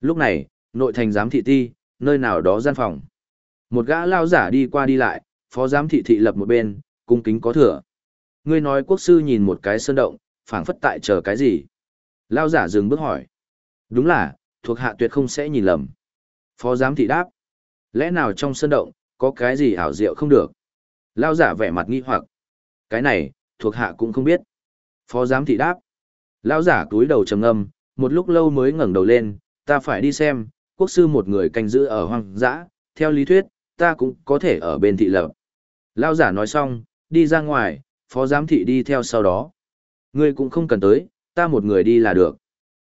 Lúc này, nội thành giám thị ti, nơi nào đó gian phòng. Một gã lao giả đi qua đi lại, phó giám thị thị lập một bên, cung kính có thừa. Ngươi nói quốc sư nhìn một cái sơn động, phảng phất tại chờ cái gì? Lao giả dừng bước hỏi. Đúng là, thuộc hạ tuyệt không sẽ nhìn lầm. Phó giám thị đáp. Lẽ nào trong sơn động, có cái gì ảo diệu không được? Lao giả vẻ mặt nghi hoặc. Cái này, thuộc hạ cũng không biết. Phó giám thị đáp. Lao giả túi đầu trầm ngâm, một lúc lâu mới ngẩng đầu lên, ta phải đi xem, quốc sư một người canh giữ ở hoang dã, theo lý thuyết, ta cũng có thể ở bên thị lập. Lao giả nói xong, đi ra ngoài, phó giám thị đi theo sau đó. Ngươi cũng không cần tới, ta một người đi là được.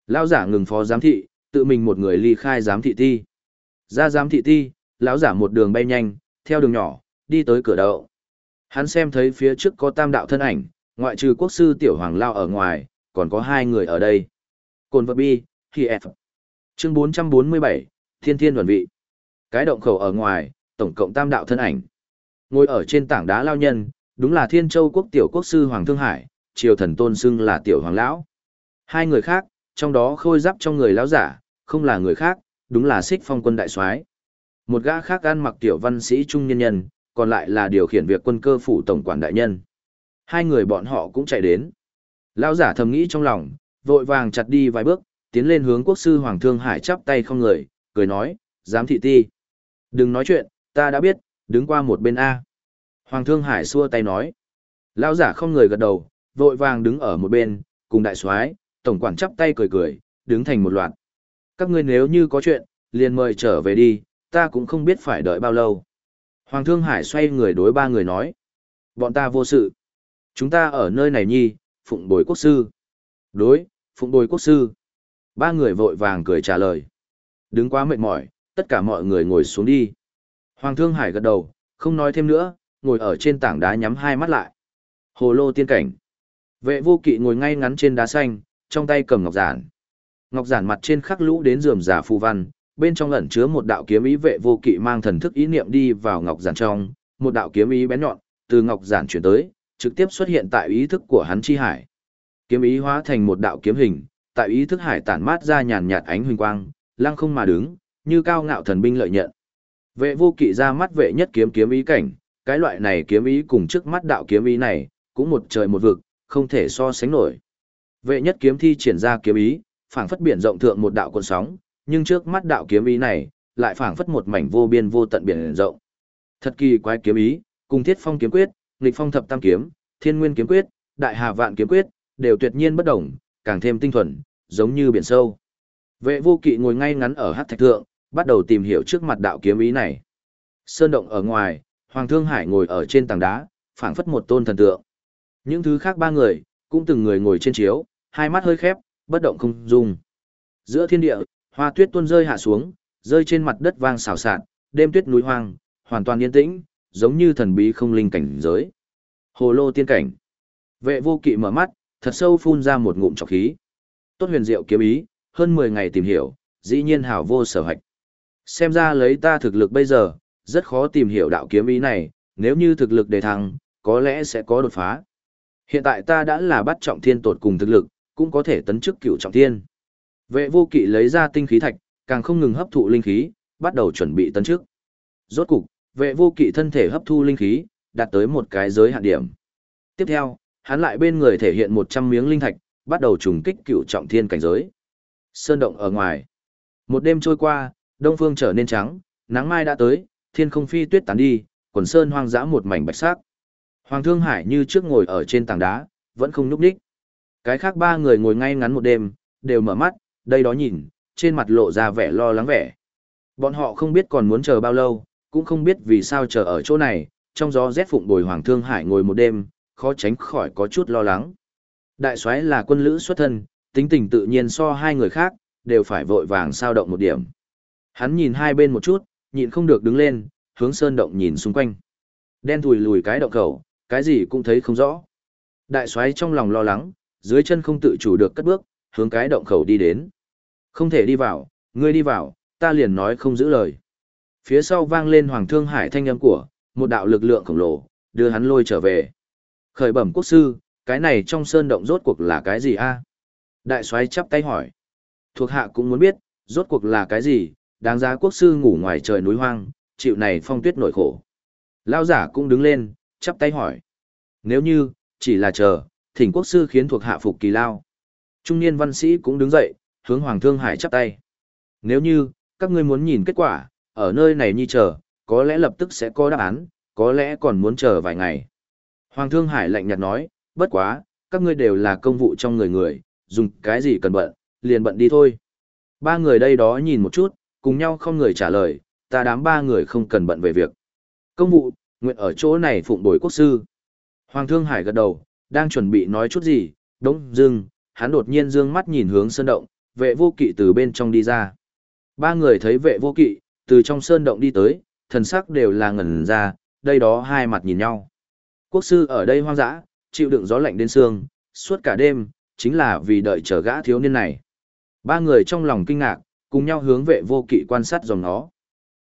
Lao giả ngừng phó giám thị, tự mình một người ly khai giám thị ti. Ra giám thị ti, lão giả một đường bay nhanh, theo đường nhỏ, đi tới cửa đậu. Hắn xem thấy phía trước có tam đạo thân ảnh, ngoại trừ quốc sư tiểu hoàng lao ở ngoài, còn có hai người ở đây. Cồn vật bi, khi F. Chương 447, Thiên Thiên Đoàn Vị. Cái động khẩu ở ngoài, tổng cộng tam đạo thân ảnh. Ngồi ở trên tảng đá lao nhân, đúng là Thiên Châu quốc tiểu quốc sư Hoàng Thương Hải, triều thần tôn xưng là tiểu hoàng lão. Hai người khác, trong đó khôi giáp trong người lão giả, không là người khác, đúng là xích phong quân đại soái Một gã khác ăn mặc tiểu văn sĩ trung nhân nhân, còn lại là điều khiển việc quân cơ phủ tổng quản đại nhân. Hai người bọn họ cũng chạy đến. Lão giả thầm nghĩ trong lòng, vội vàng chặt đi vài bước, tiến lên hướng quốc sư Hoàng Thương Hải chắp tay không người, cười nói, giám thị ti. Đừng nói chuyện, ta đã biết, đứng qua một bên A. Hoàng Thương Hải xua tay nói. Lão giả không người gật đầu, vội vàng đứng ở một bên, cùng đại soái, tổng quản chắp tay cười cười, đứng thành một loạt. Các ngươi nếu như có chuyện, liền mời trở về đi, ta cũng không biết phải đợi bao lâu. Hoàng Thương Hải xoay người đối ba người nói. Bọn ta vô sự. Chúng ta ở nơi này nhi, phụng bồi quốc sư. Đối, phụng bồi quốc sư. Ba người vội vàng cười trả lời. Đứng quá mệt mỏi, tất cả mọi người ngồi xuống đi. Hoàng Thương Hải gật đầu, không nói thêm nữa, ngồi ở trên tảng đá nhắm hai mắt lại. Hồ lô tiên cảnh. Vệ vô kỵ ngồi ngay ngắn trên đá xanh, trong tay cầm ngọc giản. Ngọc giản mặt trên khắc lũ đến rườm rà phù văn, bên trong ẩn chứa một đạo kiếm ý vệ vô kỵ mang thần thức ý niệm đi vào ngọc giản trong, một đạo kiếm ý bén nhọn từ ngọc giản chuyển tới, trực tiếp xuất hiện tại ý thức của hắn chi hải. Kiếm ý hóa thành một đạo kiếm hình, tại ý thức hải tản mát ra nhàn nhạt ánh huỳnh quang, lăng không mà đứng, như cao ngạo thần binh lợi nhận. Vệ vô kỵ ra mắt vệ nhất kiếm kiếm ý cảnh, cái loại này kiếm ý cùng trước mắt đạo kiếm ý này, cũng một trời một vực, không thể so sánh nổi. Vệ nhất kiếm thi triển ra kiếm ý, phảng phất biển rộng thượng một đạo cuộn sóng, nhưng trước mắt đạo kiếm ý này, lại phảng phất một mảnh vô biên vô tận biển rộng. Thật kỳ quái kiếm ý, cùng Thiết Phong kiếm quyết, Nghịch Phong thập tam kiếm, Thiên Nguyên kiếm quyết, Đại Hà vạn kiếm quyết, đều tuyệt nhiên bất động, càng thêm tinh thuần, giống như biển sâu. Vệ vô kỵ ngồi ngay ngắn ở hát thạch thượng, bắt đầu tìm hiểu trước mặt đạo kiếm ý này. Sơn động ở ngoài, Hoàng Thương Hải ngồi ở trên tảng đá, phảng phất một tôn thần tượng. Những thứ khác ba người, cũng từng người ngồi trên chiếu, hai mắt hơi khép, bất động không dung. Giữa thiên địa, hoa tuyết tuôn rơi hạ xuống, rơi trên mặt đất vang xào xạc, đêm tuyết núi hoang, hoàn toàn yên tĩnh, giống như thần bí không linh cảnh giới. Hồ lô tiên cảnh. Vệ vô kỵ mở mắt, thật sâu phun ra một ngụm trọc khí. Tốt huyền diệu kiếm ý, hơn 10 ngày tìm hiểu, dĩ nhiên hảo vô sở hạch. Xem ra lấy ta thực lực bây giờ, rất khó tìm hiểu đạo kiếm ý này, nếu như thực lực đề thăng, có lẽ sẽ có đột phá. Hiện tại ta đã là bắt trọng thiên tột cùng thực lực, cũng có thể tấn chức cựu trọng thiên. Vệ vô kỵ lấy ra tinh khí thạch, càng không ngừng hấp thụ linh khí, bắt đầu chuẩn bị tấn chức. Rốt cục, vệ vô kỵ thân thể hấp thu linh khí, đạt tới một cái giới hạn điểm. Tiếp theo, hắn lại bên người thể hiện 100 miếng linh thạch, bắt đầu trùng kích cựu trọng thiên cảnh giới. Sơn động ở ngoài. Một đêm trôi qua, đông phương trở nên trắng, nắng mai đã tới, thiên không phi tuyết tán đi, quần sơn hoang dã một mảnh bạch sắc. Hoàng Thương Hải như trước ngồi ở trên tảng đá, vẫn không núp đích. Cái khác ba người ngồi ngay ngắn một đêm, đều mở mắt, đây đó nhìn, trên mặt lộ ra vẻ lo lắng vẻ. Bọn họ không biết còn muốn chờ bao lâu, cũng không biết vì sao chờ ở chỗ này, trong gió rét phụng bồi Hoàng Thương Hải ngồi một đêm, khó tránh khỏi có chút lo lắng. Đại soái là quân lữ xuất thân, tính tình tự nhiên so hai người khác, đều phải vội vàng sao động một điểm. Hắn nhìn hai bên một chút, nhịn không được đứng lên, hướng sơn động nhìn xung quanh. Đen thùi lùi cái động khẩu, cái gì cũng thấy không rõ. Đại soái trong lòng lo lắng, dưới chân không tự chủ được cất bước, hướng cái động khẩu đi đến. Không thể đi vào, ngươi đi vào, ta liền nói không giữ lời. Phía sau vang lên Hoàng Thương Hải thanh âm của, một đạo lực lượng khổng lồ, đưa hắn lôi trở về. Khởi bẩm quốc sư, cái này trong sơn động rốt cuộc là cái gì a? Đại soái chắp tay hỏi. Thuộc hạ cũng muốn biết, rốt cuộc là cái gì, đáng giá quốc sư ngủ ngoài trời núi hoang, chịu này phong tuyết nổi khổ. Lao giả cũng đứng lên, chắp tay hỏi. Nếu như, chỉ là chờ, thỉnh quốc sư khiến thuộc hạ phục kỳ lao. Trung niên văn sĩ cũng đứng dậy, hướng Hoàng Thương Hải chắp tay. Nếu như, các ngươi muốn nhìn kết quả, ở nơi này nhi chờ, có lẽ lập tức sẽ có đáp án, có lẽ còn muốn chờ vài ngày. Hoàng Thương Hải lạnh nhạt nói, bất quá, các ngươi đều là công vụ trong người người, dùng cái gì cần bận, liền bận đi thôi. Ba người đây đó nhìn một chút, cùng nhau không người trả lời, ta đám ba người không cần bận về việc. Công vụ, nguyện ở chỗ này phụng bồi quốc sư. Hoàng Thương Hải gật đầu, đang chuẩn bị nói chút gì, đống dưng, hắn đột nhiên dương mắt nhìn hướng sơn động, vệ vô kỵ từ bên trong đi ra. Ba người thấy vệ vô kỵ, từ trong sơn động đi tới, thần sắc đều là ngẩn ra, đây đó hai mặt nhìn nhau. Quốc sư ở đây hoang dã, chịu đựng gió lạnh đến xương, suốt cả đêm, chính là vì đợi chờ gã thiếu niên này. Ba người trong lòng kinh ngạc, cùng nhau hướng vệ vô kỵ quan sát dòng nó.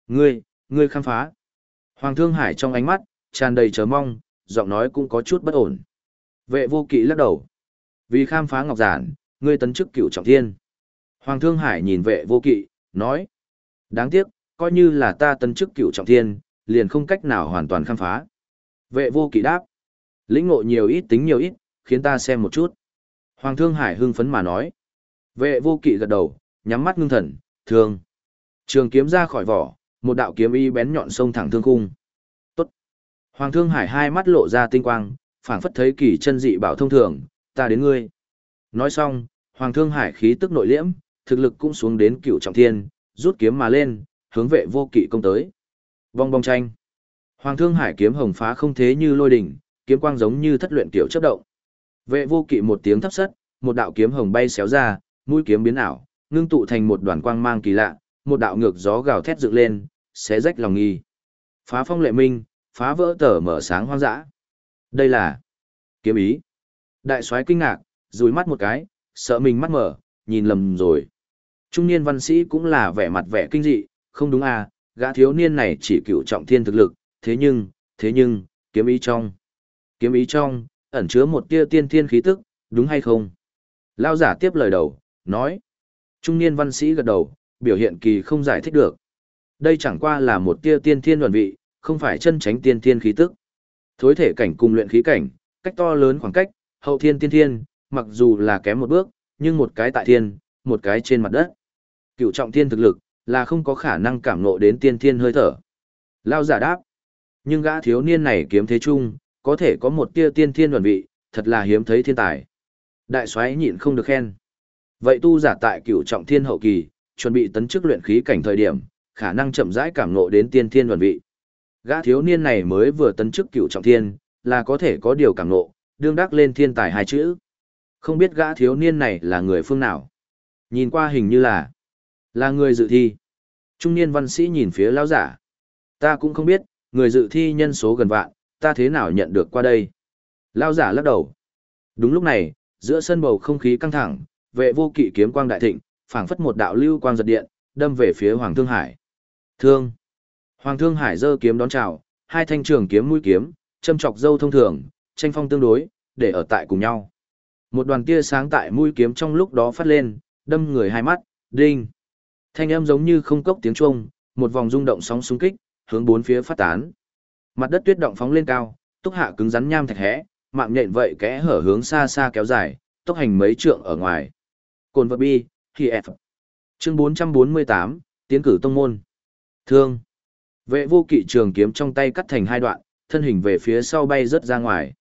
Ngươi, ngươi khám phá. Hoàng thương hải trong ánh mắt, tràn đầy chờ mong, giọng nói cũng có chút bất ổn. Vệ vô kỵ lắc đầu. Vì khám phá ngọc giản, ngươi tấn chức cửu trọng thiên. Hoàng thương hải nhìn vệ vô kỵ, nói. Đáng tiếc, coi như là ta tấn chức cửu trọng thiên, liền không cách nào hoàn toàn khám phá. Vệ vô kỵ đáp. Lĩnh ngộ nhiều ít tính nhiều ít, khiến ta xem một chút. Hoàng thương hải hưng phấn mà nói. Vệ vô kỵ gật đầu, nhắm mắt ngưng thần, thương. Trường kiếm ra khỏi vỏ, một đạo kiếm y bén nhọn sông thẳng thương khung. Tốt. Hoàng thương hải hai mắt lộ ra tinh quang, phảng phất thấy kỳ chân dị bảo thông thường, ta đến ngươi. Nói xong, Hoàng thương hải khí tức nội liễm, thực lực cũng xuống đến cựu trọng thiên, rút kiếm mà lên, hướng vệ vô kỵ công tới. Vong bong tranh. Hoàng thương hải kiếm hồng phá không thế như lôi đỉnh, kiếm quang giống như thất luyện tiểu chớp động. Vệ vô kỵ một tiếng thấp sất, một đạo kiếm hồng bay xéo ra, mũi kiếm biến ảo, ngưng tụ thành một đoàn quang mang kỳ lạ, một đạo ngược gió gào thét dựng lên, xé rách lòng nghi. Phá phong lệ minh, phá vỡ tờ mở sáng hoang dã. Đây là kiếm ý. Đại soái kinh ngạc, rùi mắt một cái, sợ mình mắt mở, nhìn lầm rồi. Trung niên văn sĩ cũng là vẻ mặt vẻ kinh dị, không đúng à, gã thiếu niên này chỉ cựu trọng thiên thực lực, thế nhưng, thế nhưng, kiếm ý trong. Kiếm ý trong, ẩn chứa một tia tiên thiên khí tức, đúng hay không? Lao giả tiếp lời đầu, nói. Trung niên văn sĩ gật đầu, biểu hiện kỳ không giải thích được. Đây chẳng qua là một tia tiên thiên luận vị, không phải chân tránh tiên thiên khí tức. Thối thể cảnh cùng luyện khí cảnh, cách to lớn khoảng cách, hậu thiên tiên thiên, mặc dù là kém một bước, nhưng một cái tại thiên, một cái trên mặt đất. Cựu trọng thiên thực lực, là không có khả năng cảm ngộ đến tiên thiên hơi thở. Lao giả đáp. Nhưng gã thiếu niên này kiếm thế chung, có thể có một tia tiên thiên đoàn vị, thật là hiếm thấy thiên tài. Đại soái nhịn không được khen. Vậy tu giả tại cửu trọng thiên hậu kỳ, chuẩn bị tấn chức luyện khí cảnh thời điểm, khả năng chậm rãi cảm ngộ đến tiên thiên đoàn vị. Gã thiếu niên này mới vừa tấn chức cửu trọng thiên, là có thể có điều cảm ngộ, đương đắc lên thiên tài hai chữ. Không biết gã thiếu niên này là người phương nào. Nhìn qua hình như là là người dự thi. Trung niên văn sĩ nhìn phía lão giả. Ta cũng không biết, người dự thi nhân số gần vạn, ta thế nào nhận được qua đây. Lao giả lắc đầu. Đúng lúc này, giữa sân bầu không khí căng thẳng, vệ vô kỵ kiếm quang đại thịnh, phảng phất một đạo lưu quang giật điện, đâm về phía Hoàng Thương Hải. Thương. Hoàng Thương Hải giơ kiếm đón chào, hai thanh trường kiếm mũi kiếm, châm chọc dâu thông thường, tranh phong tương đối, để ở tại cùng nhau. Một đoàn tia sáng tại mũi kiếm trong lúc đó phát lên, đâm người hai mắt, đinh. Thanh âm giống như không cốc tiếng chuông, một vòng rung động sóng xung kích, hướng bốn phía phát tán. Mặt đất tuyết động phóng lên cao, túc hạ cứng rắn nham thạch hẽ, mạng nhện vậy kẽ hở hướng xa xa kéo dài, tốc hành mấy trượng ở ngoài. Cồn vật bi, thì F. Chương 448, tiến cử tông môn. Thương. Vệ vô kỵ trường kiếm trong tay cắt thành hai đoạn, thân hình về phía sau bay rớt ra ngoài.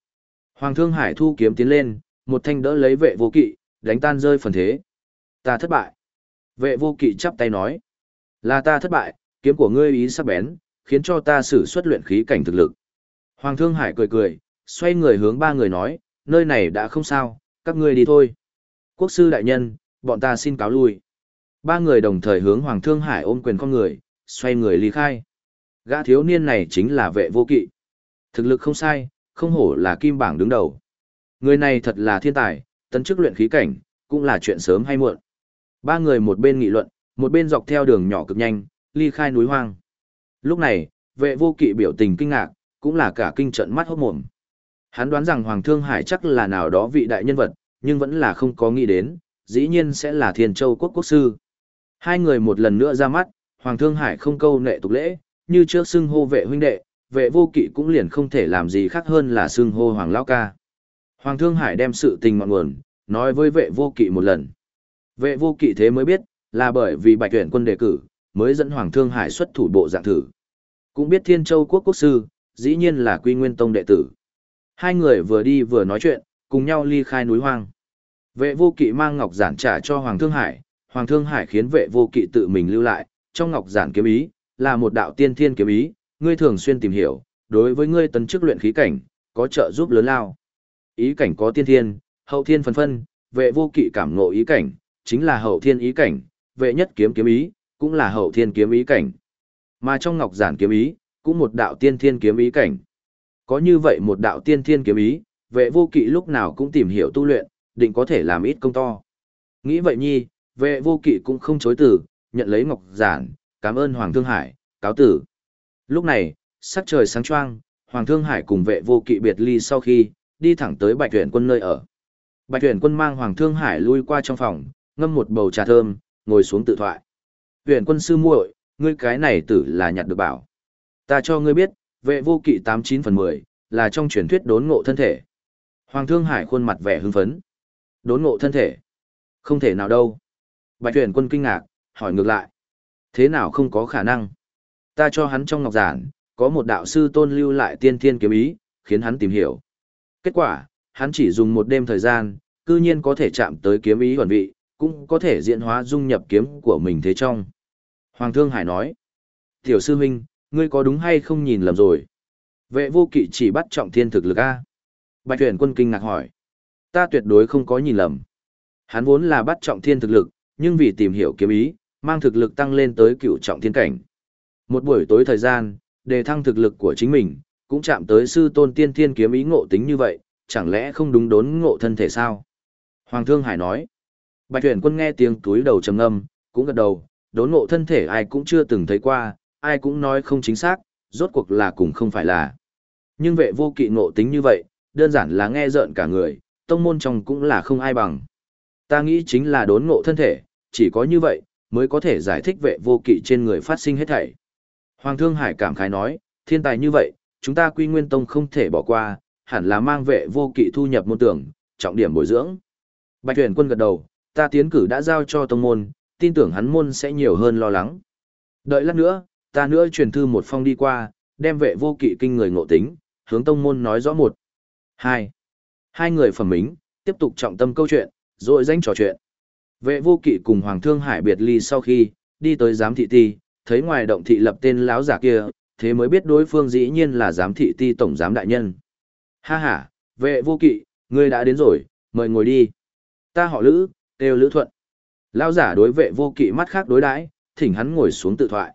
Hoàng thương hải thu kiếm tiến lên, một thanh đỡ lấy vệ vô kỵ, đánh tan rơi phần thế. Ta thất bại. Vệ vô kỵ chắp tay nói. Là ta thất bại, kiếm của ngươi ý sắc bén, khiến cho ta sử xuất luyện khí cảnh thực lực. Hoàng thương hải cười cười, xoay người hướng ba người nói, nơi này đã không sao, các ngươi đi thôi. Quốc sư đại nhân, bọn ta xin cáo lui. Ba người đồng thời hướng Hoàng Thương Hải ôm quyền con người, xoay người ly khai. Gã thiếu niên này chính là vệ vô kỵ. Thực lực không sai, không hổ là kim bảng đứng đầu. Người này thật là thiên tài, tấn chức luyện khí cảnh, cũng là chuyện sớm hay muộn. Ba người một bên nghị luận, một bên dọc theo đường nhỏ cực nhanh, ly khai núi hoang. Lúc này, vệ vô kỵ biểu tình kinh ngạc, cũng là cả kinh trận mắt hốt mồm. Hắn đoán rằng Hoàng Thương Hải chắc là nào đó vị đại nhân vật, nhưng vẫn là không có nghĩ đến, dĩ nhiên sẽ là Thiên Châu quốc quốc sư. Hai người một lần nữa ra mắt, Hoàng Thương Hải không câu nệ tục lễ, như trước xưng hô vệ huynh đệ, vệ vô kỵ cũng liền không thể làm gì khác hơn là xưng hô Hoàng Lão ca. Hoàng Thương Hải đem sự tình ngọn nguồn, nói với vệ vô kỵ một lần. Vệ vô kỵ thế mới biết, là bởi vì bạch tuyển quân đề cử, mới dẫn Hoàng Thương Hải xuất thủ bộ dạng thử. Cũng biết Thiên Châu quốc quốc sư, dĩ nhiên là Quy Nguyên Tông đệ tử. Hai người vừa đi vừa nói chuyện, cùng nhau ly khai núi hoang. Vệ vô kỵ mang ngọc giản trả cho Hoàng Thương Hải, Hoàng Thương Hải khiến vệ vô kỵ tự mình lưu lại, trong ngọc giản kiếm ý, là một đạo tiên thiên kiếm ý, ngươi thường xuyên tìm hiểu, đối với ngươi tấn chức luyện khí cảnh, có trợ giúp lớn lao. Ý cảnh có tiên thiên, hậu thiên phân phân, vệ vô kỵ cảm ngộ ý cảnh, chính là hậu thiên ý cảnh, vệ nhất kiếm kiếm ý, cũng là hậu thiên kiếm ý cảnh. Mà trong ngọc giản kiếm ý, cũng một đạo tiên thiên kiếm ý cảnh. Có như vậy một đạo tiên thiên kiếm ý, vệ vô kỵ lúc nào cũng tìm hiểu tu luyện, định có thể làm ít công to. Nghĩ vậy nhi, vệ vô kỵ cũng không chối từ, nhận lấy ngọc giản, cảm ơn Hoàng Thương Hải, cáo tử. Lúc này, sắc trời sáng choang, Hoàng Thương Hải cùng vệ vô kỵ biệt ly sau khi, đi thẳng tới Bạch Tuyển quân nơi ở. Bạch Tuyển quân mang Hoàng Thương Hải lui qua trong phòng, ngâm một bầu trà thơm, ngồi xuống tự thoại. Tuyển quân sư muội, ngươi cái này tử là nhặt được bảo. Ta cho ngươi biết, vệ vô kỵ 89 phần 10, là trong truyền thuyết đốn ngộ thân thể. Hoàng Thương Hải khuôn mặt vẻ hưng phấn. Đốn ngộ thân thể? Không thể nào đâu. Bạch tuyển quân kinh ngạc, hỏi ngược lại. Thế nào không có khả năng? Ta cho hắn trong ngọc giản, có một đạo sư tôn lưu lại tiên thiên kiếm ý, khiến hắn tìm hiểu. Kết quả, hắn chỉ dùng một đêm thời gian, cư nhiên có thể chạm tới kiếm ý hoàn vị, cũng có thể diễn hóa dung nhập kiếm của mình thế trong. Hoàng Thương Hải nói, Tiểu sư huynh, ngươi có đúng hay không nhìn lầm rồi? Vệ vô kỵ chỉ bắt trọng thiên thực lực A. Bạch tuyển quân kinh ngạc hỏi, ta tuyệt đối không có nhìn lầm. Hắn vốn là bắt trọng thiên thực lực, nhưng vì tìm hiểu kiếm ý, mang thực lực tăng lên tới cựu trọng thiên cảnh. Một buổi tối thời gian, đề thăng thực lực của chính mình, cũng chạm tới sư tôn tiên thiên kiếm ý ngộ tính như vậy, chẳng lẽ không đúng đốn ngộ thân thể sao? Hoàng Thương Hải nói. Bạch tuyển quân nghe tiếng túi đầu trầm ngâm, cũng gật đầu, đốn ngộ thân thể ai cũng chưa từng thấy qua, ai cũng nói không chính xác, rốt cuộc là cũng không phải là. Nhưng vệ vô kỵ ngộ tính như vậy, đơn giản là nghe rợn cả người, tông môn trong cũng là không ai bằng. Ta nghĩ chính là đốn ngộ thân thể, chỉ có như vậy, mới có thể giải thích vệ vô kỵ trên người phát sinh hết thảy. Hoàng Thương Hải cảm khái nói, thiên tài như vậy, chúng ta quy nguyên tông không thể bỏ qua, hẳn là mang vệ vô kỵ thu nhập môn tưởng, trọng điểm bồi dưỡng. Bạch tuyển quân gật đầu, ta tiến cử đã giao cho tông môn, tin tưởng hắn môn sẽ nhiều hơn lo lắng. Đợi lát nữa, ta nữa truyền thư một phong đi qua, đem vệ vô kỵ kinh người ngộ tính, hướng tông môn nói rõ một. Hai. Hai người phẩm mính, tiếp tục trọng tâm câu chuyện, rồi danh trò chuyện. Vệ vô kỵ cùng Hoàng Thương Hải biệt ly sau khi, đi tới giám thị ti, thấy ngoài động thị lập tên lão giả kia, thế mới biết đối phương dĩ nhiên là giám thị ti tổng giám đại nhân. Ha ha, vệ vô kỵ, ngươi đã đến rồi, mời ngồi đi. Ta họ Lữ, đều Lữ Thuận. Lão giả đối vệ vô kỵ mắt khác đối đãi, thỉnh hắn ngồi xuống tự thoại.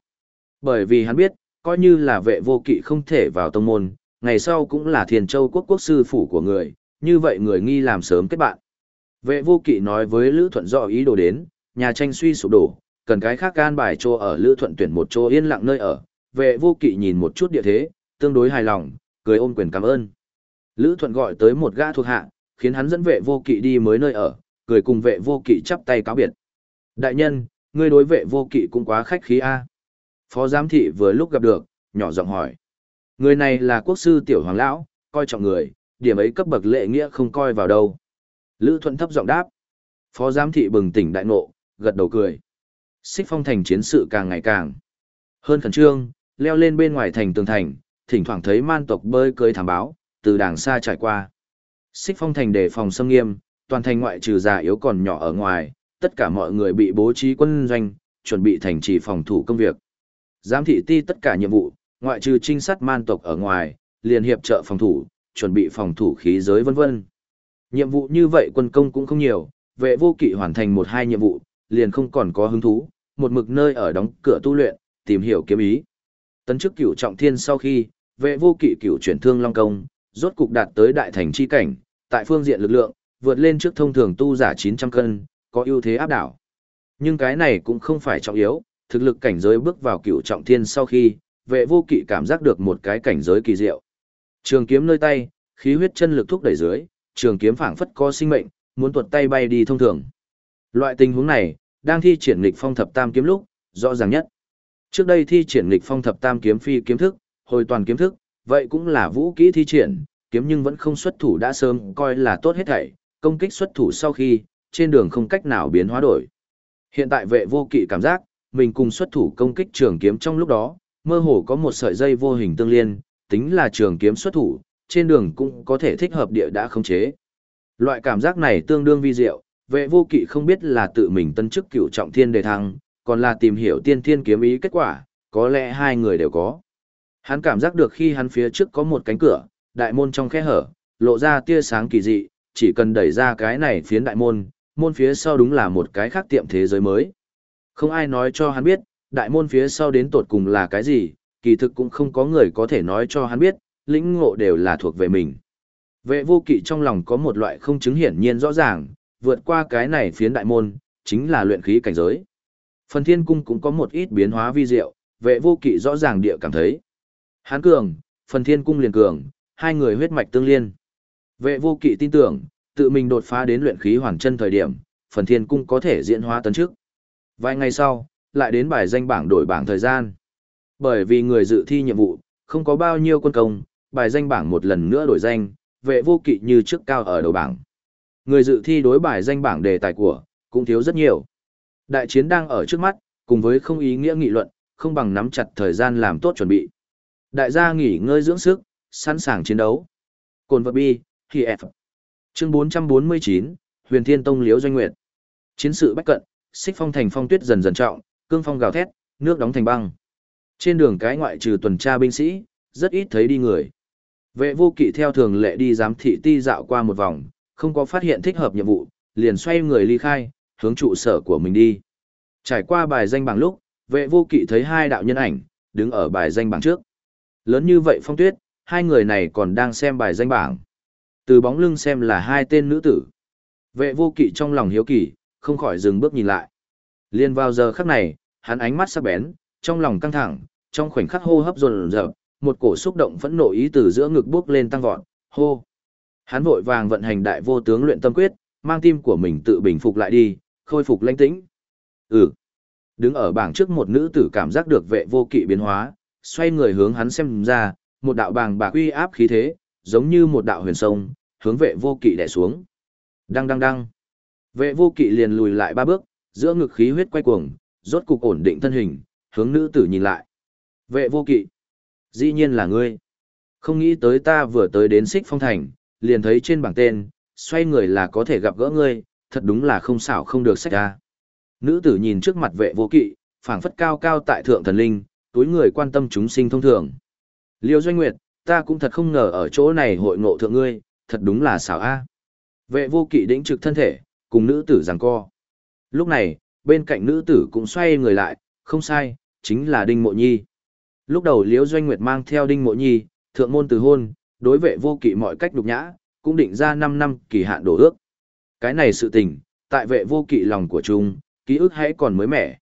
Bởi vì hắn biết, coi như là vệ vô kỵ không thể vào tông môn, ngày sau cũng là thiền châu quốc quốc sư phủ của người, như vậy người nghi làm sớm kết bạn. Vệ vô kỵ nói với Lữ Thuận do ý đồ đến, nhà tranh suy sụp đổ, cần cái khác can bài chỗ ở Lữ Thuận tuyển một chỗ yên lặng nơi ở. Vệ vô kỵ nhìn một chút địa thế, tương đối hài lòng, cười ôm quyền cảm ơn. Lữ Thuận gọi tới một gã thuộc hạ, khiến hắn dẫn vệ vô kỵ đi mới nơi ở, cười cùng vệ vô kỵ chắp tay cáo biệt. Đại nhân, ngươi đối vệ vô kỵ cũng quá khách khí a. Phó giám thị vừa lúc gặp được, nhỏ giọng hỏi. Người này là quốc sư tiểu hoàng lão, coi trọng người, điểm ấy cấp bậc lệ nghĩa không coi vào đâu. Lữ Thuận thấp giọng đáp. Phó giám thị bừng tỉnh đại ngộ, gật đầu cười. Xích phong thành chiến sự càng ngày càng. Hơn khẩn trương, leo lên bên ngoài thành tường thành, thỉnh thoảng thấy man tộc bơi cưới thảm báo, từ đàng xa trải qua. Xích phong thành đề phòng xâm nghiêm, toàn thành ngoại trừ già yếu còn nhỏ ở ngoài, tất cả mọi người bị bố trí quân doanh, chuẩn bị thành trì phòng thủ công việc. Giám thị ti tất cả nhiệm vụ, ngoại trừ trinh sát man tộc ở ngoài, liền hiệp trợ phòng thủ, chuẩn bị phòng thủ khí giới vân vân. Nhiệm vụ như vậy quân công cũng không nhiều, vệ vô kỵ hoàn thành một hai nhiệm vụ, liền không còn có hứng thú, một mực nơi ở đóng cửa tu luyện, tìm hiểu kiếm ý. Tấn chức cửu trọng thiên sau khi, vệ vô kỵ cửu chuyển thương long công, rốt cục đạt tới đại thành chi cảnh, tại phương diện lực lượng, vượt lên trước thông thường tu giả 900 cân, có ưu thế áp đảo. Nhưng cái này cũng không phải trọng yếu, thực lực cảnh giới bước vào cửu trọng thiên sau khi, vệ vô kỵ cảm giác được một cái cảnh giới kỳ diệu. Trường kiếm nơi tay, khí huyết chân lực thúc đẩy dưới, trường kiếm phảng phất có sinh mệnh, muốn tuột tay bay đi thông thường. Loại tình huống này, đang thi triển nghịch phong thập tam kiếm lúc, rõ ràng nhất. Trước đây thi triển nghịch phong thập tam kiếm phi kiếm thức, hồi toàn kiếm thức, vậy cũng là vũ kỹ thi triển, kiếm nhưng vẫn không xuất thủ đã sớm coi là tốt hết thảy, công kích xuất thủ sau khi, trên đường không cách nào biến hóa đổi. Hiện tại vệ vô kỵ cảm giác, mình cùng xuất thủ công kích trường kiếm trong lúc đó, mơ hồ có một sợi dây vô hình tương liên, tính là trường kiếm xuất thủ, trên đường cũng có thể thích hợp địa đã khống chế. Loại cảm giác này tương đương vi diệu, vệ vô kỵ không biết là tự mình tân chức cựu trọng thiên đề thăng, còn là tìm hiểu tiên thiên kiếm ý kết quả, có lẽ hai người đều có. Hắn cảm giác được khi hắn phía trước có một cánh cửa, đại môn trong khe hở, lộ ra tia sáng kỳ dị, chỉ cần đẩy ra cái này phiến đại môn, môn phía sau đúng là một cái khác tiệm thế giới mới. Không ai nói cho hắn biết, đại môn phía sau đến tột cùng là cái gì, kỳ thực cũng không có người có thể nói cho hắn biết, lĩnh ngộ đều là thuộc về mình. Vệ vô kỵ trong lòng có một loại không chứng hiển nhiên rõ ràng, vượt qua cái này phiến đại môn, chính là luyện khí cảnh giới. Phần thiên cung cũng có một ít biến hóa vi diệu, vệ vô kỵ rõ ràng địa cảm thấy. Hán cường, phần thiên cung liền cường, hai người huyết mạch tương liên. Vệ vô kỵ tin tưởng, tự mình đột phá đến luyện khí hoàn chân thời điểm, phần thiên cung có thể diễn hóa tấn trước. Vài ngày sau, lại đến bài danh bảng đổi bảng thời gian. Bởi vì người dự thi nhiệm vụ, không có bao nhiêu quân công, bài danh bảng một lần nữa đổi danh, vệ vô kỵ như trước cao ở đầu bảng. Người dự thi đối bài danh bảng đề tài của, cũng thiếu rất nhiều. Đại chiến đang ở trước mắt, cùng với không ý nghĩa nghị luận, không bằng nắm chặt thời gian làm tốt chuẩn bị. Đại gia nghỉ ngơi dưỡng sức, sẵn sàng chiến đấu. Cồn vật bi, khi F. Chương 449, Huyền Thiên Tông Liễu Doanh Nguyệt. Chiến sự bách cận, xích phong thành phong tuyết dần dần trọng, cương phong gào thét, nước đóng thành băng. Trên đường cái ngoại trừ tuần tra binh sĩ, rất ít thấy đi người. Vệ vô kỵ theo thường lệ đi giám thị ti dạo qua một vòng, không có phát hiện thích hợp nhiệm vụ, liền xoay người ly khai, hướng trụ sở của mình đi. Trải qua bài danh bảng lúc, vệ vô kỵ thấy hai đạo nhân ảnh, đứng ở bài danh bảng trước. Lớn như vậy phong tuyết, hai người này còn đang xem bài danh bảng. Từ bóng lưng xem là hai tên nữ tử. Vệ vô kỵ trong lòng hiếu kỳ, không khỏi dừng bước nhìn lại. Liên vào giờ khắc này, hắn ánh mắt sắc bén, trong lòng căng thẳng, trong khoảnh khắc hô hấp dồn dập, một cổ xúc động phẫn nộ ý từ giữa ngực bước lên tăng vọt, hô. Hắn vội vàng vận hành đại vô tướng luyện tâm quyết, mang tim của mình tự bình phục lại đi, khôi phục lãnh tĩnh. Ừ. Đứng ở bảng trước một nữ tử cảm giác được vệ vô kỵ biến hóa, xoay người hướng hắn xem ra, một đạo bàng bạc uy áp khí thế, giống như một đạo huyền sông, hướng vệ vô kỵ đè xuống. Đang đang đang, Vệ vô kỵ liền lùi lại ba bước, giữa ngực khí huyết quay cuồng, rốt cục ổn định thân hình, hướng nữ tử nhìn lại. Vệ vô kỵ. Dĩ nhiên là ngươi. Không nghĩ tới ta vừa tới đến xích phong thành, liền thấy trên bảng tên, xoay người là có thể gặp gỡ ngươi, thật đúng là không xảo không được sách ra. Nữ tử nhìn trước mặt vệ vô kỵ, phảng phất cao cao tại thượng thần linh, túi người quan tâm chúng sinh thông thường. Liêu Doanh Nguyệt, ta cũng thật không ngờ ở chỗ này hội ngộ thượng ngươi, thật đúng là xảo a. Vệ vô kỵ đĩnh trực thân thể, cùng nữ tử giằng co. Lúc này, bên cạnh nữ tử cũng xoay người lại, không sai, chính là Đinh Mộ Nhi. Lúc đầu Liễu Doanh Nguyệt mang theo Đinh Mộ Nhi, thượng môn từ hôn, đối vệ vô kỵ mọi cách đục nhã, cũng định ra 5 năm kỳ hạn đổ ước. Cái này sự tình, tại vệ vô kỵ lòng của chúng, ký ức hãy còn mới mẻ.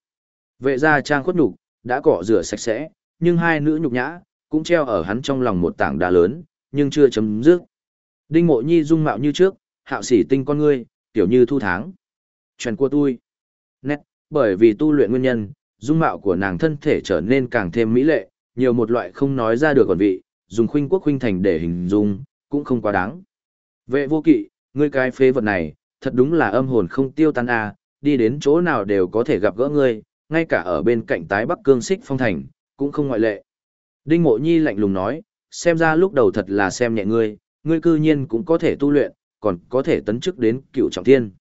Vệ gia trang khuất nhục, đã cọ rửa sạch sẽ, nhưng hai nữ nhục nhã, cũng treo ở hắn trong lòng một tảng đá lớn, nhưng chưa chấm dứt. Đinh Mộ Nhi dung mạo như trước, hạo sĩ tinh con ngươi, tiểu như thu tháng. Chuyện của tôi. Nét, bởi vì tu luyện nguyên nhân, dung mạo của nàng thân thể trở nên càng thêm mỹ lệ, nhiều một loại không nói ra được còn vị, dùng khuynh quốc khuynh thành để hình dung, cũng không quá đáng. Vệ vô kỵ, ngươi cái phế vật này, thật đúng là âm hồn không tiêu tan à, đi đến chỗ nào đều có thể gặp gỡ ngươi, ngay cả ở bên cạnh tái bắc cương xích phong thành, cũng không ngoại lệ. Đinh mộ nhi lạnh lùng nói, xem ra lúc đầu thật là xem nhẹ ngươi, ngươi cư nhiên cũng có thể tu luyện, còn có thể tấn chức đến cựu trọng thiên.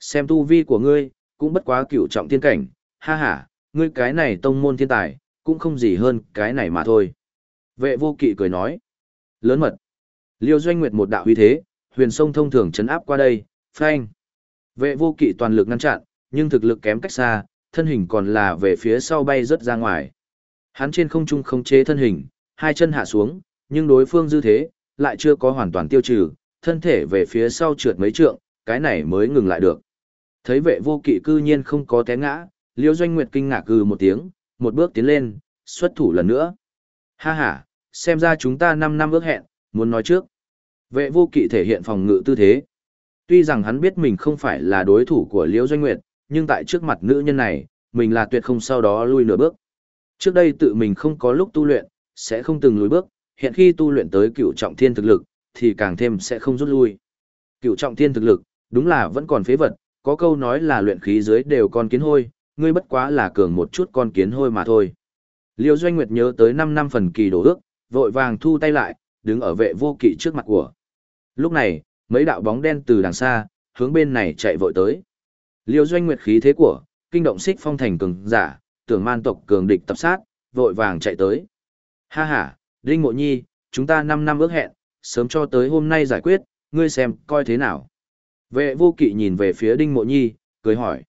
Xem tu vi của ngươi, cũng bất quá cựu trọng thiên cảnh, ha ha, ngươi cái này tông môn thiên tài, cũng không gì hơn cái này mà thôi. Vệ vô kỵ cười nói, lớn mật. Liêu doanh nguyệt một đạo huy thế, huyền sông thông thường chấn áp qua đây, phanh. Vệ vô kỵ toàn lực ngăn chặn, nhưng thực lực kém cách xa, thân hình còn là về phía sau bay rất ra ngoài. Hắn trên không trung không chế thân hình, hai chân hạ xuống, nhưng đối phương dư thế, lại chưa có hoàn toàn tiêu trừ, thân thể về phía sau trượt mấy trượng, cái này mới ngừng lại được. Thấy vệ vô kỵ cư nhiên không có té ngã, Liêu Doanh Nguyệt kinh ngạc gừ một tiếng, một bước tiến lên, xuất thủ lần nữa. Ha ha, xem ra chúng ta 5 năm ước hẹn, muốn nói trước. Vệ vô kỵ thể hiện phòng ngự tư thế. Tuy rằng hắn biết mình không phải là đối thủ của Liêu Doanh Nguyệt, nhưng tại trước mặt nữ nhân này, mình là tuyệt không sau đó lui nửa bước. Trước đây tự mình không có lúc tu luyện, sẽ không từng lùi bước, hiện khi tu luyện tới cựu trọng thiên thực lực, thì càng thêm sẽ không rút lui. Cựu trọng thiên thực lực, đúng là vẫn còn phế vật, có câu nói là luyện khí dưới đều con kiến hôi, ngươi bất quá là cường một chút con kiến hôi mà thôi. Liêu Doanh Nguyệt nhớ tới 5 năm phần kỳ đổ ước, vội vàng thu tay lại, đứng ở vệ vô kỵ trước mặt của. Lúc này, mấy đạo bóng đen từ đằng xa, hướng bên này chạy vội tới. Liêu Doanh Nguyệt khí thế của, kinh động xích phong thành cường giả, tưởng man tộc cường địch tập sát, vội vàng chạy tới. Ha ha, Đinh Mộ Nhi, chúng ta 5 năm ước hẹn, sớm cho tới hôm nay giải quyết, ngươi xem, coi thế nào. Vệ vô kỵ nhìn về phía Đinh Mộ Nhi, cười hỏi.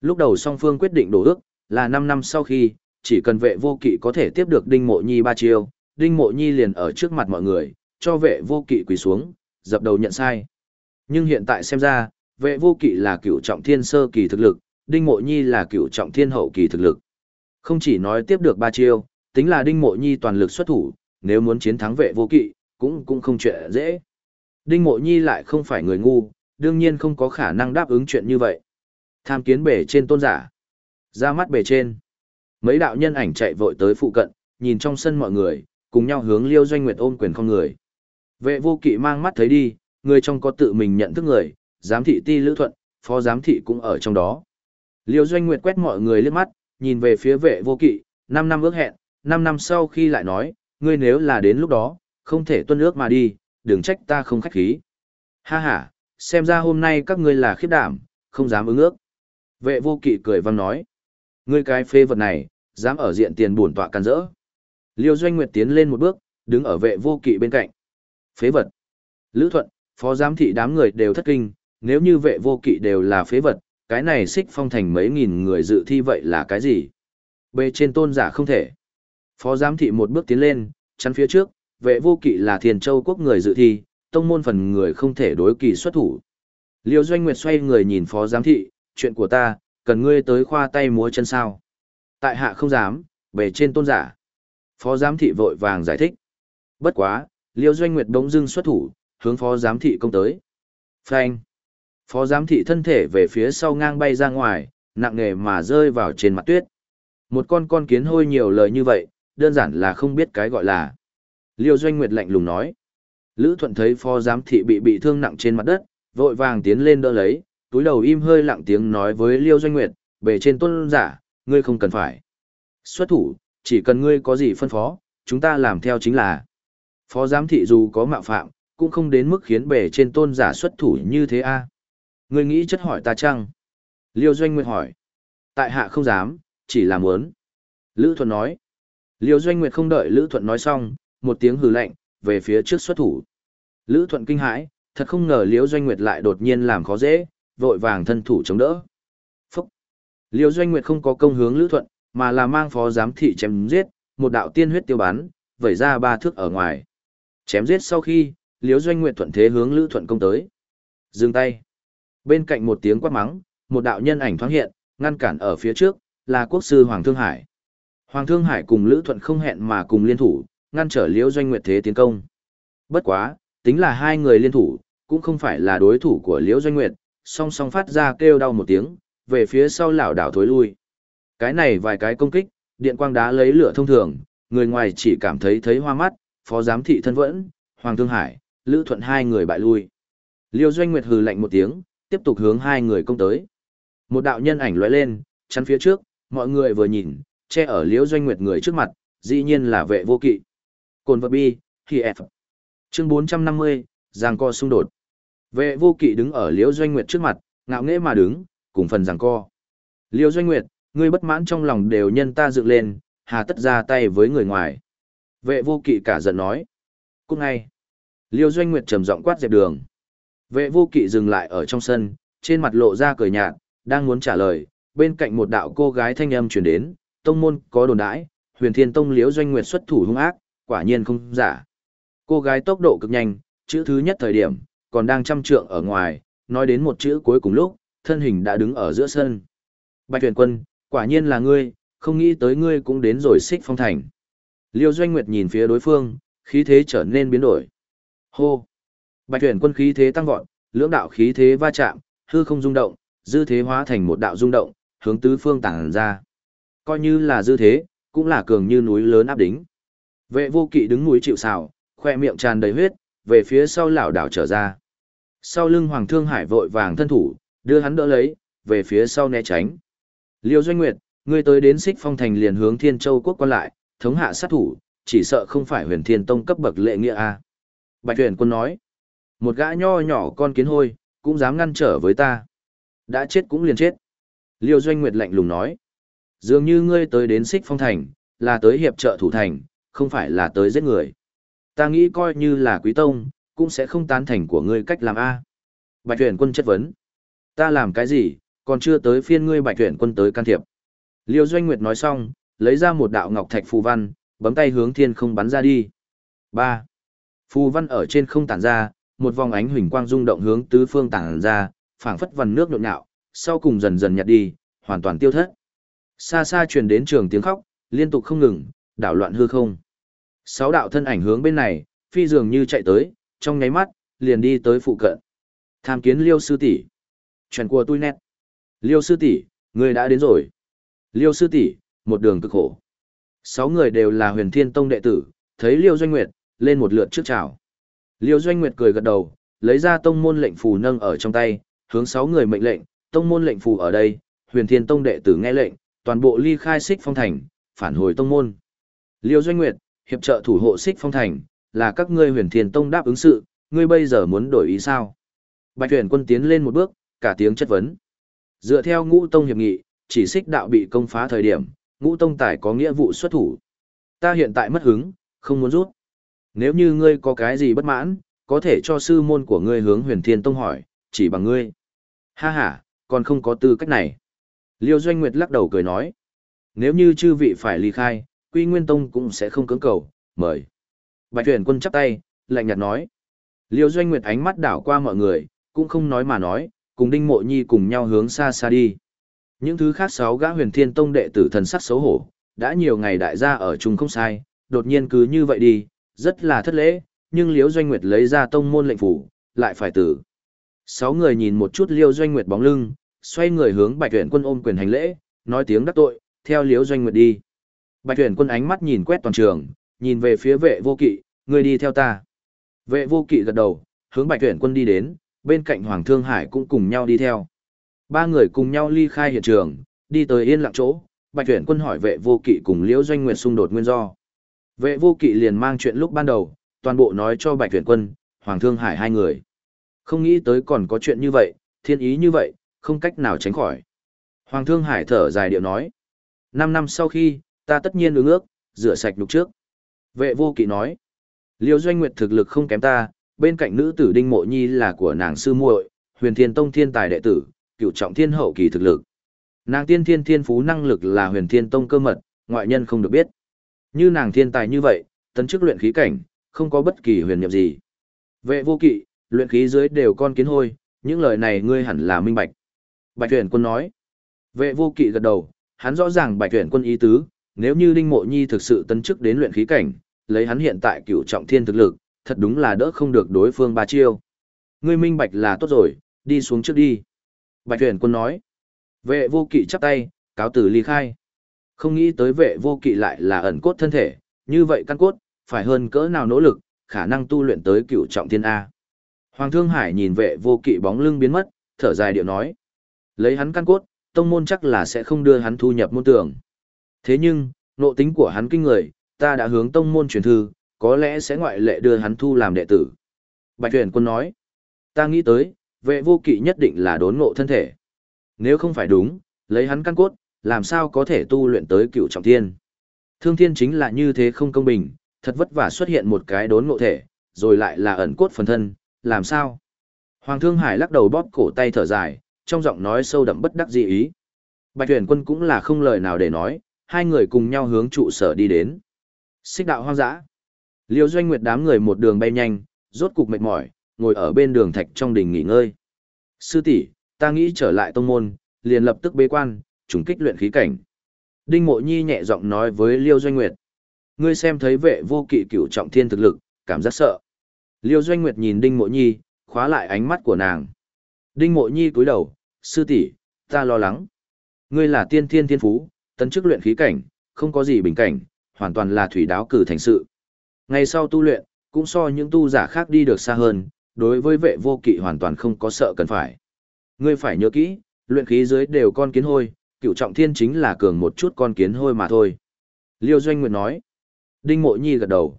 Lúc đầu song phương quyết định đổ ước, là 5 năm sau khi, chỉ cần vệ vô kỵ có thể tiếp được Đinh Mộ Nhi ba chiêu, Đinh Mộ Nhi liền ở trước mặt mọi người, cho vệ vô kỵ quỳ xuống, dập đầu nhận sai. Nhưng hiện tại xem ra, vệ vô kỵ là cựu trọng thiên sơ kỳ thực lực, Đinh Mộ Nhi là cựu trọng thiên hậu kỳ thực lực. Không chỉ nói tiếp được ba chiêu, tính là Đinh Mộ Nhi toàn lực xuất thủ, nếu muốn chiến thắng vệ vô kỵ, cũng cũng không chuyện dễ. Đinh Mộ Nhi lại không phải người ngu, đương nhiên không có khả năng đáp ứng chuyện như vậy. Tham kiến bể trên tôn giả. Ra mắt bể trên. Mấy đạo nhân ảnh chạy vội tới phụ cận, nhìn trong sân mọi người, cùng nhau hướng Liêu Doanh Nguyệt ôm quyền không người. Vệ vô kỵ mang mắt thấy đi, người trong có tự mình nhận thức người, giám thị ti lữ thuận, phó giám thị cũng ở trong đó. Liêu Doanh Nguyệt quét mọi người liếc mắt, nhìn về phía vệ vô kỵ, 5 năm ước hẹn, 5 năm sau khi lại nói, ngươi nếu là đến lúc đó, không thể tuân ước mà đi, đừng trách ta không khách khí. Ha ha, xem ra hôm nay các ngươi là khiếp đảm, không dám ứng ước. Vệ vô kỵ cười vang nói, ngươi cái phê vật này, dám ở diện tiền bổn tọa can rỡ. Liêu Doanh Nguyệt tiến lên một bước, đứng ở vệ vô kỵ bên cạnh. Phế vật. Lữ Thuận, phó giám thị đám người đều thất kinh, nếu như vệ vô kỵ đều là phế vật, cái này xích phong thành mấy nghìn người dự thi vậy là cái gì? Bề trên tôn giả không thể. Phó giám thị một bước tiến lên, chắn phía trước, vệ vô kỵ là thiền châu quốc người dự thi, tông môn phần người không thể đối kỳ xuất thủ. Liêu Doanh Nguyệt xoay người nhìn phó giám thị, chuyện của ta, cần ngươi tới khoa tay múa chân sao. Tại hạ không dám, bề trên tôn giả. Phó giám thị vội vàng giải thích. Bất quá, Liêu Doanh Nguyệt đống dưng xuất thủ, hướng phó giám thị công tới. Phanh. Phó giám thị thân thể về phía sau ngang bay ra ngoài, nặng nề mà rơi vào trên mặt tuyết. Một con con kiến hôi nhiều lời như vậy, đơn giản là không biết cái gọi là. Liêu Doanh Nguyệt lạnh lùng nói. Lữ Thuận thấy phó giám thị bị bị thương nặng trên mặt đất, vội vàng tiến lên đỡ lấy, túi đầu im hơi lặng tiếng nói với Liêu Doanh Nguyệt, bề trên tôn giả, ngươi không cần phải. Xuất thủ, chỉ cần ngươi có gì phân phó, chúng ta làm theo chính là. Phó giám thị dù có mạo phạm, cũng không đến mức khiến bề trên tôn giả xuất thủ như thế a. Ngươi nghĩ chất hỏi ta chăng? Liêu Doanh Nguyệt hỏi. Tại hạ không dám, chỉ là muốn. Lữ Thuận nói. Liêu Doanh Nguyệt không đợi Lữ Thuận nói xong, một tiếng hừ lạnh, về phía trước xuất thủ. Lữ Thuận kinh hãi, thật không ngờ Liêu Doanh Nguyệt lại đột nhiên làm khó dễ, vội vàng thân thủ chống đỡ. Phúc! Liêu Doanh Nguyệt không có công hướng Lữ Thuận, mà là mang phó giám thị chém giết, một đạo tiên huyết tiêu bắn, vẩy ra ba thước ở ngoài. Chém giết sau khi, Liêu Doanh Nguyệt thuận thế hướng Lữ Thuận công tới. Dừng tay! Bên cạnh một tiếng quát mắng, một đạo nhân ảnh thoáng hiện, ngăn cản ở phía trước, là quốc sư Hoàng Thương Hải. Hoàng Thương Hải cùng Lữ Thuận không hẹn mà cùng liên thủ, ngăn trở Liễu Doanh Nguyệt thế tiến công. Bất quá, tính là hai người liên thủ, cũng không phải là đối thủ của Liễu Doanh Nguyệt, song song phát ra kêu đau một tiếng, về phía sau lảo đảo thối lui. Cái này vài cái công kích, điện quang đá lấy lửa thông thường, người ngoài chỉ cảm thấy thấy hoa mắt, phó giám thị thân vẫn, Hoàng Thương Hải, Lữ Thuận hai người bại lui. Liêu Doanh Nguyệt hừ lạnh một tiếng, tiếp tục hướng hai người công tới. Một đạo nhân ảnh lóe lên, chắn phía trước, mọi người vừa nhìn, che ở liễu doanh nguyệt người trước mặt, dĩ nhiên là vệ vô kỵ. Cồn vật bi, thì F. Chương 450, giằng co xung đột. Vệ vô kỵ đứng ở liễu doanh nguyệt trước mặt, ngạo nghễ mà đứng, cùng phần giằng co. Liễu doanh nguyệt, ngươi bất mãn trong lòng đều nhân ta dựng lên, hà tất ra tay với người ngoài. Vệ vô kỵ cả giận nói. Cũng ngay. Liêu doanh nguyệt trầm giọng quát dẹp đường. Vệ vô kỵ dừng lại ở trong sân, trên mặt lộ ra cười nhạt, đang muốn trả lời, bên cạnh một đạo cô gái thanh âm truyền đến, tông môn có đồn đãi, huyền thiên tông liễu doanh nguyệt xuất thủ hung ác, quả nhiên không giả. Cô gái tốc độ cực nhanh, chữ thứ nhất thời điểm, còn đang trăm trượng ở ngoài, nói đến một chữ cuối cùng lúc, thân hình đã đứng ở giữa sân. Bạch huyền quân, quả nhiên là ngươi, không nghĩ tới ngươi cũng đến rồi xích phong thành. Liêu doanh nguyệt nhìn phía đối phương, khí thế trở nên biến đổi. Hô! Bạch tuyển quân khí thế tăng vọt, lưỡng đạo khí thế va chạm, hư không rung động, dư thế hóa thành một đạo rung động, hướng tứ phương tản ra. Coi như là dư thế, cũng là cường như núi lớn áp đính. Vệ vô kỵ đứng núi chịu sào, khoe miệng tràn đầy huyết, về phía sau lảo đảo trở ra. Sau lưng Hoàng Thương Hải vội vàng thân thủ, đưa hắn đỡ lấy, về phía sau né tránh. Liêu Doanh Nguyệt, ngươi tới đến Xích Phong Thành liền hướng Thiên Châu quốc quan lại, thống hạ sát thủ, chỉ sợ không phải huyền thiên tông cấp bậc lệ nghĩa a Bạch huyền quân nói, một gã nho nhỏ con kiến hôi, cũng dám ngăn trở với ta. Đã chết cũng liền chết. Liêu Doanh Nguyệt lạnh lùng nói, dường như ngươi tới đến Xích Phong Thành, là tới hiệp trợ thủ thành, không phải là tới giết người. Ta nghĩ coi như là quý tông, cũng sẽ không tán thành của ngươi cách làm A. Bạch tuyển quân chất vấn. Ta làm cái gì, còn chưa tới phiên ngươi bạch tuyển quân tới can thiệp. Liêu Doanh Nguyệt nói xong, lấy ra một đạo ngọc thạch phù văn, bấm tay hướng thiên không bắn ra đi. 3. Phù văn ở trên không tản ra, một vòng ánh huỳnh quang rung động hướng tứ phương tản ra, phảng phất vằn nước nhộn nhạo, sau cùng dần dần nhạt đi, hoàn toàn tiêu thất. Xa xa truyền đến trường tiếng khóc, liên tục không ngừng, đảo loạn hư không. Sáu đạo thân ảnh hướng bên này, phi dường như chạy tới, trong nháy mắt, liền đi tới phụ cận. Tham kiến Liêu sư tỷ. Chuyện của tôi nét. Liêu sư tỷ, người đã đến rồi. Liêu sư tỷ, một đường cực khổ. Sáu người đều là huyền thiên tông đệ tử, thấy Liêu Doanh Nguyệt, lên một lượt trước chào. Liêu Doanh Nguyệt cười gật đầu, lấy ra tông môn lệnh phù nâng ở trong tay, hướng sáu người mệnh lệnh, tông môn lệnh phù ở đây, huyền thiên tông đệ tử nghe lệnh, toàn bộ ly khai xích phong thành, phản hồi tông môn. Liêu Doanh Nguyệt, hiệp trợ thủ hộ xích phong thành, là các ngươi huyền thiên tông đáp ứng sự, ngươi bây giờ muốn đổi ý sao? Bạch huyền quân tiến lên một bước, cả tiếng chất vấn. Dựa theo ngũ tông hiệp nghị, chỉ xích đạo bị công phá thời điểm, ngũ tông tài có nghĩa vụ xuất thủ. Ta hiện tại mất hứng, không muốn rút. Nếu như ngươi có cái gì bất mãn, có thể cho sư môn của ngươi hướng huyền thiên tông hỏi, chỉ bằng ngươi. Ha ha, còn không có tư cách này. Liêu Doanh Nguyệt lắc đầu cười nói. Nếu như chư vị phải ly khai, Quy Nguyên Tông cũng sẽ không cưỡng cầu, mời. Bạch Huyền quân chắp tay, lạnh nhạt nói. Liêu Doanh Nguyệt ánh mắt đảo qua mọi người, cũng không nói mà nói, cùng Đinh Mộ Nhi cùng nhau hướng xa xa đi. Những thứ khác sáu gã huyền thiên tông đệ tử thần sắc xấu hổ, đã nhiều ngày đại gia ở chung không sai, đột nhiên cứ như vậy đi, rất là thất lễ, nhưng Liễu Doanh Nguyệt lấy ra tông môn lệnh phủ, lại phải tử. Sáu người nhìn một chút Liễu Doanh Nguyệt bóng lưng, xoay người hướng Bạch Tuyển Quân ôm quyền hành lễ, nói tiếng đắc tội, theo Liễu Doanh Nguyệt đi. Bạch Tuyển Quân ánh mắt nhìn quét toàn trường, nhìn về phía vệ vô kỵ, người đi theo ta. Vệ vô kỵ gật đầu, hướng Bạch Tuyển Quân đi đến, bên cạnh Hoàng Thương Hải cũng cùng nhau đi theo. Ba người cùng nhau ly khai hiện trường, đi tới yên lặng chỗ, Bạch Tuyển Quân hỏi vệ vô kỵ cùng Liễu Doanh Nguyệt xung đột nguyên do. Vệ vô kỵ liền mang chuyện lúc ban đầu, toàn bộ nói cho Bạch Tuyển Quân, Hoàng Thương Hải hai người. Không nghĩ tới còn có chuyện như vậy, thiên ý như vậy, không cách nào tránh khỏi. Hoàng Thương Hải thở dài điệu nói. Năm năm sau khi, ta tất nhiên ứng ước, rửa sạch lục trước. Vệ vô kỵ nói. Liêu Doanh Nguyệt thực lực không kém ta, bên cạnh nữ tử Đinh Mộ Nhi là của nàng sư muội, huyền thiên tông thiên tài đệ tử, cựu trọng thiên hậu kỳ thực lực. Nàng tiên thiên thiên phú năng lực là huyền thiên tông cơ mật, ngoại nhân không được biết. Như nàng thiên tài như vậy, tấn chức luyện khí cảnh, không có bất kỳ huyền nhiệm gì. Vệ vô kỵ, luyện khí dưới đều con kiến hôi, những lời này ngươi hẳn là minh bạch. Bạch tuyển quân nói. Vệ vô kỵ gật đầu, hắn rõ ràng bạch tuyển quân ý tứ, nếu như Đinh Mộ Nhi thực sự tấn chức đến luyện khí cảnh, lấy hắn hiện tại cựu trọng thiên thực lực, thật đúng là đỡ không được đối phương ba chiêu. Ngươi minh bạch là tốt rồi, đi xuống trước đi. Bạch tuyển quân nói. Vệ vô kỵ chắp tay, cáo tử ly khai. Không nghĩ tới vệ vô kỵ lại là ẩn cốt thân thể, như vậy căn cốt, phải hơn cỡ nào nỗ lực, khả năng tu luyện tới cửu trọng thiên A. Hoàng Thương Hải nhìn vệ vô kỵ bóng lưng biến mất, thở dài điệu nói. Lấy hắn căn cốt, tông môn chắc là sẽ không đưa hắn thu nhập môn tưởng. Thế nhưng, nộ tính của hắn kinh người, ta đã hướng tông môn truyền thư, có lẽ sẽ ngoại lệ đưa hắn thu làm đệ tử. Bạch Huyền quân nói, ta nghĩ tới, vệ vô kỵ nhất định là đốn ngộ thân thể. Nếu không phải đúng, lấy hắn căn cốt, làm sao có thể tu luyện tới cựu trọng thiên. Thương thiên chính là như thế không công bình, thật vất vả xuất hiện một cái đốn ngộ thể, rồi lại là ẩn cốt phần thân, làm sao? Hoàng Thương Hải lắc đầu bóp cổ tay thở dài, trong giọng nói sâu đậm bất đắc dĩ ý. Bạch tuyển quân cũng là không lời nào để nói, hai người cùng nhau hướng trụ sở đi đến. Xích đạo hoang dã. Liêu doanh nguyệt đám người một đường bay nhanh, rốt cục mệt mỏi, ngồi ở bên đường thạch trong đình nghỉ ngơi. Sư tỷ, ta nghĩ trở lại tông môn, liền lập tức bế quan, trùng kích luyện khí cảnh. Đinh Mộ Nhi nhẹ giọng nói với Liêu Doanh Nguyệt. Ngươi xem thấy vệ vô kỵ cửu trọng thiên thực lực, cảm giác sợ. Liêu Doanh Nguyệt nhìn Đinh Mộ Nhi, khóa lại ánh mắt của nàng. Đinh Mộ Nhi cúi đầu, sư tỷ, ta lo lắng. Ngươi là tiên thiên thiên phú, tấn chức luyện khí cảnh, không có gì bình cảnh, hoàn toàn là thủy đáo cử thành sự. Ngày sau tu luyện, cũng so những tu giả khác đi được xa hơn, đối với vệ vô kỵ hoàn toàn không có sợ cần phải. Ngươi phải nhớ kỹ, luyện khí dưới đều con kiến hôi, cựu trọng thiên chính là cường một chút con kiến hôi mà thôi. Liêu Doanh Nguyệt nói. Đinh Mộ Nhi gật đầu.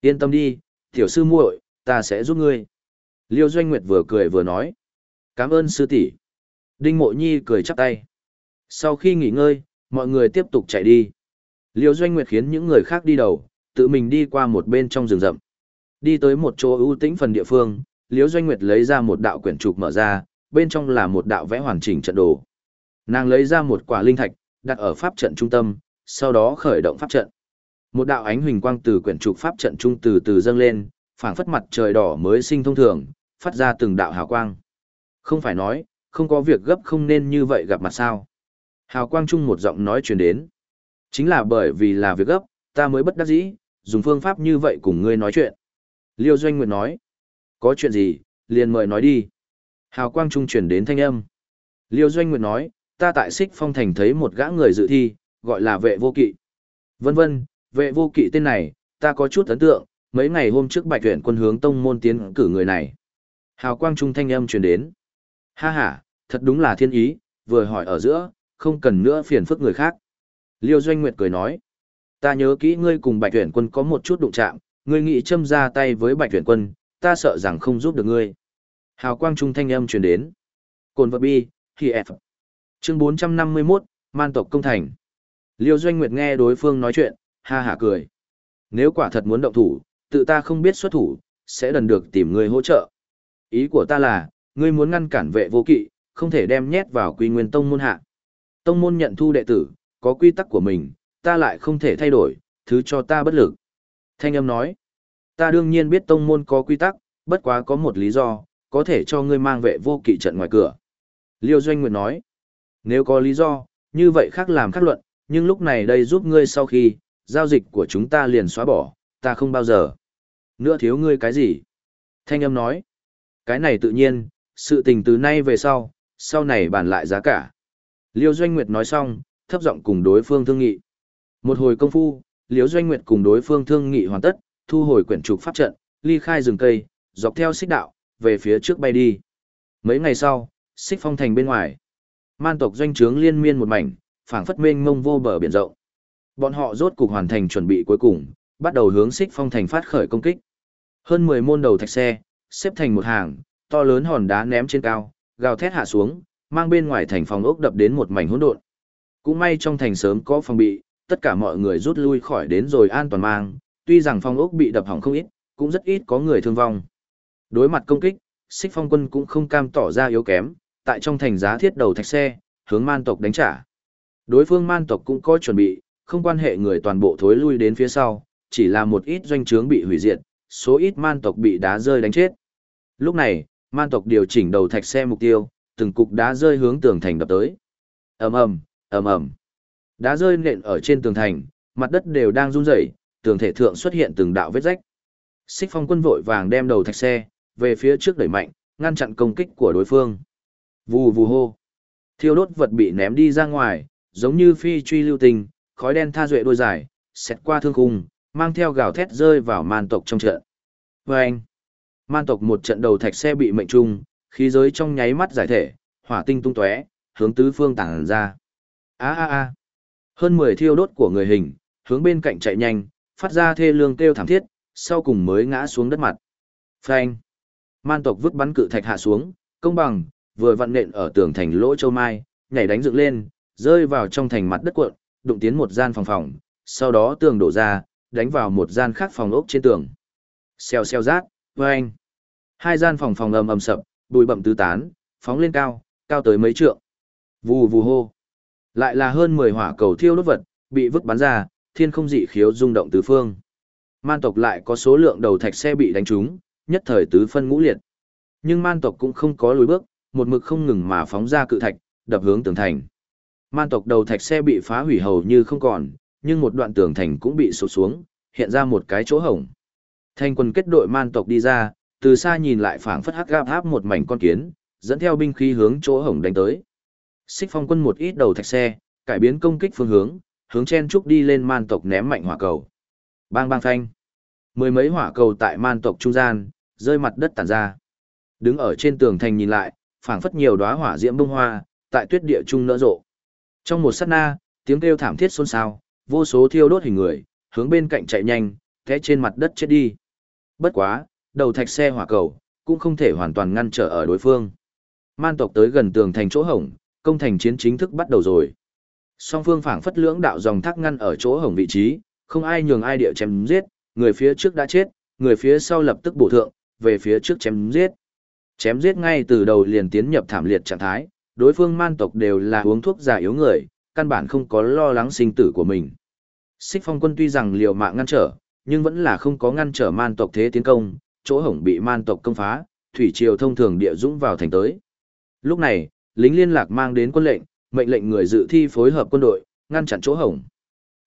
Yên tâm đi, tiểu sư muội, ta sẽ giúp ngươi. Liêu Doanh Nguyệt vừa cười vừa nói. Cảm ơn sư tỷ. Đinh Mộ Nhi cười chắp tay. Sau khi nghỉ ngơi, mọi người tiếp tục chạy đi. Liêu Doanh Nguyệt khiến những người khác đi đầu, tự mình đi qua một bên trong rừng rậm. Đi tới một chỗ ưu tĩnh phần địa phương, Liêu Doanh Nguyệt lấy ra một đạo quyển trục mở ra, bên trong là một đạo vẽ hoàn chỉnh trận đồ. Nàng lấy ra một quả linh thạch, đặt ở pháp trận trung tâm, sau đó khởi động pháp trận. Một đạo ánh huỳnh quang từ quyển trục pháp trận trung từ từ dâng lên, phảng phất mặt trời đỏ mới sinh thông thường, phát ra từng đạo hào quang. Không phải nói, không có việc gấp không nên như vậy gặp mặt sao. Hào quang chung một giọng nói truyền đến. Chính là bởi vì là việc gấp, ta mới bất đắc dĩ, dùng phương pháp như vậy cùng ngươi nói chuyện. Liêu Doanh Nguyệt nói. Có chuyện gì, liền mời nói đi. Hào quang trung truyền đến thanh âm. Liêu Doanh Nguyệt nói, ta tại Xích Phong Thành thấy một gã người dự thi, gọi là vệ vô kỵ. Vân vân, vệ vô kỵ tên này, ta có chút ấn tượng, mấy ngày hôm trước bạch tuyển quân hướng tông môn tiến cử người này. Hào quang trung thanh âm truyền đến. Ha ha, thật đúng là thiên ý, vừa hỏi ở giữa, không cần nữa phiền phức người khác. Liêu Doanh Nguyệt cười nói, ta nhớ kỹ ngươi cùng bạch tuyển quân có một chút đụng chạm, ngươi nghĩ châm ra tay với bạch tuyển quân, ta sợ rằng không giúp được ngươi. Hào quang trung thanh âm truyền đến. Cồn vật bi, khi F. Chương 451, Man tộc công thành. Liêu Doanh Nguyệt nghe đối phương nói chuyện, ha hả cười. Nếu quả thật muốn động thủ, tự ta không biết xuất thủ, sẽ đần được tìm người hỗ trợ. Ý của ta là, ngươi muốn ngăn cản vệ vô kỵ, không thể đem nhét vào quy nguyên tông môn hạ. Tông môn nhận thu đệ tử, có quy tắc của mình, ta lại không thể thay đổi, thứ cho ta bất lực. Thanh âm nói, ta đương nhiên biết tông môn có quy tắc, bất quá có một lý do, có thể cho ngươi mang vệ vô kỵ trận ngoài cửa. Liêu Doanh Nguyệt nói, nếu có lý do, như vậy khác làm khác luận, nhưng lúc này đây giúp ngươi sau khi, giao dịch của chúng ta liền xóa bỏ, ta không bao giờ. Nữa thiếu ngươi cái gì? Thanh âm nói, cái này tự nhiên, sự tình từ nay về sau, sau này bàn lại giá cả. Liêu Doanh Nguyệt nói xong, thấp giọng cùng đối phương thương nghị. Một hồi công phu, Liêu Doanh Nguyệt cùng đối phương thương nghị hoàn tất, thu hồi quyển trục pháp trận, ly khai rừng cây, dọc theo xích đạo, về phía trước bay đi. Mấy ngày sau, xích phong thành bên ngoài. Man tộc doanh trướng liên miên một mảnh, phảng phất mênh mông vô bờ biển rộng. Bọn họ rốt cục hoàn thành chuẩn bị cuối cùng, bắt đầu hướng xích phong thành phát khởi công kích. Hơn 10 môn đầu thạch xe, xếp thành một hàng, to lớn hòn đá ném trên cao, gào thét hạ xuống, mang bên ngoài thành phòng ốc đập đến một mảnh hỗn độn. Cũng may trong thành sớm có phòng bị, tất cả mọi người rút lui khỏi đến rồi an toàn mang, tuy rằng phòng ốc bị đập hỏng không ít, cũng rất ít có người thương vong. Đối mặt công kích, Xích Phong quân cũng không cam tỏ ra yếu kém, tại trong thành giá thiết đầu thạch xe, hướng man tộc đánh trả. Đối phương man tộc cũng có chuẩn bị, không quan hệ người toàn bộ thối lui đến phía sau, chỉ là một ít doanh trướng bị hủy diệt, số ít man tộc bị đá rơi đánh chết. Lúc này, man tộc điều chỉnh đầu thạch xe mục tiêu, từng cục đá rơi hướng tường thành đập tới. Ầm ầm, ầm ầm. Đá rơi nện ở trên tường thành, mặt đất đều đang run rẩy, tường thể thượng xuất hiện từng đạo vết rách. Xích Phong quân vội vàng đem đầu thạch xe về phía trước đẩy mạnh, ngăn chặn công kích của đối phương. Vù vù hô. Thiêu đốt vật bị ném đi ra ngoài, giống như phi truy lưu tình, khói đen tha duệ đôi dài, xẹt qua thương khung, mang theo gào thét rơi vào man tộc trong trận. Vâng! Man tộc một trận đầu thạch xe bị mệnh trung, khí giới trong nháy mắt giải thể, hỏa tinh tung tóe, hướng tứ phương tản ra. A a a! Hơn 10 thiêu đốt của người hình, hướng bên cạnh chạy nhanh, phát ra thê lương kêu thảm thiết, sau cùng mới ngã xuống đất mặt. Phanh! Man tộc vứt bắn cự thạch hạ xuống, công bằng, vừa vặn nện ở tường thành lỗ châu mai, nhảy đánh dựng lên, rơi vào trong thành mặt đất cuộn, đụng tiến một gian phòng phòng, sau đó tường đổ ra, đánh vào một gian khác phòng ốc trên tường. Xèo xèo rát, vang. Hai gian phòng phòng ầm ầm sập, bụi bậm tứ tán, phóng lên cao, cao tới mấy trượng. Vù vù hô. Lại là hơn 10 hỏa cầu thiêu đốt vật, bị vứt bắn ra, thiên không dị khiếu rung động tứ phương. Man tộc lại có số lượng đầu thạch xe bị đánh trúng, nhất thời tứ phân ngũ liệt. Nhưng man tộc cũng không có lùi bước, một mực không ngừng mà phóng ra cự thạch, đập hướng tường thành. Man tộc đầu thạch xe bị phá hủy hầu như không còn, nhưng một đoạn tường thành cũng bị sụt xuống, hiện ra một cái chỗ hổng. Thanh quân kết đội man tộc đi ra, từ xa nhìn lại phảng phất hắc gáp háp một mảnh con kiến, dẫn theo binh khí hướng chỗ hổng đánh tới. Xích phong quân một ít đầu thạch xe, cải biến công kích phương hướng, hướng chen trúc đi lên man tộc ném mạnh hỏa cầu. Bang bang phanh. Mười mấy hỏa cầu tại man tộc trung gian, rơi mặt đất tản ra. Đứng ở trên tường thành nhìn lại, phảng phất nhiều đóa hỏa diễm bông hoa, tại tuyết địa trung nở rộ. Trong một sát na, tiếng kêu thảm thiết xôn xao, vô số thiêu đốt hình người, hướng bên cạnh chạy nhanh, té trên mặt đất chết đi. Bất quá, đầu thạch xe hỏa cầu, cũng không thể hoàn toàn ngăn trở ở đối phương. Man tộc tới gần tường thành chỗ hổng, công thành chiến chính thức bắt đầu rồi. Song phương phảng phất lưỡng đạo dòng thác ngăn ở chỗ hổng vị trí, không ai nhường ai địa chém giết, người phía trước đã chết, người phía sau lập tức bổ thượng, về phía trước chém giết. Chém giết ngay từ đầu liền tiến nhập thảm liệt trạng thái, đối phương man tộc đều là uống thuốc giả yếu người, căn bản không có lo lắng sinh tử của mình. Xích phong quân tuy rằng liều mạng ngăn trở, nhưng vẫn là không có ngăn trở man tộc thế tiến công, chỗ hổng bị man tộc công phá, thủy triều thông thường địa dũng vào thành tới. Lúc này, lính liên lạc mang đến quân lệnh, mệnh lệnh người dự thi phối hợp quân đội, ngăn chặn chỗ hổng.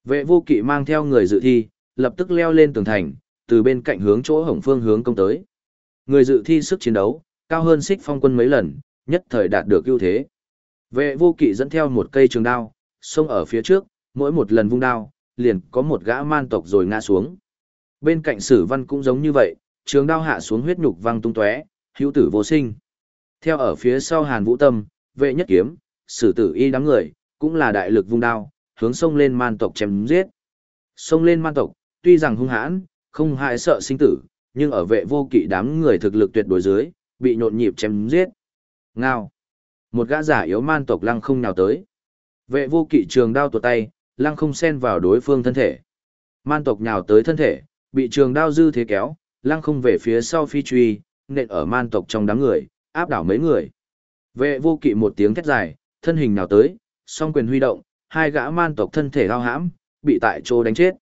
Vệ vô kỵ mang theo người dự thi, lập tức leo lên tường thành, từ bên cạnh hướng chỗ hổng phương hướng công tới. Người dự thi sức chiến đấu, cao hơn xích phong quân mấy lần, nhất thời đạt được ưu thế. Vệ vô kỵ dẫn theo một cây trường đao, xông ở phía trước, mỗi một lần vung đao, liền có một gã man tộc rồi ngã xuống. Bên cạnh sử văn cũng giống như vậy, trường đao hạ xuống huyết nhục văng tung tóe, hữu tử vô sinh. Theo ở phía sau Hàn Vũ Tâm, vệ nhất kiếm, sử tử y đám người, cũng là đại lực vung đao, hướng sông lên man tộc chém giết. Sông lên man tộc, tuy rằng hung hãn, không hại sợ sinh tử, nhưng ở vệ vô kỵ đám người thực lực tuyệt đối dưới, bị nhộn nhịp chém giết. Ngao. Một gã giả yếu man tộc lăng không nào tới. Vệ vô kỵ trường đao tuột tay, lăng không xen vào đối phương thân thể. Man tộc nhào tới thân thể, bị trường đao dư thế kéo, lăng không về phía sau phi truy, nện ở man tộc trong đám người, áp đảo mấy người. Vệ vô kỵ một tiếng thét dài, thân hình nào tới, song quyền huy động, hai gã man tộc thân thể lao hãm, bị tại chỗ đánh chết.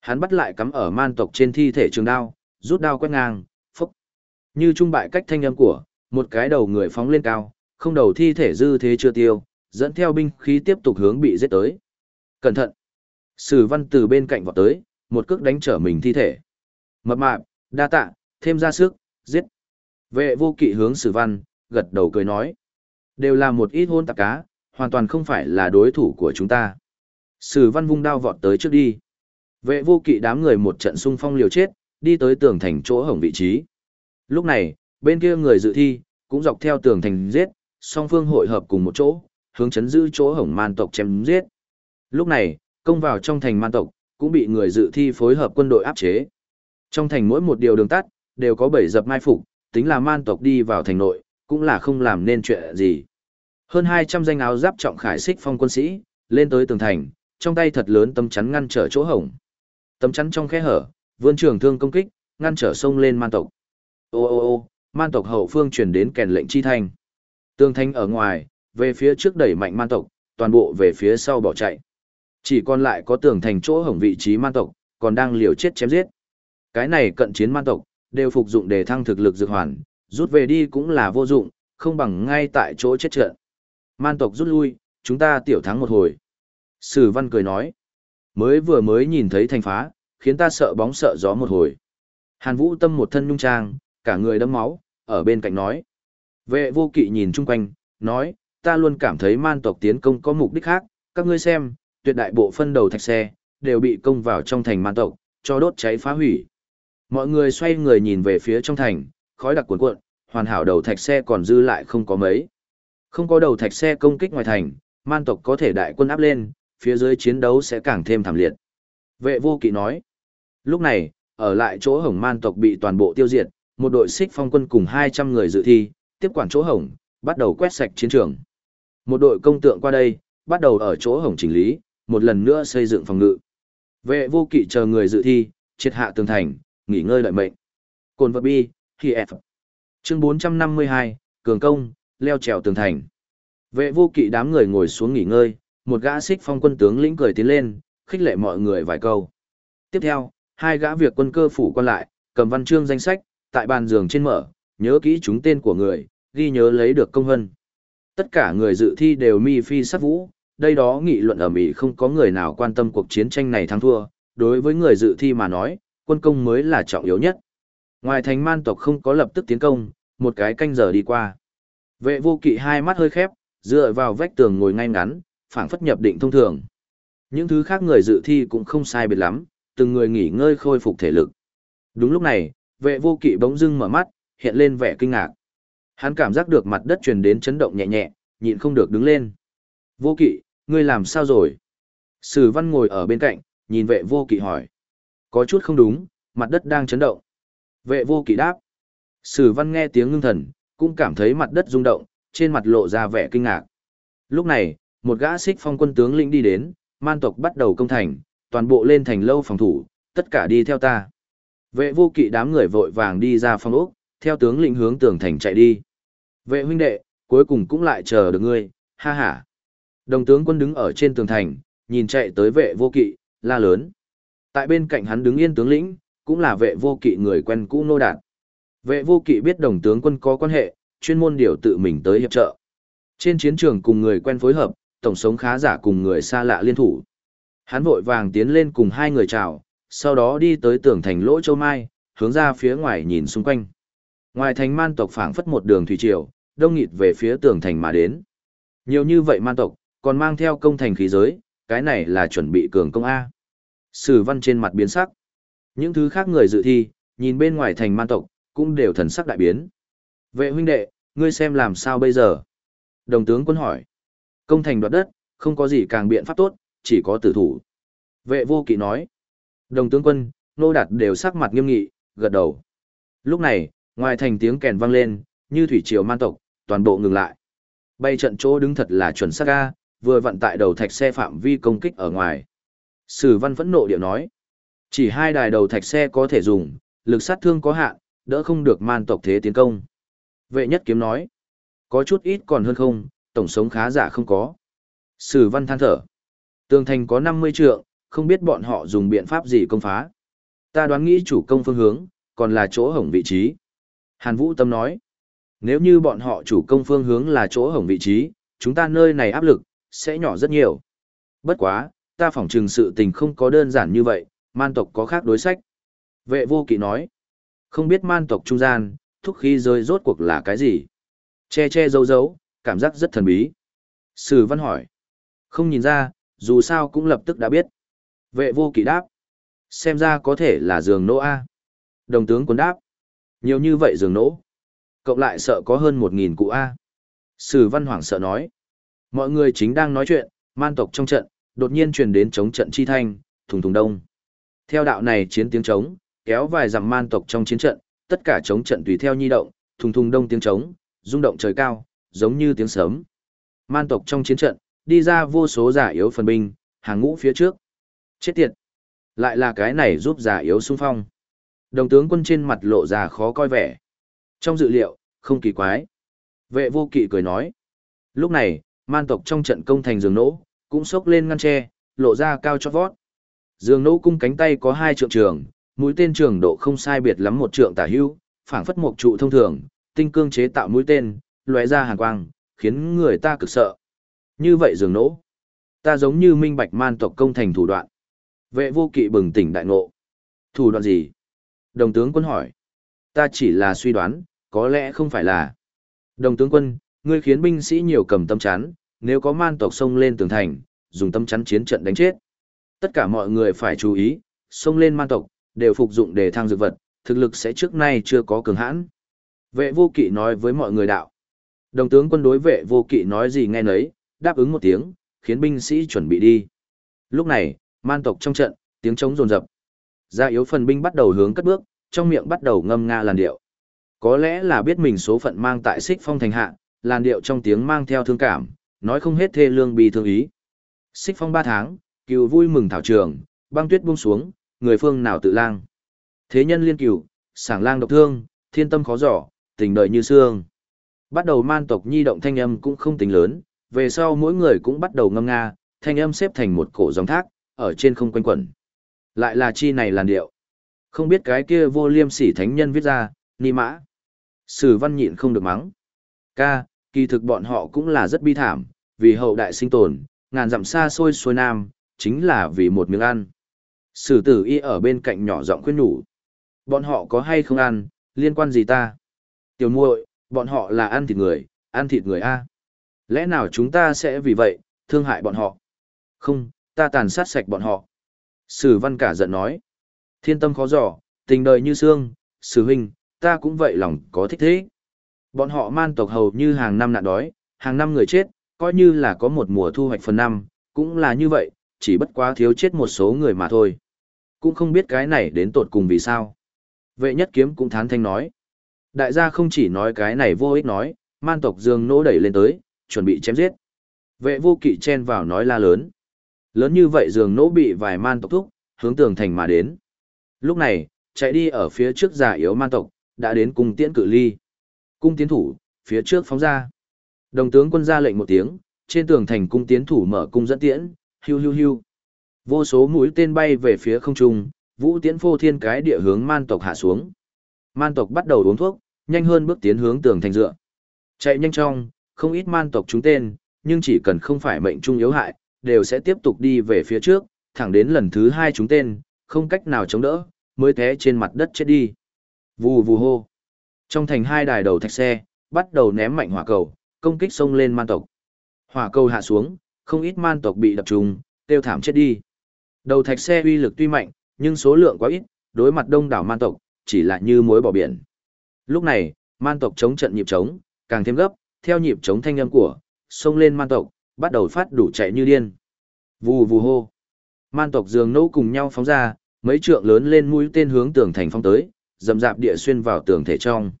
Hắn bắt lại cắm ở man tộc trên thi thể trường đao, rút đao quét ngang. Như trung bại cách thanh âm của, một cái đầu người phóng lên cao, không đầu thi thể dư thế chưa tiêu, dẫn theo binh khí tiếp tục hướng bị giết tới. Cẩn thận! Sử văn từ bên cạnh vọt tới, một cước đánh trở mình thi thể. Mập mạp, đa tạ, thêm ra sức, giết. Vệ vô kỵ hướng sử văn, gật đầu cười nói. Đều là một ít hôn tạp cá, hoàn toàn không phải là đối thủ của chúng ta. Sử văn vung đao vọt tới trước đi. Vệ vô kỵ đám người một trận xung phong liều chết, đi tới tường thành chỗ hổng vị trí. Lúc này, bên kia người dự thi, cũng dọc theo tường thành giết, song phương hội hợp cùng một chỗ, hướng chấn giữ chỗ hổng man tộc chém giết. Lúc này, công vào trong thành man tộc, cũng bị người dự thi phối hợp quân đội áp chế. Trong thành mỗi một điều đường tắt, đều có bảy dập mai phục, tính là man tộc đi vào thành nội, cũng là không làm nên chuyện gì. Hơn 200 danh áo giáp trọng khải xích phong quân sĩ, lên tới tường thành, trong tay thật lớn tấm chắn ngăn trở chỗ hổng. Tấm chắn trong khe hở, vươn trường thương công kích, ngăn trở sông lên man tộc. Ô ô ô, man tộc hậu phương truyền đến kèn lệnh chi thành. Tường thành ở ngoài, về phía trước đẩy mạnh man tộc, toàn bộ về phía sau bỏ chạy. Chỉ còn lại có tường thành chỗ hổng vị trí man tộc, còn đang liều chết chém giết. Cái này cận chiến man tộc, đều phục dụng để thăng thực lực dược hoàn, rút về đi cũng là vô dụng, không bằng ngay tại chỗ chết trận. Man tộc rút lui, chúng ta tiểu thắng một hồi. Sử văn cười nói, mới vừa mới nhìn thấy thành phá, khiến ta sợ bóng sợ gió một hồi. Hàn Vũ Tâm một thân nhung trang, cả người đẫm máu, ở bên cạnh nói. Vệ vô kỵ nhìn chung quanh, nói, ta luôn cảm thấy man tộc tiến công có mục đích khác, các ngươi xem, tuyệt đại bộ phân đầu thạch xe, đều bị công vào trong thành man tộc, cho đốt cháy phá hủy. Mọi người xoay người nhìn về phía trong thành, khói đặc cuồn cuộn, hoàn hảo đầu thạch xe còn dư lại không có mấy. Không có đầu thạch xe công kích ngoài thành, man tộc có thể đại quân áp lên, phía dưới chiến đấu sẽ càng thêm thảm liệt. Vệ vô kỵ nói, lúc này, ở lại chỗ hồng man tộc bị toàn bộ tiêu diệt, một đội xích phong quân cùng 200 người dự thi, tiếp quản chỗ hổng, bắt đầu quét sạch chiến trường. Một đội công tượng qua đây, bắt đầu ở chỗ hổng chỉnh lý, một lần nữa xây dựng phòng ngự. Vệ vô kỵ chờ người dự thi, triệt hạ tường thành, nghỉ ngơi đợi mệnh. Cồn vật bi, khi F. Chương 452, Cường công, leo trèo tường thành. Vệ vô kỵ đám người ngồi xuống nghỉ ngơi, một gã xích phong quân tướng lĩnh cười tiến lên, khích lệ mọi người vài câu. Tiếp theo, hai gã việc quân cơ phủ quan lại, cầm văn chương danh sách, tại bàn giường trên mở, nhớ kỹ chúng tên của người, ghi nhớ lấy được công hân. Tất cả người dự thi đều mi phi sát vũ, đây đó nghị luận ở Mỹ không có người nào quan tâm cuộc chiến tranh này thắng thua, đối với người dự thi mà nói, quân công mới là trọng yếu nhất. Ngoài thành man tộc không có lập tức tiến công, một cái canh giờ đi qua. Vệ vô kỵ hai mắt hơi khép, dựa vào vách tường ngồi ngay ngắn, phảng phất nhập định thông thường. Những thứ khác người dự thi cũng không sai biệt lắm, từng người nghỉ ngơi khôi phục thể lực. Đúng lúc này, vệ vô kỵ bỗng dưng mở mắt, hiện lên vẻ kinh ngạc. Hắn cảm giác được mặt đất truyền đến chấn động nhẹ nhẹ, nhịn không được đứng lên. Vô kỵ, ngươi làm sao rồi? Sử văn ngồi ở bên cạnh, nhìn vệ vô kỵ hỏi. Có chút không đúng, mặt đất đang chấn động. Vệ vô kỵ đáp. Sử văn nghe tiếng ngưng thần, cũng cảm thấy mặt đất rung động, trên mặt lộ ra vẻ kinh ngạc. Lúc này, một gã xích phong quân tướng lĩnh đi đến, man tộc bắt đầu công thành, toàn bộ lên thành lâu phòng thủ, tất cả đi theo ta. Vệ vô kỵ đám người vội vàng đi ra phong ốc, theo tướng lĩnh hướng tường thành chạy đi. Vệ huynh đệ, cuối cùng cũng lại chờ được ngươi, ha ha. Đồng tướng quân đứng ở trên tường thành, nhìn chạy tới vệ vô kỵ, la lớn. Tại bên cạnh hắn đứng yên tướng lĩnh, cũng là vệ vô kỵ người quen cũ nô đạt. Vệ vô kỵ biết đồng tướng quân có quan hệ, chuyên môn điều tự mình tới hiệp trợ. Trên chiến trường cùng người quen phối hợp, tổng sống khá giả cùng người xa lạ liên thủ. Hắn vội vàng tiến lên cùng hai người chào, sau đó đi tới tường thành lỗ châu mai, hướng ra phía ngoài nhìn xung quanh. Ngoài thành man tộc phảng phất một đường thủy triều, đông nghịt về phía tường thành mà đến. Nhiều như vậy man tộc, còn mang theo công thành khí giới, cái này là chuẩn bị cường công A. Sử văn trên mặt biến sắc. Những thứ khác người dự thi, nhìn bên ngoài thành man tộc, cũng đều thần sắc đại biến. Vệ huynh đệ, ngươi xem làm sao bây giờ? Đồng tướng quân hỏi. Công thành đoạt đất, không có gì càng biện pháp tốt, chỉ có tử thủ. Vệ vô kỵ nói. Đồng tướng quân, nô đạt đều sắc mặt nghiêm nghị, gật đầu. Lúc này, ngoài thành tiếng kèn vang lên, như thủy triều man tộc, toàn bộ ngừng lại. Bay trận chỗ đứng thật là chuẩn xác ga, vừa vận tại đầu thạch xe phạm vi công kích ở ngoài. Sử văn phẫn nộ điệu nói. Chỉ hai đài đầu thạch xe có thể dùng, lực sát thương có hạn, đỡ không được man tộc thế tiến công. Vệ nhất kiếm nói. Có chút ít còn hơn không, tổng sống khá giả không có. Sử văn than thở. Tường thành có 50 trượng, không biết bọn họ dùng biện pháp gì công phá. Ta đoán nghĩ chủ công phương hướng, còn là chỗ hổng vị trí. Hàn Vũ Tâm nói. Nếu như bọn họ chủ công phương hướng là chỗ hổng vị trí, chúng ta nơi này áp lực, sẽ nhỏ rất nhiều. Bất quá, ta phỏng trừng sự tình không có đơn giản như vậy, man tộc có khác đối sách. Vệ vô kỵ nói. Không biết man tộc trung gian, thúc khí rơi rốt cuộc là cái gì? Che che giấu giấu, cảm giác rất thần bí. Sử văn hỏi. Không nhìn ra, dù sao cũng lập tức đã biết. Vệ vô kỵ đáp. Xem ra có thể là giường nỗ A. Đồng tướng quân đáp. Nhiều như vậy giường nỗ. Cộng lại sợ có hơn một nghìn cụ A. Sử văn hoảng sợ nói. Mọi người chính đang nói chuyện, man tộc trong trận, đột nhiên truyền đến chống trận chi thanh, thùng thùng đông. Theo đạo này chiến tiếng chống, kéo vài dặm man tộc trong chiến trận, tất cả chống trận tùy theo nhi động, thùng thùng đông tiếng chống, rung động trời cao, giống như tiếng sớm. Man tộc trong chiến trận, đi ra vô số giả yếu phần binh, hàng ngũ phía trước. Chết tiệt! Lại là cái này giúp giả yếu xung phong. Đồng tướng quân trên mặt lộ ra khó coi vẻ. Trong dự liệu, không kỳ quái. Vệ vô kỵ cười nói. Lúc này, man tộc trong trận công thành giường nỗ, cũng sốc lên ngăn tre, lộ ra cao chót vót. Dương nỗ cung cánh tay có hai trượng trường, mũi tên trường độ không sai biệt lắm một trượng tả hưu, phảng phất một trụ thông thường, tinh cương chế tạo mũi tên, lóe ra hàn quang, khiến người ta cực sợ. Như vậy giường nỗ, ta giống như minh bạch man tộc công thành thủ đoạn. Vệ vô kỵ bừng tỉnh đại ngộ. Thủ đoạn gì? Đồng tướng quân hỏi. Ta chỉ là suy đoán, có lẽ không phải là. Đồng tướng quân, ngươi khiến binh sĩ nhiều cầm tâm chắn, nếu có man tộc xông lên tường thành, dùng tâm chắn chiến trận đánh chết. Tất cả mọi người phải chú ý, xông lên man tộc, đều phục dụng để thang dược vật, thực lực sẽ trước nay chưa có cường hãn. Vệ vô kỵ nói với mọi người đạo. Đồng tướng quân đối vệ vô kỵ nói gì nghe nấy, đáp ứng một tiếng, khiến binh sĩ chuẩn bị đi. Lúc này, man tộc trong trận, tiếng trống rồn rập. Gia yếu phần binh bắt đầu hướng cất bước, trong miệng bắt đầu ngâm nga làn điệu. Có lẽ là biết mình số phận mang tại xích phong thành hạ, làn điệu trong tiếng mang theo thương cảm, nói không hết thê lương bi thương ý. Xích phong ba tháng, cừu vui mừng thảo trường, băng tuyết buông xuống, người phương nào tự lang. Thế nhân liên cửu, sảng lang độc thương, thiên tâm khó giỏ, tình đời như xương. Bắt đầu man tộc nhi động thanh âm cũng không tính lớn, về sau mỗi người cũng bắt đầu ngâm nga, thanh âm xếp thành một cổ dòng thác, ở trên không quanh quẩn. Lại là chi này làn điệu. Không biết cái kia vô liêm sỉ thánh nhân viết ra, ni mã. Sử văn nhịn không được mắng. Ca, kỳ thực bọn họ cũng là rất bi thảm, vì hậu đại sinh tồn, ngàn dặm xa xôi xuôi nam, chính là vì một miếng ăn. Sử tử y ở bên cạnh nhỏ giọng khuyên nhủ. Bọn họ có hay không ăn, liên quan gì ta? Tiểu muội, bọn họ là ăn thịt người, ăn thịt người A. Lẽ nào chúng ta sẽ vì vậy, thương hại bọn họ? Không, ta tàn sát sạch bọn họ. Sử văn cả giận nói. Thiên tâm khó dò, tình đời như xương, sử huynh, ta cũng vậy lòng có thích thế. Bọn họ man tộc hầu như hàng năm nạn đói, hàng năm người chết, coi như là có một mùa thu hoạch phần năm, cũng là như vậy, chỉ bất quá thiếu chết một số người mà thôi. Cũng không biết cái này đến tột cùng vì sao. Vệ nhất kiếm cũng thán thanh nói. Đại gia không chỉ nói cái này vô ích nói, man tộc dương nỗ đẩy lên tới, chuẩn bị chém giết. Vệ vô kỵ chen vào nói la lớn. Lớn như vậy giường nỗ bị vài man tộc thúc, hướng tường thành mà đến. Lúc này, chạy đi ở phía trước già yếu man tộc, đã đến cung tiễn cự ly. Cung tiến thủ, phía trước phóng ra. Đồng tướng quân ra lệnh một tiếng, trên tường thành cung tiến thủ mở cung dẫn tiễn, hiu hiu hiu. Vô số mũi tên bay về phía không trung, vũ tiễn phô thiên cái địa hướng man tộc hạ xuống. Man tộc bắt đầu uống thuốc, nhanh hơn bước tiến hướng tường thành dựa. Chạy nhanh trong, không ít man tộc trúng tên, nhưng chỉ cần không phải mệnh trung yếu hại, đều sẽ tiếp tục đi về phía trước, thẳng đến lần thứ hai chúng tên, không cách nào chống đỡ, mới té trên mặt đất chết đi. Vù vù hô. Trong thành hai đài đầu thạch xe, bắt đầu ném mạnh hỏa cầu, công kích sông lên man tộc. Hỏa cầu hạ xuống, không ít man tộc bị đập trúng, tiêu thảm chết đi. Đầu thạch xe uy lực tuy mạnh, nhưng số lượng quá ít, đối mặt đông đảo man tộc, chỉ là như muối bỏ biển. Lúc này, man tộc chống trận nhịp chống, càng thêm gấp, theo nhịp chống thanh âm của, xông lên man tộc, bắt đầu phát đủ chạy như điên. Vù vù hô. Man tộc dường nấu cùng nhau phóng ra, mấy trượng lớn lên mũi tên hướng tường thành phong tới, dầm dạp địa xuyên vào tường thể trong.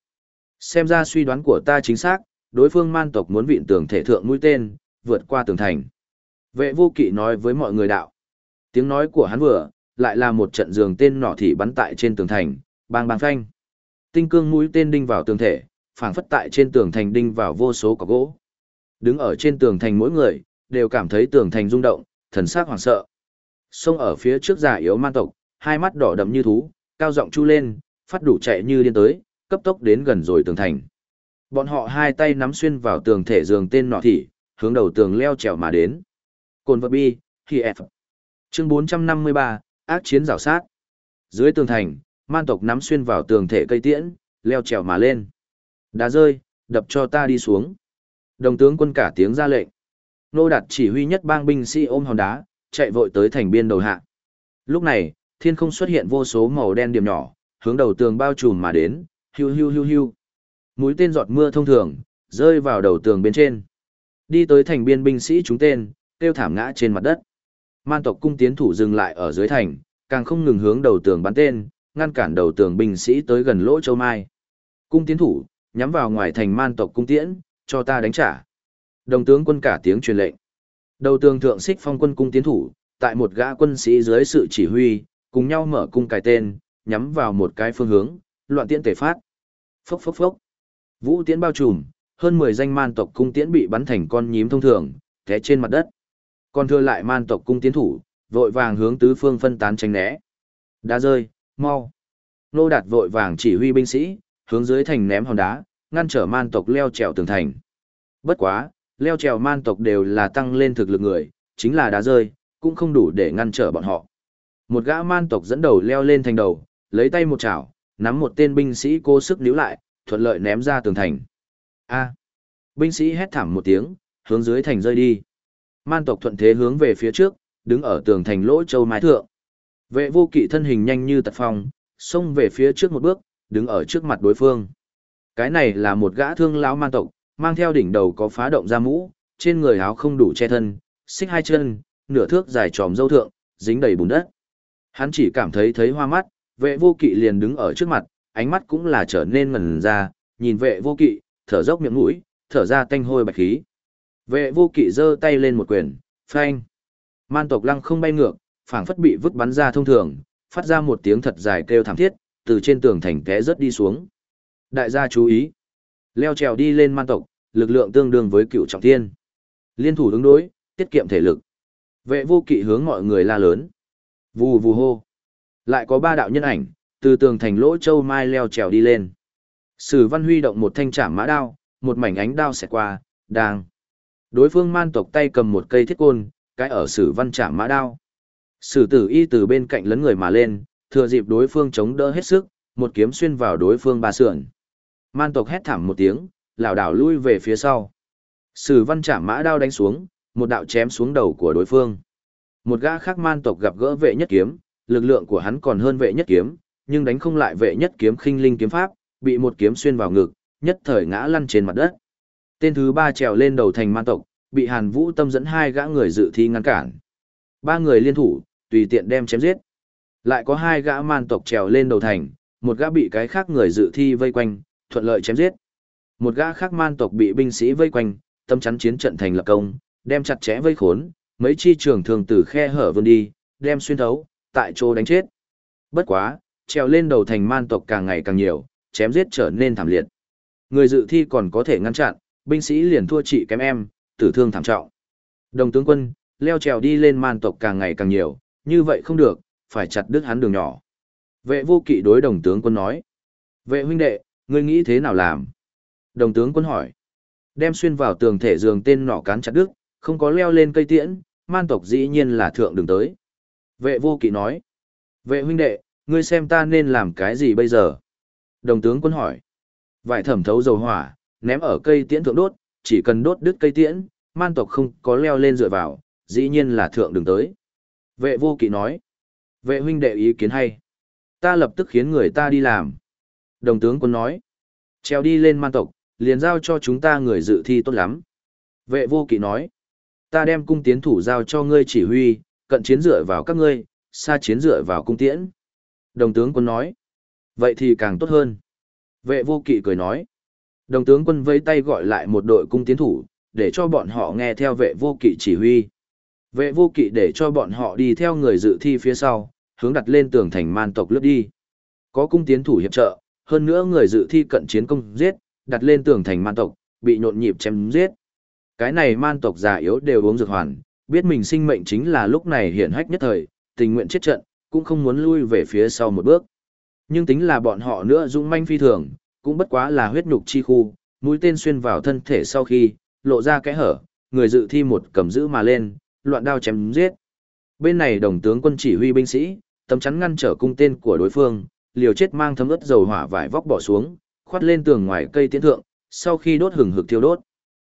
Xem ra suy đoán của ta chính xác, đối phương man tộc muốn vịn tường thể thượng mũi tên, vượt qua tường thành. Vệ vô kỵ nói với mọi người đạo. Tiếng nói của hắn vừa, lại là một trận giường tên nỏ thị bắn tại trên tường thành, bang bang phanh. Tinh cương mũi tên đinh vào tường thể, phảng phất tại trên tường thành đinh vào vô số cọc gỗ. Đứng ở trên tường thành mỗi người, đều cảm thấy tường thành rung động, thần sắc hoảng sợ. Xông ở phía trước giả yếu man tộc, hai mắt đỏ đậm như thú, cao giọng chu lên, phát đủ chạy như điên tới, cấp tốc đến gần rồi tường thành. Bọn họ hai tay nắm xuyên vào tường thể giường tên nọ thị, hướng đầu tường leo trèo mà đến. Cồn vật bi, khi F. Chương 453, ác chiến rào sát. Dưới tường thành, man tộc nắm xuyên vào tường thể cây tiễn, leo trèo mà lên. Đá rơi, đập cho ta đi xuống. Đồng tướng quân cả tiếng ra lệnh. Nô đạt chỉ huy nhất bang binh sĩ ôm hòn đá, chạy vội tới thành biên đầu hạ. Lúc này, thiên không xuất hiện vô số màu đen điểm nhỏ, hướng đầu tường bao trùm mà đến, hiu hiu hiu hiu. Mũi tên giọt mưa thông thường, rơi vào đầu tường bên trên. Đi tới thành biên binh sĩ chúng tên, tiêu thảm ngã trên mặt đất. Man tộc cung tiến thủ dừng lại ở dưới thành, càng không ngừng hướng đầu tường bắn tên, ngăn cản đầu tường binh sĩ tới gần lỗ châu mai. Cung tiến thủ, nhắm vào ngoài thành man tộc cung tiễn, cho ta đánh trả. Đồng tướng quân cả tiếng truyền lệnh. Đầu tường thượng xích phong quân cung tiến thủ, tại một gã quân sĩ dưới sự chỉ huy, cùng nhau mở cung cài tên, nhắm vào một cái phương hướng, loạn tiễn tề phát. Phốc phốc phốc. Vũ tiễn bao trùm, hơn 10 danh man tộc cung tiễn bị bắn thành con nhím thông thường, té trên mặt đất. Còn thừa lại man tộc cung tiến thủ, vội vàng hướng tứ phương phân tán tránh né. Đá rơi, mau. Nô đạt vội vàng chỉ huy binh sĩ, hướng dưới thành ném hòn đá, ngăn trở man tộc leo trèo tường thành. Bất quá, leo trèo man tộc đều là tăng lên thực lực người, chính là đá rơi, cũng không đủ để ngăn trở bọn họ. Một gã man tộc dẫn đầu leo lên thành đầu, lấy tay một chảo, nắm một tên binh sĩ cố sức níu lại, thuận lợi ném ra tường thành. A. Binh sĩ hét thảm một tiếng, hướng dưới thành rơi đi. Man tộc thuận thế hướng về phía trước, đứng ở tường thành lỗ châu mái thượng. Vệ vô kỵ thân hình nhanh như tật phong, xông về phía trước một bước, đứng ở trước mặt đối phương. Cái này là một gã thương lão man tộc, mang theo đỉnh đầu có phá động ra mũ, trên người áo không đủ che thân, xích hai chân, nửa thước dài tròm dâu thượng, dính đầy bùn đất. Hắn chỉ cảm thấy thấy hoa mắt, vệ vô kỵ liền đứng ở trước mặt, ánh mắt cũng là trở nên ngần ra, nhìn vệ vô kỵ, thở dốc miệng mũi, thở ra tanh hôi bạch khí. Vệ vô kỵ giơ tay lên một quyền, phanh. Man tộc lăng không bay ngược, phảng phất bị vứt bắn ra thông thường, phát ra một tiếng thật dài kêu thảm thiết, từ trên tường thành té rớt đi xuống. Đại gia chú ý. Leo trèo đi lên man tộc, lực lượng tương đương với cựu trọng thiên. Liên thủ ứng đối, tiết kiệm thể lực. Vệ vô kỵ hướng mọi người la lớn. Vù vù hô. Lại có ba đạo nhân ảnh, từ tường thành lỗ châu mai leo trèo đi lên. Sử văn huy động một thanh trảm mã đao, một mảnh ánh đao xẹt qua, đang. Đối phương man tộc tay cầm một cây thiết côn, cái ở sử văn trảm mã đao. Sử tử y từ bên cạnh lấn người mà lên, thừa dịp đối phương chống đỡ hết sức, một kiếm xuyên vào đối phương ba sườn. Man tộc hét thảm một tiếng, lảo đảo lui về phía sau. Sử văn chạm mã đao đánh xuống, một đạo chém xuống đầu của đối phương. Một gã khác man tộc gặp gỡ vệ nhất kiếm, lực lượng của hắn còn hơn vệ nhất kiếm, nhưng đánh không lại vệ nhất kiếm khinh linh kiếm pháp, bị một kiếm xuyên vào ngực, nhất thời ngã lăn trên mặt đất. Tên thứ ba trèo lên đầu thành man tộc, bị Hàn Vũ Tâm dẫn hai gã người dự thi ngăn cản. Ba người liên thủ, tùy tiện đem chém giết. Lại có hai gã man tộc trèo lên đầu thành, một gã bị cái khác người dự thi vây quanh, thuận lợi chém giết. Một gã khác man tộc bị binh sĩ vây quanh, tâm chắn chiến trận thành lập công, đem chặt chẽ vây khốn, mấy chi trường thường từ khe hở vươn đi, đem xuyên thấu, tại chỗ đánh chết. Bất quá, trèo lên đầu thành man tộc càng ngày càng nhiều, chém giết trở nên thảm liệt. Người dự thi còn có thể ngăn chặn, binh sĩ liền thua chị kém em, tử thương thảm trọng. Đồng tướng quân, leo trèo đi lên man tộc càng ngày càng nhiều, như vậy không được, phải chặt đứt hắn đường nhỏ. Vệ vô kỵ đối đồng tướng quân nói. Vệ huynh đệ, ngươi nghĩ thế nào làm? Đồng tướng quân hỏi. Đem xuyên vào tường thể giường tên nỏ cán chặt đứt, không có leo lên cây tiễn, man tộc dĩ nhiên là thượng đường tới. Vệ vô kỵ nói. Vệ huynh đệ, ngươi xem ta nên làm cái gì bây giờ? Đồng tướng quân hỏi. Vải thẩm thấu dầu hỏa, ném ở cây tiễn thượng đốt, chỉ cần đốt đứt cây tiễn, man tộc không có leo lên dựa vào, dĩ nhiên là thượng đường tới. Vệ vô kỵ nói. Vệ huynh đệ ý kiến hay. Ta lập tức khiến người ta đi làm. Đồng tướng quân nói. Treo đi lên man tộc, liền giao cho chúng ta người dự thi tốt lắm. Vệ vô kỵ nói. Ta đem cung tiến thủ giao cho ngươi chỉ huy, cận chiến dựa vào các ngươi, xa chiến dựa vào cung tiễn. Đồng tướng quân nói. Vậy thì càng tốt hơn. Vệ vô kỵ cười nói. Đồng tướng quân vẫy tay gọi lại một đội cung tiến thủ, để cho bọn họ nghe theo vệ vô kỵ chỉ huy. Vệ vô kỵ để cho bọn họ đi theo người dự thi phía sau, hướng đặt lên tường thành man tộc lướt đi. Có cung tiến thủ hiệp trợ, hơn nữa người dự thi cận chiến công giết, đặt lên tường thành man tộc, bị nhộn nhịp chém giết. Cái này man tộc già yếu đều uống dược hoàn, biết mình sinh mệnh chính là lúc này hiện hách nhất thời, tình nguyện chết trận, cũng không muốn lui về phía sau một bước. Nhưng tính là bọn họ nữa dũng manh phi thường, cũng bất quá là huyết nhục chi khu, mũi tên xuyên vào thân thể sau khi, lộ ra cái hở, người dự thi một cầm giữ mà lên, loạn đao chém giết. Bên này đồng tướng quân chỉ huy binh sĩ, tấm chắn ngăn trở cung tên của đối phương, liều chết mang thấm ướt dầu hỏa vải vóc bỏ xuống, khoát lên tường ngoài cây tiến thượng, sau khi đốt hừng hực thiêu đốt.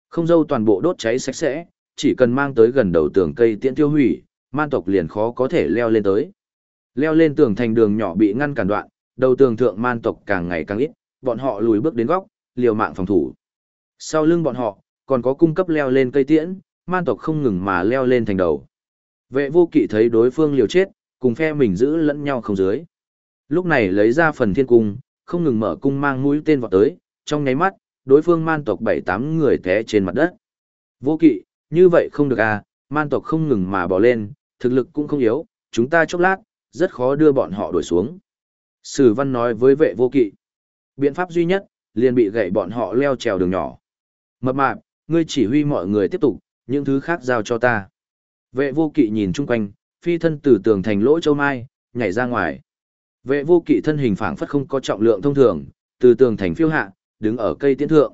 Không dâu toàn bộ đốt cháy sạch sẽ, chỉ cần mang tới gần đầu tường cây tiễn tiêu hủy, man tộc liền khó có thể leo lên tới. Leo lên tường thành đường nhỏ bị ngăn cản đoạn, đầu tường thượng man tộc càng ngày càng ít, bọn họ lùi bước đến góc, liều mạng phòng thủ. Sau lưng bọn họ, còn có cung cấp leo lên cây tiễn, man tộc không ngừng mà leo lên thành đầu. Vệ vô kỵ thấy đối phương liều chết, cùng phe mình giữ lẫn nhau không dưới. Lúc này lấy ra phần thiên cung, không ngừng mở cung mang mũi tên vào tới, trong nháy mắt, đối phương man tộc bảy tám người té trên mặt đất. Vô kỵ, như vậy không được à, man tộc không ngừng mà bỏ lên, thực lực cũng không yếu, chúng ta chốc lát, rất khó đưa bọn họ đuổi xuống. Sử văn nói với vệ vô kỵ. Biện pháp duy nhất, liền bị gậy bọn họ leo trèo đường nhỏ. Mập mạp, ngươi chỉ huy mọi người tiếp tục, những thứ khác giao cho ta. Vệ vô kỵ nhìn chung quanh, phi thân từ tường thành lỗ châu mai, nhảy ra ngoài. Vệ vô kỵ thân hình phảng phất không có trọng lượng thông thường, từ tường thành phiêu hạ, đứng ở cây tiễn thượng.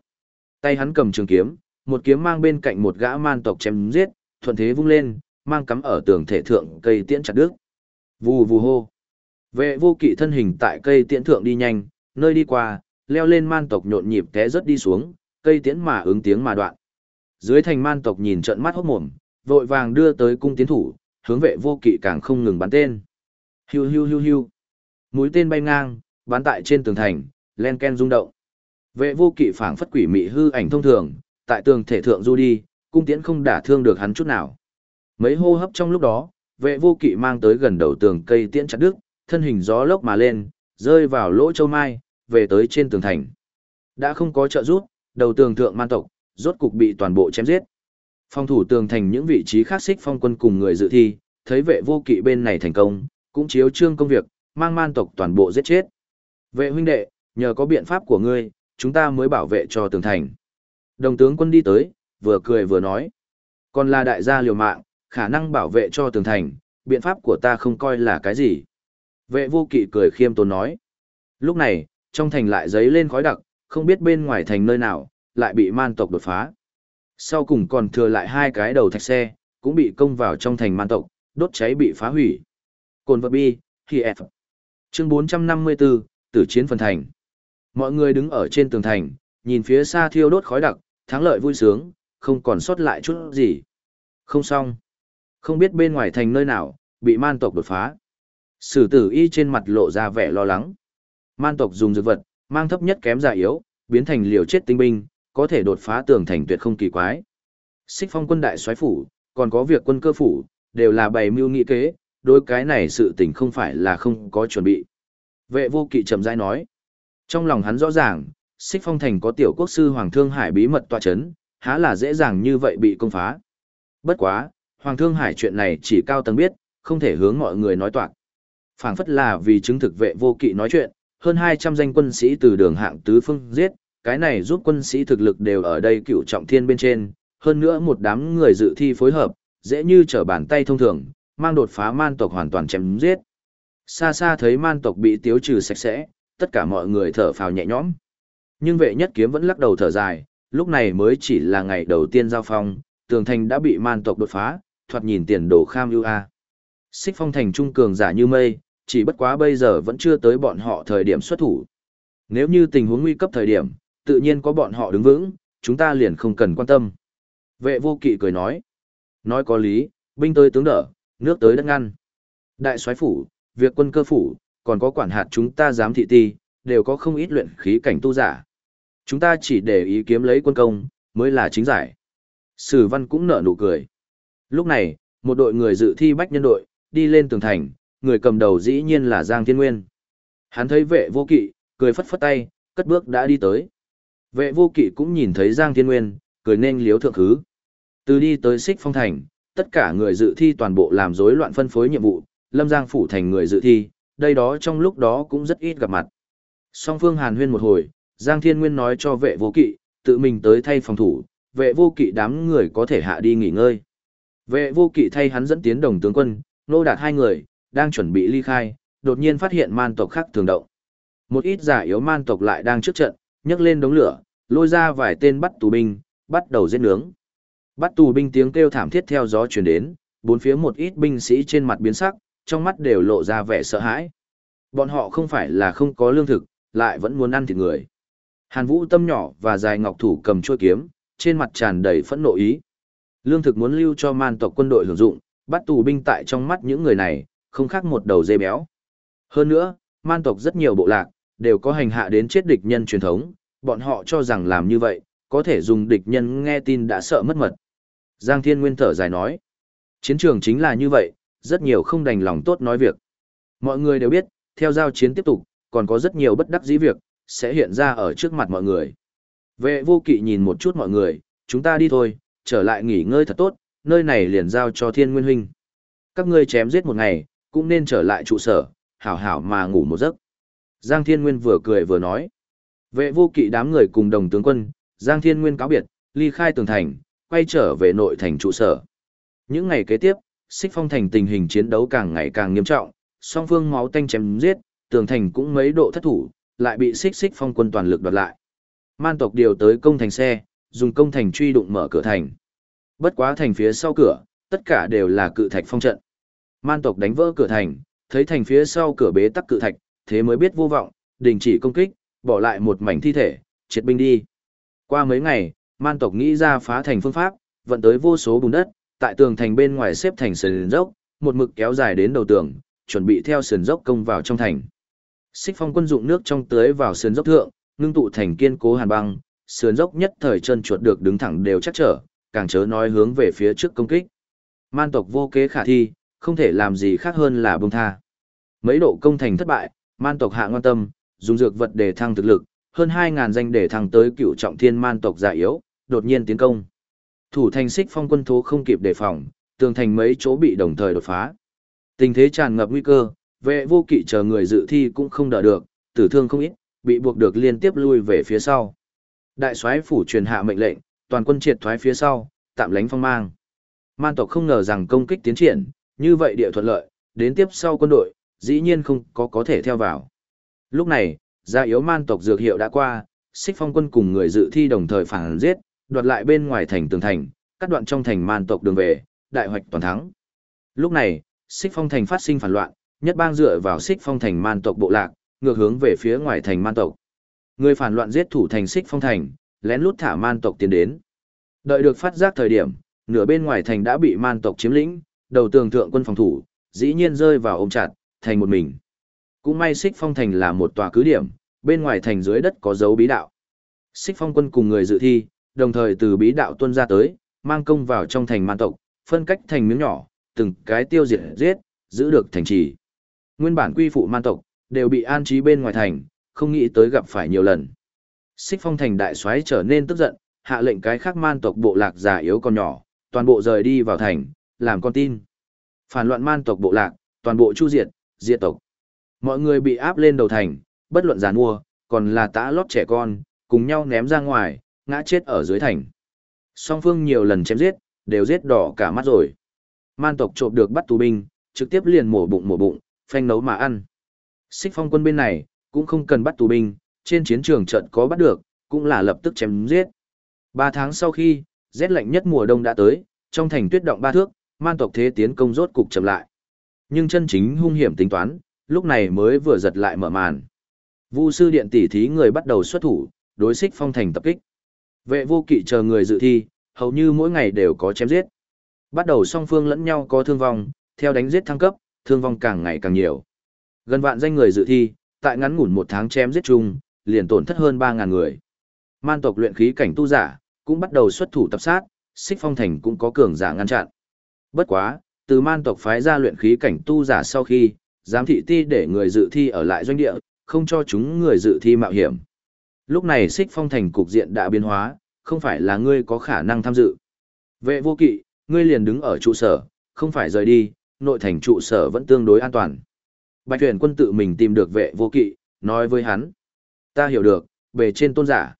Tay hắn cầm trường kiếm, một kiếm mang bên cạnh một gã man tộc chém giết, thuận thế vung lên, mang cắm ở tường thể thượng cây tiễn chặt đứt. Vù vù hô. Vệ vô kỵ thân hình tại cây tiễn thượng đi nhanh, nơi đi qua, leo lên man tộc nhộn nhịp té rất đi xuống, cây tiễn mà ứng tiếng mà đoạn. Dưới thành man tộc nhìn trận mắt hốt mồm, vội vàng đưa tới cung tiến thủ, hướng vệ vô kỵ càng không ngừng bắn tên. Hiu hiu hiu hiu. Mũi tên bay ngang, bắn tại trên tường thành, len ken rung động. Vệ vô kỵ phảng phất quỷ mị hư ảnh thông thường, tại tường thể thượng du đi, cung tiễn không đả thương được hắn chút nào. Mấy hô hấp trong lúc đó, vệ vô kỵ mang tới gần đầu tường cây tiễn chặt đứt, thân hình gió lốc mà lên, rơi vào lỗ châu mai, về tới trên tường thành. Đã không có trợ giúp, đầu tường thượng man tộc, rốt cục bị toàn bộ chém giết. Phong thủ tường thành những vị trí khác xích phong quân cùng người dự thi, thấy vệ vô kỵ bên này thành công, cũng chiếu trương công việc, mang man tộc toàn bộ giết chết. Vệ huynh đệ, nhờ có biện pháp của ngươi, chúng ta mới bảo vệ cho tường thành. Đồng tướng quân đi tới, vừa cười vừa nói. Còn là đại gia liều mạng, khả năng bảo vệ cho tường thành, biện pháp của ta không coi là cái gì. Vệ vô kỵ cười khiêm tốn nói. Lúc này, trong thành lại giấy lên khói đặc, không biết bên ngoài thành nơi nào, lại bị man tộc đột phá. Sau cùng còn thừa lại hai cái đầu thạch xe, cũng bị công vào trong thành man tộc, đốt cháy bị phá hủy. Cồn vật bi, thì F. Chương 454, tử chiến phần thành. Mọi người đứng ở trên tường thành, nhìn phía xa thiêu đốt khói đặc, thắng lợi vui sướng, không còn sót lại chút gì. Không xong. Không biết bên ngoài thành nơi nào, bị man tộc đột phá. Sử tử y trên mặt lộ ra vẻ lo lắng. Man tộc dùng dược vật, mang thấp nhất kém giả yếu, biến thành liều chết tinh binh, có thể đột phá tường thành tuyệt không kỳ quái. Xích phong quân đại soái phủ, còn có việc quân cơ phủ, đều là bày mưu nghị kế, đối cái này sự tình không phải là không có chuẩn bị. Vệ vô kỵ trầm rãi nói. Trong lòng hắn rõ ràng, xích phong thành có tiểu quốc sư Hoàng Thương Hải bí mật tọa chấn, há là dễ dàng như vậy bị công phá. Bất quá, Hoàng Thương Hải chuyện này chỉ cao tầng biết, không thể hướng mọi người nói toạc. phảng phất là vì chứng thực vệ vô kỵ nói chuyện, hơn 200 danh quân sĩ từ đường hạng tứ phương giết, cái này giúp quân sĩ thực lực đều ở đây cựu trọng thiên bên trên, hơn nữa một đám người dự thi phối hợp, dễ như trở bàn tay thông thường, mang đột phá man tộc hoàn toàn chém giết. Xa xa thấy man tộc bị tiêu trừ sạch sẽ, tất cả mọi người thở phào nhẹ nhõm. Nhưng vệ nhất kiếm vẫn lắc đầu thở dài, lúc này mới chỉ là ngày đầu tiên giao phong, tường thành đã bị man tộc đột phá, thoạt nhìn tiền đồ kham ưu a. Xích phong thành trung cường giả như mây, chỉ bất quá bây giờ vẫn chưa tới bọn họ thời điểm xuất thủ. Nếu như tình huống nguy cấp thời điểm, tự nhiên có bọn họ đứng vững, chúng ta liền không cần quan tâm. Vệ vô kỵ cười nói. Nói có lý, binh tới tướng đỡ, nước tới đất ngăn. Đại soái phủ, việc quân cơ phủ, còn có quản hạt chúng ta giám thị ti, đều có không ít luyện khí cảnh tu giả. Chúng ta chỉ để ý kiếm lấy quân công, mới là chính giải. Sử văn cũng nở nụ cười. Lúc này, một đội người dự thi bách nhân đội, đi lên tường thành, người cầm đầu dĩ nhiên là Giang Thiên Nguyên. Hắn thấy vệ vô kỵ, cười phất phất tay, cất bước đã đi tới. Vệ vô kỵ cũng nhìn thấy Giang Thiên Nguyên, cười nên liếu thượng khứ. Từ đi tới xích phong thành, tất cả người dự thi toàn bộ làm rối loạn phân phối nhiệm vụ, Lâm Giang phủ thành người dự thi, đây đó trong lúc đó cũng rất ít gặp mặt. Song phương hàn huyên một hồi, Giang Thiên Nguyên nói cho vệ vô kỵ, tự mình tới thay phòng thủ, vệ vô kỵ đám người có thể hạ đi nghỉ ngơi. Vệ vô kỵ thay hắn dẫn tiến đồng tướng quân, nô đạt hai người, đang chuẩn bị ly khai, đột nhiên phát hiện man tộc khác thường động. Một ít giả yếu man tộc lại đang trước trận, nhấc lên đống lửa, lôi ra vài tên bắt tù binh, bắt đầu giết nướng. Bắt tù binh tiếng kêu thảm thiết theo gió truyền đến, bốn phía một ít binh sĩ trên mặt biến sắc, trong mắt đều lộ ra vẻ sợ hãi. Bọn họ không phải là không có lương thực, lại vẫn muốn ăn thịt người. Hàn Vũ tâm nhỏ và dài ngọc thủ cầm chuôi kiếm, trên mặt tràn đầy phẫn nộ ý. Lương thực muốn lưu cho man tộc quân đội hưởng dụng, bắt tù binh tại trong mắt những người này, không khác một đầu dê béo. Hơn nữa, man tộc rất nhiều bộ lạc, đều có hành hạ đến chết địch nhân truyền thống, bọn họ cho rằng làm như vậy, có thể dùng địch nhân nghe tin đã sợ mất mật. Giang Thiên Nguyên thở dài nói, chiến trường chính là như vậy, rất nhiều không đành lòng tốt nói việc. Mọi người đều biết, theo giao chiến tiếp tục, còn có rất nhiều bất đắc dĩ việc, sẽ hiện ra ở trước mặt mọi người. Vệ vô kỵ nhìn một chút mọi người, chúng ta đi thôi, trở lại nghỉ ngơi thật tốt, nơi này liền giao cho thiên nguyên huynh. Các ngươi chém giết một ngày, cũng nên trở lại trụ sở, hảo hảo mà ngủ một giấc. Giang Thiên Nguyên vừa cười vừa nói. Vệ vô kỵ đám người cùng đồng tướng quân, Giang Thiên Nguyên cáo biệt, ly khai tường thành, quay trở về nội thành trụ sở. Những ngày kế tiếp, xích phong thành tình hình chiến đấu càng ngày càng nghiêm trọng, song phương máu tanh chém giết, tường thành cũng mấy độ thất thủ, lại bị xích xích phong quân toàn lực đoạt lại. Man tộc điều tới công thành xe, dùng công thành truy đụng mở cửa thành. Bất quá thành phía sau cửa, tất cả đều là cự thạch phong trận. Man tộc đánh vỡ cửa thành, thấy thành phía sau cửa bế tắc cự thạch, thế mới biết vô vọng, đình chỉ công kích, bỏ lại một mảnh thi thể, triệt binh đi. Qua mấy ngày, man tộc nghĩ ra phá thành phương pháp, vận tới vô số bùn đất, tại tường thành bên ngoài xếp thành sườn dốc, một mực kéo dài đến đầu tường, chuẩn bị theo sườn dốc công vào trong thành. Xích phong quân dụng nước trong tưới vào sườn dốc thượng, ngưng tụ thành kiên cố hàn băng, sườn dốc nhất thời chân chuột được đứng thẳng đều chắc trở, càng chớ nói hướng về phía trước công kích. Man tộc vô kế khả thi, không thể làm gì khác hơn là bông tha. Mấy độ công thành thất bại, man tộc hạ ngoan tâm, dùng dược vật để thăng thực lực, hơn 2.000 danh để thăng tới cựu trọng thiên man tộc già yếu, đột nhiên tiến công. Thủ thành xích phong quân thố không kịp đề phòng, tường thành mấy chỗ bị đồng thời đột phá. Tình thế tràn ngập nguy cơ, vệ vô kỵ chờ người dự thi cũng không đỡ được, tử thương không ít, bị buộc được liên tiếp lui về phía sau. Đại soái phủ truyền hạ mệnh lệnh, toàn quân triệt thoái phía sau, tạm lánh phong mang. Man tộc không ngờ rằng công kích tiến triển, như vậy địa thuận lợi, đến tiếp sau quân đội, dĩ nhiên không có có thể theo vào. Lúc này, gia yếu man tộc dược hiệu đã qua, xích phong quân cùng người dự thi đồng thời phản giết, đoạt lại bên ngoài thành tường thành, cắt đoạn trong thành man tộc đường về, đại hoạch toàn thắng. Lúc này, xích phong thành phát sinh phản loạn, nhất bang dựa vào xích phong thành man tộc bộ lạc, ngược hướng về phía ngoài thành man tộc. Người phản loạn giết thủ thành xích phong thành, lén lút thả man tộc tiến đến. Đợi được phát giác thời điểm, nửa bên ngoài thành đã bị man tộc chiếm lĩnh, đầu tường thượng quân phòng thủ, dĩ nhiên rơi vào ôm chặt, thành một mình. Cũng may xích phong thành là một tòa cứ điểm, bên ngoài thành dưới đất có dấu bí đạo. Xích phong quân cùng người dự thi, đồng thời từ bí đạo tuân ra tới, mang công vào trong thành man tộc, phân cách thành miếng nhỏ, từng cái tiêu diệt giết, giữ được thành trì. Nguyên bản quy phụ man tộc, đều bị an trí bên ngoài thành, không nghĩ tới gặp phải nhiều lần. Xích phong thành đại soái trở nên tức giận, hạ lệnh cái khác man tộc bộ lạc già yếu còn nhỏ, toàn bộ rời đi vào thành, làm con tin. Phản loạn man tộc bộ lạc, toàn bộ chu diệt, diệt tộc. Mọi người bị áp lên đầu thành, bất luận giàn mua, còn là tã lót trẻ con, cùng nhau ném ra ngoài, ngã chết ở dưới thành. Song phương nhiều lần chém giết, đều giết đỏ cả mắt rồi. Man tộc trộm được bắt tù binh, trực tiếp liền mổ bụng mổ bụng, phanh nấu mà ăn. Xích phong quân bên này, cũng không cần bắt tù binh, trên chiến trường trận có bắt được, cũng là lập tức chém giết. Ba tháng sau khi, rét lạnh nhất mùa đông đã tới, trong thành tuyết động ba thước, man tộc thế tiến công rốt cục chậm lại. Nhưng chân chính hung hiểm tính toán, lúc này mới vừa giật lại mở màn. Vu sư điện tỷ thí người bắt đầu xuất thủ, đối xích phong thành tập kích. Vệ vô kỵ chờ người dự thi, hầu như mỗi ngày đều có chém giết. Bắt đầu song phương lẫn nhau có thương vong, theo đánh giết thăng cấp, thương vong càng ngày càng nhiều. Gần vạn danh người dự thi, tại ngắn ngủn một tháng chém giết chung, liền tổn thất hơn 3.000 người. Man tộc luyện khí cảnh tu giả, cũng bắt đầu xuất thủ tập sát, xích phong thành cũng có cường giả ngăn chặn. Bất quá, từ man tộc phái ra luyện khí cảnh tu giả sau khi, giám thị ti để người dự thi ở lại doanh địa, không cho chúng người dự thi mạo hiểm. Lúc này xích phong thành cục diện đã biến hóa, không phải là ngươi có khả năng tham dự. Vệ vô kỵ, ngươi liền đứng ở trụ sở, không phải rời đi, nội thành trụ sở vẫn tương đối an toàn. Bạch tuyển quân tự mình tìm được vệ vô kỵ, nói với hắn. Ta hiểu được, về trên tôn giả.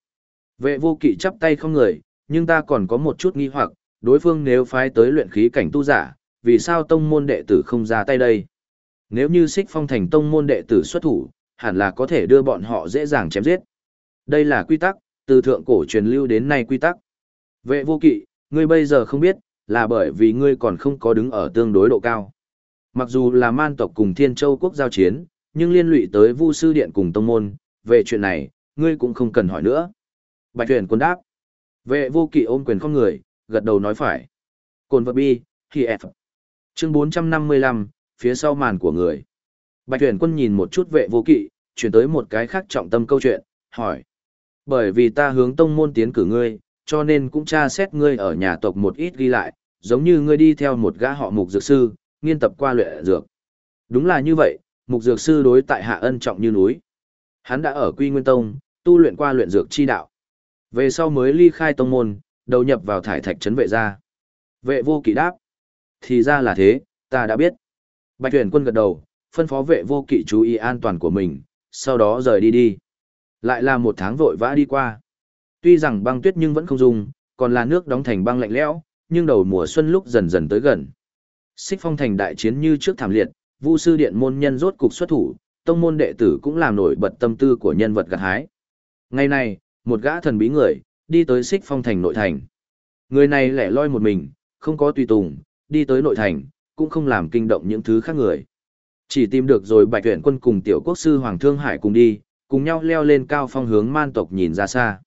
Vệ vô kỵ chắp tay không người, nhưng ta còn có một chút nghi hoặc, đối phương nếu phái tới luyện khí cảnh tu giả, vì sao tông môn đệ tử không ra tay đây? Nếu như xích phong thành tông môn đệ tử xuất thủ, hẳn là có thể đưa bọn họ dễ dàng chém giết. Đây là quy tắc, từ thượng cổ truyền lưu đến nay quy tắc. Vệ vô kỵ, ngươi bây giờ không biết, là bởi vì ngươi còn không có đứng ở tương đối độ cao. Mặc dù là man tộc cùng thiên châu quốc giao chiến, nhưng liên lụy tới vu sư điện cùng tông môn, về chuyện này, ngươi cũng không cần hỏi nữa. Bạch tuyển quân đáp. Vệ vô kỵ ôm quyền không người, gật đầu nói phải. Cồn vật bi, khi F. Chương 455, phía sau màn của người. Bạch tuyển quân nhìn một chút vệ vô kỵ, chuyển tới một cái khác trọng tâm câu chuyện, hỏi. Bởi vì ta hướng tông môn tiến cử ngươi, cho nên cũng tra xét ngươi ở nhà tộc một ít ghi lại, giống như ngươi đi theo một gã họ mục dược sư, nghiên tập qua luyện dược. Đúng là như vậy, mục dược sư đối tại hạ ân trọng như núi. Hắn đã ở Quy Nguyên Tông, tu luyện qua luyện dược chi đạo. Về sau mới ly khai tông môn, đầu nhập vào thải thạch trấn vệ gia. Vệ vô kỵ đáp. Thì ra là thế, ta đã biết. Bạch tuyển quân gật đầu, phân phó vệ vô kỵ chú ý an toàn của mình, sau đó rời đi đi. Lại là một tháng vội vã đi qua. Tuy rằng băng tuyết nhưng vẫn không dùng, còn là nước đóng thành băng lạnh lẽo, nhưng đầu mùa xuân lúc dần dần tới gần. Xích phong thành đại chiến như trước thảm liệt, Vu sư điện môn nhân rốt cục xuất thủ, tông môn đệ tử cũng làm nổi bật tâm tư của nhân vật gặt hái. Ngày này, một gã thần bí người, đi tới xích phong thành nội thành. Người này lẻ loi một mình, không có tùy tùng, đi tới nội thành, cũng không làm kinh động những thứ khác người. Chỉ tìm được rồi bạch tuyển quân cùng tiểu quốc sư Hoàng Thương Hải cùng đi, cùng nhau leo lên cao phong hướng man tộc nhìn ra xa.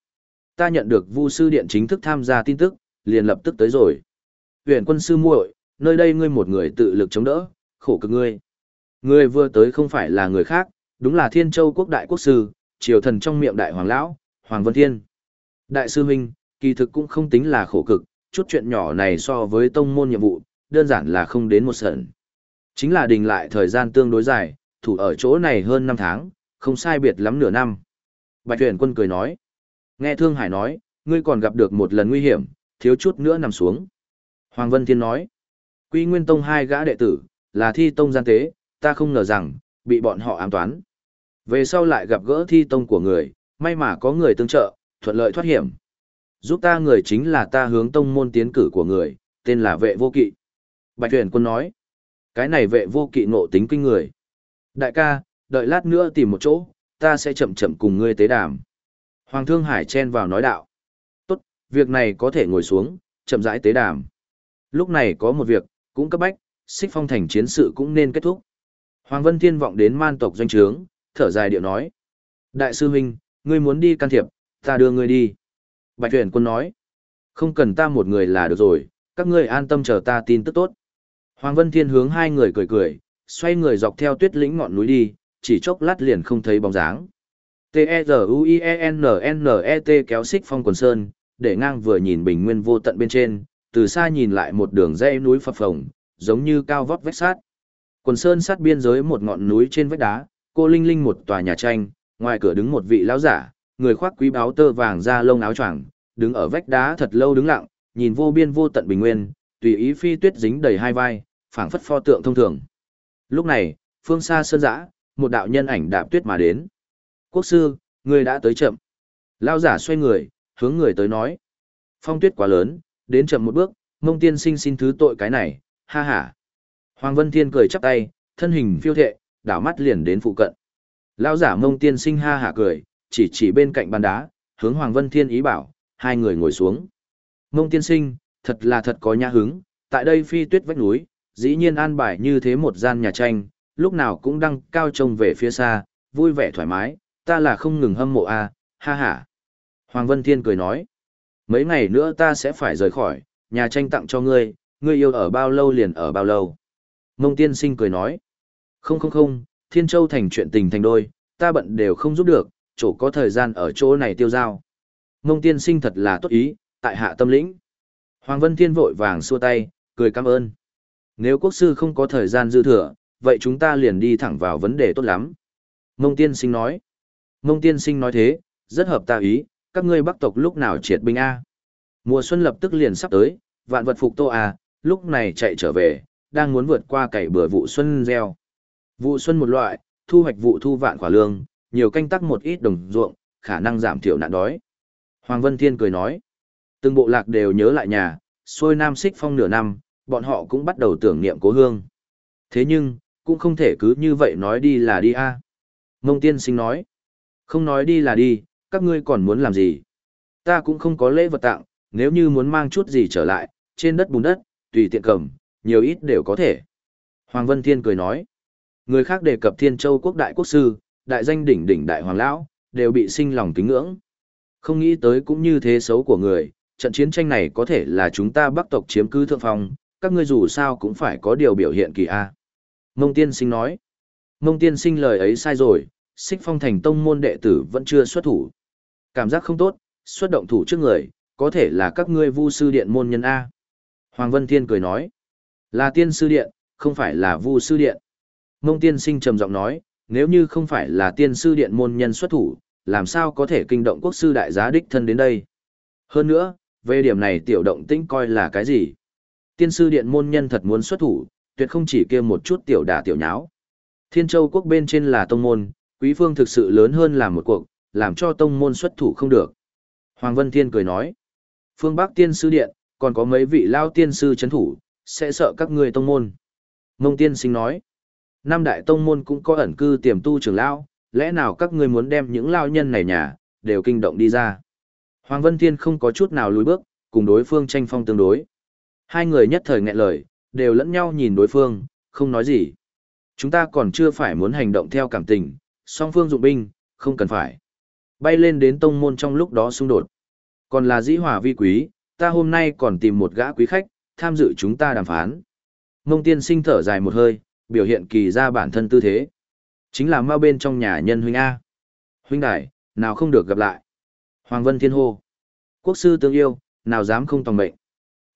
Ta nhận được Vu sư điện chính thức tham gia tin tức, liền lập tức tới rồi. Tuyển quân sư muội, nơi đây ngươi một người tự lực chống đỡ, khổ cực ngươi. Ngươi vừa tới không phải là người khác, đúng là Thiên Châu quốc đại quốc sư, triều thần trong miệng đại hoàng lão, Hoàng Vân Thiên. Đại sư huynh, kỳ thực cũng không tính là khổ cực, chút chuyện nhỏ này so với tông môn nhiệm vụ, đơn giản là không đến một sợn. Chính là đình lại thời gian tương đối dài, thủ ở chỗ này hơn 5 tháng, không sai biệt lắm nửa năm. Bạch tuyển quân cười nói. Nghe Thương Hải nói, ngươi còn gặp được một lần nguy hiểm, thiếu chút nữa nằm xuống. Hoàng Vân Thiên nói. Quy Nguyên Tông hai gã đệ tử, là thi tông gian tế, ta không ngờ rằng, bị bọn họ ám toán. Về sau lại gặp gỡ thi tông của người, may mà có người tương trợ, thuận lợi thoát hiểm. Giúp ta người chính là ta hướng tông môn tiến cử của người, tên là vệ vô kỵ. Bạch Huyền quân nói, cái này vệ vô kỵ ngộ tính kinh người. Đại ca, đợi lát nữa tìm một chỗ, ta sẽ chậm chậm cùng ngươi tế đàm. Hoàng thương hải chen vào nói đạo. Tốt, việc này có thể ngồi xuống, chậm rãi tế đàm. Lúc này có một việc, cũng cấp bách, xích phong thành chiến sự cũng nên kết thúc. Hoàng Vân Thiên vọng đến man tộc doanh trướng, thở dài điệu nói. Đại sư huynh, ngươi muốn đi can thiệp, ta đưa ngươi đi. Bạch Huyền quân nói, không cần ta một người là được rồi, các ngươi an tâm chờ ta tin tức tốt. Hoàng Vân Thiên hướng hai người cười cười, xoay người dọc theo tuyết lĩnh ngọn núi đi, chỉ chốc lát liền không thấy bóng dáng. T-E-Z-U-I-E-N-N-E-T kéo xích phong quần sơn, để ngang vừa nhìn bình nguyên vô tận bên trên, từ xa nhìn lại một đường dãy núi phập phồng, giống như cao vóc vách sát. Quần sơn sát biên giới một ngọn núi trên vách đá, cô linh linh một tòa nhà tranh, ngoài cửa đứng một vị lão giả, người khoác quý báo tơ vàng da lông áo choàng, đứng ở vách đá thật lâu đứng lặng, nhìn vô biên vô tận bình nguyên, tùy ý phi tuyết dính đầy hai vai, phảng phất pho tượng thông thường. Lúc này, phương xa sơn dã, một đạo nhân ảnh đạp tuyết mà đến. Quốc sư, người đã tới chậm. Lao giả xoay người, hướng người tới nói. Phong tuyết quá lớn, đến chậm một bước, mông tiên sinh xin thứ tội cái này, ha ha. Hoàng Vân Thiên cười chắp tay, thân hình phiêu thệ, đảo mắt liền đến phụ cận. Lao giả mông tiên sinh ha hả cười, chỉ chỉ bên cạnh bàn đá, hướng Hoàng Vân Thiên ý bảo, hai người ngồi xuống. Mông tiên sinh, thật là thật có nhã hứng, tại đây phi tuyết vách núi, dĩ nhiên an bài như thế một gian nhà tranh, lúc nào cũng đăng cao trông về phía xa, vui vẻ thoải mái, ta là không ngừng hâm mộ a, à, ha ha. Hoàng Vân Thiên cười nói, mấy ngày nữa ta sẽ phải rời khỏi, nhà tranh tặng cho ngươi, ngươi yêu ở bao lâu liền ở bao lâu. Mông tiên sinh cười nói, không không không, Thiên Châu thành chuyện tình thành đôi, ta bận đều không giúp được, chỗ có thời gian ở chỗ này tiêu giao. Mông tiên sinh thật là tốt ý, tại hạ tâm lĩnh. Hoàng Vân Thiên vội vàng xua tay, cười cảm ơn. Nếu quốc sư không có thời gian dư thừa, vậy chúng ta liền đi thẳng vào vấn đề tốt lắm. Mông tiên sinh nói. Mông tiên sinh nói thế, rất hợp ta ý, các ngươi bắc tộc lúc nào triệt binh A. Mùa xuân lập tức liền sắp tới, vạn vật phục tô A, lúc này chạy trở về, đang muốn vượt qua cày bừa vụ xuân gieo. Vụ xuân một loại, thu hoạch vụ thu vạn quả lương, nhiều canh tác một ít đồng ruộng, khả năng giảm thiểu nạn đói. Hoàng Vân Thiên cười nói, từng bộ lạc đều nhớ lại nhà, xuôi nam xích phong nửa năm, bọn họ cũng bắt đầu tưởng niệm cố hương. Thế nhưng, cũng không thể cứ như vậy nói đi là đi a. Mông tiên sinh nói, không nói đi là đi, các ngươi còn muốn làm gì? Ta cũng không có lễ vật tặng, nếu như muốn mang chút gì trở lại, trên đất bùn đất, tùy tiện cầm, nhiều ít đều có thể. Hoàng Vân Thiên cười nói, người khác đề cập Thiên Châu quốc đại quốc sư, đại danh đỉnh đỉnh đại hoàng lão, đều bị sinh lòng kính ngưỡng. Không nghĩ tới cũng như thế xấu của người, trận chiến tranh này có thể là chúng ta bắc tộc chiếm cứ thượng phong, các ngươi dù sao cũng phải có điều biểu hiện kỳ a. Mông tiên sinh nói, mông tiên sinh lời ấy sai rồi, xích phong thành tông môn đệ tử vẫn chưa xuất thủ. Cảm giác không tốt, xuất động thủ trước người, có thể là các ngươi vu sư điện môn nhân A. Hoàng Vân Thiên cười nói, là tiên sư điện, không phải là vu sư điện. Mông tiên sinh trầm giọng nói, nếu như không phải là tiên sư điện môn nhân xuất thủ, làm sao có thể kinh động quốc sư đại giá đích thân đến đây. Hơn nữa, về điểm này tiểu động tĩnh coi là cái gì? Tiên sư điện môn nhân thật muốn xuất thủ, tuyệt không chỉ kia một chút tiểu đả tiểu nháo. Thiên châu quốc bên trên là tông môn, quý phương thực sự lớn hơn là một cuộc, làm cho tông môn xuất thủ không được. Hoàng Vân Thiên cười nói, phương Bắc tiên sư điện, còn có mấy vị lao tiên sư chấn thủ, sẽ sợ các người tông môn. Mông tiên sinh nói, năm đại tông môn cũng có ẩn cư tiềm tu trưởng lao, lẽ nào các ngươi muốn đem những lao nhân này nhà, đều kinh động đi ra. Hoàng Vân Thiên không có chút nào lùi bước, cùng đối phương tranh phong tương đối. Hai người nhất thời nghẹn lời, đều lẫn nhau nhìn đối phương, không nói gì. Chúng ta còn chưa phải muốn hành động theo cảm tình, song phương dụng binh, không cần phải. Bay lên đến tông môn trong lúc đó xung đột. Còn là dĩ hòa vi quý, ta hôm nay còn tìm một gã quý khách, tham dự chúng ta đàm phán. Mông tiên sinh thở dài một hơi, biểu hiện kỳ ra bản thân tư thế. Chính là mau bên trong nhà nhân huynh A. Huynh đại, nào không được gặp lại. Hoàng Vân Thiên hô. Quốc sư tương yêu, nào dám không tòng mệnh.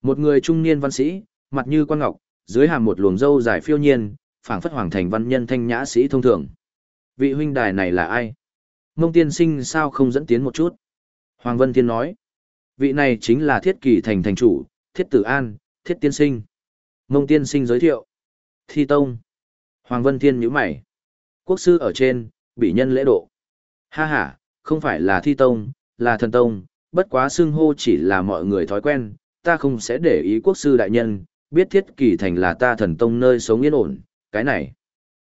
Một người trung niên văn sĩ, mặt như quan ngọc, dưới hàm một luồng râu dài phiêu nhiên, phảng phất hoàng thành văn nhân thanh nhã sĩ thông thường. Vị huynh đài này là ai? Mông tiên sinh sao không dẫn tiến một chút? Hoàng Vân Thiên nói. Vị này chính là thiết kỳ thành thành chủ, thiết tử an, thiết tiên sinh. Mông tiên sinh giới thiệu. Thi tông. Hoàng Vân Thiên nhíu mày. Quốc sư ở trên, bị nhân lễ độ. Ha ha, không phải là thi tông, là thần tông, bất quá xưng hô chỉ là mọi người thói quen, ta không sẽ để ý quốc sư đại nhân, biết thiết kỳ thành là ta thần tông nơi sống yên ổn, cái này.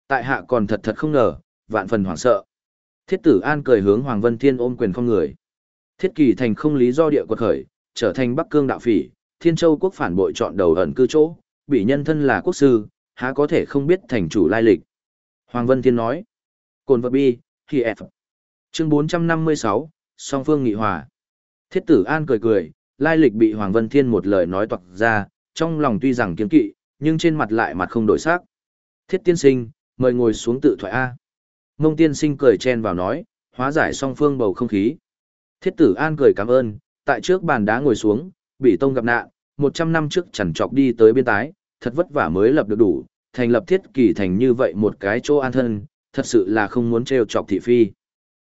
Tại hạ còn thật thật không ngờ, vạn phần hoảng sợ. Thiết tử an cười hướng Hoàng Vân Thiên ôm quyền không người. Thiết kỳ thành không lý do địa quật khởi, trở thành Bắc Cương đạo phỉ, Thiên Châu quốc phản bội chọn đầu ẩn cư chỗ, bị nhân thân là quốc sư, há có thể không biết thành chủ lai lịch. Hoàng Vân Thiên nói, Cồn vật bi, khi F. Chương 456, song phương nghị hòa. Thiết tử An cười cười, lai lịch bị Hoàng Vân Thiên một lời nói toạc ra, trong lòng tuy rằng kiên kỵ, nhưng trên mặt lại mặt không đổi sắc. Thiết tiên sinh, mời ngồi xuống tự thoại A. Mông tiên sinh cười chen vào nói, hóa giải song phương bầu không khí. Thiết tử An cười cảm ơn, tại trước bàn đá ngồi xuống, bị tông gặp nạn, 100 năm trước chẳng chọc đi tới biên tái, thật vất vả mới lập được đủ, thành lập thiết kỳ thành như vậy một cái chỗ an thân, thật sự là không muốn trêu chọc thị phi.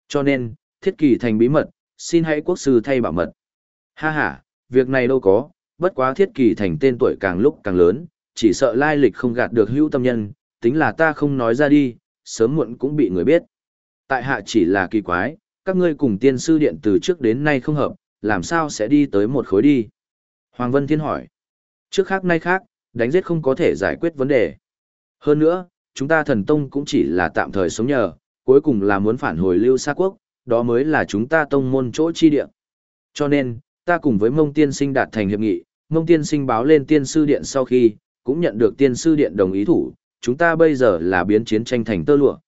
Cho nên, thiết kỳ thành bí mật, xin hãy quốc sư thay bảo mật. Ha ha, việc này đâu có, bất quá thiết kỳ thành tên tuổi càng lúc càng lớn, chỉ sợ lai lịch không gạt được hữu tâm nhân, tính là ta không nói ra đi, sớm muộn cũng bị người biết. Tại hạ chỉ là kỳ quái, các ngươi cùng tiên sư điện từ trước đến nay không hợp, làm sao sẽ đi tới một khối đi? Hoàng Vân Thiên hỏi. Trước khác nay khác, đánh giết không có thể giải quyết vấn đề. Hơn nữa, chúng ta thần tông cũng chỉ là tạm thời sống nhờ, cuối cùng là muốn phản hồi lưu xa quốc, đó mới là chúng ta tông môn chỗ chi địa. Cho nên, ta cùng với mông tiên sinh đạt thành hiệp nghị, mông tiên sinh báo lên tiên sư điện sau khi, cũng nhận được tiên sư điện đồng ý thủ, chúng ta bây giờ là biến chiến tranh thành tơ lụa.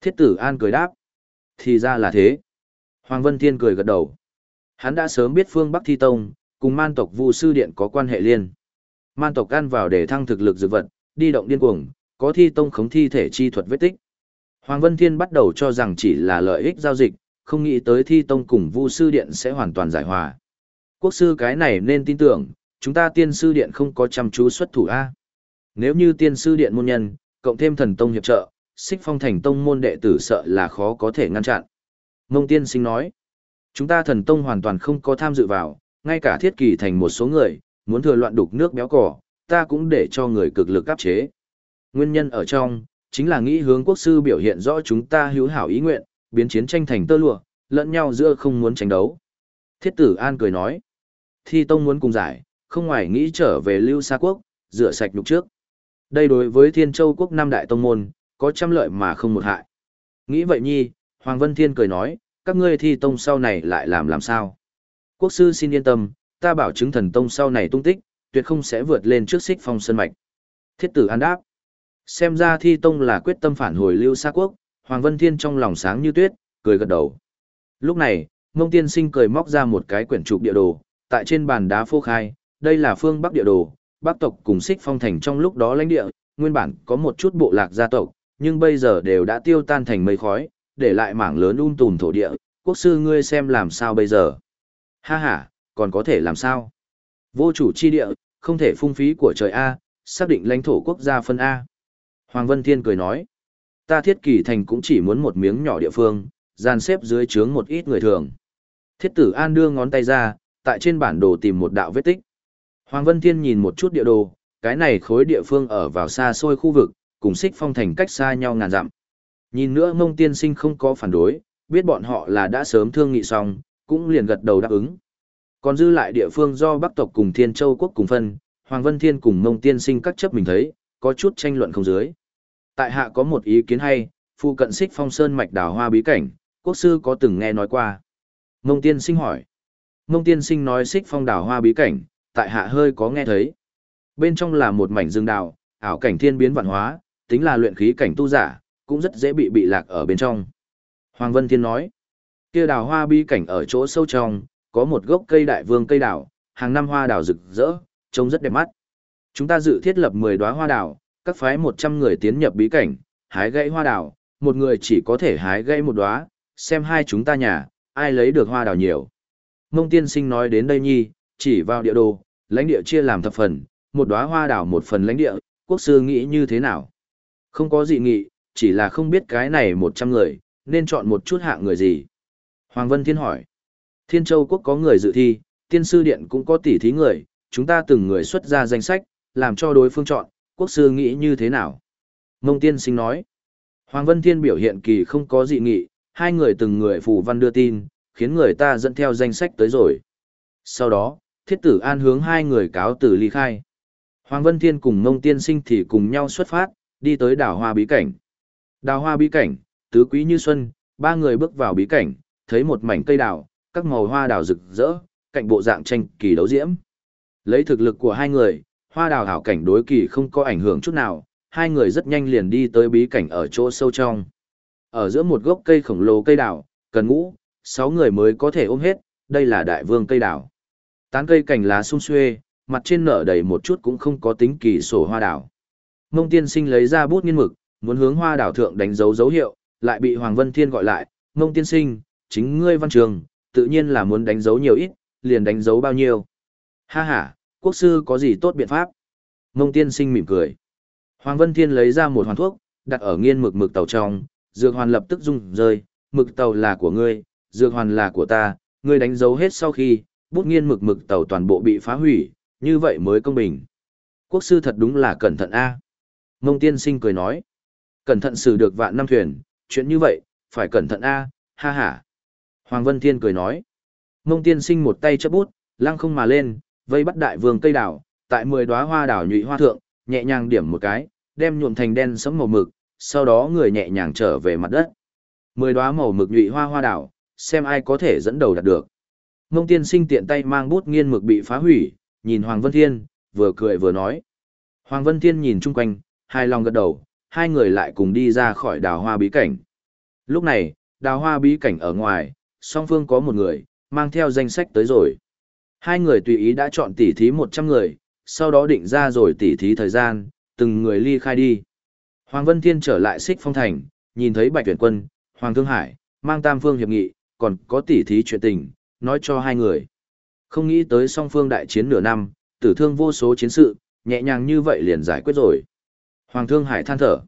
Thiết tử An cười đáp. Thì ra là thế. Hoàng Vân Thiên cười gật đầu. Hắn đã sớm biết phương Bắc Thi Tông, cùng man tộc Vu sư điện có quan hệ liên. Man tộc ăn vào để thăng thực lực dược vật, đi động điên cuồng, có thi tông khống thi thể chi thuật vết tích. Hoàng Vân Thiên bắt đầu cho rằng chỉ là lợi ích giao dịch, không nghĩ tới thi tông cùng Vu sư điện sẽ hoàn toàn giải hòa. Quốc sư cái này nên tin tưởng, chúng ta tiên sư điện không có chăm chú xuất thủ A. Nếu như tiên sư điện môn nhân, cộng thêm thần tông hiệp trợ, xích phong thành tông môn đệ tử sợ là khó có thể ngăn chặn. Mông tiên sinh nói, chúng ta thần tông hoàn toàn không có tham dự vào, ngay cả thiết kỳ thành một số người, muốn thừa loạn đục nước béo cỏ, ta cũng để cho người cực lực áp chế. Nguyên nhân ở trong, chính là nghĩ hướng quốc sư biểu hiện rõ chúng ta hữu hảo ý nguyện, biến chiến tranh thành tơ lụa, lẫn nhau giữa không muốn tranh đấu. Thiết tử An cười nói, thi tông muốn cùng giải, không ngoài nghĩ trở về lưu xa quốc, rửa sạch nhục trước. Đây đối với thiên châu quốc năm đại tông môn, có trăm lợi mà không một hại. Nghĩ vậy nhi, Hoàng Vân Thiên cười nói, các ngươi thi tông sau này lại làm làm sao? Quốc sư xin yên tâm, ta bảo chứng thần tông sau này tung tích, tuyệt không sẽ vượt lên trước xích phong sơn mạch. Thiết tử an đáp. Xem ra thi tông là quyết tâm phản hồi lưu xa quốc, Hoàng Vân Thiên trong lòng sáng như tuyết, cười gật đầu. Lúc này, mông tiên sinh cười móc ra một cái quyển trục địa đồ, tại trên bàn đá phô khai, đây là phương Bắc địa đồ, Bắc tộc cùng xích phong thành trong lúc đó lãnh địa, nguyên bản có một chút bộ lạc gia tộc, nhưng bây giờ đều đã tiêu tan thành mây khói, để lại mảng lớn un um tùn thổ địa, quốc sư ngươi xem làm sao bây giờ. Ha ha, còn có thể làm sao? Vô chủ chi địa, không thể phung phí của trời A, xác định lãnh thổ quốc gia phân A. Hoàng Vân Thiên cười nói, ta thiết kỳ thành cũng chỉ muốn một miếng nhỏ địa phương, gian xếp dưới trướng một ít người thường. Thiết tử An đưa ngón tay ra, tại trên bản đồ tìm một đạo vết tích. Hoàng Vân Thiên nhìn một chút địa đồ, cái này khối địa phương ở vào xa xôi khu vực, cùng xích phong thành cách xa nhau ngàn dặm. Nhìn nữa mông tiên sinh không có phản đối, biết bọn họ là đã sớm thương nghị xong, cũng liền gật đầu đáp ứng. Còn dư lại địa phương do Bắc tộc cùng Thiên Châu quốc cùng phân, Hoàng Vân Thiên cùng Mông Tiên Sinh các chấp mình thấy, có chút tranh luận không dưới. Tại hạ có một ý kiến hay, phụ cận xích phong sơn mạch đào hoa bí cảnh, quốc sư có từng nghe nói qua. Mông Tiên Sinh hỏi. Mông Tiên Sinh nói xích phong đào hoa bí cảnh, tại hạ hơi có nghe thấy. Bên trong là một mảnh rừng đào, ảo cảnh thiên biến vạn hóa, tính là luyện khí cảnh tu giả, cũng rất dễ bị bị lạc ở bên trong. Hoàng Vân Thiên nói, kia đào hoa bí cảnh ở chỗ sâu trong, có một gốc cây đại vương cây đào, hàng năm hoa đào rực rỡ, trông rất đẹp mắt. Chúng ta dự thiết lập 10 đóa hoa đào, các phái 100 người tiến nhập bí cảnh, hái gãy hoa đào, một người chỉ có thể hái gãy một đóa, xem hai chúng ta nhà, ai lấy được hoa đào nhiều. Mông tiên sinh nói đến đây nhi, chỉ vào địa đồ, lãnh địa chia làm thập phần, một đóa hoa đào một phần lãnh địa, quốc sư nghĩ như thế nào? Không có gì nghị, chỉ là không biết cái này 100 người, nên chọn một chút hạng người gì. Hoàng Vân Thiên hỏi, Thiên Châu Quốc có người dự thi, tiên sư điện cũng có tỷ thí người, chúng ta từng người xuất ra danh sách, làm cho đối phương chọn, quốc sư nghĩ như thế nào? Mông tiên sinh nói, Hoàng Vân Thiên biểu hiện kỳ không có dị nghị, hai người từng người phủ văn đưa tin, khiến người ta dẫn theo danh sách tới rồi. Sau đó, thiết tử an hướng hai người cáo tử ly khai. Hoàng Vân Thiên cùng Mông Tiên Sinh thì cùng nhau xuất phát, đi tới đảo hoa bí cảnh. Đào hoa bí cảnh, tứ quý như xuân, ba người bước vào bí cảnh, thấy một mảnh cây đào, các màu hoa đào rực rỡ, cạnh bộ dạng tranh kỳ đấu diễm. Lấy thực lực của hai người, hoa đào hảo cảnh đối kỳ không có ảnh hưởng chút nào, hai người rất nhanh liền đi tới bí cảnh ở chỗ sâu trong. Ở giữa một gốc cây khổng lồ cây đào, cần ngũ, sáu người mới có thể ôm hết, đây là đại vương cây đào. Tán cây cành lá sung xuê, mặt trên nở đầy một chút cũng không có tính kỳ sổ hoa đào. Mông tiên sinh lấy ra bút nghiên mực, muốn hướng hoa đào thượng đánh dấu dấu hiệu, lại bị Hoàng Vân Thiên gọi lại, mông tiên sinh, chính ngươi văn trường, tự nhiên là muốn đánh dấu nhiều ít, liền đánh dấu bao nhiêu. Ha ha, quốc sư có gì tốt biện pháp? Mông tiên sinh mỉm cười. Hoàng Vân Thiên lấy ra một hoàn thuốc, đặt ở nghiên mực mực tàu trong, dược hoàn lập tức rung rơi, mực tàu là của ngươi, dược hoàn là của ta, ngươi đánh dấu hết sau khi, bút nghiên mực mực tàu toàn bộ bị phá hủy, như vậy mới công bình. Quốc sư thật đúng là cẩn thận a. Mông tiên sinh cười nói, cẩn thận xử được vạn năm thuyền, chuyện như vậy, phải cẩn thận a, ha ha. Hoàng Vân Thiên cười nói, mông tiên sinh một tay chấp bút, lăng không mà lên, vây bắt đại vương cây đào tại mười đóa hoa đào nhụy hoa thượng, nhẹ nhàng điểm một cái, đem nhuộm thành đen sẫm màu mực, sau đó người nhẹ nhàng trở về mặt đất. Mười đóa màu mực nhụy hoa hoa đào xem ai có thể dẫn đầu đạt được. ngông tiên sinh tiện tay mang bút nghiên mực bị phá hủy, nhìn Hoàng Vân Thiên, vừa cười vừa nói. Hoàng Vân Thiên nhìn chung quanh, hai lòng gật đầu, hai người lại cùng đi ra khỏi đào hoa bí cảnh. Lúc này, đào hoa bí cảnh ở ngoài, song phương có một người, mang theo danh sách tới rồi. Hai người tùy ý đã chọn tỉ thí 100 người, sau đó định ra rồi tỉ thí thời gian, từng người ly khai đi. Hoàng Vân Thiên trở lại xích phong thành, nhìn thấy Bạch Tuyển Quân, Hoàng Thương Hải, mang tam phương hiệp nghị, còn có tỉ thí chuyện tình, nói cho hai người. Không nghĩ tới song phương đại chiến nửa năm, tử thương vô số chiến sự, nhẹ nhàng như vậy liền giải quyết rồi. Hoàng Thương Hải than thở.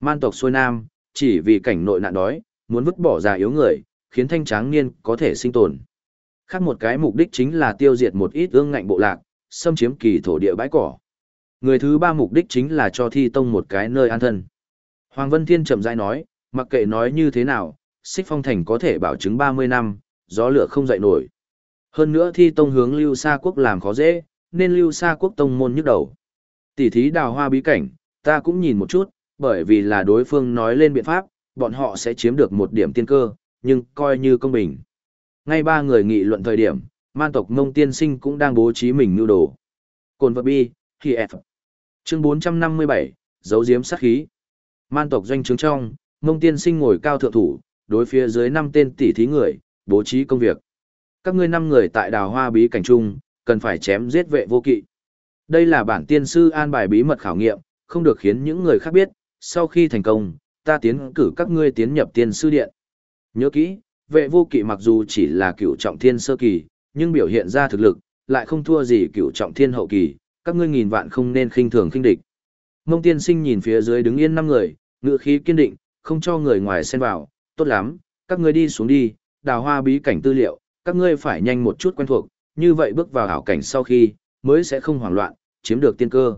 Man tộc xuôi nam, chỉ vì cảnh nội nạn đói, muốn vứt bỏ già yếu người, khiến thanh tráng niên có thể sinh tồn. Khác một cái mục đích chính là tiêu diệt một ít ương ngạnh bộ lạc, xâm chiếm kỳ thổ địa bãi cỏ. Người thứ ba mục đích chính là cho thi tông một cái nơi an thân. Hoàng Vân Thiên chậm rãi nói, mặc kệ nói như thế nào, xích phong thành có thể bảo chứng 30 năm, gió lửa không dậy nổi. Hơn nữa thi tông hướng lưu sa quốc làm khó dễ, nên lưu sa quốc tông môn nhức đầu. Tỷ thí đào hoa bí cảnh, ta cũng nhìn một chút, bởi vì là đối phương nói lên biện pháp, bọn họ sẽ chiếm được một điểm tiên cơ, nhưng coi như công bình. Ngay ba người nghị luận thời điểm, man tộc mông tiên sinh cũng đang bố trí mình mưu đồ. Cồn vật bi, khi F. Chương 457, dấu diếm sát khí. Man tộc doanh trướng trong, mông tiên sinh ngồi cao thượng thủ, đối phía dưới năm tên tỷ thí người, bố trí công việc. Các ngươi năm người tại đào hoa bí cảnh trung, cần phải chém giết vệ vô kỵ. Đây là bản tiên sư an bài bí mật khảo nghiệm, không được khiến những người khác biết, sau khi thành công, ta tiến cử các ngươi tiến nhập tiên sư điện. Nhớ kỹ, vệ vô kỵ mặc dù chỉ là cựu trọng thiên sơ kỳ, nhưng biểu hiện ra thực lực, lại không thua gì cựu trọng thiên hậu kỳ, các ngươi nghìn vạn không nên khinh thường khinh địch. Mông tiên sinh nhìn phía dưới đứng yên năm người, ngựa khí kiên định, không cho người ngoài xen vào, tốt lắm, các ngươi đi xuống đi, đào hoa bí cảnh tư liệu, các ngươi phải nhanh một chút quen thuộc, như vậy bước vào hảo cảnh sau khi, mới sẽ không hoảng loạn, chiếm được tiên cơ.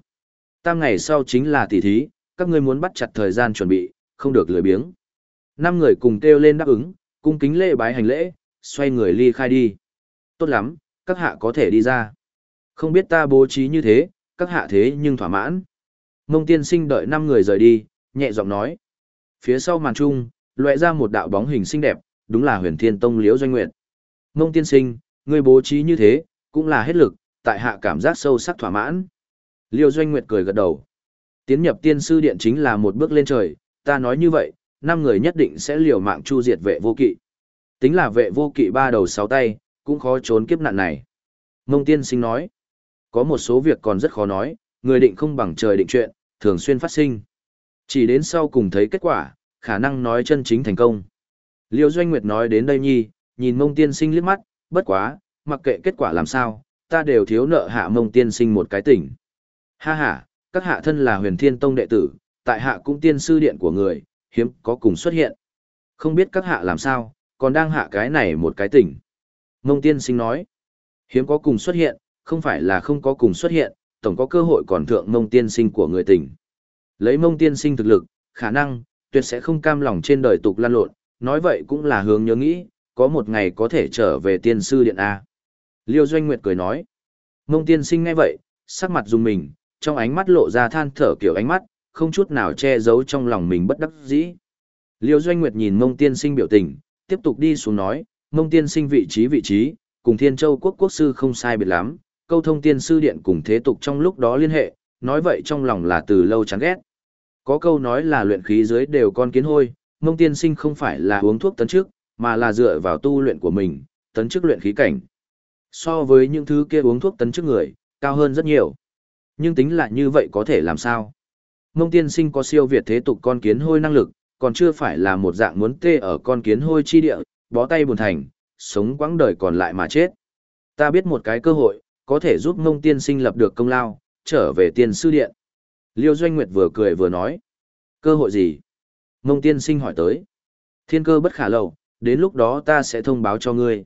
Tam ngày sau chính là tỷ thí, các ngươi muốn bắt chặt thời gian chuẩn bị, không được lười biếng. Năm người cùng kêu lên đáp ứng, cung kính lễ bái hành lễ, xoay người ly khai đi. Tốt lắm, các hạ có thể đi ra. Không biết ta bố trí như thế, các hạ thế nhưng thỏa mãn. Mông tiên sinh đợi năm người rời đi, nhẹ giọng nói. Phía sau màn trung, loại ra một đạo bóng hình xinh đẹp, đúng là huyền thiên tông liễu doanh nguyện. Mông tiên sinh, người bố trí như thế, cũng là hết lực, tại hạ cảm giác sâu sắc thỏa mãn. Liêu doanh nguyệt cười gật đầu. Tiến nhập tiên sư điện chính là một bước lên trời, ta nói như vậy, năm người nhất định sẽ liều mạng chu diệt vệ vô kỵ. Tính là vệ vô kỵ ba đầu sáu tay, cũng khó trốn kiếp nạn này. Mông tiên sinh nói, có một số việc còn rất khó nói, người định không bằng trời định chuyện, thường xuyên phát sinh. Chỉ đến sau cùng thấy kết quả, khả năng nói chân chính thành công. Liêu Doanh Nguyệt nói đến đây nhi, nhìn mông tiên sinh liếc mắt, bất quá, mặc kệ kết quả làm sao, ta đều thiếu nợ hạ mông tiên sinh một cái tỉnh. Ha ha, các hạ thân là huyền thiên tông đệ tử, tại hạ cũng tiên sư điện của người, hiếm có cùng xuất hiện. Không biết các hạ làm sao, còn đang hạ cái này một cái tỉnh. Mông tiên sinh nói, hiếm có cùng xuất hiện, không phải là không có cùng xuất hiện, tổng có cơ hội còn thượng mông tiên sinh của người tỉnh. Lấy mông tiên sinh thực lực, khả năng, tuyệt sẽ không cam lòng trên đời tục lan lộn, nói vậy cũng là hướng nhớ nghĩ, có một ngày có thể trở về tiên sư điện A. Liêu Doanh Nguyệt cười nói, mông tiên sinh ngay vậy, sắc mặt dùng mình, trong ánh mắt lộ ra than thở kiểu ánh mắt, không chút nào che giấu trong lòng mình bất đắc dĩ. Liêu Doanh Nguyệt nhìn mông tiên sinh biểu tình, tiếp tục đi xuống nói, mông tiên sinh vị trí vị trí, cùng Thiên Châu quốc quốc sư không sai biệt lắm, câu thông tiên sư điện cùng thế tục trong lúc đó liên hệ, nói vậy trong lòng là từ lâu chán ghét. Có câu nói là luyện khí dưới đều con kiến hôi, mông tiên sinh không phải là uống thuốc tấn trước, mà là dựa vào tu luyện của mình, tấn chức luyện khí cảnh. So với những thứ kia uống thuốc tấn chức người, cao hơn rất nhiều. Nhưng tính lại như vậy có thể làm sao? Mông tiên sinh có siêu việt thế tục con kiến hôi năng lực, còn chưa phải là một dạng muốn tê ở con kiến hôi chi địa, bó tay buồn thành, sống quãng đời còn lại mà chết. Ta biết một cái cơ hội, có thể giúp mông tiên sinh lập được công lao, trở về tiên sư điện. Liêu Doanh Nguyệt vừa cười vừa nói. Cơ hội gì? Mông tiên sinh hỏi tới. Thiên cơ bất khả lậu, đến lúc đó ta sẽ thông báo cho ngươi.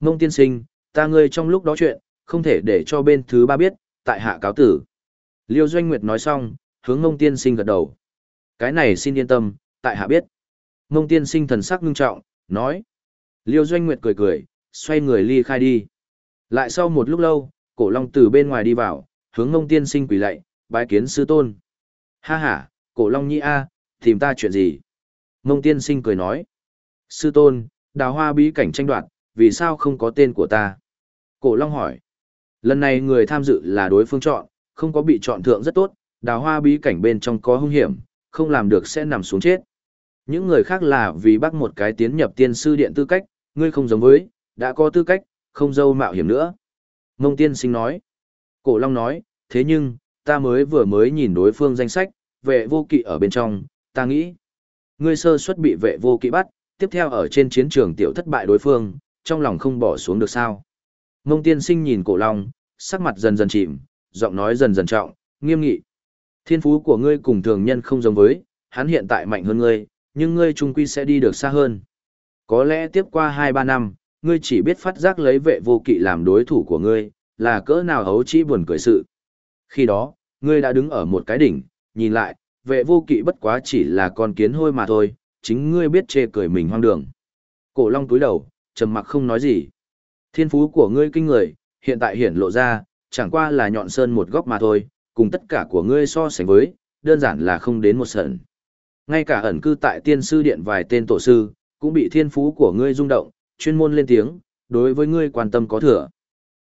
Mông tiên sinh, ta ngươi trong lúc đó chuyện, không thể để cho bên thứ ba biết, tại hạ cáo tử. Liêu Doanh Nguyệt nói xong, hướng mông tiên sinh gật đầu. Cái này xin yên tâm, tại hạ biết. Mông tiên sinh thần sắc ngưng trọng, nói. Liêu Doanh Nguyệt cười cười, xoay người ly khai đi. Lại sau một lúc lâu, cổ long từ bên ngoài đi vào, hướng mông tiên sinh quỳ lạy, bái kiến sư tôn. Ha ha, cổ long nhi a, tìm ta chuyện gì? Mông tiên sinh cười nói. Sư tôn, đào hoa bí cảnh tranh đoạt, vì sao không có tên của ta? Cổ long hỏi. Lần này người tham dự là đối phương chọn, không có bị chọn thượng rất tốt, đào hoa bí cảnh bên trong có hung hiểm, không làm được sẽ nằm xuống chết. Những người khác là vì bắt một cái tiến nhập tiên sư điện tư cách, ngươi không giống với, đã có tư cách, không dâu mạo hiểm nữa. Mông tiên sinh nói. Cổ long nói, thế nhưng, ta mới vừa mới nhìn đối phương danh sách, vệ vô kỵ ở bên trong, ta nghĩ. Ngươi sơ suất bị vệ vô kỵ bắt, tiếp theo ở trên chiến trường tiểu thất bại đối phương, trong lòng không bỏ xuống được sao. Mông tiên sinh nhìn cổ long, sắc mặt dần dần chìm, giọng nói dần dần trọng, nghiêm nghị. Thiên phú của ngươi cùng thường nhân không giống với, hắn hiện tại mạnh hơn ngươi, nhưng ngươi trung quy sẽ đi được xa hơn. Có lẽ tiếp qua 2-3 năm, ngươi chỉ biết phát giác lấy vệ vô kỵ làm đối thủ của ngươi, là cỡ nào hấu chỉ buồn cười sự. Khi đó, ngươi đã đứng ở một cái đỉnh, nhìn lại, vệ vô kỵ bất quá chỉ là con kiến hôi mà thôi, chính ngươi biết chê cười mình hoang đường. Cổ long túi đầu, trầm mặc không nói gì. Thiên phú của ngươi kinh người, hiện tại hiển lộ ra, chẳng qua là nhọn sơn một góc mà thôi, cùng tất cả của ngươi so sánh với, đơn giản là không đến một sẩn. Ngay cả ẩn cư tại tiên sư điện vài tên tổ sư, cũng bị thiên phú của ngươi rung động, chuyên môn lên tiếng, đối với ngươi quan tâm có thừa.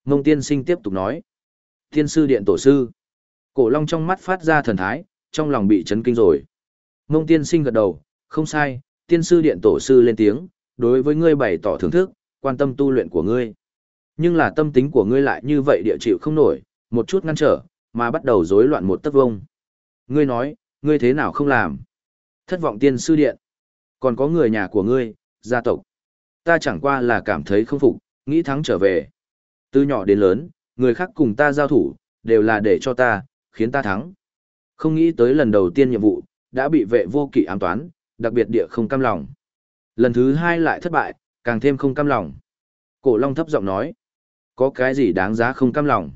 Mông tiên sinh tiếp tục nói. Tiên sư điện tổ sư. Cổ long trong mắt phát ra thần thái, trong lòng bị chấn kinh rồi. Mông tiên sinh gật đầu, không sai, tiên sư điện tổ sư lên tiếng, đối với ngươi bày tỏ thưởng thức, quan tâm tu luyện của ngươi. Nhưng là tâm tính của ngươi lại như vậy địa chịu không nổi, một chút ngăn trở, mà bắt đầu rối loạn một tấc vông. Ngươi nói, ngươi thế nào không làm? Thất vọng tiên sư điện. Còn có người nhà của ngươi, gia tộc. Ta chẳng qua là cảm thấy không phục, nghĩ thắng trở về. Từ nhỏ đến lớn, người khác cùng ta giao thủ, đều là để cho ta, khiến ta thắng. Không nghĩ tới lần đầu tiên nhiệm vụ, đã bị vệ vô kỵ ám toán, đặc biệt địa không cam lòng. Lần thứ hai lại thất bại, càng thêm không cam lòng. Cổ Long thấp giọng nói, có cái gì đáng giá không cam lòng?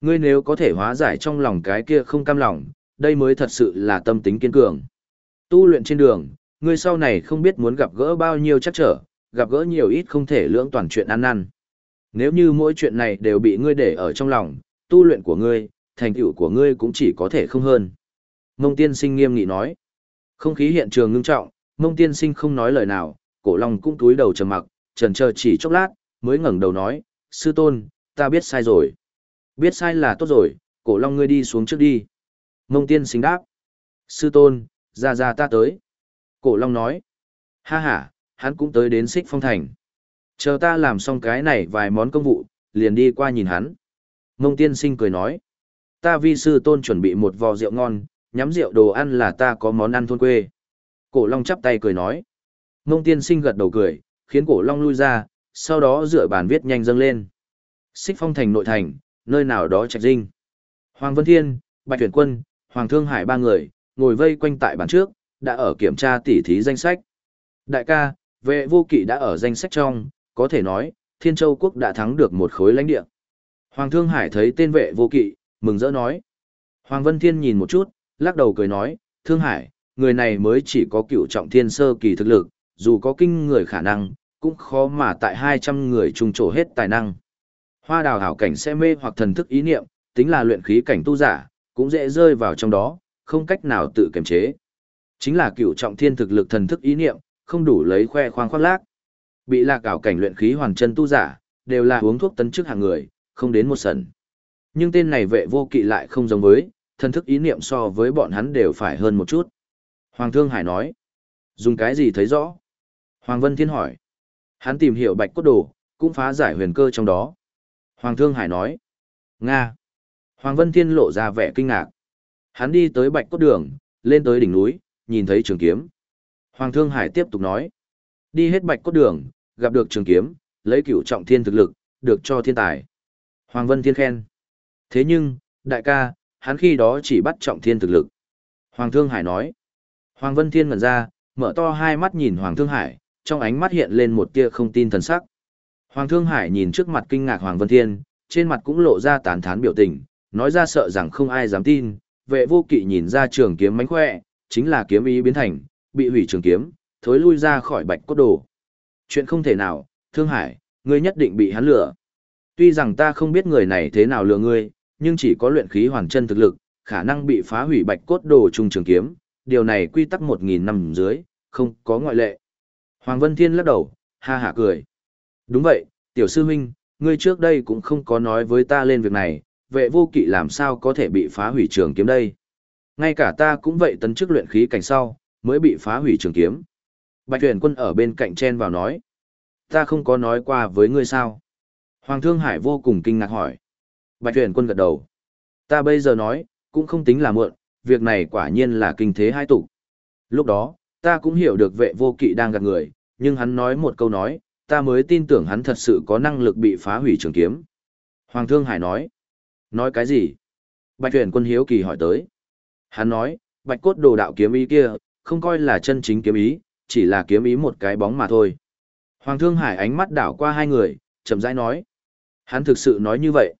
Ngươi nếu có thể hóa giải trong lòng cái kia không cam lòng, đây mới thật sự là tâm tính kiên cường. Tu luyện trên đường, ngươi sau này không biết muốn gặp gỡ bao nhiêu chắc trở, gặp gỡ nhiều ít không thể lưỡng toàn chuyện ăn năn. Nếu như mỗi chuyện này đều bị ngươi để ở trong lòng, tu luyện của ngươi, thành tựu của ngươi cũng chỉ có thể không hơn. Mông tiên sinh nghiêm nghị nói. Không khí hiện trường ngưng trọng, mông tiên sinh không nói lời nào, cổ long cũng túi đầu trầm mặc, trần chờ chỉ chốc lát, mới ngẩng đầu nói, sư tôn, ta biết sai rồi. Biết sai là tốt rồi, cổ long ngươi đi xuống trước đi. Mông tiên sinh đáp. Sư tôn, ra ra ta tới. Cổ long nói. Ha ha, hắn cũng tới đến xích phong thành. Chờ ta làm xong cái này vài món công vụ, liền đi qua nhìn hắn. Mông tiên sinh cười nói. Ta vi sư tôn chuẩn bị một vò rượu ngon, nhắm rượu đồ ăn là ta có món ăn thôn quê. Cổ long chắp tay cười nói. Mông tiên sinh gật đầu cười, khiến cổ long lui ra, sau đó dựa bàn viết nhanh dâng lên. Xích phong thành nội thành, nơi nào đó trạch dinh. Hoàng Vân Thiên, Bạch Tuyển Quân, Hoàng Thương Hải ba người, ngồi vây quanh tại bàn trước, đã ở kiểm tra tỉ thí danh sách. Đại ca, vệ vô kỵ đã ở danh sách trong, có thể nói, Thiên Châu Quốc đã thắng được một khối lãnh địa. Hoàng Thương Hải thấy tên vệ vô kỵ, mừng rỡ nói. Hoàng Vân Thiên nhìn một chút, lắc đầu cười nói, Thương Hải, người này mới chỉ có cựu trọng thiên sơ kỳ thực lực, dù có kinh người khả năng, cũng khó mà tại 200 người trùng trổ hết tài năng. Hoa đào hảo cảnh sẽ mê hoặc thần thức ý niệm, tính là luyện khí cảnh tu giả, cũng dễ rơi vào trong đó, không cách nào tự kiềm chế. Chính là cựu trọng thiên thực lực thần thức ý niệm, không đủ lấy khoe khoang khoác lác. Bị lạc ảo cảnh luyện khí hoàn chân tu giả, đều là uống thuốc tấn chức hàng người, không đến một sần. Nhưng tên này vệ vô kỵ lại không giống với, thần thức ý niệm so với bọn hắn đều phải hơn một chút. Hoàng Thương Hải nói, dùng cái gì thấy rõ? Hoàng Vân Thiên hỏi, Hắn tìm hiểu bạch cốt đồ, cũng phá giải huyền cơ trong đó. Hoàng Thương Hải nói. Nga. Hoàng Vân Thiên lộ ra vẻ kinh ngạc. Hắn đi tới bạch cốt đường, lên tới đỉnh núi, nhìn thấy trường kiếm. Hoàng Thương Hải tiếp tục nói. Đi hết bạch cốt đường, gặp được trường kiếm, lấy cửu trọng thiên thực lực, được cho thiên tài. Hoàng Vân Thiên khen. Thế nhưng, đại ca, hắn khi đó chỉ bắt trọng thiên thực lực. Hoàng Thương Hải nói. Hoàng Vân Thiên ngẩn ra, mở to hai mắt nhìn Hoàng Thương Hải, trong ánh mắt hiện lên một tia không tin thần sắc. Hoàng Thương Hải nhìn trước mặt kinh ngạc Hoàng Vân Thiên, trên mặt cũng lộ ra tán thán biểu tình, nói ra sợ rằng không ai dám tin, vệ vô kỵ nhìn ra trường kiếm mánh khỏe, chính là kiếm ý biến thành, bị hủy trường kiếm, thối lui ra khỏi bạch cốt đồ. Chuyện không thể nào, Thương Hải, ngươi nhất định bị hắn lừa. Tuy rằng ta không biết người này thế nào lừa ngươi, nhưng chỉ có luyện khí hoàn chân thực lực, khả năng bị phá hủy bạch cốt đồ trung trường kiếm, điều này quy tắc 1.000 năm dưới, không có ngoại lệ. Hoàng Vân Thiên lắc đầu, ha hả cười. Đúng vậy, tiểu sư huynh, ngươi trước đây cũng không có nói với ta lên việc này, vệ vô kỵ làm sao có thể bị phá hủy trường kiếm đây. Ngay cả ta cũng vậy tấn chức luyện khí cảnh sau, mới bị phá hủy trường kiếm. Bạch tuyển quân ở bên cạnh chen vào nói. Ta không có nói qua với ngươi sao. Hoàng Thương Hải vô cùng kinh ngạc hỏi. Bạch tuyển quân gật đầu. Ta bây giờ nói, cũng không tính là muộn, việc này quả nhiên là kinh thế hai tụ. Lúc đó, ta cũng hiểu được vệ vô kỵ đang gạt người, nhưng hắn nói một câu nói, ta mới tin tưởng hắn thật sự có năng lực bị phá hủy trường kiếm. Hoàng Thương Hải nói, nói cái gì? Bạch tuyển quân hiếu kỳ hỏi tới. Hắn nói, bạch cốt đồ đạo kiếm ý kia, không coi là chân chính kiếm ý, chỉ là kiếm ý một cái bóng mà thôi. Hoàng Thương Hải ánh mắt đảo qua hai người, chậm rãi nói. Hắn thực sự nói như vậy.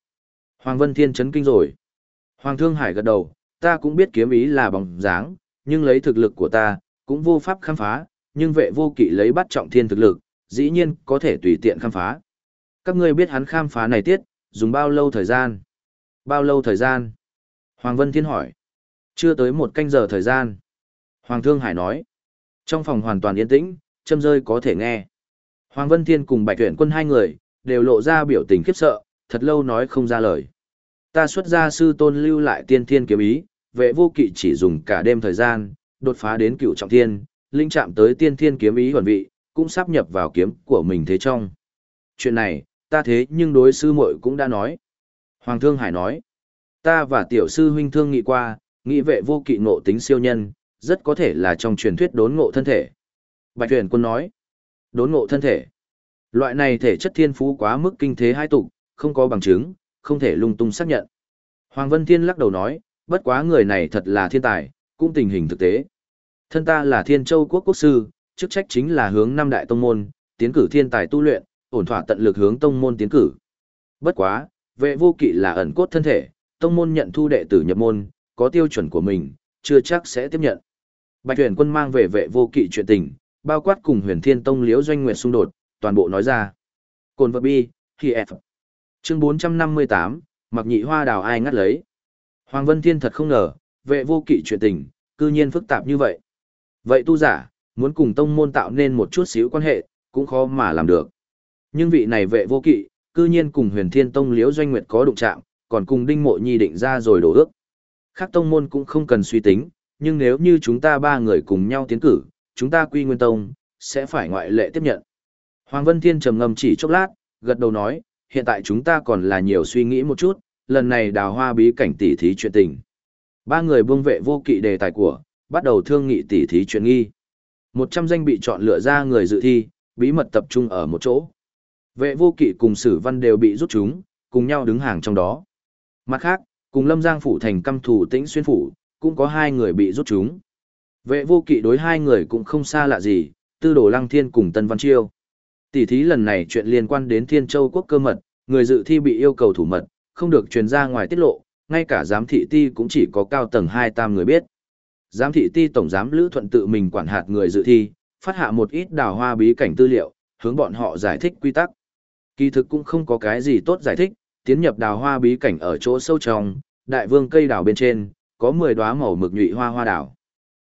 Hoàng Vân Thiên chấn kinh rồi. Hoàng Thương Hải gật đầu, ta cũng biết kiếm ý là bóng dáng, nhưng lấy thực lực của ta, cũng vô pháp khám phá, nhưng vệ vô kỵ lấy bắt trọng thiên thực lực, dĩ nhiên có thể tùy tiện khám phá. Các ngươi biết hắn khám phá này tiết, dùng bao lâu thời gian? Bao lâu thời gian? Hoàng Vân Thiên hỏi. Chưa tới một canh giờ thời gian. Hoàng Thương Hải nói. Trong phòng hoàn toàn yên tĩnh, châm rơi có thể nghe. Hoàng Vân Thiên cùng Bạch Tuyển quân hai người, đều lộ ra biểu tình khiếp sợ, thật lâu nói không ra lời. Ta xuất ra sư tôn lưu lại tiên thiên kiếm ý, vệ vô kỵ chỉ dùng cả đêm thời gian, đột phá đến cựu trọng thiên, linh chạm tới tiên thiên kiếm ý hoàn vị, cũng sắp nhập vào kiếm của mình thế trong. Chuyện này, ta thế nhưng đối sư muội cũng đã nói. Hoàng Thương Hải nói, ta và tiểu sư huynh thương nghị qua, nghị vệ vô kỵ ngộ tính siêu nhân, rất có thể là trong truyền thuyết đốn ngộ thân thể. Bạch Huyền Quân nói, đốn ngộ thân thể. Loại này thể chất thiên phú quá mức kinh thế hai tục, không có bằng chứng, không thể lung tung xác nhận. Hoàng Vân Thiên lắc đầu nói, bất quá người này thật là thiên tài, cũng tình hình thực tế. Thân ta là Thiên Châu Quốc Quốc Sư, chức trách chính là hướng năm đại tông môn, tiến cử thiên tài tu luyện, ổn thỏa tận lực hướng tông môn tiến cử. Bất quá, vệ vô kỵ là ẩn cốt thân thể, tông môn nhận thu đệ tử nhập môn, có tiêu chuẩn của mình, chưa chắc sẽ tiếp nhận. Bạch Huyền Quân mang về vệ vô kỵ chuyện tình, bao quát cùng Huyền Thiên Tông Liễu Doanh Nguyệt xung đột, toàn bộ nói ra. Cồn vật bi, khi F. Chương 458, mặc nhị hoa đào ai ngắt lấy. Hoàng Vân Thiên thật không ngờ, vệ vô kỵ chuyện tình, cư nhiên phức tạp như vậy. Vậy tu giả, muốn cùng tông môn tạo nên một chút xíu quan hệ, cũng khó mà làm được. Nhưng vị này vệ vô kỵ, cư nhiên cùng huyền thiên tông liễu doanh nguyệt có đụng chạm, còn cùng đinh mộ nhi định ra rồi đổ ước. Khác tông môn cũng không cần suy tính, nhưng nếu như chúng ta ba người cùng nhau tiến cử, chúng ta quy nguyên tông, sẽ phải ngoại lệ tiếp nhận. Hoàng Vân Thiên trầm ngâm chỉ chốc lát, gật đầu nói, hiện tại chúng ta còn là nhiều suy nghĩ một chút, lần này đào hoa bí cảnh tỉ thí chuyện tình. Ba người buông vệ vô kỵ đề tài của, bắt đầu thương nghị tỉ thí chuyện nghi. Một trăm danh bị chọn lựa ra người dự thi, bí mật tập trung ở một chỗ. Vệ vô kỵ cùng sử văn đều bị rút chúng, cùng nhau đứng hàng trong đó. Mặt khác, cùng lâm giang phủ thành căm thủ tĩnh xuyên phủ, cũng có hai người bị rút chúng. Vệ vô kỵ đối hai người cũng không xa lạ gì, tư đồ lăng thiên cùng tân văn chiêu. Tỷ thí lần này chuyện liên quan đến thiên châu quốc cơ mật, người dự thi bị yêu cầu thủ mật, không được truyền ra ngoài tiết lộ, ngay cả giám thị ti cũng chỉ có cao tầng hai tam người biết. Giám thị ti tổng giám Lữ Thuận tự mình quản hạt người dự thi, phát hạ một ít đào hoa bí cảnh tư liệu, hướng bọn họ giải thích quy tắc. Kỳ thực cũng không có cái gì tốt giải thích, tiến nhập đào hoa bí cảnh ở chỗ sâu trong, đại vương cây đào bên trên, có 10 đóa màu mực nhụy hoa hoa đào.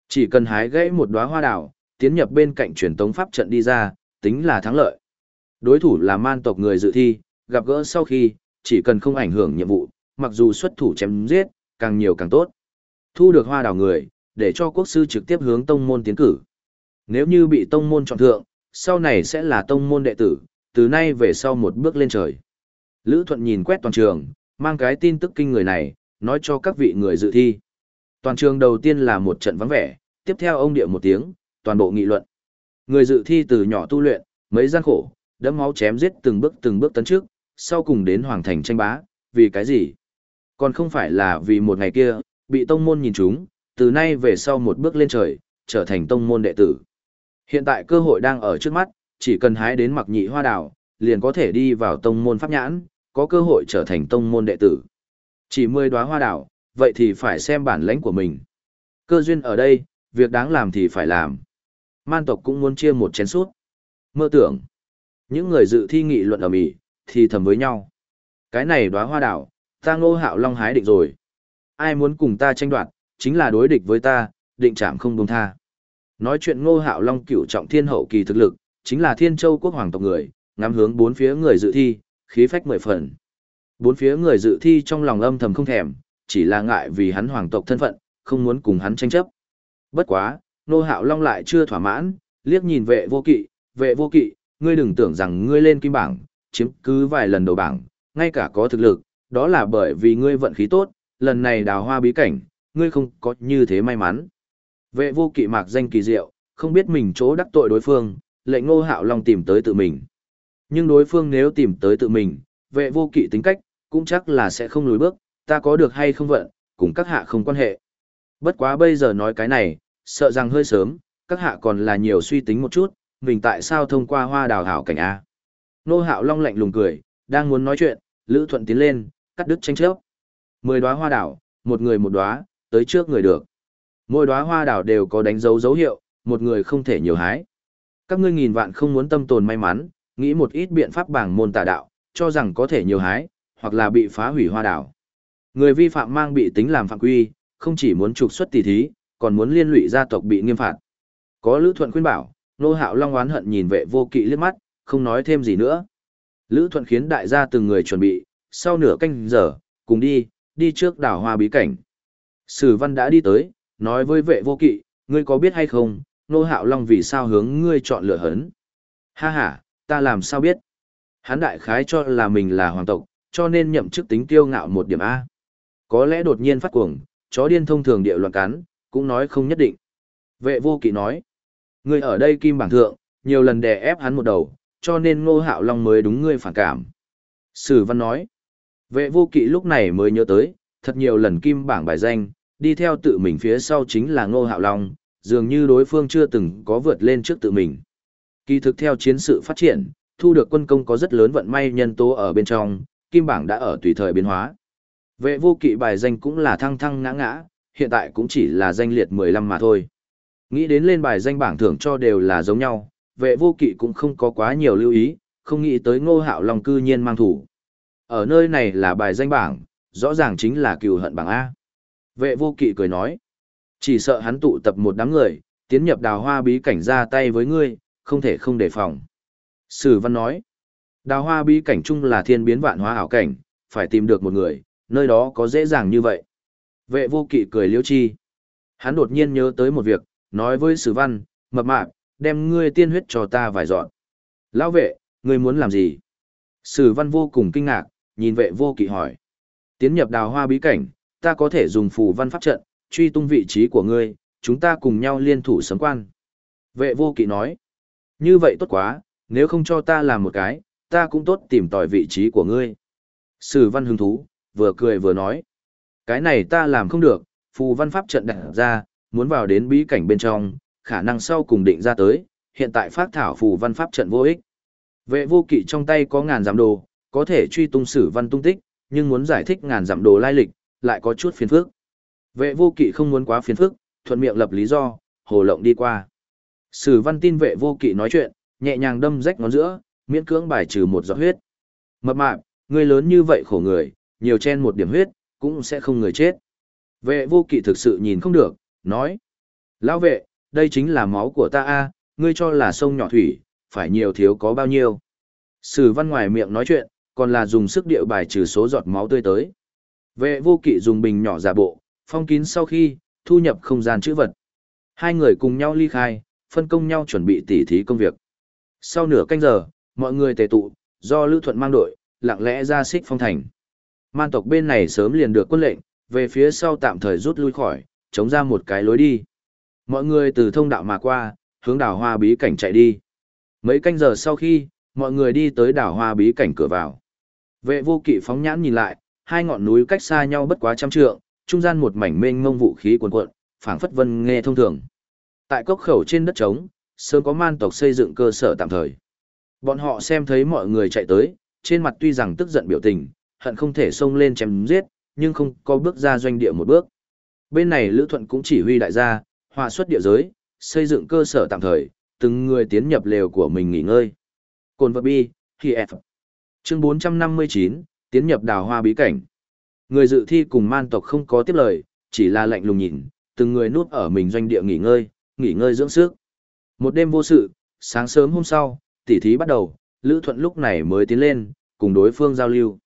Chỉ cần hái gãy một đóa hoa đào, tiến nhập bên cạnh truyền tống pháp trận đi ra, tính là thắng lợi. Đối thủ là man tộc người dự thi, gặp gỡ sau khi, chỉ cần không ảnh hưởng nhiệm vụ, mặc dù xuất thủ chém giết, càng nhiều càng tốt. Thu được hoa đào người, để cho quốc sư trực tiếp hướng tông môn tiến cử. Nếu như bị tông môn chọn thượng, sau này sẽ là tông môn đệ tử, từ nay về sau một bước lên trời. Lữ Thuận nhìn quét toàn trường, mang cái tin tức kinh người này, nói cho các vị người dự thi. Toàn trường đầu tiên là một trận vắng vẻ, tiếp theo ông địa một tiếng, toàn bộ nghị luận. Người dự thi từ nhỏ tu luyện, mấy gian khổ, đẫm máu chém giết từng bước từng bước tấn trước, sau cùng đến hoàng thành tranh bá, vì cái gì? Còn không phải là vì một ngày kia, bị tông môn nhìn chúng, từ nay về sau một bước lên trời, trở thành tông môn đệ tử. Hiện tại cơ hội đang ở trước mắt, chỉ cần hái đến mặc nhị hoa đào, liền có thể đi vào tông môn pháp nhãn, có cơ hội trở thành tông môn đệ tử. Chỉ mười đóa hoa đào, vậy thì phải xem bản lãnh của mình. Cơ duyên ở đây, việc đáng làm thì phải làm. Man tộc cũng muốn chia một chén suốt. Mơ tưởng. Những người dự thi nghị luận ở Mỹ, thì thầm với nhau. Cái này đóa hoa đào ta ngô hạo long hái định rồi. Ai muốn cùng ta tranh đoạt, chính là đối địch với ta, định chạm không buông tha. Nói chuyện ngô hạo long cửu trọng thiên hậu kỳ thực lực, chính là thiên châu quốc hoàng tộc người, ngắm hướng bốn phía người dự thi, khí phách mười phần. Bốn phía người dự thi trong lòng âm thầm không thèm, chỉ là ngại vì hắn hoàng tộc thân phận, không muốn cùng hắn tranh chấp. Bất quá, Ngô Hạo Long lại chưa thỏa mãn, liếc nhìn vệ vô kỵ, vệ vô kỵ, ngươi đừng tưởng rằng ngươi lên kim bảng, chiếm cứ vài lần đầu bảng, ngay cả có thực lực, đó là bởi vì ngươi vận khí tốt, lần này đào hoa bí cảnh, ngươi không có như thế may mắn. Vệ vô kỵ mạc danh kỳ diệu, không biết mình chỗ đắc tội đối phương, lệnh Ngô Hạo Long tìm tới tự mình. Nhưng đối phương nếu tìm tới tự mình, vệ vô kỵ tính cách, cũng chắc là sẽ không lùi bước, ta có được hay không vận, cùng các hạ không quan hệ. Bất quá bây giờ nói cái này, sợ rằng hơi sớm, các hạ còn là nhiều suy tính một chút, mình tại sao thông qua hoa đào hảo cảnh A. Nô hạo long lạnh lùng cười, đang muốn nói chuyện, Lữ Thuận tiến lên, cắt đứt tranh chấp. Mười đóa hoa đào, một người một đóa, tới trước người được. Mỗi đóa hoa đào đều có đánh dấu dấu hiệu, một người không thể nhiều hái. Các ngươi nghìn vạn không muốn tâm tồn may mắn, nghĩ một ít biện pháp bảng môn tà đạo, cho rằng có thể nhiều hái, hoặc là bị phá hủy hoa đào. Người vi phạm mang bị tính làm phạm quy, không chỉ muốn trục xuất tỷ thí, còn muốn liên lụy gia tộc bị nghiêm phạt. Có Lữ Thuận khuyên bảo, Nô Hạo Long oán hận nhìn vệ vô kỵ liếc mắt, không nói thêm gì nữa. Lữ Thuận khiến đại gia từng người chuẩn bị, sau nửa canh giờ, cùng đi, đi trước đảo hoa bí cảnh. Sử văn đã đi tới, nói với vệ vô kỵ, ngươi có biết hay không, Nô Hạo Long vì sao hướng ngươi chọn lựa hấn. Ha ha, ta làm sao biết. Hán đại khái cho là mình là hoàng tộc, cho nên nhậm chức tính tiêu ngạo một điểm A. Có lẽ đột nhiên phát cuồng, chó điên thông thường địa loạn cắn, cũng nói không nhất định. Vệ vô kỵ nói, ngươi ở đây kim bảng thượng, nhiều lần đè ép hắn một đầu, cho nên ngô hạo long mới đúng ngươi phản cảm. Sử văn nói, vệ vô kỵ lúc này mới nhớ tới, thật nhiều lần kim bảng bài danh, đi theo tự mình phía sau chính là ngô hạo long, dường như đối phương chưa từng có vượt lên trước tự mình. Kỳ thực theo chiến sự phát triển, thu được quân công có rất lớn vận may nhân tố ở bên trong, kim bảng đã ở tùy thời biến hóa. Vệ vô kỵ bài danh cũng là thăng thăng ngã ngã, hiện tại cũng chỉ là danh liệt 15 mà thôi. Nghĩ đến lên bài danh bảng thưởng cho đều là giống nhau, vệ vô kỵ cũng không có quá nhiều lưu ý, không nghĩ tới ngô hạo long cư nhiên mang thủ. Ở nơi này là bài danh bảng, rõ ràng chính là cừu hận bảng A. Vệ vô kỵ cười nói, chỉ sợ hắn tụ tập một đám người, tiến nhập đào hoa bí cảnh ra tay với ngươi, không thể không đề phòng. Sử văn nói, đào hoa bí cảnh chung là thiên biến vạn hóa ảo cảnh, phải tìm được một người, nơi đó có dễ dàng như vậy. Vệ vô kỵ cười liêu chi. Hắn đột nhiên nhớ tới một việc, nói với sử văn, mập mạp, đem ngươi tiên huyết cho ta vài dọn. Lão vệ, ngươi muốn làm gì? Sử văn vô cùng kinh ngạc, nhìn vệ vô kỵ hỏi. Tiến nhập đào hoa bí cảnh, ta có thể dùng phù văn pháp trận, truy tung vị trí của ngươi, chúng ta cùng nhau liên thủ sấm quan. Vệ vô kỵ nói. Như vậy tốt quá, nếu không cho ta làm một cái, ta cũng tốt tìm tòi vị trí của ngươi. Sử văn hứng thú, vừa cười vừa nói. Cái này ta làm không được, phù văn pháp trận đặt ra, muốn vào đến bí cảnh bên trong, khả năng sau cùng định ra tới, hiện tại phát thảo phù văn pháp trận vô ích. Vệ vô kỵ trong tay có ngàn giảm đồ, có thể truy tung sử văn tung tích, nhưng muốn giải thích ngàn giảm đồ lai lịch, lại có chút phiền phức. Vệ vô kỵ không muốn quá phiền phức, thuận miệng lập lý do, hồ lộng đi qua. Sử văn tin vệ vô kỵ nói chuyện, nhẹ nhàng đâm rách ngón giữa, miễn cưỡng bài trừ một giọt huyết. Mập mạp, người lớn như vậy khổ người, nhiều chen một điểm huyết, cũng sẽ không người chết. Vệ vô kỵ thực sự nhìn không được, nói. Lão vệ, đây chính là máu của ta a, ngươi cho là sông nhỏ thủy, phải nhiều thiếu có bao nhiêu. Sử văn ngoài miệng nói chuyện, còn là dùng sức điệu bài trừ số giọt máu tươi tới. Vệ vô kỵ dùng bình nhỏ giả bộ, phong kín sau khi, thu nhập không gian chữ vật. Hai người cùng nhau ly khai, phân công nhau chuẩn bị tỉ thí công việc. Sau nửa canh giờ, mọi người tề tụ, do Lữ Thuận mang đội, lặng lẽ ra xích phong thành. Man tộc bên này sớm liền được quân lệnh, về phía sau tạm thời rút lui khỏi, chống ra một cái lối đi. Mọi người từ thông đạo mà qua, hướng đảo hoa bí cảnh chạy đi. Mấy canh giờ sau khi, mọi người đi tới đảo hoa bí cảnh cửa vào. Vệ vô kỵ phóng nhãn nhìn lại, hai ngọn núi cách xa nhau bất quá trăm trượng, trung gian một mảnh mênh mông vũ khí cuồn cuộn, phảng phất vân nghe thông thường. Tại cốc khẩu trên đất trống, sớm có man tộc xây dựng cơ sở tạm thời. Bọn họ xem thấy mọi người chạy tới, trên mặt tuy rằng tức giận biểu tình, hận không thể xông lên chém giết, nhưng không có bước ra doanh địa một bước. Bên này Lữ Thuận cũng chỉ huy đại gia, hòa xuất địa giới, xây dựng cơ sở tạm thời, từng người tiến nhập lều của mình nghỉ ngơi. Cồn vật bi, khi F. Chương 459, tiến nhập đào hoa bí cảnh. Người dự thi cùng man tộc không có tiếp lời, chỉ là lạnh lùng nhìn, từng người núp ở mình doanh địa nghỉ ngơi, nghỉ ngơi dưỡng sức. Một đêm vô sự, sáng sớm hôm sau, tỉ thí bắt đầu, Lữ Thuận lúc này mới tiến lên, cùng đối phương giao lưu.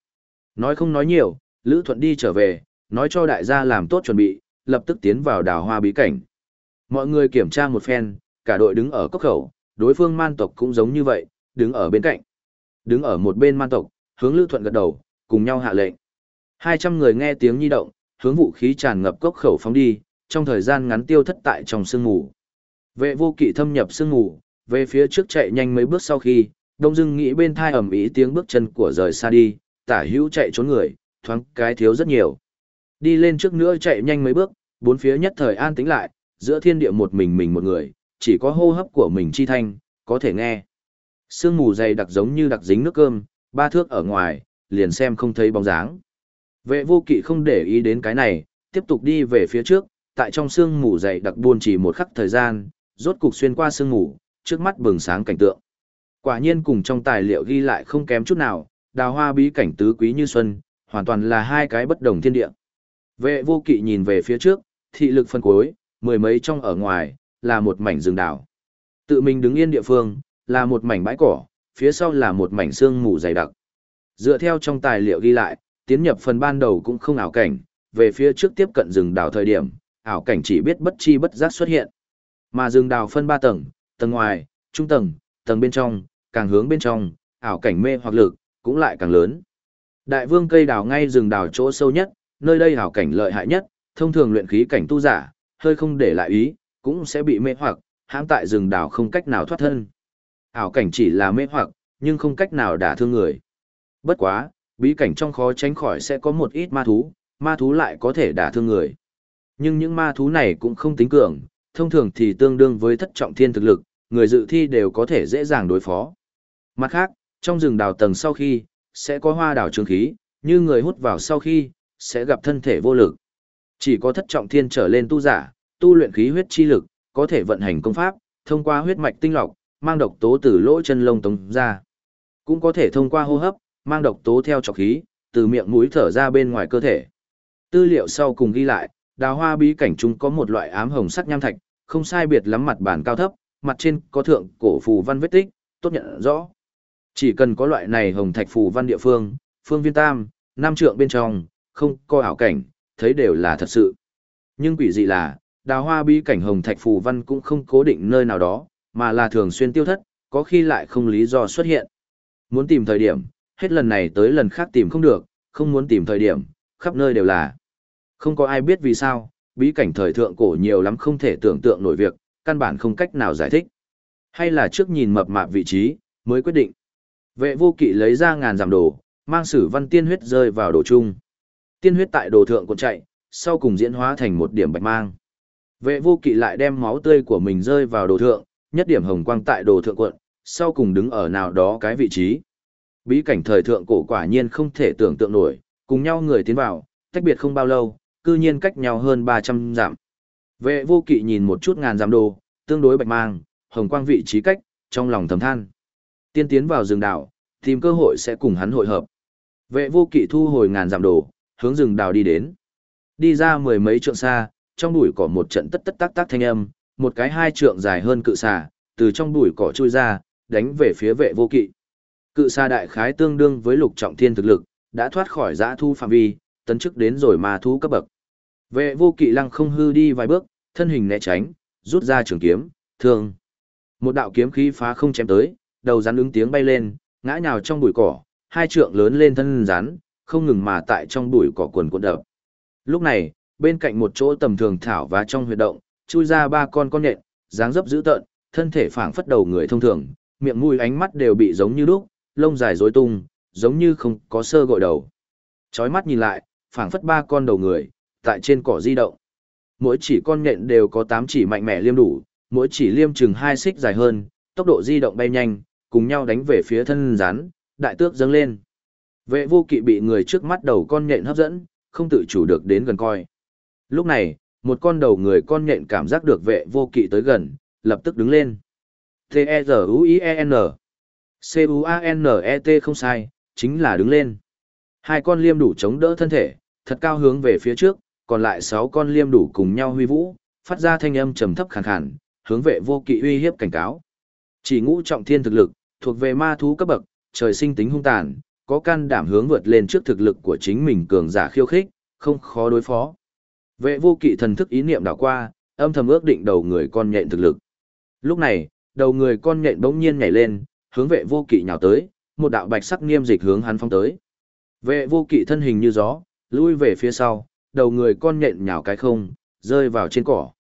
Nói không nói nhiều, Lữ Thuận đi trở về, nói cho đại gia làm tốt chuẩn bị, lập tức tiến vào đào hoa bí cảnh. Mọi người kiểm tra một phen, cả đội đứng ở cốc khẩu, đối phương man tộc cũng giống như vậy, đứng ở bên cạnh. Đứng ở một bên man tộc, hướng Lữ Thuận gật đầu, cùng nhau hạ lệnh. 200 người nghe tiếng nhi động, hướng vũ khí tràn ngập cốc khẩu phóng đi, trong thời gian ngắn tiêu thất tại trong sương mù. Vệ vô kỵ thâm nhập sương mù, về phía trước chạy nhanh mấy bước sau khi, đông dưng nghĩ bên thai ẩm ý tiếng bước chân của rời xa đi, tả hữu chạy trốn người, thoáng cái thiếu rất nhiều. Đi lên trước nữa chạy nhanh mấy bước, bốn phía nhất thời an tĩnh lại, giữa thiên địa một mình mình một người, chỉ có hô hấp của mình chi thanh, có thể nghe. Sương mù dày đặc giống như đặc dính nước cơm, ba thước ở ngoài, liền xem không thấy bóng dáng. Vệ vô kỵ không để ý đến cái này, tiếp tục đi về phía trước, tại trong sương mù dày đặc buôn chỉ một khắc thời gian, rốt cục xuyên qua sương mù, trước mắt bừng sáng cảnh tượng. Quả nhiên cùng trong tài liệu ghi lại không kém chút nào, đào hoa bí cảnh tứ quý như xuân, hoàn toàn là hai cái bất đồng thiên địa. Vệ vô kỵ nhìn về phía trước, thị lực phân cuối, mười mấy trong ở ngoài, là một mảnh rừng đảo. Tự mình đứng yên địa phương, là một mảnh bãi cỏ, phía sau là một mảnh sương mù dày đặc. Dựa theo trong tài liệu ghi lại, tiến nhập phần ban đầu cũng không ảo cảnh, về phía trước tiếp cận rừng đảo thời điểm, ảo cảnh chỉ biết bất chi bất giác xuất hiện. Mà rừng đảo phân ba tầng, tầng ngoài, trung tầng, tầng bên trong, càng hướng bên trong, ảo cảnh mê hoặc lực, cũng lại càng lớn. Đại vương cây đào ngay rừng đào chỗ sâu nhất, nơi đây ảo cảnh lợi hại nhất, thông thường luyện khí cảnh tu giả, hơi không để lại ý, cũng sẽ bị mê hoặc, hãng tại rừng đào không cách nào thoát thân. Ảo cảnh chỉ là mê hoặc, nhưng không cách nào đả thương người. Bất quá, bí cảnh trong khó tránh khỏi sẽ có một ít ma thú, ma thú lại có thể đả thương người. Nhưng những ma thú này cũng không tính cường, thông thường thì tương đương với thất trọng thiên thực lực, người dự thi đều có thể dễ dàng đối phó. Mặt khác, trong rừng đào tầng sau khi, sẽ có hoa đào trường khí, như người hút vào sau khi, sẽ gặp thân thể vô lực. Chỉ có thất trọng thiên trở lên tu giả, tu luyện khí huyết chi lực, có thể vận hành công pháp, thông qua huyết mạch tinh lọc, mang độc tố từ lỗ chân lông tống ra. Cũng có thể thông qua hô hấp, mang độc tố theo trọc khí, từ miệng mũi thở ra bên ngoài cơ thể. Tư liệu sau cùng ghi lại, đào hoa bí cảnh chúng có một loại ám hồng sắc nham thạch, không sai biệt lắm mặt bản cao thấp, mặt trên có thượng cổ phù văn vết tích, tốt nhận rõ. Chỉ cần có loại này hồng thạch phù văn địa phương, phương viên tam, nam trượng bên trong, không có ảo cảnh, thấy đều là thật sự. Nhưng quỷ dị là, đào hoa bí cảnh hồng thạch phù văn cũng không cố định nơi nào đó, mà là thường xuyên tiêu thất, có khi lại không lý do xuất hiện. Muốn tìm thời điểm, hết lần này tới lần khác tìm không được, không muốn tìm thời điểm, khắp nơi đều là. Không có ai biết vì sao, bí cảnh thời thượng cổ nhiều lắm không thể tưởng tượng nổi việc, căn bản không cách nào giải thích. Hay là trước nhìn mập mạp vị trí, mới quyết định. Vệ vô kỵ lấy ra ngàn giảm đồ, mang sử văn tiên huyết rơi vào đồ chung. Tiên huyết tại đồ thượng còn chạy, sau cùng diễn hóa thành một điểm bạch mang. Vệ vô kỵ lại đem máu tươi của mình rơi vào đồ thượng, nhất điểm hồng quang tại đồ thượng quận, sau cùng đứng ở nào đó cái vị trí. Bí cảnh thời thượng cổ quả nhiên không thể tưởng tượng nổi, cùng nhau người tiến vào, tách biệt không bao lâu, cư nhiên cách nhau hơn 300 giảm. Vệ vô kỵ nhìn một chút ngàn giảm đồ, tương đối bạch mang, hồng quang vị trí cách, trong lòng thầm than. Tiên tiến vào rừng đảo, tìm cơ hội sẽ cùng hắn hội hợp. Vệ vô kỵ thu hồi ngàn giảm đồ, hướng rừng đảo đi đến. Đi ra mười mấy trượng xa, trong bụi cỏ một trận tất tất tác tác thanh âm, một cái hai trượng dài hơn cự xà, từ trong bụi cỏ chui ra, đánh về phía vệ vô kỵ. Cự xa đại khái tương đương với lục trọng thiên thực lực, đã thoát khỏi giã thu phạm vi, tấn chức đến rồi mà thú cấp bậc. Vệ vô kỵ lăng không hư đi vài bước, thân hình né tránh, rút ra trường kiếm, thương. Một đạo kiếm khí phá không chém tới, đầu rắn ứng tiếng bay lên, ngã nhào trong bụi cỏ, hai trượng lớn lên thân rắn, không ngừng mà tại trong bụi cỏ quần cuộn đập. Lúc này, bên cạnh một chỗ tầm thường thảo và trong huyệt động, chui ra ba con con nhện, dáng dấp dữ tợn, thân thể phảng phất đầu người thông thường, miệng mũi ánh mắt đều bị giống như đúc, lông dài rối tung, giống như không có sơ gội đầu. Chói mắt nhìn lại, phảng phất ba con đầu người, tại trên cỏ di động. Mỗi chỉ con nhện đều có tám chỉ mạnh mẽ liêm đủ, mỗi chỉ liêm chừng hai xích dài hơn, tốc độ di động bay nhanh, cùng nhau đánh về phía thân rắn, đại tước dâng lên. Vệ vô kỵ bị người trước mắt đầu con nhện hấp dẫn, không tự chủ được đến gần coi. Lúc này, một con đầu người con nhện cảm giác được vệ vô kỵ tới gần, lập tức đứng lên. T-E-Z-U-I-E-N C-U-A-N-E-T không sai, chính là đứng lên. Hai con liêm đủ chống đỡ thân thể, thật cao hướng về phía trước, còn lại sáu con liêm đủ cùng nhau huy vũ, phát ra thanh âm trầm thấp khàn khàn, hướng vệ vô kỵ uy hiếp cảnh cáo. Chỉ ngũ trọng thiên thực lực, thuộc về ma thú cấp bậc, trời sinh tính hung tàn, có can đảm hướng vượt lên trước thực lực của chính mình cường giả khiêu khích, không khó đối phó. Vệ vô kỵ thần thức ý niệm đảo qua, âm thầm ước định đầu người con nhện thực lực. Lúc này, đầu người con nhện bỗng nhiên nhảy lên, hướng vệ vô kỵ nhào tới, một đạo bạch sắc niêm dịch hướng hắn phong tới. Vệ vô kỵ thân hình như gió, lui về phía sau, đầu người con nhện nhào cái không, rơi vào trên cỏ.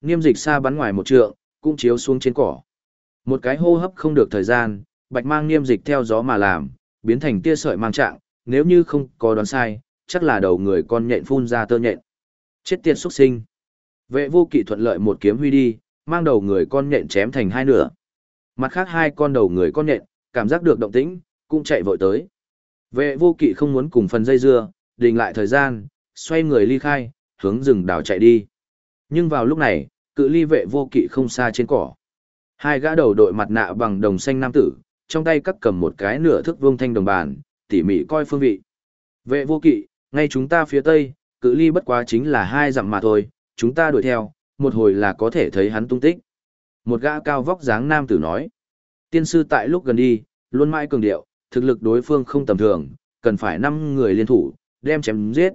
Niêm dịch xa bắn ngoài một trượng, cũng chiếu xuống trên cỏ. Một cái hô hấp không được thời gian, bạch mang niêm dịch theo gió mà làm, biến thành tia sợi mang trạng, nếu như không có đoán sai, chắc là đầu người con nhện phun ra tơ nhện. Chết tiệt xuất sinh. Vệ vô kỵ thuận lợi một kiếm huy đi, mang đầu người con nhện chém thành hai nửa. Mặt khác hai con đầu người con nện cảm giác được động tĩnh, cũng chạy vội tới. Vệ vô kỵ không muốn cùng phần dây dưa, đình lại thời gian, xoay người ly khai, hướng rừng đào chạy đi. Nhưng vào lúc này, cự ly vệ vô kỵ không xa trên cỏ. Hai gã đầu đội mặt nạ bằng đồng xanh nam tử, trong tay cắt cầm một cái nửa thước vuông thanh đồng bàn, tỉ mỉ coi phương vị. Vệ vô kỵ, ngay chúng ta phía tây, cự ly bất quá chính là hai dặm mà thôi, chúng ta đuổi theo, một hồi là có thể thấy hắn tung tích. Một gã cao vóc dáng nam tử nói. Tiên sư tại lúc gần đi, luôn mãi cường điệu, thực lực đối phương không tầm thường, cần phải năm người liên thủ, đem chém giết.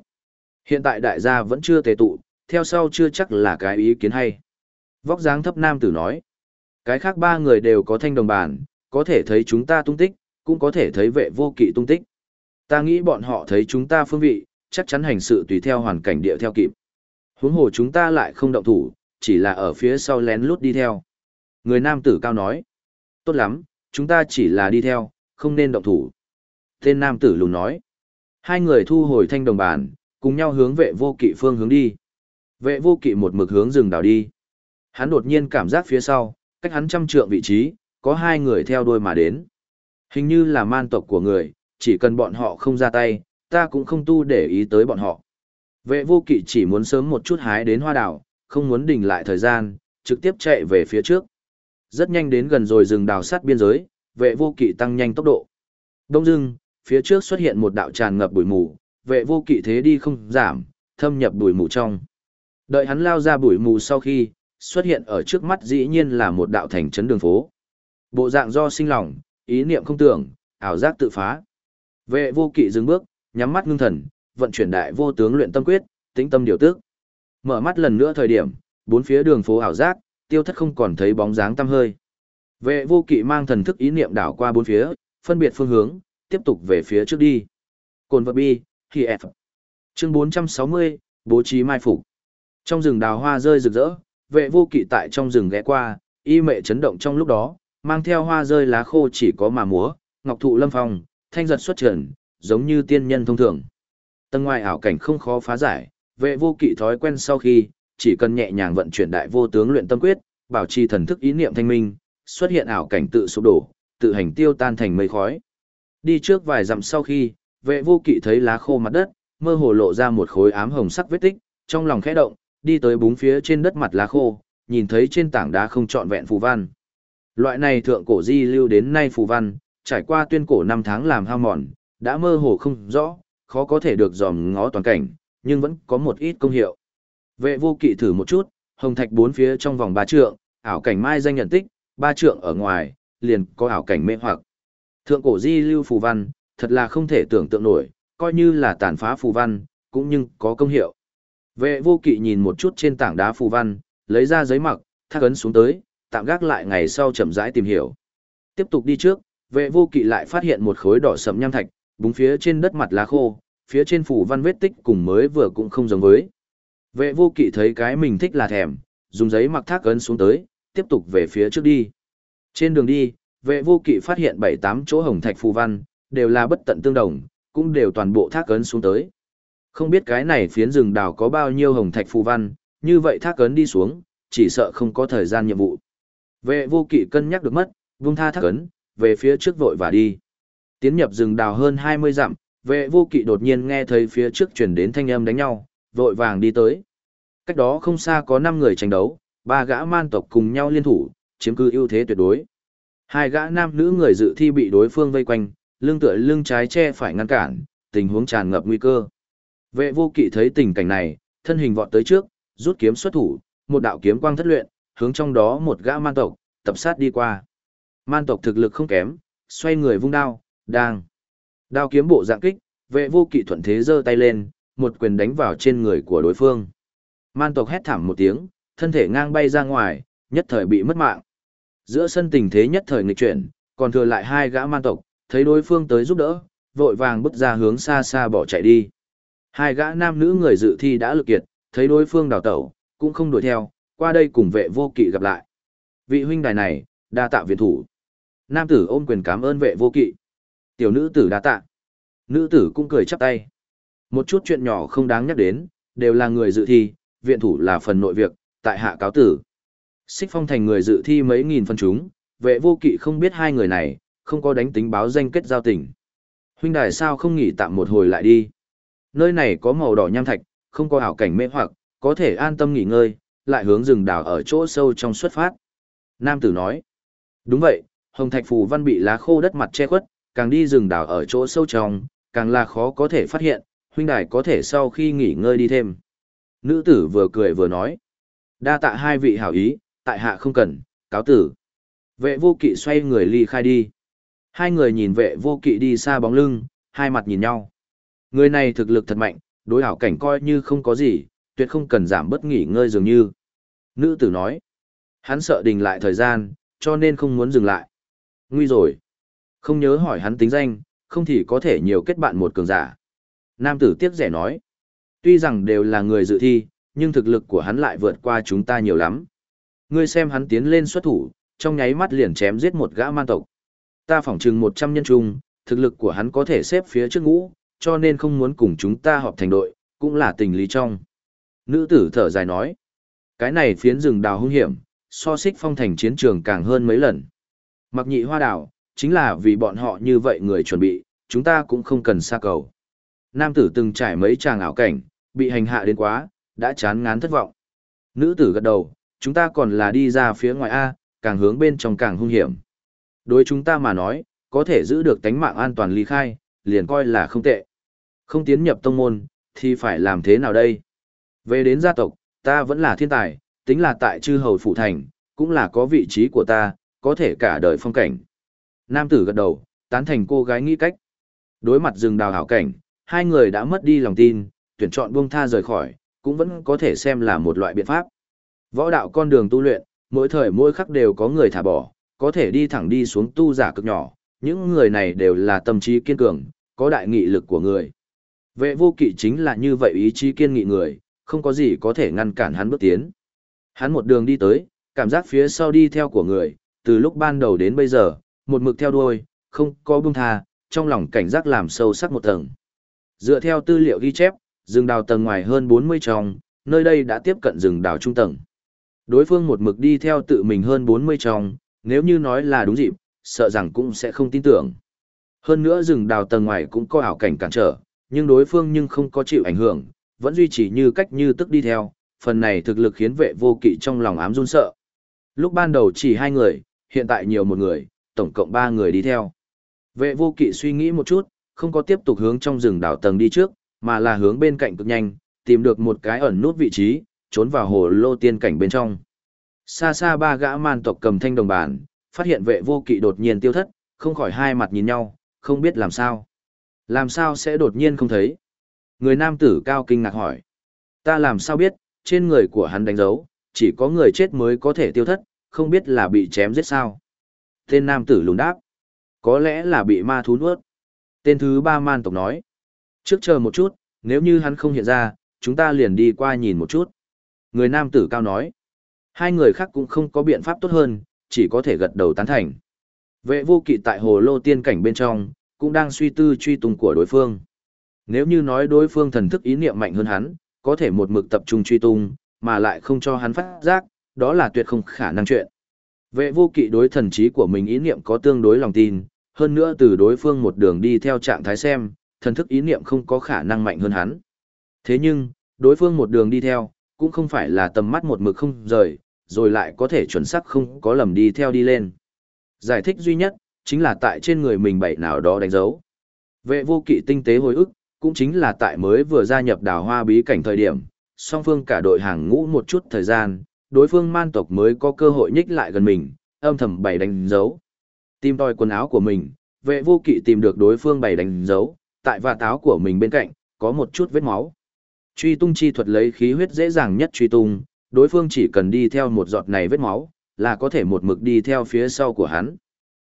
Hiện tại đại gia vẫn chưa tề tụ, theo sau chưa chắc là cái ý kiến hay. Vóc dáng thấp nam tử nói. Cái khác ba người đều có thanh đồng bàn, có thể thấy chúng ta tung tích, cũng có thể thấy vệ vô kỵ tung tích. Ta nghĩ bọn họ thấy chúng ta phương vị, chắc chắn hành sự tùy theo hoàn cảnh địa theo kịp. Huống hồ chúng ta lại không động thủ, chỉ là ở phía sau lén lút đi theo. Người nam tử cao nói. Tốt lắm, chúng ta chỉ là đi theo, không nên động thủ. Tên nam tử lùn nói. Hai người thu hồi thanh đồng bàn, cùng nhau hướng vệ vô kỵ phương hướng đi. Vệ vô kỵ một mực hướng rừng đảo đi. Hắn đột nhiên cảm giác phía sau, cách hắn trăm trượng vị trí, có hai người theo đuôi mà đến. Hình như là man tộc của người, chỉ cần bọn họ không ra tay, ta cũng không tu để ý tới bọn họ. Vệ vô kỵ chỉ muốn sớm một chút hái đến hoa đảo, không muốn đình lại thời gian, trực tiếp chạy về phía trước. Rất nhanh đến gần rồi rừng đào sát biên giới, vệ vô kỵ tăng nhanh tốc độ. Đông dưng, phía trước xuất hiện một đạo tràn ngập bụi mù, vệ vô kỵ thế đi không giảm, thâm nhập bụi mù trong. Đợi hắn lao ra bụi mù sau khi, xuất hiện ở trước mắt dĩ nhiên là một đạo thành trấn đường phố. Bộ dạng do sinh lòng, ý niệm không tưởng, ảo giác tự phá. Vệ vô kỵ dừng bước, nhắm mắt ngưng thần, vận chuyển đại vô tướng luyện tâm quyết, tĩnh tâm điều tức. Mở mắt lần nữa thời điểm, bốn phía đường phố ảo giác, tiêu thất không còn thấy bóng dáng tăm hơi. Vệ vô kỵ mang thần thức ý niệm đảo qua bốn phía, phân biệt phương hướng, tiếp tục về phía trước đi. Cồn vật bi, khi F. Chương 460, bố trí mai phục. Trong rừng đào hoa rơi rực rỡ, vệ vô kỵ tại trong rừng ghé qua, y mệ chấn động trong lúc đó, mang theo hoa rơi lá khô chỉ có mà múa, ngọc thụ lâm phong, thanh giật xuất trần, giống như tiên nhân thông thường. Tầng ngoài ảo cảnh không khó phá giải, vệ vô kỵ thói quen sau khi, chỉ cần nhẹ nhàng vận chuyển đại vô tướng luyện tâm quyết, bảo trì thần thức ý niệm thanh minh, xuất hiện ảo cảnh tự sụp đổ, tự hành tiêu tan thành mây khói. Đi trước vài dặm sau khi, vệ vô kỵ thấy lá khô mặt đất, mơ hồ lộ ra một khối ám hồng sắc vết tích, trong lòng khẽ động, đi tới búng phía trên đất mặt lá khô, nhìn thấy trên tảng đá không trọn vẹn phù văn. Loại này thượng cổ di lưu đến nay phù văn, trải qua tuyên cổ năm tháng làm hao mòn, đã mơ hồ không rõ, khó có thể được dòm ngó toàn cảnh, nhưng vẫn có một ít công hiệu. Vệ vô kỵ thử một chút, hồng thạch bốn phía trong vòng ba trượng, ảo cảnh mai danh nhận tích, ba trượng ở ngoài, liền có ảo cảnh mê hoặc. Thượng cổ di lưu phù văn, thật là không thể tưởng tượng nổi, coi như là tàn phá phù văn, cũng nhưng có công hiệu. Vệ vô kỵ nhìn một chút trên tảng đá phù văn, lấy ra giấy mặc, thác ấn xuống tới, tạm gác lại ngày sau chậm rãi tìm hiểu. Tiếp tục đi trước, vệ vô kỵ lại phát hiện một khối đỏ sẫm nham thạch, búng phía trên đất mặt lá khô, phía trên phủ văn vết tích cùng mới vừa cũng không giống với. Vệ vô kỵ thấy cái mình thích là thèm, dùng giấy mặc thác ấn xuống tới, tiếp tục về phía trước đi. Trên đường đi, vệ vô kỵ phát hiện 7-8 chỗ hồng thạch phù văn, đều là bất tận tương đồng, cũng đều toàn bộ thác ấn xuống tới. Không biết cái này phiến rừng đào có bao nhiêu hồng thạch phù văn, như vậy thác ấn đi xuống, chỉ sợ không có thời gian nhiệm vụ. Vệ vô kỵ cân nhắc được mất, vung tha thác ấn, về phía trước vội và đi. Tiến nhập rừng đào hơn 20 dặm, vệ vô kỵ đột nhiên nghe thấy phía trước chuyển đến thanh âm đánh nhau, vội vàng đi tới. Cách đó không xa có 5 người tranh đấu, ba gã man tộc cùng nhau liên thủ, chiếm cứ ưu thế tuyệt đối. Hai gã nam nữ người dự thi bị đối phương vây quanh, lưng tựa lưng trái che phải ngăn cản, tình huống tràn ngập nguy cơ. Vệ vô kỵ thấy tình cảnh này, thân hình vọt tới trước, rút kiếm xuất thủ, một đạo kiếm quang thất luyện, hướng trong đó một gã man tộc, tập sát đi qua. Man tộc thực lực không kém, xoay người vung đao, đang. Đao kiếm bộ dạng kích, vệ vô kỵ thuận thế giơ tay lên, một quyền đánh vào trên người của đối phương. Man tộc hét thảm một tiếng, thân thể ngang bay ra ngoài, nhất thời bị mất mạng. Giữa sân tình thế nhất thời nghịch chuyển, còn thừa lại hai gã man tộc, thấy đối phương tới giúp đỡ, vội vàng bước ra hướng xa xa bỏ chạy đi. Hai gã nam nữ người dự thi đã lực kiệt, thấy đối phương đào tẩu, cũng không đuổi theo, qua đây cùng vệ vô kỵ gặp lại. Vị huynh đài này, đa tạ viện thủ. Nam tử ôm quyền cảm ơn vệ vô kỵ. Tiểu nữ tử đa tạ. Nữ tử cũng cười chắp tay. Một chút chuyện nhỏ không đáng nhắc đến, đều là người dự thi, viện thủ là phần nội việc, tại hạ cáo tử. Xích phong thành người dự thi mấy nghìn phân chúng, vệ vô kỵ không biết hai người này, không có đánh tính báo danh kết giao tình. Huynh đài sao không nghỉ tạm một hồi lại đi. Nơi này có màu đỏ nham thạch, không có ảo cảnh mê hoặc, có thể an tâm nghỉ ngơi, lại hướng rừng đảo ở chỗ sâu trong xuất phát. Nam tử nói, đúng vậy, hồng thạch phù văn bị lá khô đất mặt che khuất, càng đi rừng đảo ở chỗ sâu trong, càng là khó có thể phát hiện, huynh đài có thể sau khi nghỉ ngơi đi thêm. Nữ tử vừa cười vừa nói, đa tạ hai vị hảo ý, tại hạ không cần, cáo tử. Vệ vô kỵ xoay người ly khai đi. Hai người nhìn vệ vô kỵ đi xa bóng lưng, hai mặt nhìn nhau. Người này thực lực thật mạnh, đối hảo cảnh coi như không có gì, tuyệt không cần giảm bất nghỉ ngơi dường như. Nữ tử nói, hắn sợ đình lại thời gian, cho nên không muốn dừng lại. Nguy rồi. Không nhớ hỏi hắn tính danh, không thì có thể nhiều kết bạn một cường giả. Nam tử tiếc rẻ nói, tuy rằng đều là người dự thi, nhưng thực lực của hắn lại vượt qua chúng ta nhiều lắm. Ngươi xem hắn tiến lên xuất thủ, trong nháy mắt liền chém giết một gã man tộc. Ta phỏng chừng 100 nhân trung, thực lực của hắn có thể xếp phía trước ngũ, cho nên không muốn cùng chúng ta họp thành đội, cũng là tình lý trong. Nữ tử thở dài nói, cái này phiến rừng đào hung hiểm, so xích phong thành chiến trường càng hơn mấy lần. Mặc nhị hoa đào, chính là vì bọn họ như vậy người chuẩn bị, chúng ta cũng không cần xa cầu. Nam tử từng trải mấy tràng ảo cảnh, bị hành hạ đến quá, đã chán ngán thất vọng. Nữ tử gật đầu, chúng ta còn là đi ra phía ngoài A, càng hướng bên trong càng hung hiểm. Đối chúng ta mà nói, có thể giữ được tánh mạng an toàn ly khai, liền coi là không tệ. Không tiến nhập tông môn, thì phải làm thế nào đây? Về đến gia tộc, ta vẫn là thiên tài, tính là tại chư hầu phủ thành, cũng là có vị trí của ta, có thể cả đời phong cảnh. Nam tử gật đầu, tán thành cô gái nghĩ cách. Đối mặt rừng đào hảo cảnh, hai người đã mất đi lòng tin, tuyển chọn buông tha rời khỏi, cũng vẫn có thể xem là một loại biện pháp. Võ đạo con đường tu luyện, mỗi thời mỗi khắc đều có người thả bỏ, có thể đi thẳng đi xuống tu giả cực nhỏ, những người này đều là tâm trí kiên cường, có đại nghị lực của người. Vệ vô kỵ chính là như vậy ý chí kiên nghị người, không có gì có thể ngăn cản hắn bước tiến. Hắn một đường đi tới, cảm giác phía sau đi theo của người, từ lúc ban đầu đến bây giờ, một mực theo đuôi, không có buông tha, trong lòng cảnh giác làm sâu sắc một tầng. Dựa theo tư liệu ghi chép, rừng đào tầng ngoài hơn 40 tròng, nơi đây đã tiếp cận rừng đào trung tầng. Đối phương một mực đi theo tự mình hơn 40 tròng, nếu như nói là đúng dịp, sợ rằng cũng sẽ không tin tưởng. Hơn nữa rừng đào tầng ngoài cũng có ảo cảnh cản trở, nhưng đối phương nhưng không có chịu ảnh hưởng, vẫn duy trì như cách như tức đi theo, phần này thực lực khiến vệ vô kỵ trong lòng ám run sợ. Lúc ban đầu chỉ hai người, hiện tại nhiều một người, tổng cộng ba người đi theo. Vệ vô kỵ suy nghĩ một chút, không có tiếp tục hướng trong rừng đảo tầng đi trước, mà là hướng bên cạnh cực nhanh, tìm được một cái ẩn nút vị trí, trốn vào hồ lô tiên cảnh bên trong. Xa xa ba gã man tộc cầm thanh đồng bản, phát hiện vệ vô kỵ đột nhiên tiêu thất, không khỏi hai mặt nhìn nhau, không biết làm sao. Làm sao sẽ đột nhiên không thấy? Người nam tử cao kinh ngạc hỏi. Ta làm sao biết, trên người của hắn đánh dấu, chỉ có người chết mới có thể tiêu thất, không biết là bị chém giết sao. Tên nam tử lùng đáp. Có lẽ là bị ma thú nuốt. Tên thứ ba man tộc nói. Trước chờ một chút, nếu như hắn không hiện ra, chúng ta liền đi qua nhìn một chút. Người nam tử cao nói. Hai người khác cũng không có biện pháp tốt hơn, chỉ có thể gật đầu tán thành. Vệ vô kỵ tại hồ lô tiên cảnh bên trong, cũng đang suy tư truy tung của đối phương. Nếu như nói đối phương thần thức ý niệm mạnh hơn hắn, có thể một mực tập trung truy tung, mà lại không cho hắn phát giác, đó là tuyệt không khả năng chuyện. Vệ vô kỵ đối thần trí của mình ý niệm có tương đối lòng tin, hơn nữa từ đối phương một đường đi theo trạng thái xem, thần thức ý niệm không có khả năng mạnh hơn hắn. Thế nhưng, đối phương một đường đi theo, cũng không phải là tầm mắt một mực không rời, rồi lại có thể chuẩn xác không có lầm đi theo đi lên. Giải thích duy nhất, chính là tại trên người mình bảy nào đó đánh dấu. Vệ vô kỵ tinh tế hồi ức, cũng chính là tại mới vừa gia nhập đào hoa bí cảnh thời điểm, song phương cả đội hàng ngũ một chút thời gian, đối phương man tộc mới có cơ hội nhích lại gần mình, âm thầm bảy đánh dấu. Tìm tòi quần áo của mình, vệ vô kỵ tìm được đối phương bày đánh dấu, tại và táo của mình bên cạnh, có một chút vết máu. Truy tung chi thuật lấy khí huyết dễ dàng nhất truy tung, đối phương chỉ cần đi theo một giọt này vết máu, là có thể một mực đi theo phía sau của hắn.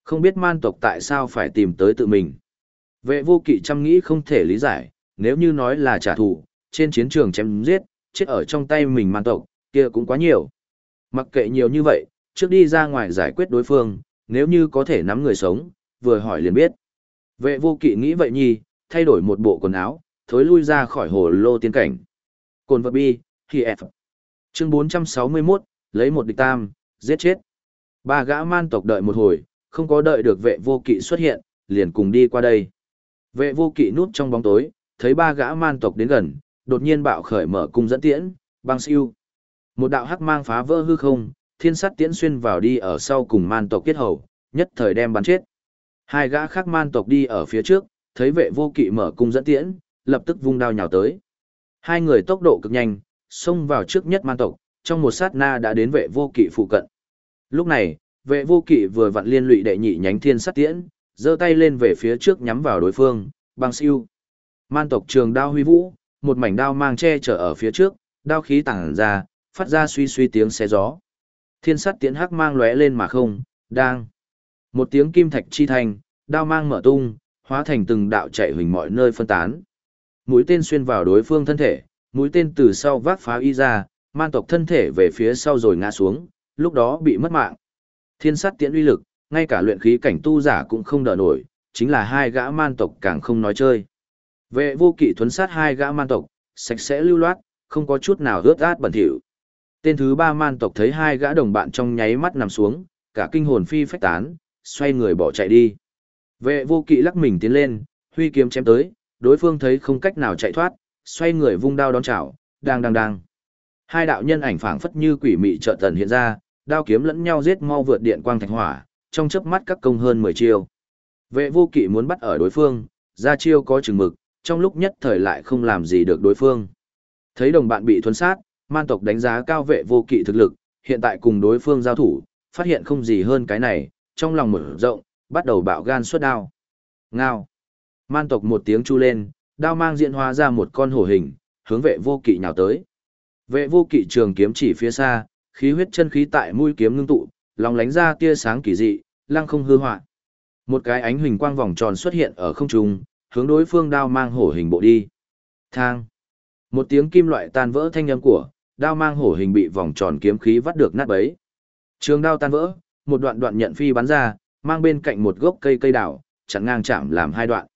Không biết man tộc tại sao phải tìm tới tự mình. Vệ vô kỵ chăm nghĩ không thể lý giải, nếu như nói là trả thù, trên chiến trường chém giết, chết ở trong tay mình man tộc, kia cũng quá nhiều. Mặc kệ nhiều như vậy, trước đi ra ngoài giải quyết đối phương, nếu như có thể nắm người sống, vừa hỏi liền biết. Vệ vô kỵ nghĩ vậy nhi, thay đổi một bộ quần áo, thối lui ra khỏi hồ lô tiên cảnh. Cồn vật bi, thì F. Chương 461, lấy một địch tam, giết chết. Ba gã man tộc đợi một hồi, không có đợi được vệ vô kỵ xuất hiện, liền cùng đi qua đây. Vệ vô kỵ núp trong bóng tối, thấy ba gã man tộc đến gần, đột nhiên bạo khởi mở cung dẫn tiễn, băng siêu. Một đạo hắc mang phá vỡ hư không, thiên sắt tiễn xuyên vào đi ở sau cùng man tộc kết hầu, nhất thời đem bắn chết. Hai gã khác man tộc đi ở phía trước, thấy vệ vô kỵ mở cung dẫn tiễn, lập tức vung đao nhào tới. Hai người tốc độ cực nhanh, xông vào trước nhất man tộc, trong một sát na đã đến vệ vô kỵ phụ cận. Lúc này, vệ vô kỵ vừa vặn liên lụy đệ nhị nhánh thiên sắt tiễn, giơ tay lên về phía trước nhắm vào đối phương, băng siêu. Man tộc trường đao huy vũ, một mảnh đao mang che chở ở phía trước, đao khí tản ra, phát ra suy suy tiếng xé gió. Thiên sát tiễn hắc mang lóe lên mà không, đang. Một tiếng kim thạch chi thành, đao mang mở tung, hóa thành từng đạo chạy huỳnh mọi nơi phân tán. Mũi tên xuyên vào đối phương thân thể, mũi tên từ sau vác phá y ra, man tộc thân thể về phía sau rồi ngã xuống, lúc đó bị mất mạng. Thiên sát tiễn uy lực, ngay cả luyện khí cảnh tu giả cũng không đỡ nổi, chính là hai gã man tộc càng không nói chơi. Vệ vô kỵ thuấn sát hai gã man tộc, sạch sẽ lưu loát, không có chút nào ướt át bẩn thỉu. Tên thứ ba man tộc thấy hai gã đồng bạn trong nháy mắt nằm xuống, cả kinh hồn phi phách tán, xoay người bỏ chạy đi. Vệ vô kỵ lắc mình tiến lên, huy kiếm chém tới, đối phương thấy không cách nào chạy thoát, xoay người vung đao đón chảo, đang đang đang. Hai đạo nhân ảnh phảng phất như quỷ mị trợ tần hiện ra, đao kiếm lẫn nhau giết mau vượt điện quang thạch hỏa, trong chớp mắt các công hơn 10 chiêu. Vệ vô kỵ muốn bắt ở đối phương, ra chiêu có chừng mực, trong lúc nhất thời lại không làm gì được đối phương. Thấy đồng bạn bị thuấn sát, man tộc đánh giá cao vệ vô kỵ thực lực, hiện tại cùng đối phương giao thủ, phát hiện không gì hơn cái này, trong lòng mở rộng, bắt đầu bạo gan xuất đao. Ngao. Man tộc một tiếng chu lên, đao mang diện hóa ra một con hổ hình, hướng vệ vô kỵ nhào tới. Vệ vô kỵ trường kiếm chỉ phía xa, khí huyết chân khí tại mũi kiếm ngưng tụ, lòng lánh ra tia sáng kỳ dị, lăng không hư hoạn. Một cái ánh hình quang vòng tròn xuất hiện ở không trung, hướng đối phương đao mang hổ hình bộ đi. Thang. Một tiếng kim loại tan vỡ thanh âm của, đao mang hổ hình bị vòng tròn kiếm khí vắt được nát bấy. Trường đao tan vỡ, một đoạn đoạn nhận phi bắn ra, mang bên cạnh một gốc cây cây đảo, chặn ngang chạm làm hai đoạn.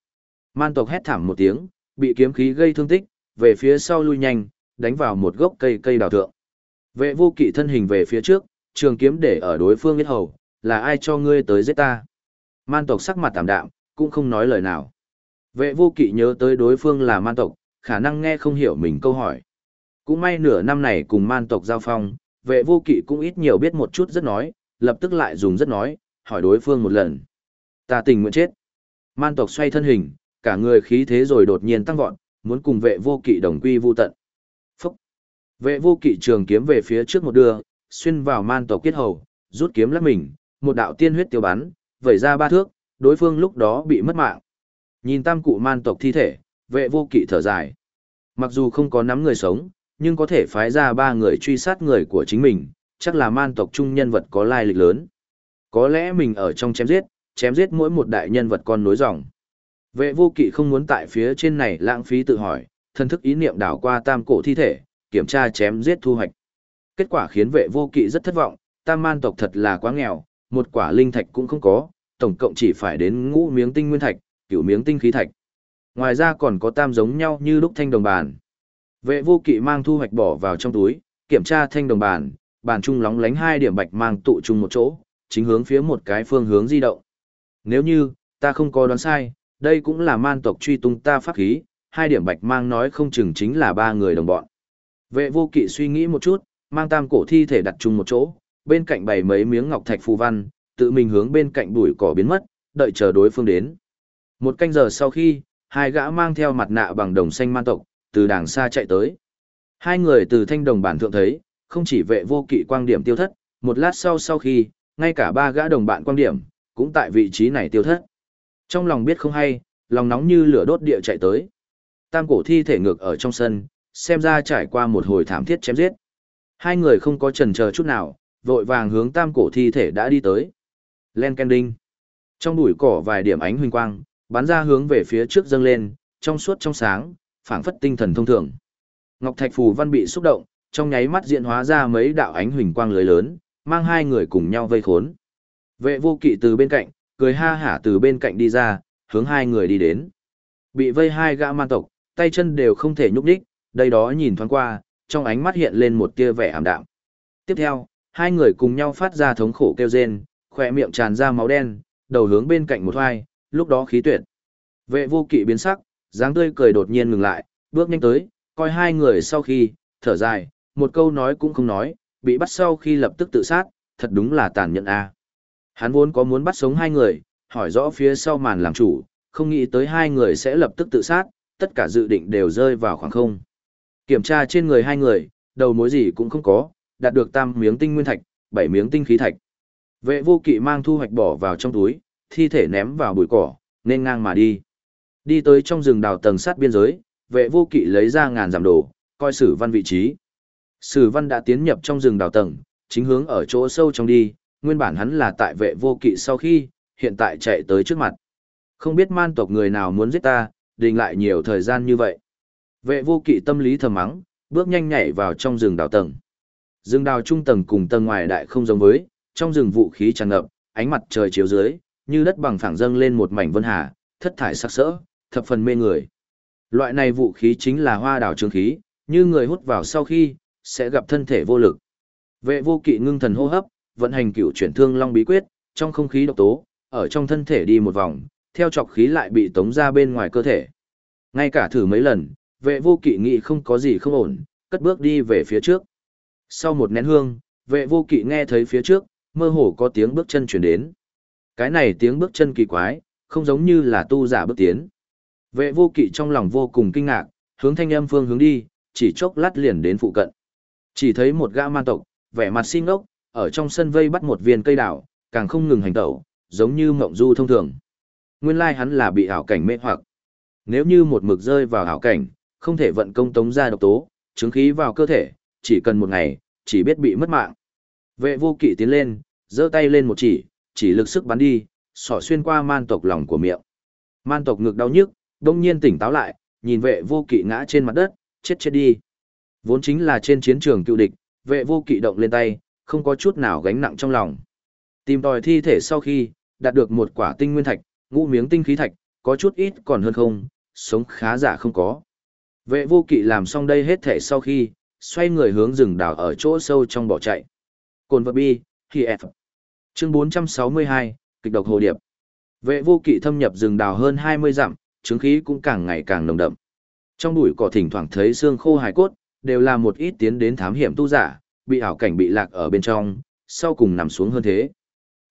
Man tộc hét thảm một tiếng, bị kiếm khí gây thương tích, về phía sau lui nhanh, đánh vào một gốc cây cây đào thượng. Vệ vô kỵ thân hình về phía trước, trường kiếm để ở đối phương biết hầu, là ai cho ngươi tới giết ta. Man tộc sắc mặt tạm đạm, cũng không nói lời nào. Vệ vô kỵ nhớ tới đối phương là man tộc, khả năng nghe không hiểu mình câu hỏi. Cũng may nửa năm này cùng man tộc giao phong, vệ vô kỵ cũng ít nhiều biết một chút rất nói, lập tức lại dùng rất nói, hỏi đối phương một lần. Ta tình nguyện chết. Man tộc xoay thân hình, cả người khí thế rồi đột nhiên tăng vọt, muốn cùng vệ vô kỵ đồng quy vu tận. Phúc! Vệ vô kỵ trường kiếm về phía trước một đưa, xuyên vào man tộc kết hầu, rút kiếm lắc mình, một đạo tiên huyết tiêu bắn, vẩy ra ba thước, đối phương lúc đó bị mất mạng. Nhìn tam cụ man tộc thi thể, vệ vô kỵ thở dài. Mặc dù không có nắm người sống, nhưng có thể phái ra ba người truy sát người của chính mình, chắc là man tộc trung nhân vật có lai lịch lớn. Có lẽ mình ở trong chém giết, chém giết mỗi một đại nhân vật con nối dòng. Vệ vô kỵ không muốn tại phía trên này lãng phí tự hỏi, thân thức ý niệm đảo qua tam cổ thi thể, kiểm tra chém giết thu hoạch. Kết quả khiến vệ vô kỵ rất thất vọng, tam man tộc thật là quá nghèo, một quả linh thạch cũng không có, tổng cộng chỉ phải đến ngũ miếng tinh nguyên thạch, cửu miếng tinh khí thạch. Ngoài ra còn có tam giống nhau như lúc thanh đồng bàn. Vệ vô kỵ mang thu hoạch bỏ vào trong túi, kiểm tra thanh đồng bàn, bàn trung lóng lánh hai điểm bạch mang tụ chung một chỗ, chính hướng phía một cái phương hướng di động. Nếu như, ta không có đoán sai, đây cũng là man tộc truy tung ta pháp khí, hai điểm bạch mang nói không chừng chính là ba người đồng bọn. Vệ vô kỵ suy nghĩ một chút, mang tam cổ thi thể đặt chung một chỗ, bên cạnh bày mấy miếng ngọc thạch phù văn, tự mình hướng bên cạnh bụi cỏ biến mất, đợi chờ đối phương đến. Một canh giờ sau khi, hai gã mang theo mặt nạ bằng đồng xanh man tộc, từ đàng xa chạy tới. Hai người từ thanh đồng bản thượng thấy, không chỉ vệ vô kỵ quang điểm tiêu thất, một lát sau sau khi, ngay cả ba gã đồng bạn quang điểm, cũng tại vị trí này tiêu thất. Trong lòng biết không hay, lòng nóng như lửa đốt địa chạy tới. Tam cổ thi thể ngược ở trong sân, xem ra trải qua một hồi thảm thiết chém giết. Hai người không có chần chờ chút nào, vội vàng hướng tam cổ thi thể đã đi tới. Len Kending. Trong bụi cỏ vài điểm ánh huỳnh quang, bắn ra hướng về phía trước dâng lên, trong suốt trong sáng, phảng phất tinh thần thông thường. Ngọc Thạch Phù Văn bị xúc động, trong nháy mắt diễn hóa ra mấy đạo ánh huỳnh quang lưới lớn, mang hai người cùng nhau vây khốn. Vệ vô kỵ từ bên cạnh, cười ha hả từ bên cạnh đi ra, hướng hai người đi đến. Bị vây hai gã man tộc, tay chân đều không thể nhúc nhích, đây đó nhìn thoáng qua, trong ánh mắt hiện lên một tia vẻ ảm đạm. Tiếp theo, hai người cùng nhau phát ra thống khổ kêu rên, khỏe miệng tràn ra máu đen, đầu hướng bên cạnh một hoai, lúc đó khí tuyệt. Vệ vô kỵ biến sắc, dáng tươi cười đột nhiên ngừng lại, bước nhanh tới, coi hai người sau khi, thở dài, một câu nói cũng không nói, bị bắt sau khi lập tức tự sát, thật đúng là tàn nhẫn a. Hắn vốn có muốn bắt sống hai người, hỏi rõ phía sau màn làm chủ, không nghĩ tới hai người sẽ lập tức tự sát, tất cả dự định đều rơi vào khoảng không. Kiểm tra trên người hai người, đầu mối gì cũng không có, đạt được tam miếng tinh nguyên thạch, bảy miếng tinh khí thạch. Vệ vô kỵ mang thu hoạch bỏ vào trong túi, thi thể ném vào bụi cỏ, nên ngang mà đi. Đi tới trong rừng đào tầng sát biên giới, vệ vô kỵ lấy ra ngàn giảm đồ, coi sử văn vị trí. Sử văn đã tiến nhập trong rừng đào tầng, chính hướng ở chỗ sâu trong đi, nguyên bản hắn là tại vệ vô kỵ sau khi, hiện tại chạy tới trước mặt. Không biết man tộc người nào muốn giết ta, đình lại nhiều thời gian như vậy. Vệ vô kỵ tâm lý thầm mắng, bước nhanh nhảy vào trong rừng đào tầng. Rừng đào trung tầng cùng tầng ngoài đại không giống với, trong rừng vũ khí tràn ngập, ánh mặt trời chiếu dưới, như đất bằng phẳng dâng lên một mảnh vân hà, thất thải sắc sỡ, thập phần mê người. Loại này vũ khí chính là hoa đảo trường khí, như người hút vào sau khi, sẽ gặp thân thể vô lực. Vệ vô kỵ ngưng thần hô hấp, vận hành cửu chuyển thương long bí quyết, trong không khí độc tố, ở trong thân thể đi một vòng, theo chọc khí lại bị tống ra bên ngoài cơ thể. Ngay cả thử mấy lần, vệ vô kỵ nghĩ không có gì không ổn, cất bước đi về phía trước. Sau một nén hương, vệ vô kỵ nghe thấy phía trước, mơ hồ có tiếng bước chân chuyển đến. Cái này tiếng bước chân kỳ quái, không giống như là tu giả bước tiến. Vệ vô kỵ trong lòng vô cùng kinh ngạc, hướng thanh âm phương hướng đi, chỉ chốc lát liền đến phụ cận. Chỉ thấy một gã man tộc, vẻ mặt xin ngốc, ở trong sân vây bắt một viên cây đảo, càng không ngừng hành tẩu, giống như mộng du thông thường. Nguyên lai hắn là bị ảo cảnh mê hoặc. Nếu như một mực rơi vào ảo cảnh, không thể vận công tống ra độc tố, chứng khí vào cơ thể, chỉ cần một ngày, chỉ biết bị mất mạng. Vệ vô kỵ tiến lên, giơ tay lên một chỉ, chỉ lực sức bắn đi, sỏ xuyên qua man tộc lòng của miệng. Man tộc ngực đau nhức, đông nhiên tỉnh táo lại, nhìn vệ vô kỵ ngã trên mặt đất, chết chết đi. Vốn chính là trên chiến trường cựu địch, vệ vô kỵ động lên tay, không có chút nào gánh nặng trong lòng. Tìm tòi thi thể sau khi, đạt được một quả tinh nguyên thạch, ngũ miếng tinh khí thạch, có chút ít còn hơn không, sống khá giả không có. Vệ vô kỵ làm xong đây hết thể sau khi, xoay người hướng rừng đào ở chỗ sâu trong bỏ chạy. Cồn vật bi, thì F. Chương 462, kịch độc hồ điệp. Vệ vô kỵ thâm nhập rừng đào hơn 20 dặm, chứng khí cũng càng ngày càng nồng đậm. Trong bụi cỏ thỉnh thoảng thấy xương khô hài cốt, đều là một ít tiến đến thám hiểm tu giả, bị ảo cảnh bị lạc ở bên trong, sau cùng nằm xuống hơn thế.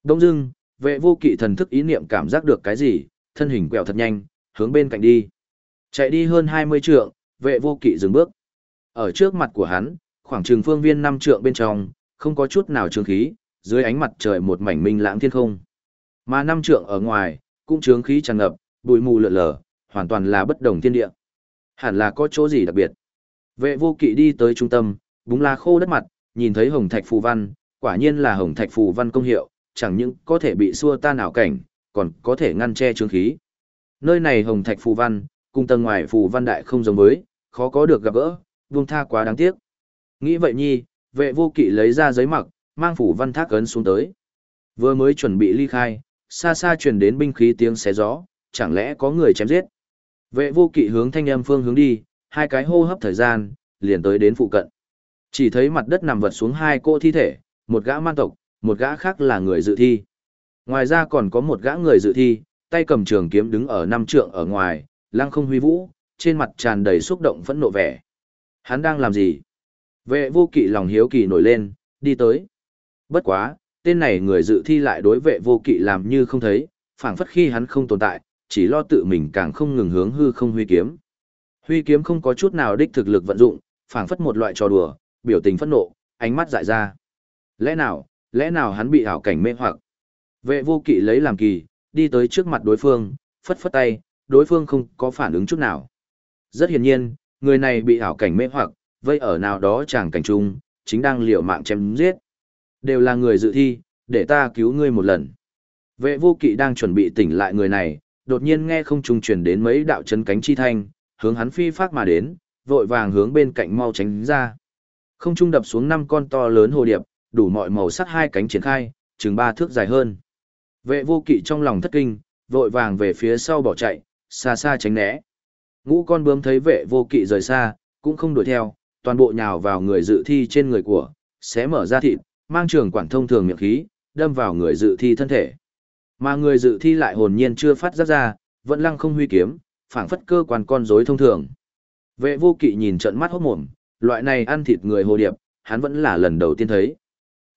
Đông dưng, vệ vô kỵ thần thức ý niệm cảm giác được cái gì, thân hình quẹo thật nhanh, hướng bên cạnh đi. Chạy đi hơn 20 trượng, vệ vô kỵ dừng bước. Ở trước mặt của hắn, khoảng trường phương viên năm trượng bên trong, không có chút nào trướng khí, dưới ánh mặt trời một mảnh minh lãng thiên không. Mà năm trượng ở ngoài, cũng trướng khí tràn ngập, bụi mù lượn lờ, hoàn toàn là bất đồng thiên địa. Hẳn là có chỗ gì đặc biệt. Vệ vô kỵ đi tới trung tâm, búng lá khô đất mặt, nhìn thấy hồng thạch phù văn, quả nhiên là hồng thạch phù văn công hiệu, chẳng những có thể bị xua tan ảo cảnh, còn có thể ngăn che trướng khí. Nơi này hồng thạch phù văn, cùng tầng ngoài phù văn đại không giống với, khó có được gặp gỡ, buông tha quá đáng tiếc. Nghĩ vậy nhi, vệ vô kỵ lấy ra giấy mặc, mang phủ văn thác ấn xuống tới. Vừa mới chuẩn bị ly khai, xa xa truyền đến binh khí tiếng xé gió, chẳng lẽ có người chém giết. Vệ vô kỵ hướng thanh âm phương hướng đi, hai cái hô hấp thời gian, liền tới đến phụ cận. Chỉ thấy mặt đất nằm vật xuống hai cô thi thể, một gã man tộc, một gã khác là người dự thi. Ngoài ra còn có một gã người dự thi, tay cầm trường kiếm đứng ở năm trượng ở ngoài, lăng không huy vũ, trên mặt tràn đầy xúc động phẫn nộ vẻ. Hắn đang làm gì? Vệ vô kỵ lòng hiếu kỳ nổi lên, đi tới. Bất quá, tên này người dự thi lại đối vệ vô kỵ làm như không thấy, phảng phất khi hắn không tồn tại, chỉ lo tự mình càng không ngừng hướng hư không huy kiếm. Huy kiếm không có chút nào đích thực lực vận dụng, phảng phất một loại trò đùa, biểu tình phẫn nộ, ánh mắt dại ra. Lẽ nào, lẽ nào hắn bị ảo cảnh mê hoặc? Vệ vô kỵ lấy làm kỳ, đi tới trước mặt đối phương, phất phất tay, đối phương không có phản ứng chút nào. Rất hiển nhiên, người này bị ảo cảnh mê hoặc, vây ở nào đó chẳng cảnh trung, chính đang liều mạng chém giết. Đều là người dự thi, để ta cứu ngươi một lần. Vệ vô kỵ đang chuẩn bị tỉnh lại người này, đột nhiên nghe không trung truyền đến mấy đạo chân cánh chi thanh, hướng hắn phi phát mà đến, vội vàng hướng bên cạnh mau tránh ra. Không trung đập xuống năm con to lớn hồ điệp, đủ mọi màu sắc hai cánh triển khai, chừng ba thước dài hơn. Vệ vô kỵ trong lòng thất kinh, vội vàng về phía sau bỏ chạy, xa xa tránh né. Ngũ con bướm thấy vệ vô kỵ rời xa, cũng không đuổi theo, toàn bộ nhào vào người dự thi trên người của, xé mở ra thịt, mang trường quản thông thường miệng khí, đâm vào người dự thi thân thể. Mà người dự thi lại hồn nhiên chưa phát giác ra, vẫn lăng không huy kiếm, phảng phất cơ quan con rối thông thường. Vệ vô kỵ nhìn trận mắt hốt mồm, loại này ăn thịt người hồ điệp, hắn vẫn là lần đầu tiên thấy.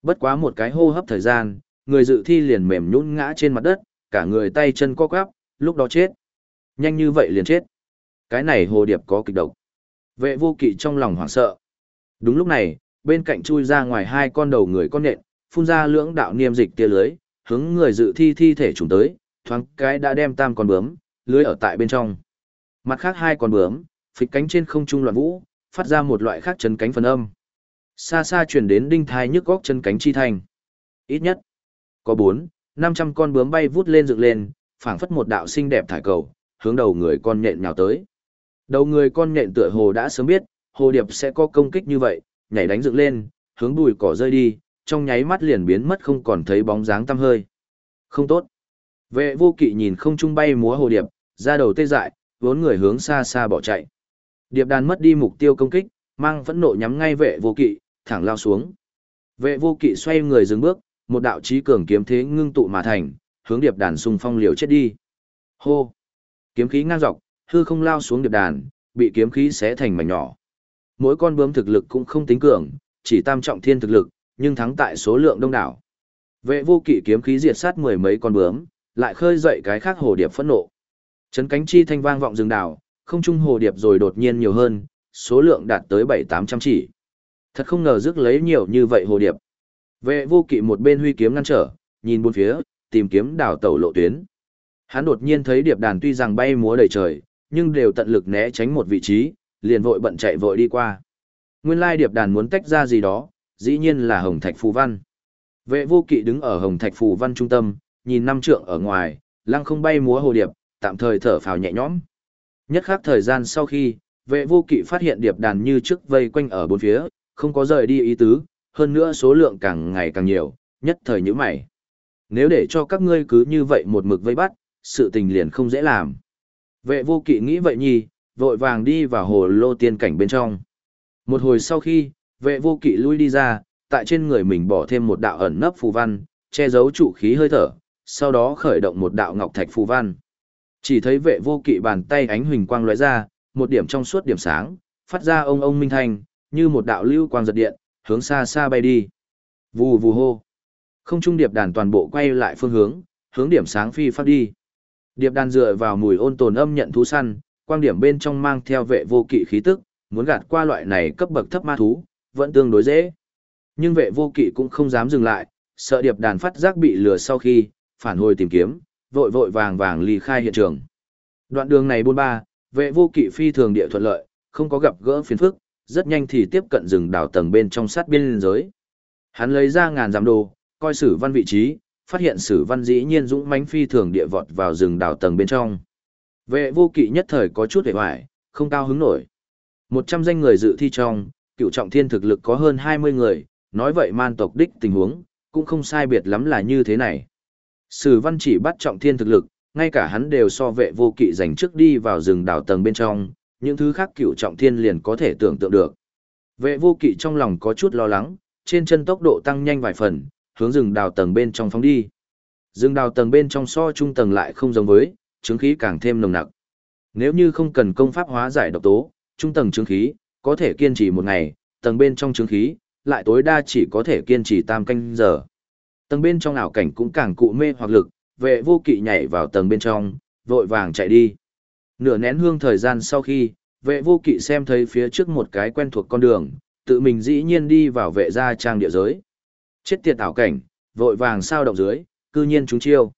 Bất quá một cái hô hấp thời gian, người dự thi liền mềm nhũn ngã trên mặt đất, cả người tay chân co quắp, lúc đó chết. Nhanh như vậy liền chết. Cái này hồ điệp có kịch độc. Vệ vô kỵ trong lòng hoảng sợ. Đúng lúc này, bên cạnh chui ra ngoài hai con đầu người con nện, phun ra lưỡng đạo niêm dịch tia lưới, hướng người dự thi thi thể trùng tới, thoáng cái đã đem tam con bướm, lưới ở tại bên trong. Mặt khác hai con bướm, phịch cánh trên không trung loạn vũ, phát ra một loại khác chân cánh phần âm. Xa xa truyền đến đinh thai nhức góc chân cánh chi thành. Ít nhất, có bốn, năm trăm con bướm bay vút lên dựng lên, phảng phất một đạo xinh đẹp thải cầu, hướng đầu người con nhện nhào tới. Đầu người con nhện tựa hồ đã sớm biết, hồ điệp sẽ có công kích như vậy, nhảy đánh dựng lên, hướng bùi cỏ rơi đi, trong nháy mắt liền biến mất không còn thấy bóng dáng tăm hơi. Không tốt. Vệ vô kỵ nhìn không trung bay múa hồ điệp, ra đầu tê dại, vốn người hướng xa xa bỏ chạy. Điệp đàn mất đi mục tiêu công kích, mang phẫn nộ nhắm ngay vệ vô kỵ, thẳng lao xuống. Vệ vô kỵ xoay người dừng bước, một đạo trí cường kiếm thế ngưng tụ mà thành, hướng điệp đàn xung phong liều chết đi. Hô! Kiếm khí ngang dọc, hư không lao xuống điệp đàn, bị kiếm khí xé thành mảnh nhỏ. Mỗi con bướm thực lực cũng không tính cường, chỉ tam trọng thiên thực lực, nhưng thắng tại số lượng đông đảo. Vệ vô kỵ kiếm khí diệt sát mười mấy con bướm, lại khơi dậy cái khác hồ điệp phẫn nộ. Chấn cánh chi thanh vang vọng rừng đảo, không trung hồ điệp rồi đột nhiên nhiều hơn, số lượng đạt tới bảy tám trăm chỉ. Thật không ngờ rước lấy nhiều như vậy hồ điệp. Vệ vô kỵ một bên huy kiếm ngăn trở, nhìn bốn phía, tìm kiếm đảo tẩu lộ tuyến. Hắn đột nhiên thấy điệp đàn tuy rằng bay múa đầy trời, nhưng đều tận lực né tránh một vị trí, liền vội bận chạy vội đi qua. Nguyên lai điệp đàn muốn tách ra gì đó, dĩ nhiên là Hồng Thạch Phù Văn. Vệ vô kỵ đứng ở Hồng Thạch Phù Văn trung tâm, nhìn năm trượng ở ngoài, lăng không bay múa hồ điệp, tạm thời thở phào nhẹ nhõm. Nhất khắc thời gian sau khi, vệ vô kỵ phát hiện điệp đàn như trước vây quanh ở bốn phía, không có rời đi ý tứ, hơn nữa số lượng càng ngày càng nhiều, nhất thời như mày. Nếu để cho các ngươi cứ như vậy một mực vây bắt, sự tình liền không dễ làm. Vệ vô kỵ nghĩ vậy nhì, vội vàng đi vào hồ lô tiên cảnh bên trong. Một hồi sau khi, vệ vô kỵ lui đi ra, tại trên người mình bỏ thêm một đạo ẩn nấp phù văn, che giấu trụ khí hơi thở, sau đó khởi động một đạo ngọc thạch phù văn. Chỉ thấy vệ vô kỵ bàn tay ánh huỳnh quang lóe ra, một điểm trong suốt điểm sáng, phát ra ông ông minh thanh, như một đạo lưu quang giật điện, hướng xa xa bay đi. Vù vù hô. Không trung điệp đàn toàn bộ quay lại phương hướng, hướng điểm sáng phi phát đi. Điệp đàn dựa vào mùi ôn tồn âm nhận thú săn, quang điểm bên trong mang theo vệ vô kỵ khí tức, muốn gạt qua loại này cấp bậc thấp ma thú, vẫn tương đối dễ. Nhưng vệ vô kỵ cũng không dám dừng lại, sợ điệp đàn phát giác bị lừa sau khi, phản hồi tìm kiếm, vội vội vàng vàng ly khai hiện trường. Đoạn đường này buôn ba, vệ vô kỵ phi thường địa thuận lợi, không có gặp gỡ phiền phức, rất nhanh thì tiếp cận rừng đảo tầng bên trong sát biên giới. Hắn lấy ra ngàn giám đồ, coi sử văn vị trí, phát hiện sử văn dĩ nhiên dũng mãnh phi thường địa vọt vào rừng đào tầng bên trong. Vệ vô kỵ nhất thời có chút hề hoài, không cao hứng nổi. Một trăm danh người dự thi trong, cựu trọng thiên thực lực có hơn hai mươi người, nói vậy man tộc đích tình huống, cũng không sai biệt lắm là như thế này. Sử văn chỉ bắt trọng thiên thực lực, ngay cả hắn đều so vệ vô kỵ giành trước đi vào rừng đào tầng bên trong, những thứ khác cựu trọng thiên liền có thể tưởng tượng được. Vệ vô kỵ trong lòng có chút lo lắng, trên chân tốc độ tăng nhanh vài phần, hướng rừng đào tầng bên trong phóng đi. Rừng đào tầng bên trong so trung tầng lại không giống với, chứng khí càng thêm nồng nặc. Nếu như không cần công pháp hóa giải độc tố, trung tầng chứng khí, có thể kiên trì một ngày, tầng bên trong chứng khí, lại tối đa chỉ có thể kiên trì tam canh giờ. Tầng bên trong ảo cảnh cũng càng cụ mê hoặc lực, vệ vô kỵ nhảy vào tầng bên trong, vội vàng chạy đi. Nửa nén hương thời gian sau khi, vệ vô kỵ xem thấy phía trước một cái quen thuộc con đường, tự mình dĩ nhiên đi vào vệ gia trang địa giới. Chết tiệt ảo cảnh, vội vàng sao động dưới, cư nhiên chúng chiêu.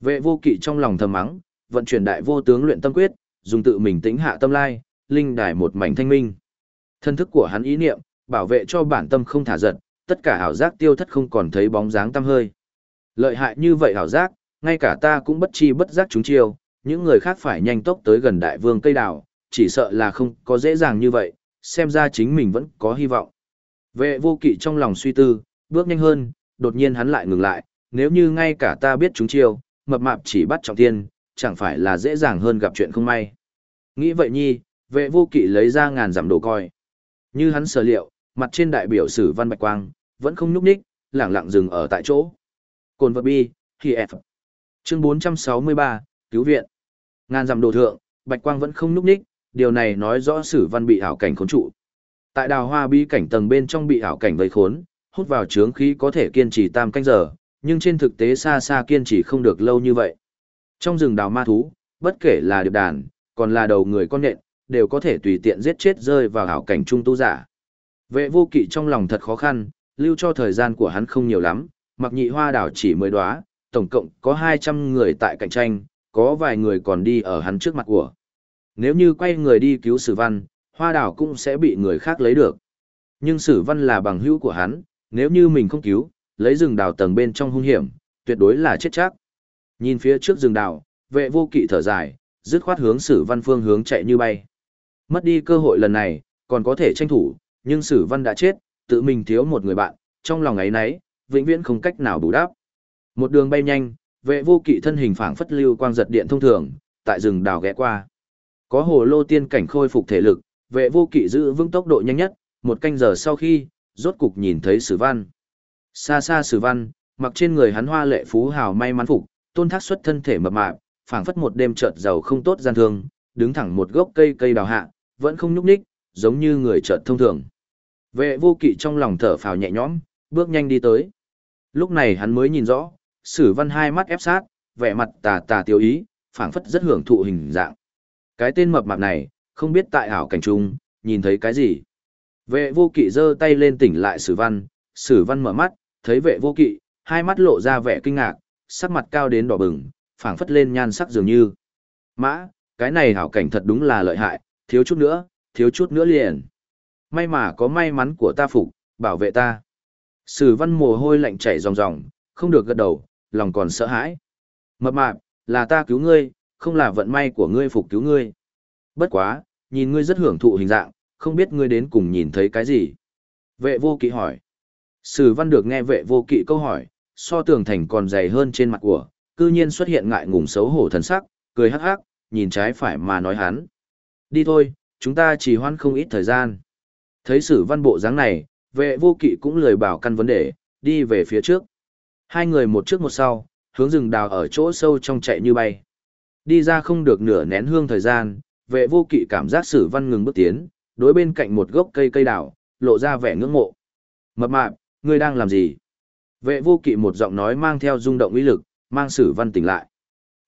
Vệ vô kỵ trong lòng thầm mắng, vận chuyển đại vô tướng luyện tâm quyết, dùng tự mình tĩnh hạ tâm lai, linh đài một mảnh thanh minh. Thân thức của hắn ý niệm, bảo vệ cho bản tâm không thả giật, tất cả ảo giác tiêu thất không còn thấy bóng dáng tâm hơi. Lợi hại như vậy ảo giác, ngay cả ta cũng bất chi bất giác chúng chiêu, những người khác phải nhanh tốc tới gần đại vương cây đào, chỉ sợ là không có dễ dàng như vậy, xem ra chính mình vẫn có hy vọng. Vệ vô kỵ trong lòng suy tư, bước nhanh hơn, đột nhiên hắn lại ngừng lại, nếu như ngay cả ta biết chúng chiêu, mập mạp chỉ bắt trọng tiên, chẳng phải là dễ dàng hơn gặp chuyện không may. Nghĩ vậy nhi, vệ vô kỵ lấy ra ngàn giảm đồ coi. Như hắn sở liệu, mặt trên đại biểu sử văn bạch quang, vẫn không nhúc ních, lẳng lặng dừng ở tại chỗ. Cồn vật bi, khi F. Chương 463, cứu viện. Ngàn dặm đồ thượng, bạch quang vẫn không nhúc ních, điều này nói rõ sử văn bị ảo cảnh khốn trụ. Tại đào hoa bi cảnh tầng bên trong bị ảo cảnh vây khốn, hút vào trướng khí có thể kiên trì tam canh giờ, nhưng trên thực tế xa xa kiên trì không được lâu như vậy. Trong rừng đào ma thú, bất kể là điệp đàn, còn là đầu người con nện, đều có thể tùy tiện giết chết rơi vào hảo cảnh trung tu giả. Vệ vô kỵ trong lòng thật khó khăn, lưu cho thời gian của hắn không nhiều lắm, mặc nhị hoa đảo chỉ mới đóa, tổng cộng có 200 người tại cạnh tranh, có vài người còn đi ở hắn trước mặt của. Nếu như quay người đi cứu sử văn, hoa đảo cũng sẽ bị người khác lấy được. Nhưng sử văn là bằng hữu của hắn, nếu như mình không cứu, lấy rừng đào tầng bên trong hung hiểm, tuyệt đối là chết chắc. Nhìn phía trước rừng đào, vệ vô kỵ thở dài, dứt khoát hướng sử văn phương hướng chạy như bay. Mất đi cơ hội lần này, còn có thể tranh thủ, nhưng sử văn đã chết, tự mình thiếu một người bạn, trong lòng ấy nấy, vĩnh viễn không cách nào bù đắp. Một đường bay nhanh, vệ vô kỵ thân hình phảng phất lưu quang giật điện thông thường, tại rừng đào ghé qua. Có hồ lô tiên cảnh khôi phục thể lực, vệ vô kỵ giữ vững tốc độ nhanh nhất, một canh giờ sau khi, rốt cục nhìn thấy sử văn. Xa xa sử văn, mặc trên người hắn hoa lệ phú hào may mắn phục, tôn thác xuất thân thể mập mạp, phảng phất một đêm chợt giàu không tốt gian thương, đứng thẳng một gốc cây cây đào hạ, vẫn không nhúc nhích, giống như người chợt thông thường. Vệ vô kỵ trong lòng thở phào nhẹ nhõm, bước nhanh đi tới. Lúc này hắn mới nhìn rõ, sử văn hai mắt ép sát, vẻ mặt tà tà tiêu ý, phảng phất rất hưởng thụ hình dạng. Cái tên mập mạp này, không biết tại ảo cảnh trung, nhìn thấy cái gì. Vệ vô kỵ giơ tay lên tỉnh lại sử văn, sử văn mở mắt, thấy vệ vô kỵ, hai mắt lộ ra vẻ kinh ngạc, sắc mặt cao đến đỏ bừng, phảng phất lên nhan sắc dường như. Mã, cái này hảo cảnh thật đúng là lợi hại, thiếu chút nữa, thiếu chút nữa liền. May mà có may mắn của ta phục, bảo vệ ta. Sử văn mồ hôi lạnh chảy ròng ròng, không được gật đầu, lòng còn sợ hãi. Mập mạp, là ta cứu ngươi, không là vận may của ngươi phục cứu ngươi. Bất quá, nhìn ngươi rất hưởng thụ hình dạng, không biết ngươi đến cùng nhìn thấy cái gì. Vệ vô kỵ hỏi. Sử văn được nghe vệ vô kỵ câu hỏi, so tường thành còn dày hơn trên mặt của, cư nhiên xuất hiện ngại ngùng xấu hổ thần sắc, cười hắc hắc, nhìn trái phải mà nói hắn. Đi thôi, chúng ta chỉ hoan không ít thời gian. Thấy sử văn bộ dáng này, vệ vô kỵ cũng lười bảo căn vấn đề, đi về phía trước. Hai người một trước một sau, hướng rừng đào ở chỗ sâu trong chạy như bay. Đi ra không được nửa nén hương thời gian, vệ vô kỵ cảm giác sử văn ngừng bước tiến, đối bên cạnh một gốc cây cây đào, lộ ra vẻ ngưỡng mộ. Mập mạp, ngươi đang làm gì? Vệ vô kỵ một giọng nói mang theo rung động uy lực, mang sử văn tỉnh lại.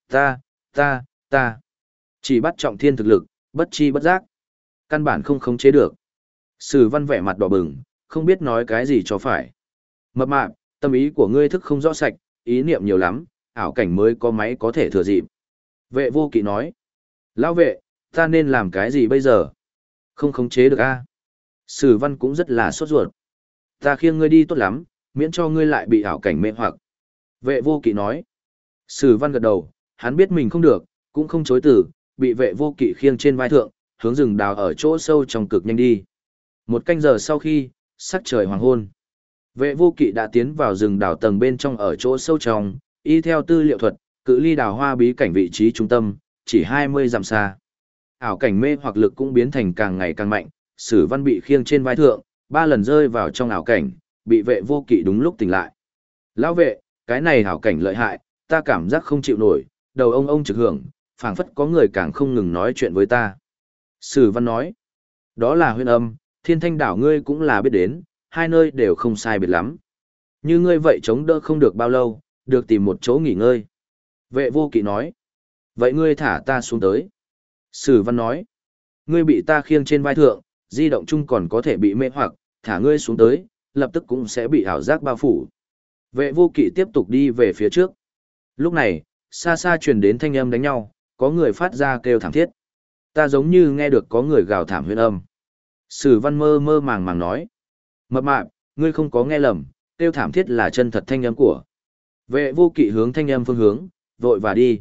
Ta, ta, ta. Chỉ bắt trọng thiên thực lực, bất chi bất giác. Căn bản không khống chế được. Sử văn vẻ mặt đỏ bừng, không biết nói cái gì cho phải. Mập mạp, tâm ý của ngươi thức không rõ sạch, ý niệm nhiều lắm, ảo cảnh mới có máy có thể thừa dịp. Vệ vô kỵ nói. Lão vệ, ta nên làm cái gì bây giờ? Không khống chế được a Sử văn cũng rất là sốt ruột. Ta khiêng ngươi đi tốt lắm, miễn cho ngươi lại bị ảo cảnh mê hoặc. Vệ vô kỵ nói. Sử văn gật đầu, hắn biết mình không được, cũng không chối từ, bị vệ vô kỵ khiêng trên vai thượng, hướng rừng đào ở chỗ sâu trong cực nhanh đi. Một canh giờ sau khi, sắc trời hoàng hôn. Vệ vô kỵ đã tiến vào rừng đào tầng bên trong ở chỗ sâu trong, y theo tư liệu thuật, cự ly đào hoa bí cảnh vị trí trung tâm, chỉ 20 dặm xa. Ảo cảnh mê hoặc lực cũng biến thành càng ngày càng mạnh, sử văn bị khiêng trên vai thượng, ba lần rơi vào trong ảo cảnh, bị vệ vô kỵ đúng lúc tỉnh lại. Lão vệ, cái này ảo cảnh lợi hại, ta cảm giác không chịu nổi, đầu ông ông trực hưởng, phảng phất có người càng không ngừng nói chuyện với ta. Sử văn nói, đó là huyên âm, thiên thanh đảo ngươi cũng là biết đến, hai nơi đều không sai biệt lắm. Như ngươi vậy chống đỡ không được bao lâu, được tìm một chỗ nghỉ ngơi. Vệ vô kỵ nói, vậy ngươi thả ta xuống tới. Sử văn nói, ngươi bị ta khiêng trên vai thượng, di động chung còn có thể bị mê hoặc, thả ngươi xuống tới, lập tức cũng sẽ bị ảo giác bao phủ. Vệ vô kỵ tiếp tục đi về phía trước. Lúc này, xa xa truyền đến thanh âm đánh nhau, có người phát ra kêu thảm thiết. Ta giống như nghe được có người gào thảm huyên âm. Sử văn mơ mơ màng màng nói. Mập mạp, ngươi không có nghe lầm, kêu thảm thiết là chân thật thanh âm của. Vệ vô kỵ hướng thanh âm phương hướng, vội và đi.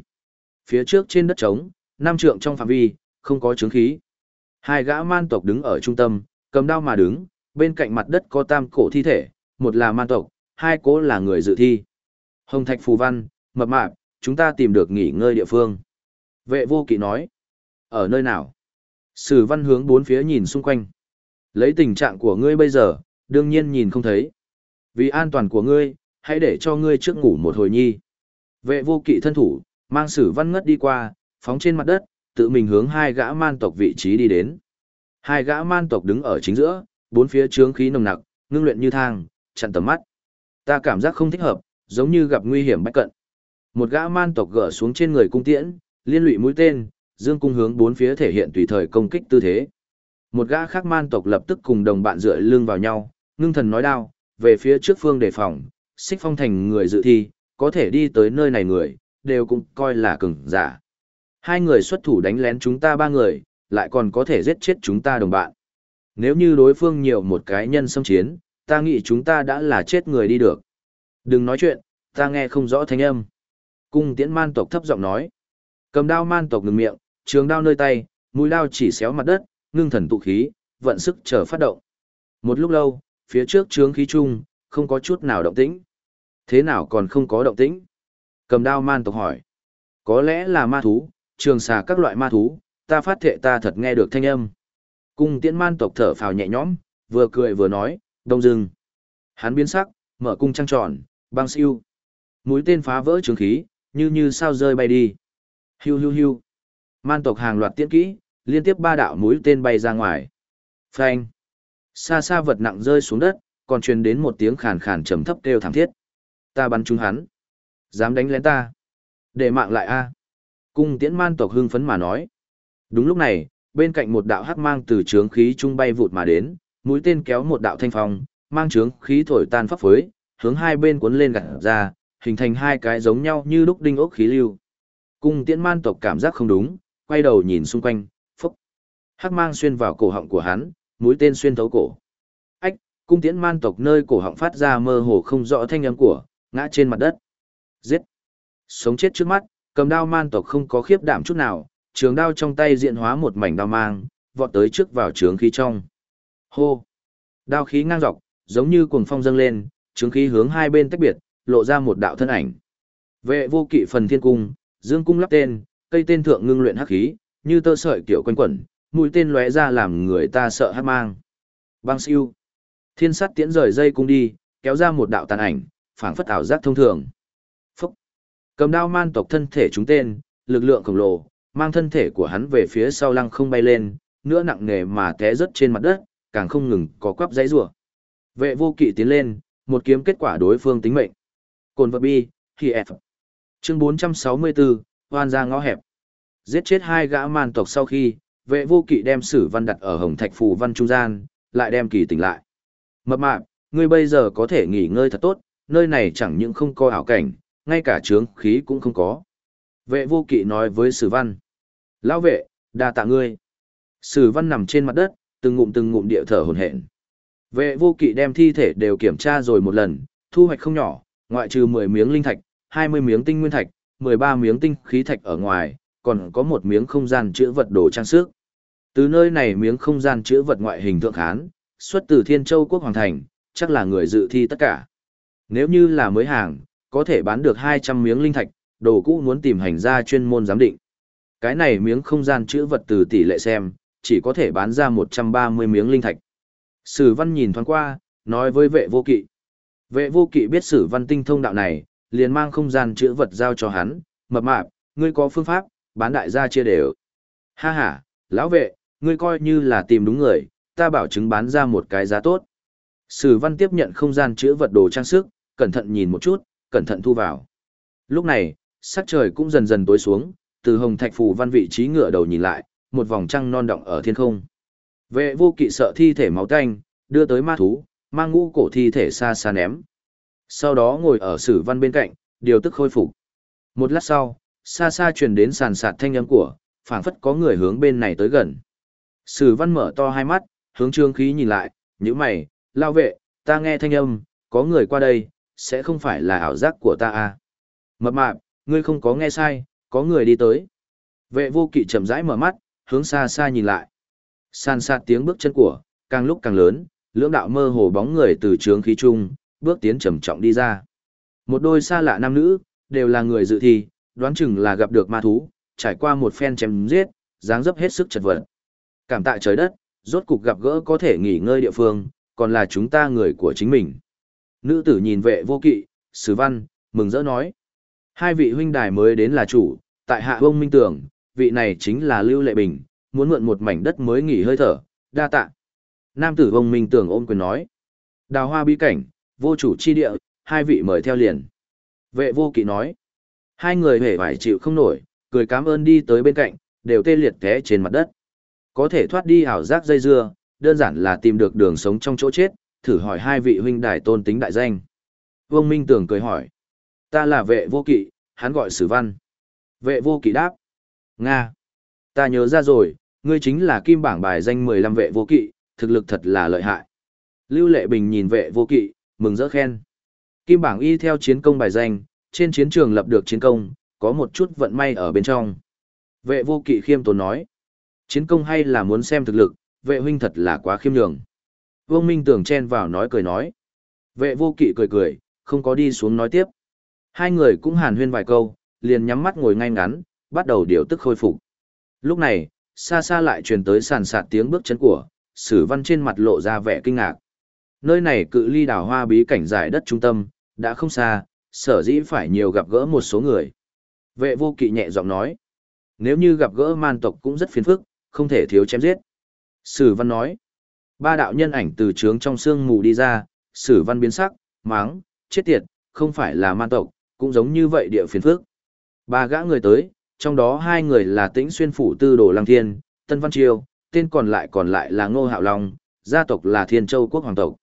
Phía trước trên đất trống, năm trượng trong phạm vi, không có chứng khí. Hai gã man tộc đứng ở trung tâm, cầm đao mà đứng, bên cạnh mặt đất có tam cổ thi thể, một là man tộc, hai cố là người dự thi. Hồng Thạch Phù Văn, mập mạp, chúng ta tìm được nghỉ ngơi địa phương. Vệ vô kỵ nói. Ở nơi nào? Sử văn hướng bốn phía nhìn xung quanh. Lấy tình trạng của ngươi bây giờ, đương nhiên nhìn không thấy. Vì an toàn của ngươi, hãy để cho ngươi trước ngủ một hồi nhi. Vệ vô kỵ thân thủ, mang sử văn ngất đi qua, phóng trên mặt đất, tự mình hướng hai gã man tộc vị trí đi đến. Hai gã man tộc đứng ở chính giữa, bốn phía trướng khí nồng nặc, ngưng luyện như thang, chặn tầm mắt. Ta cảm giác không thích hợp, giống như gặp nguy hiểm bách cận. Một gã man tộc gỡ xuống trên người cung tiễn, liên lụy mũi tên, dương cung hướng bốn phía thể hiện tùy thời công kích tư thế. Một gã khác man tộc lập tức cùng đồng bạn dựa lưng vào nhau, ngưng thần nói đao, về phía trước phương đề phòng, xích phong thành người dự thi, có thể đi tới nơi này người, đều cũng coi là cứng giả. Hai người xuất thủ đánh lén chúng ta ba người, lại còn có thể giết chết chúng ta đồng bạn. Nếu như đối phương nhiều một cái nhân xâm chiến, ta nghĩ chúng ta đã là chết người đi được. Đừng nói chuyện, ta nghe không rõ thanh âm. Cung tiễn man tộc thấp giọng nói. Cầm đao man tộc ngừng miệng, trường đao nơi tay, mũi đao chỉ xéo mặt đất, ngưng thần tụ khí, vận sức chờ phát động. Một lúc lâu, phía trước trướng khí chung, không có chút nào động tĩnh. Thế nào còn không có động tĩnh? Cầm đao man tộc hỏi. Có lẽ là ma thú, trường xà các loại ma thú, ta phát thệ ta thật nghe được thanh âm. Cung tiễn man tộc thở phào nhẹ nhõm, vừa cười vừa nói, đông dừng. Hắn biến sắc, mở cung trăng tròn, băng siêu. Mũi tên phá vỡ trường khí, như như sao rơi bay đi. Hiu hiu hiu. Man tộc hàng loạt tiễn kỹ, liên tiếp ba đạo mũi tên bay ra ngoài. Phanh. Xa xa vật nặng rơi xuống đất, còn truyền đến một tiếng khàn khàn trầm thấp kêu thảm thiết. Ta bắn trúng hắn. Dám đánh lén ta. Để mạng lại a. Cung tiễn man tộc hưng phấn mà nói. Đúng lúc này, bên cạnh một đạo hắc mang từ trướng khí trung bay vụt mà đến, mũi tên kéo một đạo thanh phong, mang trướng khí thổi tan pháp phới, hướng hai bên cuốn lên gạt ra, hình thành hai cái giống nhau như đúc đinh ốc khí lưu. Cung tiễn man tộc cảm giác không đúng, quay đầu nhìn xung quanh, phúc. Hắc mang xuyên vào cổ họng của hắn, mũi tên xuyên thấu cổ. Ách, cung tiễn man tộc nơi cổ họng phát ra mơ hồ không rõ thanh âm của, ngã trên mặt đất. Giết. Sống chết trước mắt, cầm đao man tộc không có khiếp đảm chút nào, trường đao trong tay diện hóa một mảnh đao mang, vọt tới trước vào trướng khí trong. Hô. Đao khí ngang dọc, giống như cuồng phong dâng lên, trướng khí hướng hai bên tách biệt, lộ ra một đạo thân ảnh. Vệ vô kỵ phần thiên cung, dương cung lắp tên, cây tên thượng ngưng luyện hắc khí, như tơ sợi kiểu quanh quẩn, mũi tên lóe ra làm người ta sợ hãi mang. Bang siêu. Thiên sát tiễn rời dây cung đi, kéo ra một đạo tàn ảnh, phảng phất ảo giác thông thường. Phúc. Cầm đao man tộc thân thể chúng tên, lực lượng khổng lồ, mang thân thể của hắn về phía sau lăng không bay lên, nữa nặng nề mà té rớt trên mặt đất, càng không ngừng có quắp dãy rủa. Vệ vô kỵ tiến lên, một kiếm kết quả đối phương tính mệnh. Cồn vật bi, khi F. Chương 464, hoan ra ngõ hẹp. Giết chết hai gã man tộc sau khi, vệ vô kỵ đem sử văn đặt ở hồng thạch phù văn trung gian, lại đem kỳ tỉnh lại. Mập mạp, ngươi bây giờ có thể nghỉ ngơi thật tốt, nơi này chẳng những không có ảo cảnh, ngay cả trướng khí cũng không có. Vệ vô kỵ nói với sử văn. Lão vệ, đa tạ ngươi. Sử văn nằm trên mặt đất, từng ngụm từng ngụm địa thở hồn hển. Vệ vô kỵ đem thi thể đều kiểm tra rồi một lần, thu hoạch không nhỏ, ngoại trừ 10 miếng linh thạch, 20 miếng tinh nguyên thạch, 13 miếng tinh khí thạch ở ngoài, còn có một miếng không gian chữa vật đồ trang sức. Từ nơi này miếng không gian chữa vật ngoại hình thượng hán, xuất từ Thiên Châu quốc hoàng thành, chắc là người dự thi tất cả. Nếu như là mới hàng, có thể bán được 200 miếng linh thạch, đồ cũ muốn tìm hành gia chuyên môn giám định. Cái này miếng không gian chữa vật từ tỷ lệ xem, chỉ có thể bán ra 130 miếng linh thạch. Sử văn nhìn thoáng qua, nói với vệ vô kỵ. Vệ vô kỵ biết sử văn tinh thông đạo này, liền mang không gian chữa vật giao cho hắn, mập mạp, ngươi có phương pháp, bán đại gia chia đều. Ha ha, lão vệ, ngươi coi như là tìm đúng người, ta bảo chứng bán ra một cái giá tốt. Sử văn tiếp nhận không gian chữa vật đồ trang sức, cẩn thận nhìn một chút, cẩn thận thu vào. Lúc này, sắc trời cũng dần dần tối xuống, từ hồng thạch phù văn vị trí ngựa đầu nhìn lại, một vòng trăng non động ở thiên không. Vệ vô kỵ sợ thi thể máu tanh, đưa tới ma thú, mang ngũ cổ thi thể xa xa ném. Sau đó ngồi ở sử văn bên cạnh, điều tức khôi phục. Một lát sau, xa xa truyền đến sàn sạt thanh âm của, phảng phất có người hướng bên này tới gần. Sử văn mở to hai mắt, hướng trương khí nhìn lại, như mày, lao vệ, ta nghe thanh âm, có người qua đây, sẽ không phải là ảo giác của ta à. Mập mạp, ngươi không có nghe sai, có người đi tới. Vệ vô kỵ chậm rãi mở mắt, hướng xa xa nhìn lại. San sạt tiếng bước chân của, càng lúc càng lớn, lưỡng đạo mơ hồ bóng người từ trướng khí trung, bước tiến trầm trọng đi ra. Một đôi xa lạ nam nữ, đều là người dự thi, đoán chừng là gặp được ma thú, trải qua một phen chém giết, dáng dấp hết sức chật vật. Cảm tạ trời đất, rốt cục gặp gỡ có thể nghỉ ngơi địa phương, còn là chúng ta người của chính mình. Nữ tử nhìn vệ vô kỵ, sứ văn, mừng rỡ nói. Hai vị huynh đài mới đến là chủ, tại hạ ông Minh Tưởng, vị này chính là Lưu Lệ Bình, muốn mượn một mảnh đất mới nghỉ hơi thở, đa tạ. Nam tử ông Minh Tưởng ôm quyền nói. Đào hoa bí cảnh, vô chủ chi địa, hai vị mời theo liền. Vệ vô kỵ nói. Hai người hề phải chịu không nổi, cười cảm ơn đi tới bên cạnh, đều tê liệt té trên mặt đất. Có thể thoát đi ảo giác dây dưa, đơn giản là tìm được đường sống trong chỗ chết, thử hỏi hai vị huynh đài tôn tính đại danh. Vương Minh Tưởng cười hỏi. Ta là vệ vô kỵ, hắn gọi sử văn. Vệ vô kỵ đáp. Nga. Ta nhớ ra rồi, ngươi chính là kim bảng bài danh 15 vệ vô kỵ, thực lực thật là lợi hại. Lưu Lệ Bình nhìn vệ vô kỵ, mừng rỡ khen. Kim bảng y theo chiến công bài danh, trên chiến trường lập được chiến công, có một chút vận may ở bên trong. Vệ vô kỵ khiêm tốn nói. Chiến công hay là muốn xem thực lực, vệ huynh thật là quá khiêm nhường. Vương Minh tưởng chen vào nói cười nói. Vệ vô kỵ cười cười, không có đi xuống nói tiếp. Hai người cũng hàn huyên vài câu, liền nhắm mắt ngồi ngay ngắn, bắt đầu điều tức khôi phục. Lúc này, xa xa lại truyền tới sàn sạt tiếng bước chân của, sử văn trên mặt lộ ra vẻ kinh ngạc. Nơi này cự ly đảo hoa bí cảnh giải đất trung tâm, đã không xa, sở dĩ phải nhiều gặp gỡ một số người. Vệ vô kỵ nhẹ giọng nói, nếu như gặp gỡ man tộc cũng rất phiền phức, không thể thiếu chém giết. Sử văn nói, ba đạo nhân ảnh từ trướng trong sương mù đi ra, sử văn biến sắc, máng, chết tiệt, không phải là man tộc, cũng giống như vậy địa phiền phức. Ba gã người tới, trong đó hai người là tĩnh xuyên phủ tư đồ lăng thiên, Tân Văn triều tên còn lại còn lại là Ngô Hạo Long, gia tộc là Thiên Châu quốc hoàng tộc.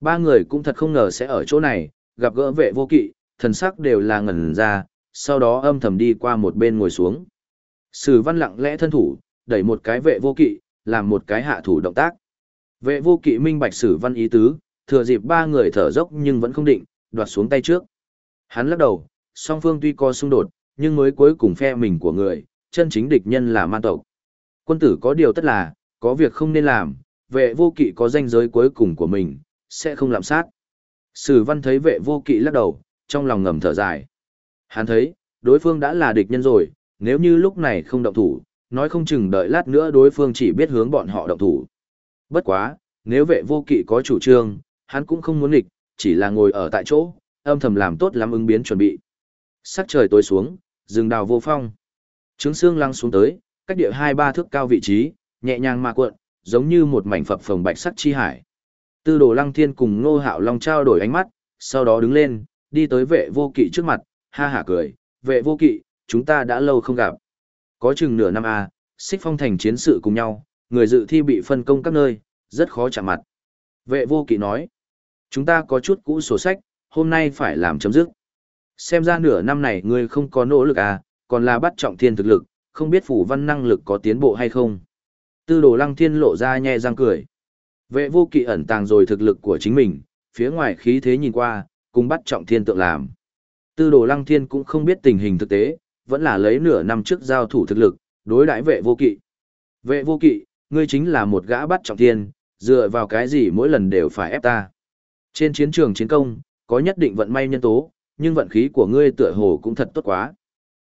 Ba người cũng thật không ngờ sẽ ở chỗ này, gặp gỡ vệ vô kỵ, thần sắc đều là ngẩn ra, sau đó âm thầm đi qua một bên ngồi xuống. Sử văn lặng lẽ thân thủ, đẩy một cái vệ vô kỵ, làm một cái hạ thủ động tác. Vệ vô kỵ minh bạch sử văn ý tứ, thừa dịp ba người thở dốc nhưng vẫn không định, đoạt xuống tay trước. Hắn lắc đầu, song phương tuy có xung đột, nhưng mới cuối cùng phe mình của người, chân chính địch nhân là man tộc. Quân tử có điều tất là, có việc không nên làm, vệ vô kỵ có danh giới cuối cùng của mình, sẽ không làm sát. Sử văn thấy vệ vô kỵ lắc đầu, trong lòng ngầm thở dài. Hắn thấy, đối phương đã là địch nhân rồi, nếu như lúc này không động thủ, nói không chừng đợi lát nữa đối phương chỉ biết hướng bọn họ động thủ. Bất quá, nếu vệ vô kỵ có chủ trương, hắn cũng không muốn nghịch, chỉ là ngồi ở tại chỗ, âm thầm làm tốt lắm ứng biến chuẩn bị. Sắc trời tối xuống, rừng đào vô phong. Trứng xương lăng xuống tới, cách địa hai ba thước cao vị trí, nhẹ nhàng mà cuộn, giống như một mảnh phập phồng bạch sắc chi hải. Tư đồ lăng thiên cùng ngô hạo long trao đổi ánh mắt, sau đó đứng lên, đi tới vệ vô kỵ trước mặt, ha hả cười, vệ vô kỵ, chúng ta đã lâu không gặp. Có chừng nửa năm à, xích phong thành chiến sự cùng nhau, người dự thi bị phân công các nơi, rất khó chạm mặt. Vệ vô kỵ nói, chúng ta có chút cũ sổ sách, hôm nay phải làm chấm dứt. Xem ra nửa năm này ngươi không có nỗ lực à, còn là bắt trọng thiên thực lực, không biết phủ văn năng lực có tiến bộ hay không. Tư đồ lăng thiên lộ ra nhẹ răng cười. Vệ vô kỵ ẩn tàng rồi thực lực của chính mình, phía ngoài khí thế nhìn qua, cùng bắt trọng thiên tượng làm. Tư đồ lăng thiên cũng không biết tình hình thực tế, vẫn là lấy nửa năm trước giao thủ thực lực, đối đãi vệ vô kỵ. Vệ vô kỵ, ngươi chính là một gã bắt trọng thiên, dựa vào cái gì mỗi lần đều phải ép ta. Trên chiến trường chiến công, có nhất định vận may nhân tố, nhưng vận khí của ngươi tựa hồ cũng thật tốt quá.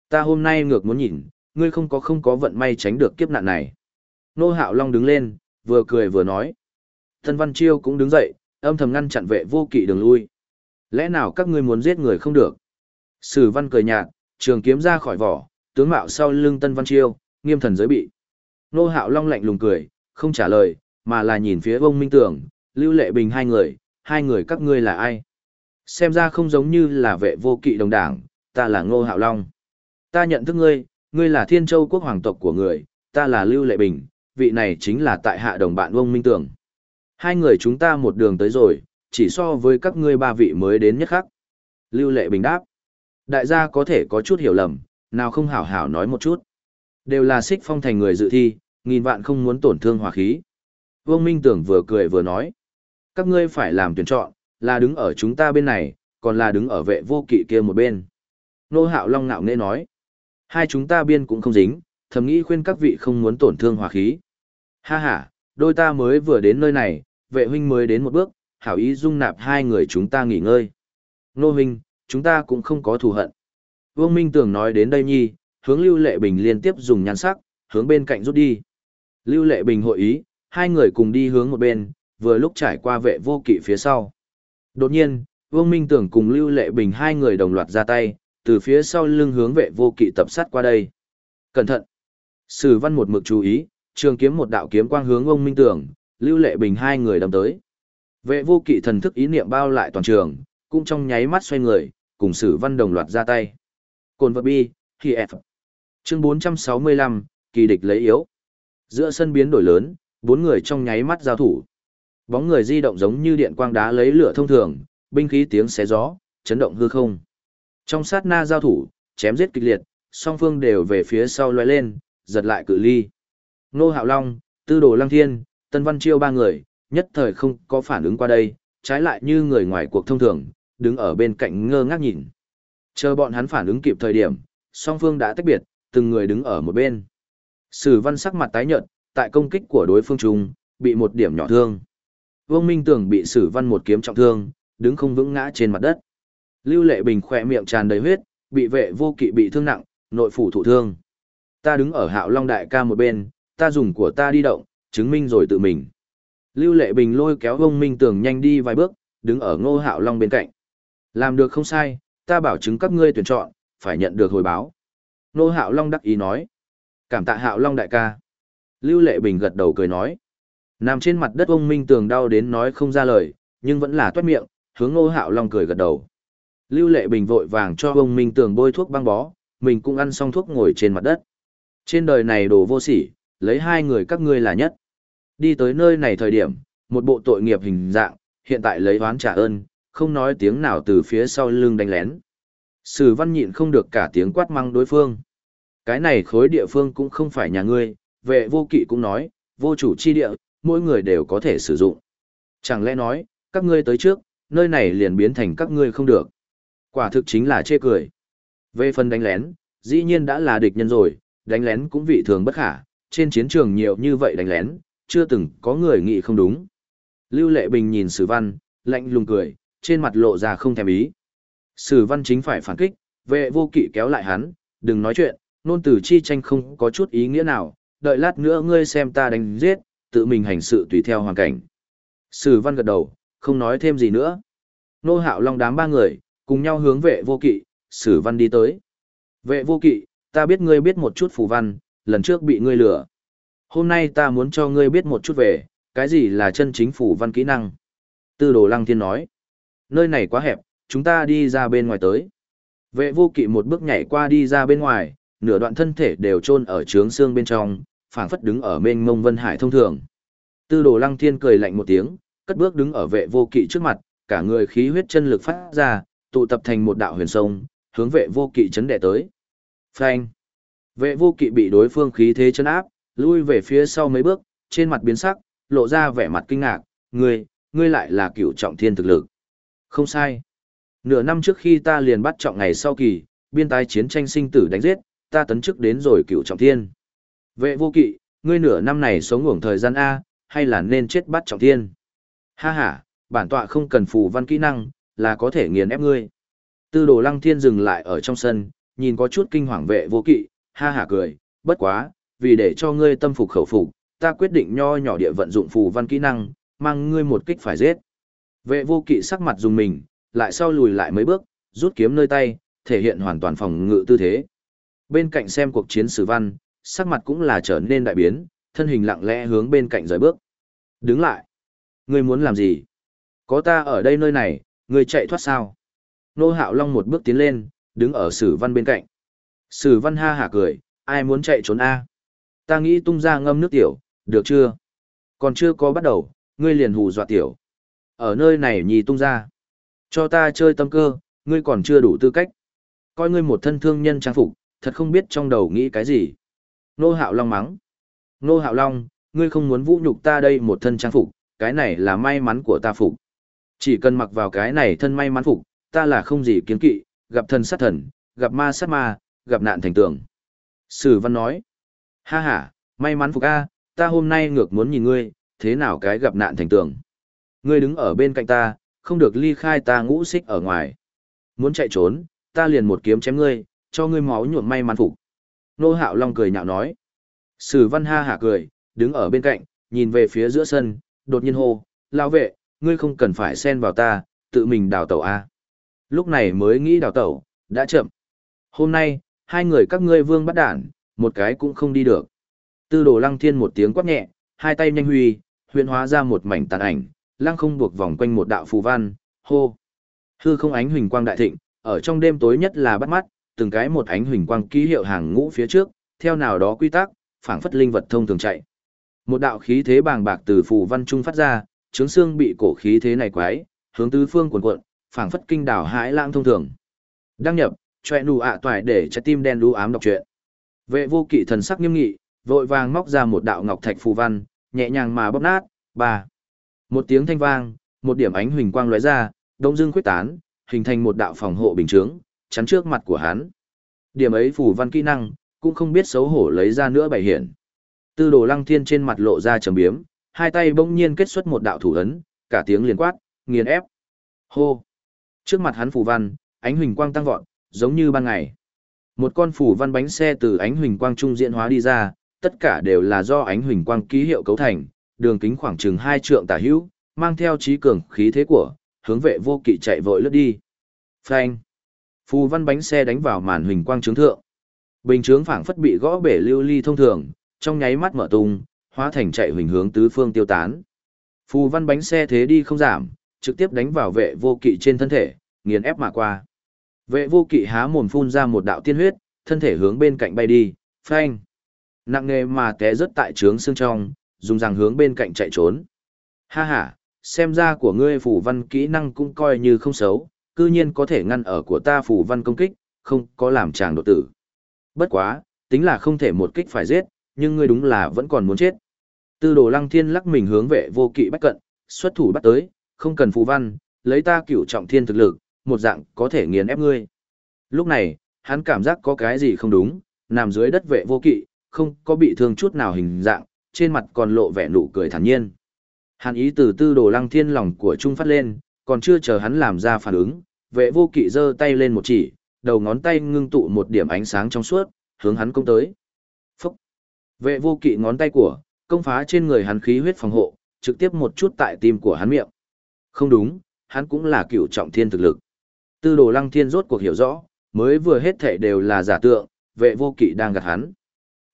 Ta hôm nay ngược muốn nhìn, ngươi không có không có vận may tránh được kiếp nạn này. Nô Hạo Long đứng lên, vừa cười vừa nói. Thân Văn Chiêu cũng đứng dậy, âm thầm ngăn chặn vệ vô kỵ đường lui. Lẽ nào các ngươi muốn giết người không được? Sử Văn cười nhạt, trường kiếm ra khỏi vỏ, tướng mạo sau lưng Tân Văn Chiêu, nghiêm thần giới bị. Nô Hạo Long lạnh lùng cười, không trả lời, mà là nhìn phía Vông Minh Tưởng, Lưu Lệ Bình hai người, hai người các ngươi là ai? Xem ra không giống như là vệ vô kỵ đồng đảng, ta là Ngô Hạo Long. Ta nhận thức ngươi, ngươi là Thiên Châu quốc hoàng tộc của người, ta là Lưu Lệ Bình, vị này chính là tại hạ đồng bạn Vông Minh Tưởng. Hai người chúng ta một đường tới rồi, chỉ so với các ngươi ba vị mới đến nhất khắc. Lưu Lệ Bình đáp. Đại gia có thể có chút hiểu lầm, nào không hảo hảo nói một chút. Đều là xích phong thành người dự thi, nghìn vạn không muốn tổn thương hòa khí. Vương Minh Tưởng vừa cười vừa nói. Các ngươi phải làm tuyển chọn, là đứng ở chúng ta bên này, còn là đứng ở vệ vô kỵ kia một bên. Nô Hạo Long ngạo nghễ nói. Hai chúng ta biên cũng không dính, thầm nghĩ khuyên các vị không muốn tổn thương hòa khí. Ha ha, đôi ta mới vừa đến nơi này, vệ huynh mới đến một bước, hảo ý dung nạp hai người chúng ta nghỉ ngơi. Nô huynh, chúng ta cũng không có thù hận. Vương Minh Tưởng nói đến đây nhi, hướng Lưu Lệ Bình liên tiếp dùng nhan sắc, hướng bên cạnh rút đi. Lưu Lệ Bình hội ý, hai người cùng đi hướng một bên, vừa lúc trải qua vệ vô kỵ phía sau. Đột nhiên, Vương Minh Tưởng cùng Lưu Lệ Bình hai người đồng loạt ra tay, từ phía sau lưng hướng vệ vô kỵ tập sát qua đây. Cẩn thận! Sử văn một mực chú ý, trường kiếm một đạo kiếm quang hướng ông Minh Tưởng, Lưu Lệ Bình hai người đâm tới. Vệ vô kỵ thần thức ý niệm bao lại toàn trường, cũng trong nháy mắt xoay người, cùng sử văn đồng loạt ra tay. Cồn vật bi, khi F. Chương 465, kỳ địch lấy yếu. Giữa sân biến đổi lớn, bốn người trong nháy mắt giao thủ. Bóng người di động giống như điện quang đá lấy lửa thông thường, binh khí tiếng xé gió, chấn động hư không. Trong sát na giao thủ, chém giết kịch liệt, song phương đều về phía sau loay lên, giật lại cự ly. Nô Hạo Long, Tư Đồ Lăng Thiên, Tân Văn Chiêu ba người, nhất thời không có phản ứng qua đây, trái lại như người ngoài cuộc thông thường, đứng ở bên cạnh ngơ ngác nhìn. Chờ bọn hắn phản ứng kịp thời điểm, song phương đã tách biệt, từng người đứng ở một bên. Sử văn sắc mặt tái nhợt, tại công kích của đối phương trung, bị một điểm nhỏ thương. Vương Minh Tưởng bị Sử văn một kiếm trọng thương, đứng không vững ngã trên mặt đất. Lưu Lệ Bình khỏe miệng tràn đầy huyết, bị vệ vô kỵ bị thương nặng, nội phủ thụ thương. Ta đứng ở Hạo Long đại ca một bên, ta dùng của ta đi động, chứng minh rồi tự mình. Lưu Lệ Bình lôi kéo ông Minh Tường nhanh đi vài bước, đứng ở Ngô Hạo Long bên cạnh. Làm được không sai, ta bảo chứng các ngươi tuyển chọn, phải nhận được hồi báo. Ngô Hạo Long đắc ý nói. Cảm tạ Hạo Long đại ca. Lưu Lệ Bình gật đầu cười nói. Nằm trên mặt đất ông Minh Tường đau đến nói không ra lời, nhưng vẫn là toát miệng, hướng Ngô Hạo Long cười gật đầu. Lưu Lệ Bình vội vàng cho ông Minh Tường bôi thuốc băng bó, mình cũng ăn xong thuốc ngồi trên mặt đất. Trên đời này đồ vô sỉ, lấy hai người các ngươi là nhất. Đi tới nơi này thời điểm, một bộ tội nghiệp hình dạng, hiện tại lấy oán trả ơn, không nói tiếng nào từ phía sau lưng đánh lén. Sử văn nhịn không được cả tiếng quát măng đối phương. Cái này khối địa phương cũng không phải nhà ngươi, vệ vô kỵ cũng nói, vô chủ chi địa, mỗi người đều có thể sử dụng. Chẳng lẽ nói, các ngươi tới trước, nơi này liền biến thành các ngươi không được. Quả thực chính là chê cười. Về phần đánh lén, dĩ nhiên đã là địch nhân rồi, đánh lén cũng vị thường bất khả, trên chiến trường nhiều như vậy đánh lén, chưa từng có người nghĩ không đúng. Lưu Lệ Bình nhìn Sử Văn, lạnh lùng cười, trên mặt lộ ra không thèm ý. Sử Văn chính phải phản kích, vệ vô kỵ kéo lại hắn, đừng nói chuyện, nôn từ chi tranh không có chút ý nghĩa nào, đợi lát nữa ngươi xem ta đánh giết, tự mình hành sự tùy theo hoàn cảnh. Sử Văn gật đầu, không nói thêm gì nữa. Nô Hạo Long đám ba người, cùng nhau hướng vệ vô kỵ, Sử Văn đi tới. Vệ vô kỵ, ta biết ngươi biết một chút phù văn, lần trước bị ngươi lừa. Hôm nay ta muốn cho ngươi biết một chút về, cái gì là chân chính phủ văn kỹ năng. Tư đồ lăng thiên nói. Nơi này quá hẹp, chúng ta đi ra bên ngoài tới. Vệ vô kỵ một bước nhảy qua đi ra bên ngoài, nửa đoạn thân thể đều chôn ở trướng xương bên trong, phảng phất đứng ở mênh mông vân hải thông thường. Tư đồ lăng thiên cười lạnh một tiếng, cất bước đứng ở vệ vô kỵ trước mặt, cả người khí huyết chân lực phát ra, tụ tập thành một đạo huyền sông, hướng vệ vô kỵ chấn đệ tới. Phanh! Vệ vô kỵ bị đối phương khí thế chấn áp, lui về phía sau mấy bước, trên mặt biến sắc, lộ ra vẻ mặt kinh ngạc, ngươi, ngươi lại là cựu trọng thiên thực lực. Không sai. Nửa năm trước khi ta liền bắt trọng ngày sau kỳ, biên tái chiến tranh sinh tử đánh giết, ta tấn chức đến rồi cựu trọng thiên. Vệ vô kỵ, ngươi nửa năm này sống ngủng thời gian A, hay là nên chết bắt trọng thiên? Ha ha, bản tọa không cần phù văn kỹ năng, là có thể nghiền ép ngươi. Tư đồ lăng thiên dừng lại ở trong sân, nhìn có chút kinh hoàng vệ vô kỵ, ha ha cười, bất quá, vì để cho ngươi tâm phục khẩu phục, ta quyết định nho nhỏ địa vận dụng phù văn kỹ năng, mang ngươi một kích phải giết. Vệ vô kỵ sắc mặt dùng mình, lại sau lùi lại mấy bước, rút kiếm nơi tay, thể hiện hoàn toàn phòng ngự tư thế. Bên cạnh xem cuộc chiến sử văn, sắc mặt cũng là trở nên đại biến, thân hình lặng lẽ hướng bên cạnh rời bước. Đứng lại. Ngươi muốn làm gì? Có ta ở đây nơi này, ngươi chạy thoát sao? Nô Hạo Long một bước tiến lên, đứng ở sử văn bên cạnh. Sử văn ha hả cười, ai muốn chạy trốn a? Ta nghĩ tung ra ngâm nước tiểu, được chưa? Còn chưa có bắt đầu, ngươi liền hù dọa tiểu. Ở nơi này nhì tung ra. Cho ta chơi tâm cơ, ngươi còn chưa đủ tư cách. Coi ngươi một thân thương nhân trang phục, thật không biết trong đầu nghĩ cái gì. Nô Hạo Long mắng. Nô Hạo Long, ngươi không muốn vũ nhục ta đây một thân trang phục, cái này là may mắn của ta phục. Chỉ cần mặc vào cái này thân may mắn phục, ta là không gì kiến kỵ, gặp thần sát thần, gặp ma sát ma, gặp nạn thành tường. Sử văn nói, ha ha, may mắn phục A, ta hôm nay ngược muốn nhìn ngươi, thế nào cái gặp nạn thành tường. Ngươi đứng ở bên cạnh ta, không được ly khai ta ngũ xích ở ngoài. Muốn chạy trốn, ta liền một kiếm chém ngươi, cho ngươi máu nhuộm may mắn phục. Nô Hạo Long cười nhạo nói. Sử văn ha hả cười, đứng ở bên cạnh, nhìn về phía giữa sân, đột nhiên hô, lao vệ, ngươi không cần phải xen vào ta, tự mình đào tẩu A. Lúc này mới nghĩ đào tẩu, đã chậm. Hôm nay, hai người các ngươi vương bắt đản, một cái cũng không đi được. Tư đồ lăng thiên một tiếng quát nhẹ, hai tay nhanh huy, huyện hóa ra một mảnh tàn ảnh, lăng không buộc vòng quanh một đạo phù văn, hô. Hư không ánh huỳnh quang đại thịnh, ở trong đêm tối nhất là bắt mắt, từng cái một ánh huỳnh quang ký hiệu hàng ngũ phía trước, theo nào đó quy tắc, phảng phất linh vật thông thường chạy. Một đạo khí thế bàng bạc từ phù văn trung phát ra, trướng xương bị cổ khí thế này quái, hướng tứ phương cuộn cuộn, phảng phất kinh đảo hãi lãng thông thường. Đăng nhập, choe nụ ạ toại để trái tim đen đu ám đọc truyện. Vệ vô kỵ thần sắc nghiêm nghị, vội vàng móc ra một đạo ngọc thạch phù văn, nhẹ nhàng mà bóp nát, ba. Một tiếng thanh vang, một điểm ánh huỳnh quang lóe ra, đông dương khuyết tán, hình thành một đạo phòng hộ bình chướng, chắn trước mặt của hắn. Điểm ấy phù văn kỹ năng, cũng không biết xấu hổ lấy ra nữa bày hiện. Tư đồ lăng thiên trên mặt lộ ra trầm biếm, hai tay bỗng nhiên kết xuất một đạo thủ ấn, cả tiếng liền quát, nghiền ép. Hô! Trước mặt hắn phù văn, ánh huỳnh quang tăng vọt, giống như ban ngày. Một con phù văn bánh xe từ ánh huỳnh quang trung diễn hóa đi ra, tất cả đều là do ánh huỳnh quang ký hiệu cấu thành, đường kính khoảng chừng hai trượng tả hữu, mang theo trí cường khí thế của, hướng vệ vô kỵ chạy vội lướt đi. Phanh! Phù văn bánh xe đánh vào màn huỳnh quang trướng thượng. Bình chướng phảng phất bị gõ bể lưu ly thông thường, trong nháy mắt mở tung, hóa thành chạy huỳnh hướng tứ phương tiêu tán. Phù văn bánh xe thế đi không giảm, trực tiếp đánh vào vệ vô kỵ trên thân thể, nghiền ép mà qua. Vệ vô kỵ há mồm phun ra một đạo tiên huyết, thân thể hướng bên cạnh bay đi, phanh. Nặng nề mà té rớt tại trướng xương trong, dùng răng hướng bên cạnh chạy trốn. Ha ha, xem ra của ngươi phù văn kỹ năng cũng coi như không xấu, cư nhiên có thể ngăn ở của ta phù văn công kích, không có làm chàng đột tử. Bất quá, tính là không thể một kích phải giết, nhưng ngươi đúng là vẫn còn muốn chết. Tư đồ lăng thiên lắc mình hướng vệ vô kỵ bách cận, xuất thủ bắt tới, không cần phù văn, lấy ta cửu trọng thiên thực lực, một dạng có thể nghiền ép ngươi. Lúc này, hắn cảm giác có cái gì không đúng, nằm dưới đất vệ vô kỵ, không có bị thương chút nào hình dạng, trên mặt còn lộ vẻ nụ cười thản nhiên. Hắn ý từ tư đồ lăng thiên lòng của Trung phát lên, còn chưa chờ hắn làm ra phản ứng, vệ vô kỵ giơ tay lên một chỉ, đầu ngón tay ngưng tụ một điểm ánh sáng trong suốt, hướng hắn công tới. Phúc! Vệ vô kỵ ngón tay của, công phá trên người hắn khí huyết phòng hộ, trực tiếp một chút tại tim của hắn miệng. Không đúng, hắn cũng là cựu trọng thiên thực lực. Tư đồ lăng thiên rốt cuộc hiểu rõ, mới vừa hết thể đều là giả tượng, vệ vô kỵ đang gạt hắn.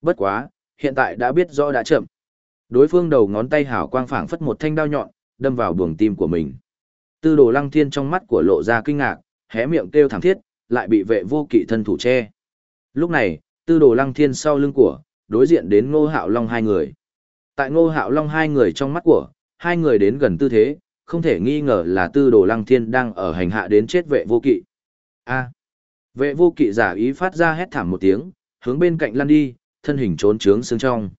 Bất quá, hiện tại đã biết rõ đã chậm. Đối phương đầu ngón tay hảo quang phảng phất một thanh đao nhọn, đâm vào buồng tim của mình. Tư đồ lăng thiên trong mắt của lộ ra kinh ngạc, hé miệng kêu thảm thiết, lại bị vệ vô kỵ thân thủ che. Lúc này, tư đồ lăng thiên sau lưng của, đối diện đến ngô hạo long hai người. Tại ngô hạo long hai người trong mắt của, hai người đến gần tư thế, không thể nghi ngờ là tư đồ lăng thiên đang ở hành hạ đến chết vệ vô kỵ. A. Vệ vô kỵ giả ý phát ra hét thảm một tiếng, hướng bên cạnh lăn đi, thân hình trốn trướng xương trong.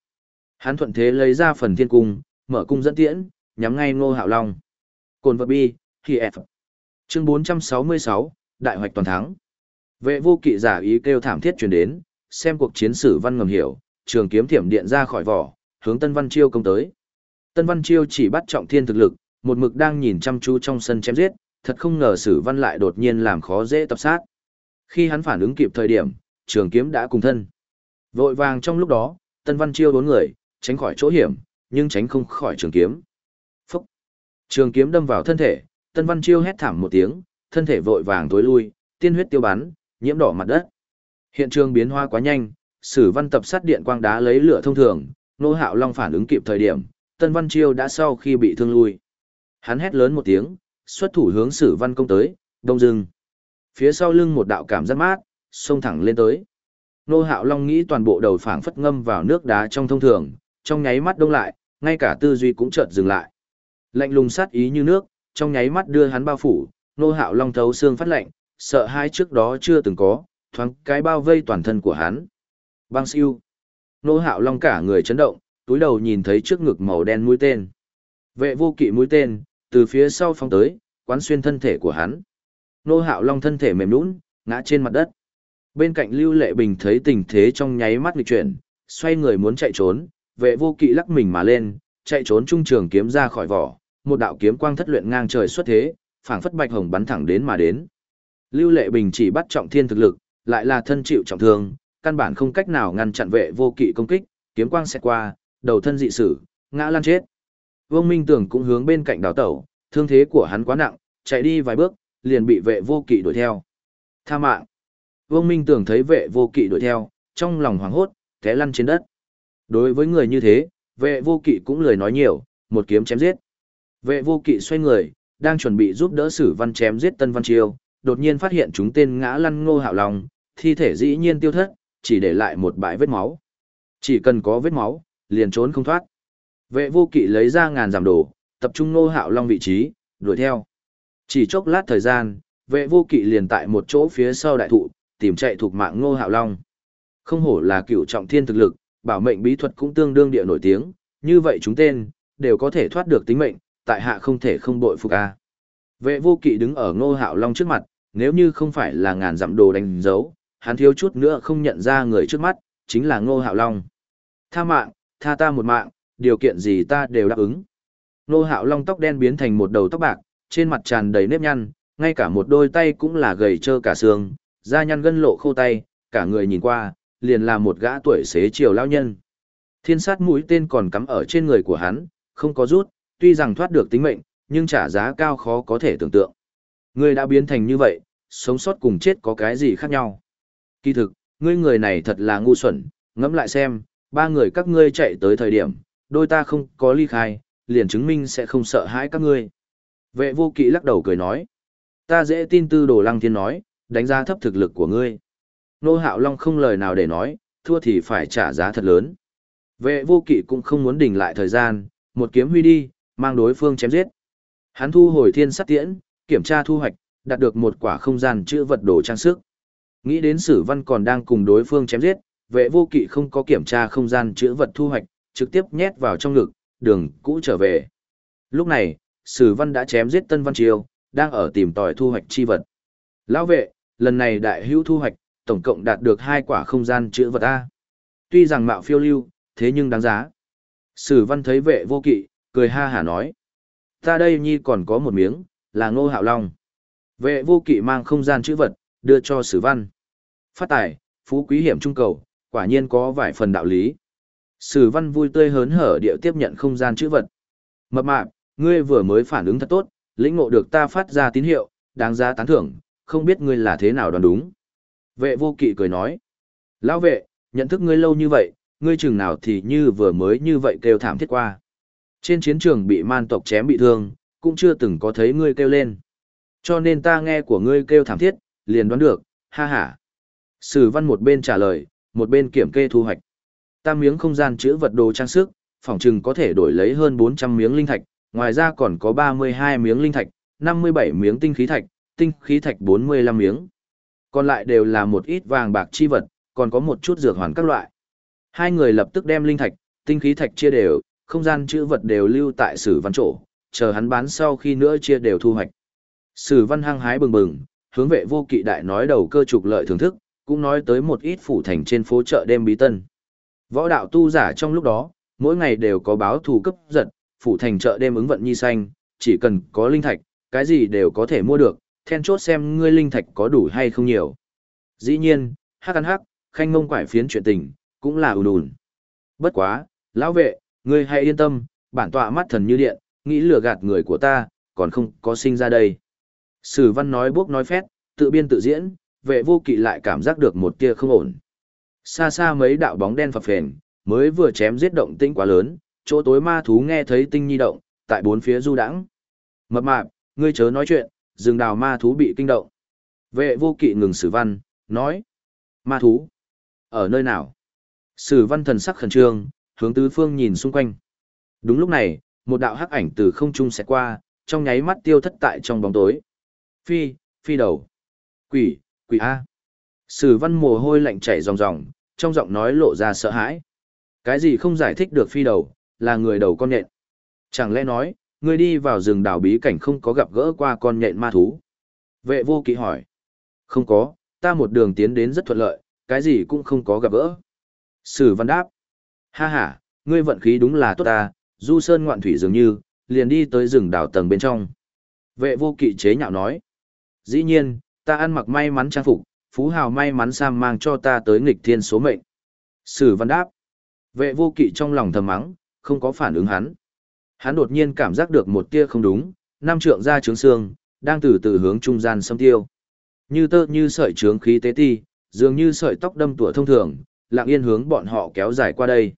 Hắn thuận thế lấy ra phần thiên cung, mở cung dẫn tiễn, nhắm ngay ngô hạo long. Cồn vật bi, khi F. Chương 466, Đại hoạch toàn thắng. Vệ vô kỵ giả ý kêu thảm thiết truyền đến, xem cuộc chiến sử văn ngầm hiểu, trường kiếm thiểm điện ra khỏi vỏ, hướng Tân Văn Chiêu công tới. Tân Văn Chiêu chỉ bắt trọng thiên thực lực, một mực đang nhìn chăm chú trong sân chém giết, thật không ngờ sử văn lại đột nhiên làm khó dễ tập sát. Khi hắn phản ứng kịp thời điểm, trường kiếm đã cùng thân. Vội vàng trong lúc đó, Tân Văn Chiêu bốn người, tránh khỏi chỗ hiểm, nhưng tránh không khỏi trường kiếm. Phúc! Trường kiếm đâm vào thân thể, Tân Văn Chiêu hét thảm một tiếng, thân thể vội vàng tối lui, tiên huyết tiêu bắn, nhiễm đỏ mặt đất. Hiện trường biến hóa quá nhanh, Sử Văn tập sát điện quang đá lấy lửa thông thường, Nô Hạo Long phản ứng kịp thời điểm, Tân Văn Chiêu đã sau khi bị thương lui. Hắn hét lớn một tiếng, xuất thủ hướng Sử Văn công tới, đông dừng. Phía sau lưng một đạo cảm giác mát, xông thẳng lên tới. Nô Hạo Long nghĩ toàn bộ đầu phảng phất ngâm vào nước đá trong thông thường, trong nháy mắt đông lại, ngay cả tư duy cũng chợt dừng lại. Lạnh lùng sát ý như nước, trong nháy mắt đưa hắn bao phủ, Nô Hạo Long thấu xương phát lạnh, sợ hai trước đó chưa từng có, thoáng cái bao vây toàn thân của hắn. Bang siêu. Nô Hạo Long cả người chấn động, túi đầu nhìn thấy trước ngực màu đen mũi tên. Vệ vô kỵ mũi tên, từ phía sau phong tới, quán xuyên thân thể của hắn. Nô Hạo Long thân thể mềm nhũn, ngã trên mặt đất. Bên cạnh Lưu Lệ Bình thấy tình thế trong nháy mắt nghịch chuyển, xoay người muốn chạy trốn, vệ vô kỵ lắc mình mà lên, chạy trốn trung trường kiếm ra khỏi vỏ, một đạo kiếm quang thất luyện ngang trời xuất thế, phảng phất bạch hồng bắn thẳng đến mà đến. Lưu Lệ Bình chỉ bắt trọng thiên thực lực, lại là thân chịu trọng thương, căn bản không cách nào ngăn chặn vệ vô kỵ công kích, kiếm quang sẽ qua, đầu thân dị sử, ngã lăn chết. Vương Minh Tưởng cũng hướng bên cạnh đào tẩu, thương thế của hắn quá nặng, chạy đi vài bước, liền bị vệ vô kỵ đuổi theo. Tha mạng. Vương Minh Tưởng thấy vệ vô kỵ đuổi theo, trong lòng hoảng hốt, té lăn trên đất. Đối với người như thế, vệ vô kỵ cũng lời nói nhiều, một kiếm chém giết. Vệ vô kỵ xoay người, đang chuẩn bị giúp đỡ sử văn chém giết tân văn chiêu, đột nhiên phát hiện chúng tên ngã lăn ngô hạo lòng, thi thể dĩ nhiên tiêu thất, chỉ để lại một bãi vết máu. Chỉ cần có vết máu, liền trốn không thoát. Vệ vô kỵ lấy ra ngàn giảm đồ, tập trung ngô hạo long vị trí, đuổi theo. Chỉ chốc lát thời gian, vệ vô kỵ liền tại một chỗ phía sau đại thụ, tìm chạy thuộc mạng ngô hạo long. Không hổ là cựu trọng thiên thực lực, bảo mệnh bí thuật cũng tương đương địa nổi tiếng, như vậy chúng tên, đều có thể thoát được tính mệnh, tại hạ không thể không bội phục a. Vệ vô kỵ đứng ở ngô hạo long trước mặt, nếu như không phải là ngàn dặm đồ đánh dấu, hắn thiếu chút nữa không nhận ra người trước mắt, chính là ngô hạo long. Tha mạng, tha ta một mạng, điều kiện gì ta đều đáp ứng. Nô hạo long tóc đen biến thành một đầu tóc bạc, trên mặt tràn đầy nếp nhăn, ngay cả một đôi tay cũng là gầy trơ cả xương, da nhăn gân lộ khô tay, cả người nhìn qua, liền là một gã tuổi xế chiều lao nhân. Thiên sát mũi tên còn cắm ở trên người của hắn, không có rút, tuy rằng thoát được tính mệnh, nhưng trả giá cao khó có thể tưởng tượng. Ngươi đã biến thành như vậy, sống sót cùng chết có cái gì khác nhau. Kỳ thực, ngươi người này thật là ngu xuẩn, ngẫm lại xem, ba người các ngươi chạy tới thời điểm, đôi ta không có ly khai, liền chứng minh sẽ không sợ hãi các ngươi. Vệ vô kỵ lắc đầu cười nói, ta dễ tin tư đồ lăng thiên nói, đánh giá thấp thực lực của ngươi. Nô hạo long không lời nào để nói, thua thì phải trả giá thật lớn. Vệ vô kỵ cũng không muốn đình lại thời gian, một kiếm huy đi, mang đối phương chém giết. Hắn thu hồi thiên sát tiễn, kiểm tra thu hoạch, đạt được một quả không gian chữ vật đồ trang sức. Nghĩ đến sử văn còn đang cùng đối phương chém giết, vệ vô kỵ không có kiểm tra không gian chữ vật thu hoạch, trực tiếp nhét vào trong ngực, đường cũ trở về. Lúc này, sử văn đã chém giết tân văn triều, đang ở tìm tòi thu hoạch chi vật. Lão vệ, lần này đại hữu thu hoạch, tổng cộng đạt được hai quả không gian chữ vật A. Tuy rằng mạo phiêu lưu, thế nhưng đáng giá. Sử văn thấy vệ vô kỵ, cười ha hả nói. Ta đây nhi còn có một miếng, là ngô hạo long. Vệ vô kỵ mang không gian chữ vật, đưa cho sử văn. Phát tài, phú quý hiểm trung cầu, quả nhiên có vài phần đạo lý. Sử văn vui tươi hớn hở điệu tiếp nhận không gian chữ vật. Mập mạp, ngươi vừa mới phản ứng thật tốt, lĩnh ngộ được ta phát ra tín hiệu, đáng giá tán thưởng, không biết ngươi là thế nào đoán đúng. Vệ vô kỵ cười nói. Lão vệ, nhận thức ngươi lâu như vậy, ngươi chừng nào thì như vừa mới như vậy kêu thảm thiết qua. Trên chiến trường bị man tộc chém bị thương, cũng chưa từng có thấy ngươi kêu lên. Cho nên ta nghe của ngươi kêu thảm thiết, liền đoán được, ha ha. Sử văn một bên trả lời, một bên kiểm kê thu hoạch. Tam miếng không gian chữ vật đồ trang sức, phòng trừng có thể đổi lấy hơn 400 miếng linh thạch, ngoài ra còn có 32 miếng linh thạch, 57 miếng tinh khí thạch, tinh khí thạch 45 miếng. Còn lại đều là một ít vàng bạc chi vật, còn có một chút dược hoàn các loại. Hai người lập tức đem linh thạch, tinh khí thạch chia đều, không gian chữ vật đều lưu tại sử văn chỗ, chờ hắn bán sau khi nữa chia đều thu hoạch. Sử văn hăng hái bừng bừng, hướng vệ vô kỵ đại nói đầu cơ trục lợi thưởng thức, cũng nói tới một ít phủ thành trên phố chợ đêm bí tân. Võ đạo tu giả trong lúc đó, mỗi ngày đều có báo thù cấp giật, phủ thành chợ đêm ứng vận nhi xanh, chỉ cần có linh thạch, cái gì đều có thể mua được, then chốt xem ngươi linh thạch có đủ hay không nhiều. Dĩ nhiên, hắc ăn hắc, khanh mông quải phiến chuyện tình, cũng là ùn ùn. Bất quá, lão vệ, ngươi hãy yên tâm, bản tọa mắt thần như điện, nghĩ lừa gạt người của ta, còn không có sinh ra đây. Sử văn nói buốc nói phét, tự biên tự diễn, vệ vô kỵ lại cảm giác được một tia không ổn. Xa xa mấy đạo bóng đen phập phền, mới vừa chém giết động tĩnh quá lớn, chỗ tối ma thú nghe thấy tinh nhi động, tại bốn phía du đãng. Mập mạp, ngươi chớ nói chuyện, rừng đào ma thú bị kinh động. Vệ vô kỵ ngừng sử văn, nói. Ma thú? Ở nơi nào? Sử văn thần sắc khẩn trương, hướng tứ phương nhìn xung quanh. Đúng lúc này, một đạo hắc ảnh từ không trung sẽ qua, trong nháy mắt tiêu thất tại trong bóng tối. Phi, phi đầu. Quỷ, quỷ A. Sử văn mồ hôi lạnh chảy ròng ròng, trong giọng nói lộ ra sợ hãi. Cái gì không giải thích được phi đầu, là người đầu con nhện. Chẳng lẽ nói, người đi vào rừng đảo bí cảnh không có gặp gỡ qua con nhện ma thú? Vệ vô kỵ hỏi. Không có, ta một đường tiến đến rất thuận lợi, cái gì cũng không có gặp gỡ. Sử văn đáp. Ha ha, ngươi vận khí đúng là tốt ta, du sơn ngoạn thủy dường như, liền đi tới rừng đảo tầng bên trong. Vệ vô kỵ chế nhạo nói. Dĩ nhiên, ta ăn mặc may mắn trang phục, phú hào may mắn sam mang cho ta tới nghịch thiên số mệnh. Sử văn đáp. Vệ vô kỵ trong lòng thầm mắng, không có phản ứng hắn. Hắn đột nhiên cảm giác được một tia không đúng, năm trượng ra trướng xương, đang từ từ hướng trung gian xâm tiêu. Như tơ như sợi trướng khí tế ti, dường như sợi tóc đâm tủa thông thường, lặng yên hướng bọn họ kéo dài qua đây.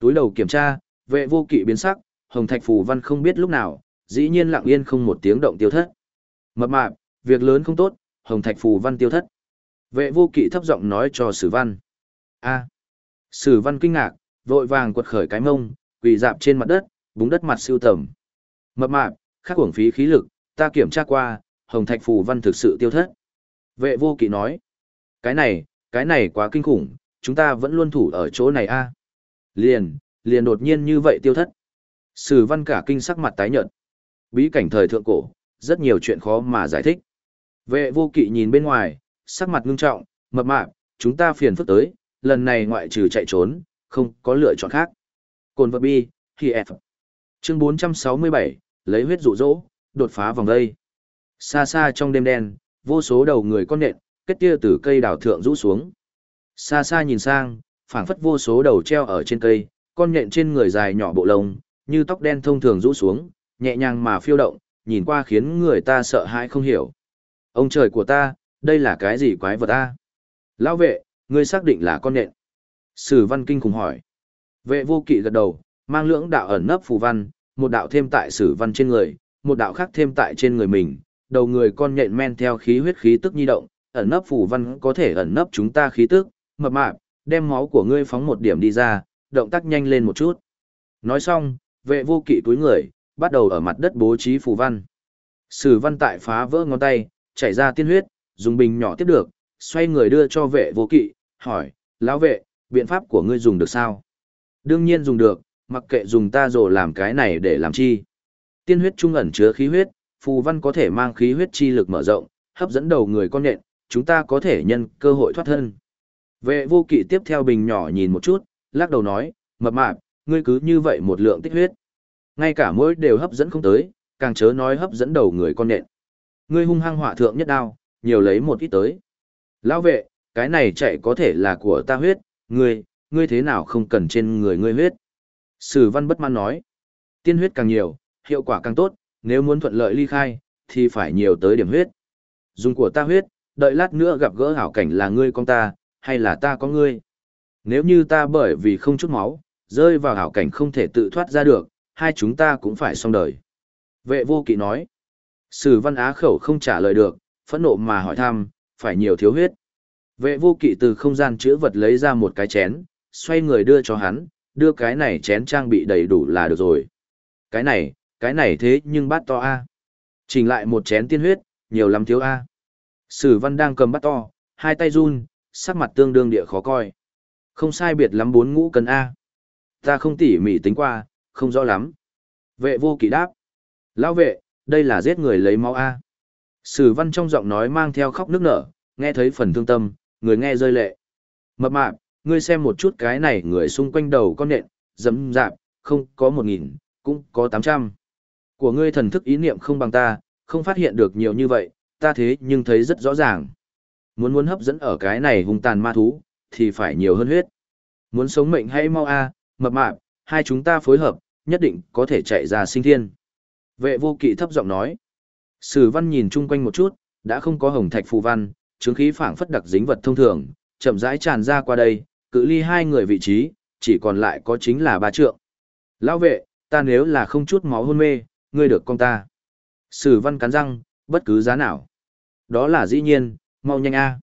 Túi đầu kiểm tra, vệ vô kỵ biến sắc, hồng thạch phù văn không biết lúc nào, dĩ nhiên lặng yên không một tiếng động tiêu thất. Mập mạp, việc lớn không tốt, hồng thạch phù văn tiêu thất. Vệ vô kỵ thấp giọng nói cho sử văn. a Sử văn kinh ngạc, vội vàng quật khởi cái mông, quỳ dạp trên mặt đất, búng đất mặt siêu tầm. Mập mạp, khắc uổng phí khí lực, ta kiểm tra qua, hồng thạch phù văn thực sự tiêu thất. Vệ vô kỵ nói, cái này, cái này quá kinh khủng, chúng ta vẫn luôn thủ ở chỗ này a. Liền, liền đột nhiên như vậy tiêu thất. Sử văn cả kinh sắc mặt tái nhợt. Bí cảnh thời thượng cổ, rất nhiều chuyện khó mà giải thích. Vệ vô kỵ nhìn bên ngoài, sắc mặt ngưng trọng, mập mạp, chúng ta phiền phức tới, lần này ngoại trừ chạy trốn, không có lựa chọn khác. Cồn vật bi, khi F. Chương 467, lấy huyết dụ dỗ, đột phá vòng đây. Xa xa trong đêm đen, vô số đầu người con nện, kết tia từ cây đảo thượng rũ xuống. Xa xa nhìn sang, phảng phất vô số đầu treo ở trên cây, con nhện trên người dài nhỏ bộ lông, như tóc đen thông thường rũ xuống, nhẹ nhàng mà phiêu động, nhìn qua khiến người ta sợ hãi không hiểu. Ông trời của ta, đây là cái gì quái vật ta? Lão vệ, ngươi xác định là con nện? Sử văn kinh khủng hỏi. Vệ vô kỵ gật đầu, mang lưỡng đạo ẩn nấp phù văn, một đạo thêm tại sử văn trên người, một đạo khác thêm tại trên người mình, đầu người con nhện men theo khí huyết khí tức nhi động, ẩn nấp phù văn có thể ẩn nấp chúng ta khí tức, mập mạp, đem máu của ngươi phóng một điểm đi ra, động tác nhanh lên một chút. Nói xong, vệ vô kỵ túi người, bắt đầu ở mặt đất bố trí phù văn. Sử văn tại phá vỡ ngón tay, chảy ra tiên huyết, dùng bình nhỏ tiếp được, xoay người đưa cho vệ vô kỵ, hỏi, lão vệ, biện pháp của ngươi dùng được sao? Đương nhiên dùng được, mặc kệ dùng ta rồi làm cái này để làm chi. Tiên huyết trung ẩn chứa khí huyết, phù văn có thể mang khí huyết chi lực mở rộng, hấp dẫn đầu người con nhện, chúng ta có thể nhân cơ hội thoát thân. Vệ vô kỵ tiếp theo bình nhỏ nhìn một chút, lắc đầu nói, mập mạp, ngươi cứ như vậy một lượng tích huyết. Ngay cả mỗi đều hấp dẫn không tới, càng chớ nói hấp dẫn đầu người con nện. Ngươi hung hăng hỏa thượng nhất đao, nhiều lấy một ít tới. Lão vệ, cái này chạy có thể là của ta huyết, ngươi, ngươi thế nào không cần trên người ngươi huyết. Sử văn bất mãn nói, tiên huyết càng nhiều, hiệu quả càng tốt, nếu muốn thuận lợi ly khai, thì phải nhiều tới điểm huyết. Dùng của ta huyết, đợi lát nữa gặp gỡ hảo cảnh là ngươi con ta, hay là ta có ngươi. Nếu như ta bởi vì không chút máu, rơi vào hảo cảnh không thể tự thoát ra được, hai chúng ta cũng phải xong đời. Vệ vô kỵ nói. Sử văn á khẩu không trả lời được, phẫn nộ mà hỏi thăm, phải nhiều thiếu huyết. Vệ vô kỵ từ không gian chữa vật lấy ra một cái chén, xoay người đưa cho hắn, đưa cái này chén trang bị đầy đủ là được rồi. Cái này, cái này thế nhưng bát to A. Chỉnh lại một chén tiên huyết, nhiều lắm thiếu A. Sử văn đang cầm bát to, hai tay run, sắc mặt tương đương địa khó coi. Không sai biệt lắm bốn ngũ cân A. Ta không tỉ mỉ tính qua, không rõ lắm. Vệ vô kỵ đáp. Lão vệ, đây là giết người lấy máu A. Sử văn trong giọng nói mang theo khóc nước nở, nghe thấy phần thương tâm, người nghe rơi lệ. Mập mạp, ngươi xem một chút cái này người xung quanh đầu con nện, dẫm dạp, không có một nghìn, cũng có tám trăm. Của ngươi thần thức ý niệm không bằng ta, không phát hiện được nhiều như vậy, ta thế nhưng thấy rất rõ ràng. Muốn muốn hấp dẫn ở cái này hung tàn ma thú, thì phải nhiều hơn huyết. Muốn sống mệnh hay mau a, mập mạp, hai chúng ta phối hợp, nhất định có thể chạy ra sinh thiên. Vệ vô kỵ thấp giọng nói. Sử văn nhìn chung quanh một chút, đã không có hồng thạch phù văn, chứng khí phảng phất đặc dính vật thông thường, chậm rãi tràn ra qua đây, cự ly hai người vị trí, chỉ còn lại có chính là ba trượng. Lão vệ, ta nếu là không chút máu hôn mê, ngươi được con ta. Sử văn cắn răng, bất cứ giá nào. Đó là dĩ nhiên, mau nhanh a.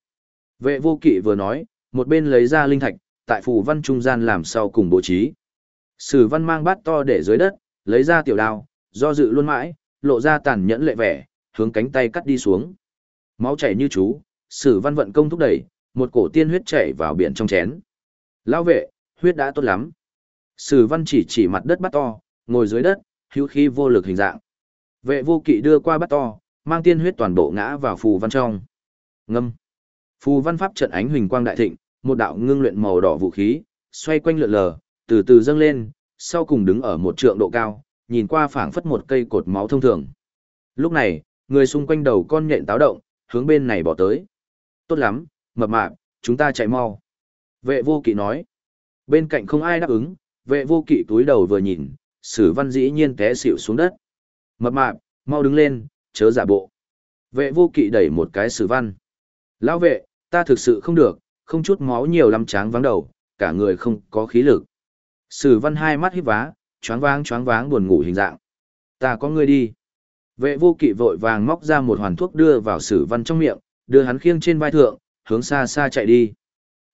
Vệ vô kỵ vừa nói, một bên lấy ra linh thạch, tại phù văn trung gian làm sau cùng bố trí. Sử văn mang bát to để dưới đất, lấy ra tiểu đao, do dự luôn mãi, lộ ra tàn nhẫn lệ vẻ, hướng cánh tay cắt đi xuống. Máu chảy như chú, sử văn vận công thúc đẩy, một cổ tiên huyết chảy vào biển trong chén. Lão vệ, huyết đã tốt lắm. Sử văn chỉ chỉ mặt đất bắt to, ngồi dưới đất, hữu khí vô lực hình dạng. Vệ vô kỵ đưa qua bắt to, mang tiên huyết toàn bộ ngã vào phù văn trong. Ngâm. Phù văn pháp trận ánh huỳnh quang đại thịnh, một đạo ngưng luyện màu đỏ vũ khí, xoay quanh lượn lờ, từ từ dâng lên, sau cùng đứng ở một trượng độ cao, nhìn qua phảng phất một cây cột máu thông thường. Lúc này, người xung quanh đầu con nhện táo động, hướng bên này bỏ tới. Tốt lắm, mập mạp, chúng ta chạy mau. Vệ vô kỵ nói. Bên cạnh không ai đáp ứng, vệ vô kỵ túi đầu vừa nhìn, sử văn dĩ nhiên té xỉu xuống đất. Mập mạp, mau đứng lên, chớ giả bộ. Vệ vô kỵ đẩy một cái sử văn. Lão vệ, ta thực sự không được, không chút máu nhiều lắm tráng vắng đầu, cả người không có khí lực. Sử văn hai mắt híp vá, choáng váng choáng váng buồn ngủ hình dạng. Ta có ngươi đi. Vệ vô kỵ vội vàng móc ra một hoàn thuốc đưa vào sử văn trong miệng, đưa hắn khiêng trên vai thượng, hướng xa xa chạy đi.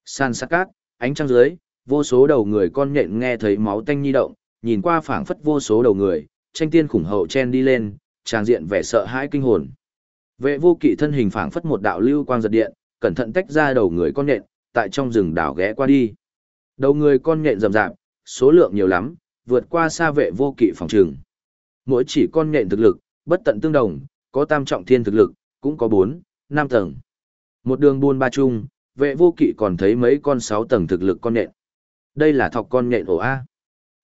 San sát cát, ánh trăng dưới, vô số đầu người con nhện nghe thấy máu tanh nhi động, nhìn qua phảng phất vô số đầu người, tranh tiên khủng hậu chen đi lên, tràng diện vẻ sợ hãi kinh hồn. Vệ vô kỵ thân hình phảng phất một đạo lưu quang giật điện, cẩn thận tách ra đầu người con nhện, tại trong rừng đảo ghé qua đi. Đầu người con nhện rầm rạp, số lượng nhiều lắm, vượt qua xa vệ vô kỵ phòng trường. Mỗi chỉ con nhện thực lực, bất tận tương đồng, có tam trọng thiên thực lực, cũng có bốn, năm tầng. Một đường buôn ba chung, vệ vô kỵ còn thấy mấy con sáu tầng thực lực con nhện. Đây là thọc con nhện ổ A.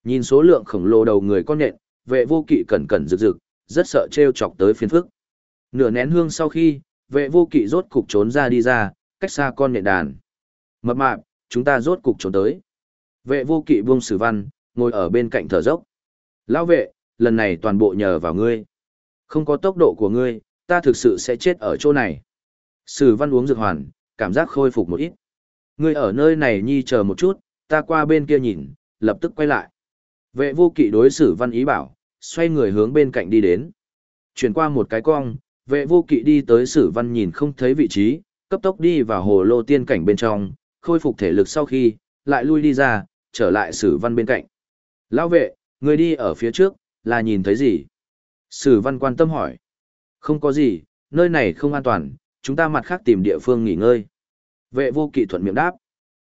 Nhìn số lượng khổng lồ đầu người con nhện, vệ vô kỵ cẩn cẩn rực rực, rất sợ treo chọc tới phiền phức. Nửa nén hương sau khi, vệ vô kỵ rốt cục trốn ra đi ra, cách xa con nhện đàn. Mập mạp, chúng ta rốt cục trốn tới. Vệ vô kỵ buông sử văn, ngồi ở bên cạnh thở dốc. Lão vệ, lần này toàn bộ nhờ vào ngươi. Không có tốc độ của ngươi, ta thực sự sẽ chết ở chỗ này. Sử văn uống dược hoàn, cảm giác khôi phục một ít. Ngươi ở nơi này nhi chờ một chút, ta qua bên kia nhìn, lập tức quay lại. Vệ vô kỵ đối xử văn ý bảo, xoay người hướng bên cạnh đi đến. Chuyển qua một cái cong, vệ vô kỵ đi tới sử văn nhìn không thấy vị trí, cấp tốc đi vào hồ lô tiên cảnh bên trong, khôi phục thể lực sau khi, lại lui đi ra, trở lại sử văn bên cạnh. Lão vệ, người đi ở phía trước, là nhìn thấy gì? Sử văn quan tâm hỏi. Không có gì, nơi này không an toàn, chúng ta mặt khác tìm địa phương nghỉ ngơi. Vệ vô kỵ thuận miệng đáp.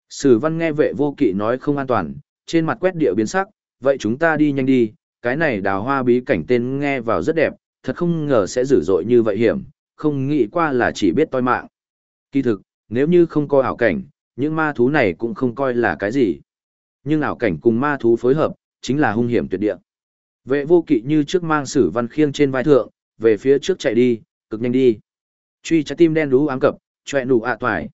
Sử văn nghe vệ vô kỵ nói không an toàn, trên mặt quét địa biến sắc, vậy chúng ta đi nhanh đi, cái này đào hoa bí cảnh tên nghe vào rất đẹp, thật không ngờ sẽ dữ dội như vậy hiểm, không nghĩ qua là chỉ biết toi mạng. Kỳ thực, nếu như không coi ảo cảnh, những ma thú này cũng không coi là cái gì. Nhưng ảo cảnh cùng ma thú phối hợp, chính là hung hiểm tuyệt địa. Vệ vô kỵ như trước mang sử văn khiêng trên vai thượng, về phía trước chạy đi, cực nhanh đi. Truy trái tim đen đú ám cập, chọe nụ ạ toải.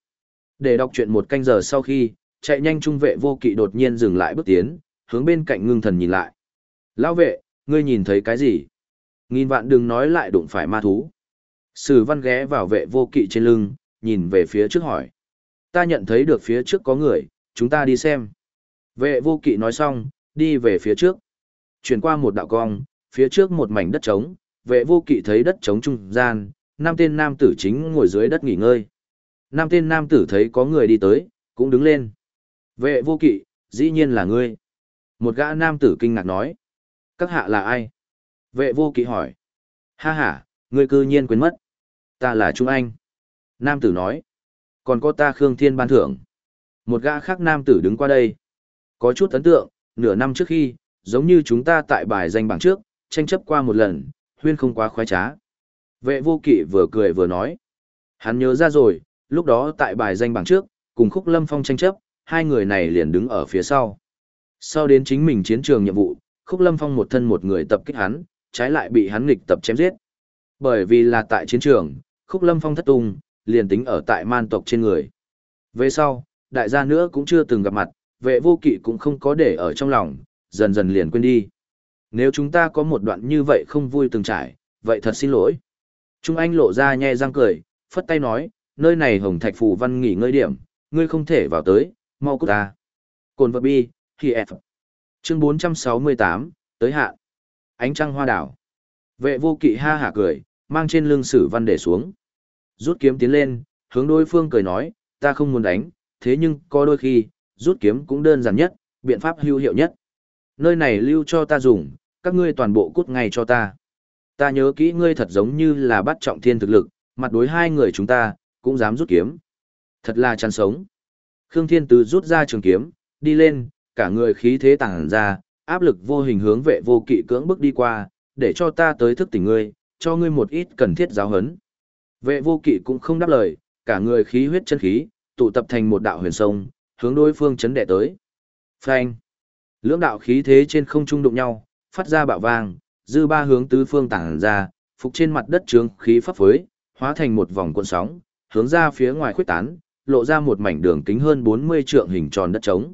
Để đọc chuyện một canh giờ sau khi, chạy nhanh trung vệ vô kỵ đột nhiên dừng lại bước tiến, hướng bên cạnh ngưng thần nhìn lại. Lão vệ, ngươi nhìn thấy cái gì? Nghìn vạn đừng nói lại đụng phải ma thú. Sử văn ghé vào vệ vô kỵ trên lưng, nhìn về phía trước hỏi. Ta nhận thấy được phía trước có người, chúng ta đi xem. Vệ vô kỵ nói xong, đi về phía trước. Chuyển qua một đạo cong, phía trước một mảnh đất trống, vệ vô kỵ thấy đất trống trung gian, năm tên nam tử chính ngồi dưới đất nghỉ ngơi. Năm tên nam tử thấy có người đi tới, cũng đứng lên. Vệ vô kỵ, dĩ nhiên là ngươi. Một gã nam tử kinh ngạc nói. Các hạ là ai? Vệ vô kỵ hỏi. Ha ha, ngươi cư nhiên quên mất. Ta là Trung Anh. Nam tử nói. Còn có ta Khương Thiên ban thưởng. Một gã khác nam tử đứng qua đây. Có chút ấn tượng, nửa năm trước khi, giống như chúng ta tại bài danh bảng trước, tranh chấp qua một lần, huyên không quá khoái trá. Vệ vô kỵ vừa cười vừa nói. Hắn nhớ ra rồi, lúc đó tại bài danh bảng trước, cùng khúc lâm phong tranh chấp, hai người này liền đứng ở phía sau. Sau đến chính mình chiến trường nhiệm vụ, khúc lâm phong một thân một người tập kích hắn, trái lại bị hắn nghịch tập chém giết. Bởi vì là tại chiến trường, khúc lâm phong thất tung, liền tính ở tại man tộc trên người. Về sau, đại gia nữa cũng chưa từng gặp mặt, vệ vô kỵ cũng không có để ở trong lòng, dần dần liền quên đi. Nếu chúng ta có một đoạn như vậy không vui từng trải, vậy thật xin lỗi. Trung Anh lộ ra nhe răng cười, phất tay nói, nơi này hồng thạch phù văn nghỉ ngơi điểm, ngươi không thể vào tới, mau cút ta. Cồn vật bi, thì F. Chương 468, tới hạ. Ánh trăng hoa đảo. Vệ vô kỵ ha hả cười, mang trên lưng sử văn để xuống. Rút kiếm tiến lên, hướng đối phương cười nói, ta không muốn đánh, thế nhưng có đôi khi, rút kiếm cũng đơn giản nhất, biện pháp hữu hiệu nhất. Nơi này lưu cho ta dùng, các ngươi toàn bộ cút ngay cho ta. Ta nhớ kỹ ngươi thật giống như là bắt trọng thiên thực lực, mặt đối hai người chúng ta, cũng dám rút kiếm. Thật là chăn sống. Khương Thiên Tứ rút ra trường kiếm, đi lên, cả người khí thế tàng ra, áp lực vô hình hướng vệ vô kỵ cưỡng bức đi qua, để cho ta tới thức tỉnh ngươi, cho ngươi một ít cần thiết giáo hấn. Vệ vô kỵ cũng không đáp lời, cả người khí huyết chân khí, tụ tập thành một đạo huyền sông, hướng đối phương chấn đệ tới. Phanh! Lưỡng đạo khí thế trên không trung đụng nhau, phát ra bạo vang, dư ba hướng tứ phương tản ra, phục trên mặt đất trướng khí pháp phối, hóa thành một vòng cuộn sóng, hướng ra phía ngoài khuyết tán, lộ ra một mảnh đường kính hơn 40 trượng hình tròn đất trống.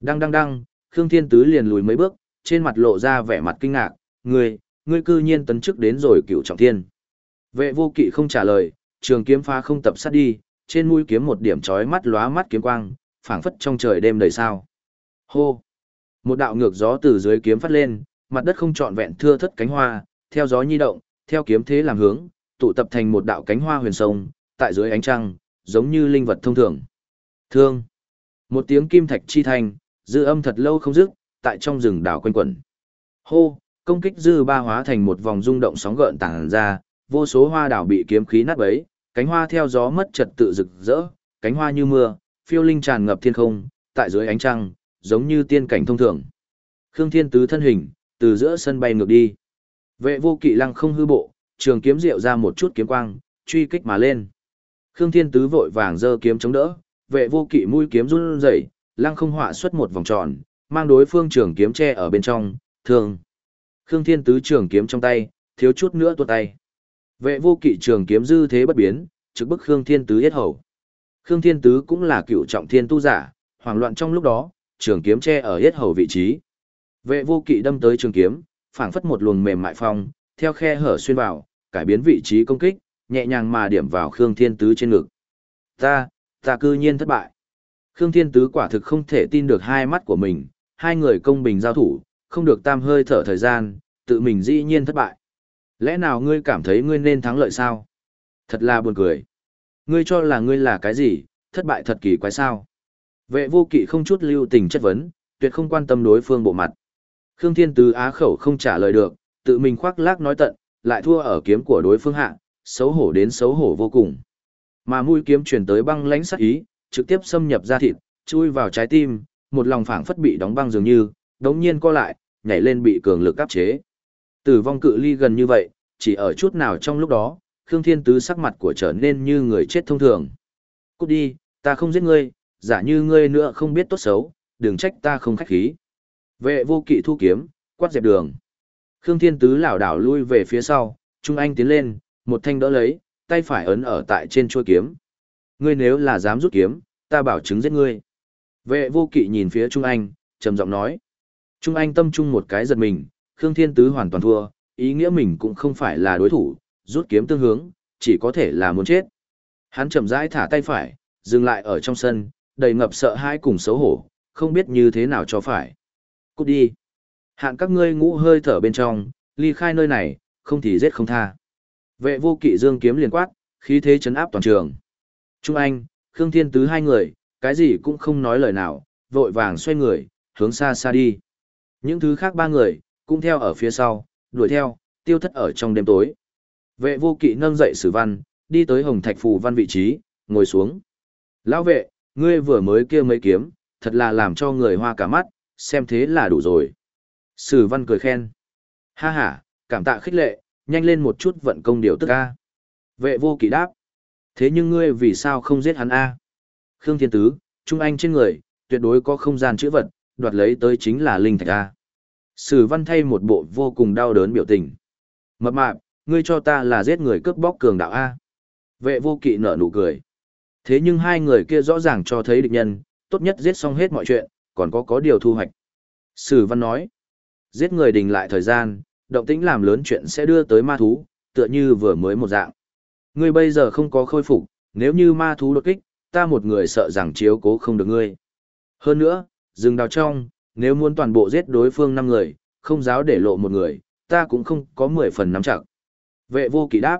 đang đang đang Khương Thiên Tứ liền lùi mấy bước, trên mặt lộ ra vẻ mặt kinh ngạc, ngươi, ngươi cư nhiên tấn chức đến rồi cựu trọng thiên. Vệ vô kỵ không trả lời, trường kiếm pha không tập sát đi, trên mũi kiếm một điểm chói mắt lóa mắt kiếm quang, phảng phất trong trời đêm đầy sao. Hô! Một đạo ngược gió từ dưới kiếm phát lên, mặt đất không trọn vẹn thưa thất cánh hoa, theo gió nhi động, theo kiếm thế làm hướng, tụ tập thành một đạo cánh hoa huyền sông, tại dưới ánh trăng, giống như linh vật thông thường. Thương! Một tiếng kim thạch chi thành, dư âm thật lâu không dứt, tại trong rừng đảo quanh quẩn. Hô! Công kích dư ba hóa thành một vòng rung động sóng gợn tàng ra, vô số hoa đảo bị kiếm khí nát bấy, cánh hoa theo gió mất trật tự rực rỡ, cánh hoa như mưa, phiêu linh tràn ngập thiên không, tại dưới ánh trăng, giống như tiên cảnh thông thường. Khương Thiên Tứ thân hình, từ giữa sân bay ngược đi. Vệ vô kỵ lăng không hư bộ, trường kiếm rượu ra một chút kiếm quang, truy kích mà lên. Khương Thiên Tứ vội vàng giơ kiếm chống đỡ, vệ vô kỵ mũi kiếm run rẩy, lăng không họa xuất một vòng tròn, mang đối phương trường kiếm che ở bên trong, thường. Khương Thiên Tứ trường kiếm trong tay, thiếu chút nữa tuột tay. Vệ vô kỵ trường kiếm dư thế bất biến, trực bức Khương Thiên Tứ yết hầu. Khương Thiên Tứ cũng là cựu trọng thiên tu giả, hoảng loạn trong lúc đó, trường kiếm che ở yết hầu vị trí. Vệ vô kỵ đâm tới trường kiếm, phảng phất một luồng mềm mại phong, theo khe hở xuyên vào, cải biến vị trí công kích, nhẹ nhàng mà điểm vào Khương Thiên Tứ trên ngực. Ta, ta cư nhiên thất bại. Khương Thiên Tứ quả thực không thể tin được hai mắt của mình, hai người công bình giao thủ, không được tam hơi thở thời gian, tự mình dĩ nhiên thất bại. Lẽ nào ngươi cảm thấy ngươi nên thắng lợi sao? Thật là buồn cười. Ngươi cho là ngươi là cái gì, thất bại thật kỳ quái sao? Vệ vô kỵ không chút lưu tình chất vấn, tuyệt không quan tâm đối phương bộ mặt. Khương Thiên Tứ á khẩu không trả lời được, tự mình khoác lác nói tận, lại thua ở kiếm của đối phương hạ, xấu hổ đến xấu hổ vô cùng. Mà mũi kiếm chuyển tới băng lãnh sắc ý, trực tiếp xâm nhập ra thịt, chui vào trái tim, một lòng phảng phất bị đóng băng dường như, đống nhiên co lại, nhảy lên bị cường lực áp chế. Tử vong cự ly gần như vậy, chỉ ở chút nào trong lúc đó, Khương Thiên Tứ sắc mặt của trở nên như người chết thông thường. Cút đi, ta không giết ngươi, giả như ngươi nữa không biết tốt xấu, đừng trách ta không khách khí. Vệ vô kỵ thu kiếm, quát dẹp đường. Khương Thiên Tứ lảo đảo lui về phía sau, Trung Anh tiến lên, một thanh đỡ lấy, tay phải ấn ở tại trên chuôi kiếm. Ngươi nếu là dám rút kiếm, ta bảo chứng giết ngươi. Vệ vô kỵ nhìn phía Trung Anh, trầm giọng nói. Trung Anh tâm trung một cái giật mình, Khương Thiên Tứ hoàn toàn thua, ý nghĩa mình cũng không phải là đối thủ, rút kiếm tương hướng, chỉ có thể là muốn chết. Hắn chậm rãi thả tay phải, dừng lại ở trong sân, đầy ngập sợ hãi cùng xấu hổ, không biết như thế nào cho phải. Cút đi. Hạn các ngươi ngũ hơi thở bên trong, ly khai nơi này, không thì giết không tha. Vệ vô kỵ dương kiếm liền quát, khí thế chấn áp toàn trường. Trung Anh, Khương Thiên Tứ hai người, cái gì cũng không nói lời nào, vội vàng xoay người, hướng xa xa đi. Những thứ khác ba người, cũng theo ở phía sau, đuổi theo, tiêu thất ở trong đêm tối. Vệ vô kỵ nâng dậy sử văn, đi tới hồng thạch phù văn vị trí, ngồi xuống. Lão vệ, ngươi vừa mới kia mấy kiếm, thật là làm cho người hoa cả mắt, xem thế là đủ rồi. Sử văn cười khen. Ha ha, cảm tạ khích lệ, nhanh lên một chút vận công điều tức A. Vệ vô kỵ đáp. Thế nhưng ngươi vì sao không giết hắn A? Khương Thiên Tứ, Trung Anh trên người, tuyệt đối có không gian chữ vật, đoạt lấy tới chính là linh thạch A. Sử văn thay một bộ vô cùng đau đớn biểu tình. Mập mạp, ngươi cho ta là giết người cướp bóc cường đạo A. Vệ vô kỵ nở nụ cười. Thế nhưng hai người kia rõ ràng cho thấy địch nhân, tốt nhất giết xong hết mọi chuyện, còn có có điều thu hoạch. Sử văn nói, giết người đình lại thời gian, động tĩnh làm lớn chuyện sẽ đưa tới ma thú, tựa như vừa mới một dạng. Ngươi bây giờ không có khôi phục, nếu như ma thú đột kích, ta một người sợ rằng chiếu cố không được ngươi. Hơn nữa, rừng đào trong, nếu muốn toàn bộ giết đối phương năm người, không giáo để lộ một người, ta cũng không có mười phần nắm chặt. Vệ vô kỵ đáp.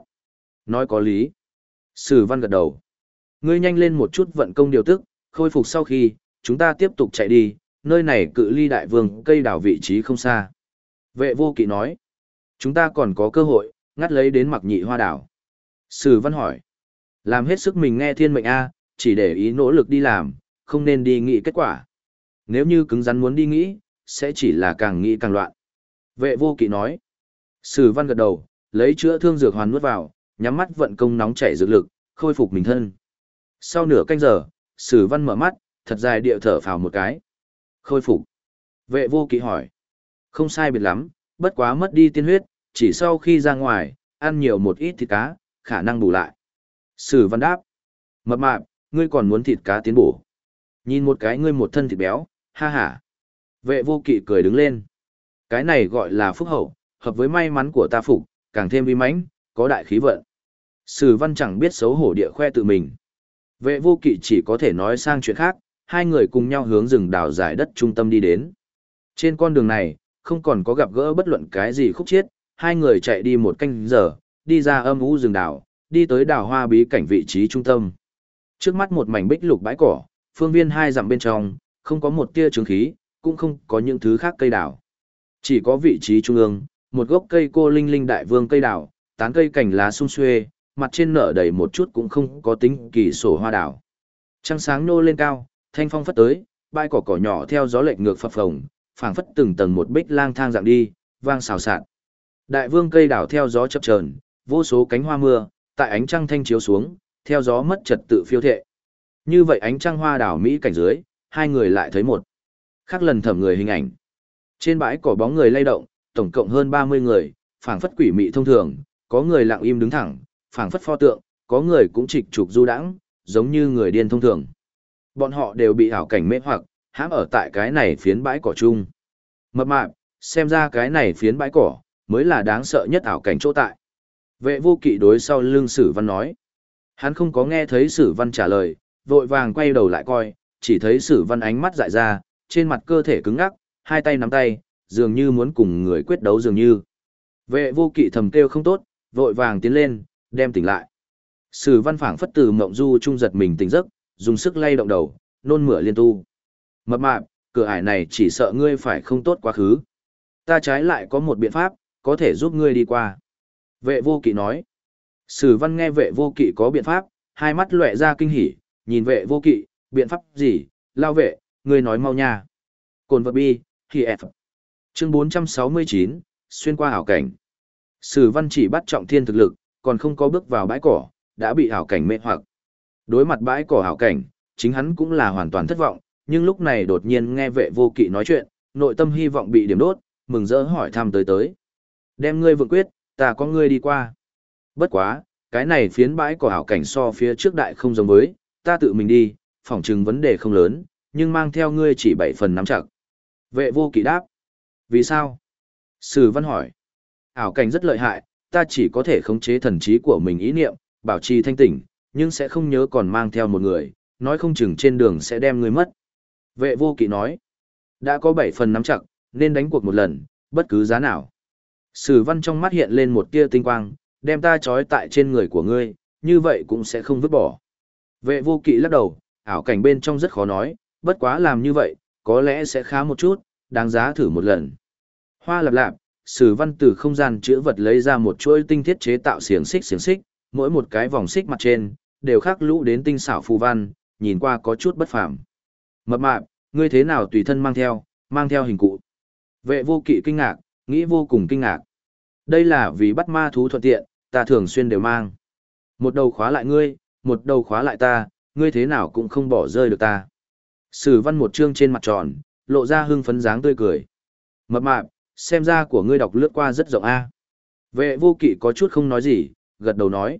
Nói có lý. Sử văn gật đầu. Ngươi nhanh lên một chút vận công điều tức, khôi phục sau khi, chúng ta tiếp tục chạy đi, nơi này cự ly đại vương cây đảo vị trí không xa. Vệ vô kỵ nói. Chúng ta còn có cơ hội, ngắt lấy đến mặc nhị hoa đảo. Sử văn hỏi. Làm hết sức mình nghe thiên mệnh A, chỉ để ý nỗ lực đi làm, không nên đi nghĩ kết quả. Nếu như cứng rắn muốn đi nghĩ, sẽ chỉ là càng nghĩ càng loạn. Vệ vô kỵ nói. Sử văn gật đầu, lấy chữa thương dược hoàn nuốt vào, nhắm mắt vận công nóng chảy dược lực, khôi phục mình thân. Sau nửa canh giờ, Sử văn mở mắt, thật dài điệu thở phào một cái. Khôi phục. Vệ vô kỵ hỏi. Không sai biệt lắm, bất quá mất đi tiên huyết, chỉ sau khi ra ngoài, ăn nhiều một ít thịt cá, khả năng bù lại. Sử văn đáp. Mập mạp, ngươi còn muốn thịt cá tiến bổ. Nhìn một cái ngươi một thân thịt béo, ha ha. Vệ vô kỵ cười đứng lên. Cái này gọi là phúc hậu, hợp với may mắn của ta phục, càng thêm vi mãnh, có đại khí vận. Sử văn chẳng biết xấu hổ địa khoe tự mình. Vệ vô kỵ chỉ có thể nói sang chuyện khác, hai người cùng nhau hướng rừng đào giải đất trung tâm đi đến. Trên con đường này, không còn có gặp gỡ bất luận cái gì khúc chiết, hai người chạy đi một canh giờ, đi ra âm u rừng đào, đi tới đào hoa bí cảnh vị trí trung tâm. Trước mắt một mảnh bích lục bãi cỏ, phương viên hai dặm bên trong, không có một tia trướng khí, cũng không có những thứ khác cây đào. Chỉ có vị trí trung ương, một gốc cây cô linh linh đại vương cây đào, tán cây cành lá sung xuê, mặt trên nở đầy một chút cũng không có tính kỳ sổ hoa đào. Trăng sáng nô lên cao, thanh phong phất tới, bãi cỏ cỏ nhỏ theo gió lệch ngược phập phồng, phảng phất từng tầng một bích lang thang dạng đi, vang xào xạc. Đại vương cây đào theo gió chập chờn, vô số cánh hoa mưa, tại ánh trăng thanh chiếu xuống, theo gió mất trật tự phiêu thệ. Như vậy ánh trăng hoa đảo Mỹ cảnh dưới, hai người lại thấy một. Khác lần thẩm người hình ảnh. Trên bãi cỏ bóng người lay động, tổng cộng hơn 30 người, phảng phất quỷ mị thông thường, có người lặng im đứng thẳng, phảng phất pho tượng, có người cũng trịch trục du đãng, giống như người điên thông thường. Bọn họ đều bị ảo cảnh mê hoặc, hãm ở tại cái này phiến bãi cỏ chung. Mập mạp, xem ra cái này phiến bãi cỏ, mới là đáng sợ nhất ảo cảnh chỗ tại. Vệ vô kỵ đối sau lưng sử văn nói. Hắn không có nghe thấy sử văn trả lời, vội vàng quay đầu lại coi, chỉ thấy sử văn ánh mắt dại ra, trên mặt cơ thể cứng ngắc, hai tay nắm tay, dường như muốn cùng người quyết đấu dường như. Vệ vô kỵ thầm kêu không tốt, vội vàng tiến lên, đem tỉnh lại. Sử văn phảng phất từ mộng du trung giật mình tỉnh giấc, dùng sức lay động đầu, nôn mửa liên tu. Mập mạp, cửa ải này chỉ sợ ngươi phải không tốt quá khứ. Ta trái lại có một biện pháp, có thể giúp ngươi đi qua. Vệ vô kỵ nói. Sử văn nghe vệ vô kỵ có biện pháp, hai mắt lóe ra kinh hỉ, nhìn vệ vô kỵ, biện pháp gì, lao vệ, ngươi nói mau nha. Cồn vật bi, thì F. Chương 469, xuyên qua hảo cảnh. Sử văn chỉ bắt trọng thiên thực lực, còn không có bước vào bãi cỏ, đã bị hảo cảnh mê hoặc. Đối mặt bãi cỏ hảo cảnh, chính hắn cũng là hoàn toàn thất vọng, nhưng lúc này đột nhiên nghe vệ vô kỵ nói chuyện, nội tâm hy vọng bị điểm đốt, mừng rỡ hỏi thăm tới tới. Đem ngươi vượng quyết, ta có ngươi đi qua. Bất quá, cái này phiến bãi cỏ hảo cảnh so phía trước đại không giống với, ta tự mình đi, phỏng chừng vấn đề không lớn, nhưng mang theo ngươi chỉ bảy phần nắm chặt. Vệ vô kỵ đáp. Vì sao? Sử văn hỏi. Ảo cảnh rất lợi hại, ta chỉ có thể khống chế thần trí của mình ý niệm, bảo trì thanh tỉnh, nhưng sẽ không nhớ còn mang theo một người, nói không chừng trên đường sẽ đem người mất. Vệ vô kỵ nói. Đã có bảy phần nắm chặt, nên đánh cuộc một lần, bất cứ giá nào. Sử văn trong mắt hiện lên một tia tinh quang, đem ta trói tại trên người của ngươi, như vậy cũng sẽ không vứt bỏ. Vệ vô kỵ lắc đầu, ảo cảnh bên trong rất khó nói, bất quá làm như vậy, có lẽ sẽ khá một chút, đáng giá thử một lần. Hoa lạp lạp, sử văn từ không gian chữa vật lấy ra một chuỗi tinh thiết chế tạo xiềng xích xiềng xích, mỗi một cái vòng xích mặt trên, đều khắc lũ đến tinh xảo phù văn, nhìn qua có chút bất phàm. Mập mạp, ngươi thế nào tùy thân mang theo, mang theo hình cụ. Vệ vô kỵ kinh ngạc, nghĩ vô cùng kinh ngạc. Đây là vì bắt ma thú thuận tiện, ta thường xuyên đều mang. Một đầu khóa lại ngươi, một đầu khóa lại ta, ngươi thế nào cũng không bỏ rơi được ta. Sử văn một chương trên mặt tròn, lộ ra hưng phấn dáng tươi cười. Mập mạp, xem ra của ngươi đọc lướt qua rất rộng a. Vệ vô kỵ có chút không nói gì, gật đầu nói.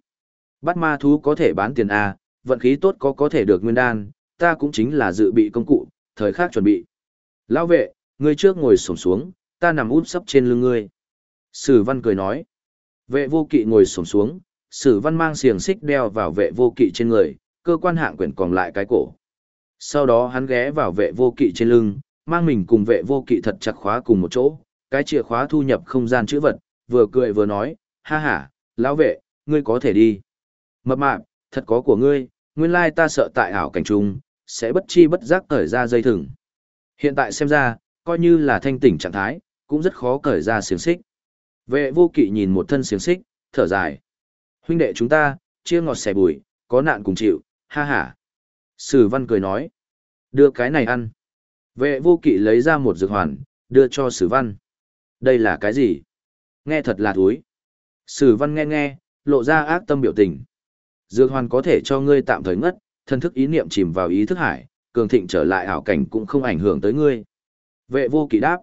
Bắt ma thú có thể bán tiền a, vận khí tốt có có thể được nguyên đan, ta cũng chính là dự bị công cụ, thời khắc chuẩn bị. Lão vệ, ngươi trước ngồi xổm xuống, ta nằm úp sấp trên lưng ngươi. Sử văn cười nói. Vệ vô kỵ ngồi xổm xuống, sử văn mang xiềng xích đeo vào vệ vô kỵ trên người, cơ quan hạng quyển còn lại cái cổ. Sau đó hắn ghé vào vệ vô kỵ trên lưng, mang mình cùng vệ vô kỵ thật chặt khóa cùng một chỗ, cái chìa khóa thu nhập không gian chữ vật, vừa cười vừa nói, ha ha, lão vệ, ngươi có thể đi. Mập mạp, thật có của ngươi, nguyên lai ta sợ tại ảo cảnh trung, sẽ bất chi bất giác cởi ra dây thừng. Hiện tại xem ra, coi như là thanh tỉnh trạng thái, cũng rất khó cởi ra xiềng xích. Vệ vô kỵ nhìn một thân xiềng xích, thở dài. Huynh đệ chúng ta, chia ngọt xẻ bùi, có nạn cùng chịu, ha ha. Sử văn cười nói. Đưa cái này ăn. Vệ vô kỵ lấy ra một dược hoàn, đưa cho sử văn. Đây là cái gì? Nghe thật là thúi. Sử văn nghe nghe, lộ ra ác tâm biểu tình. Dược hoàn có thể cho ngươi tạm thời ngất, thân thức ý niệm chìm vào ý thức hải, cường thịnh trở lại ảo cảnh cũng không ảnh hưởng tới ngươi. Vệ vô kỵ đáp.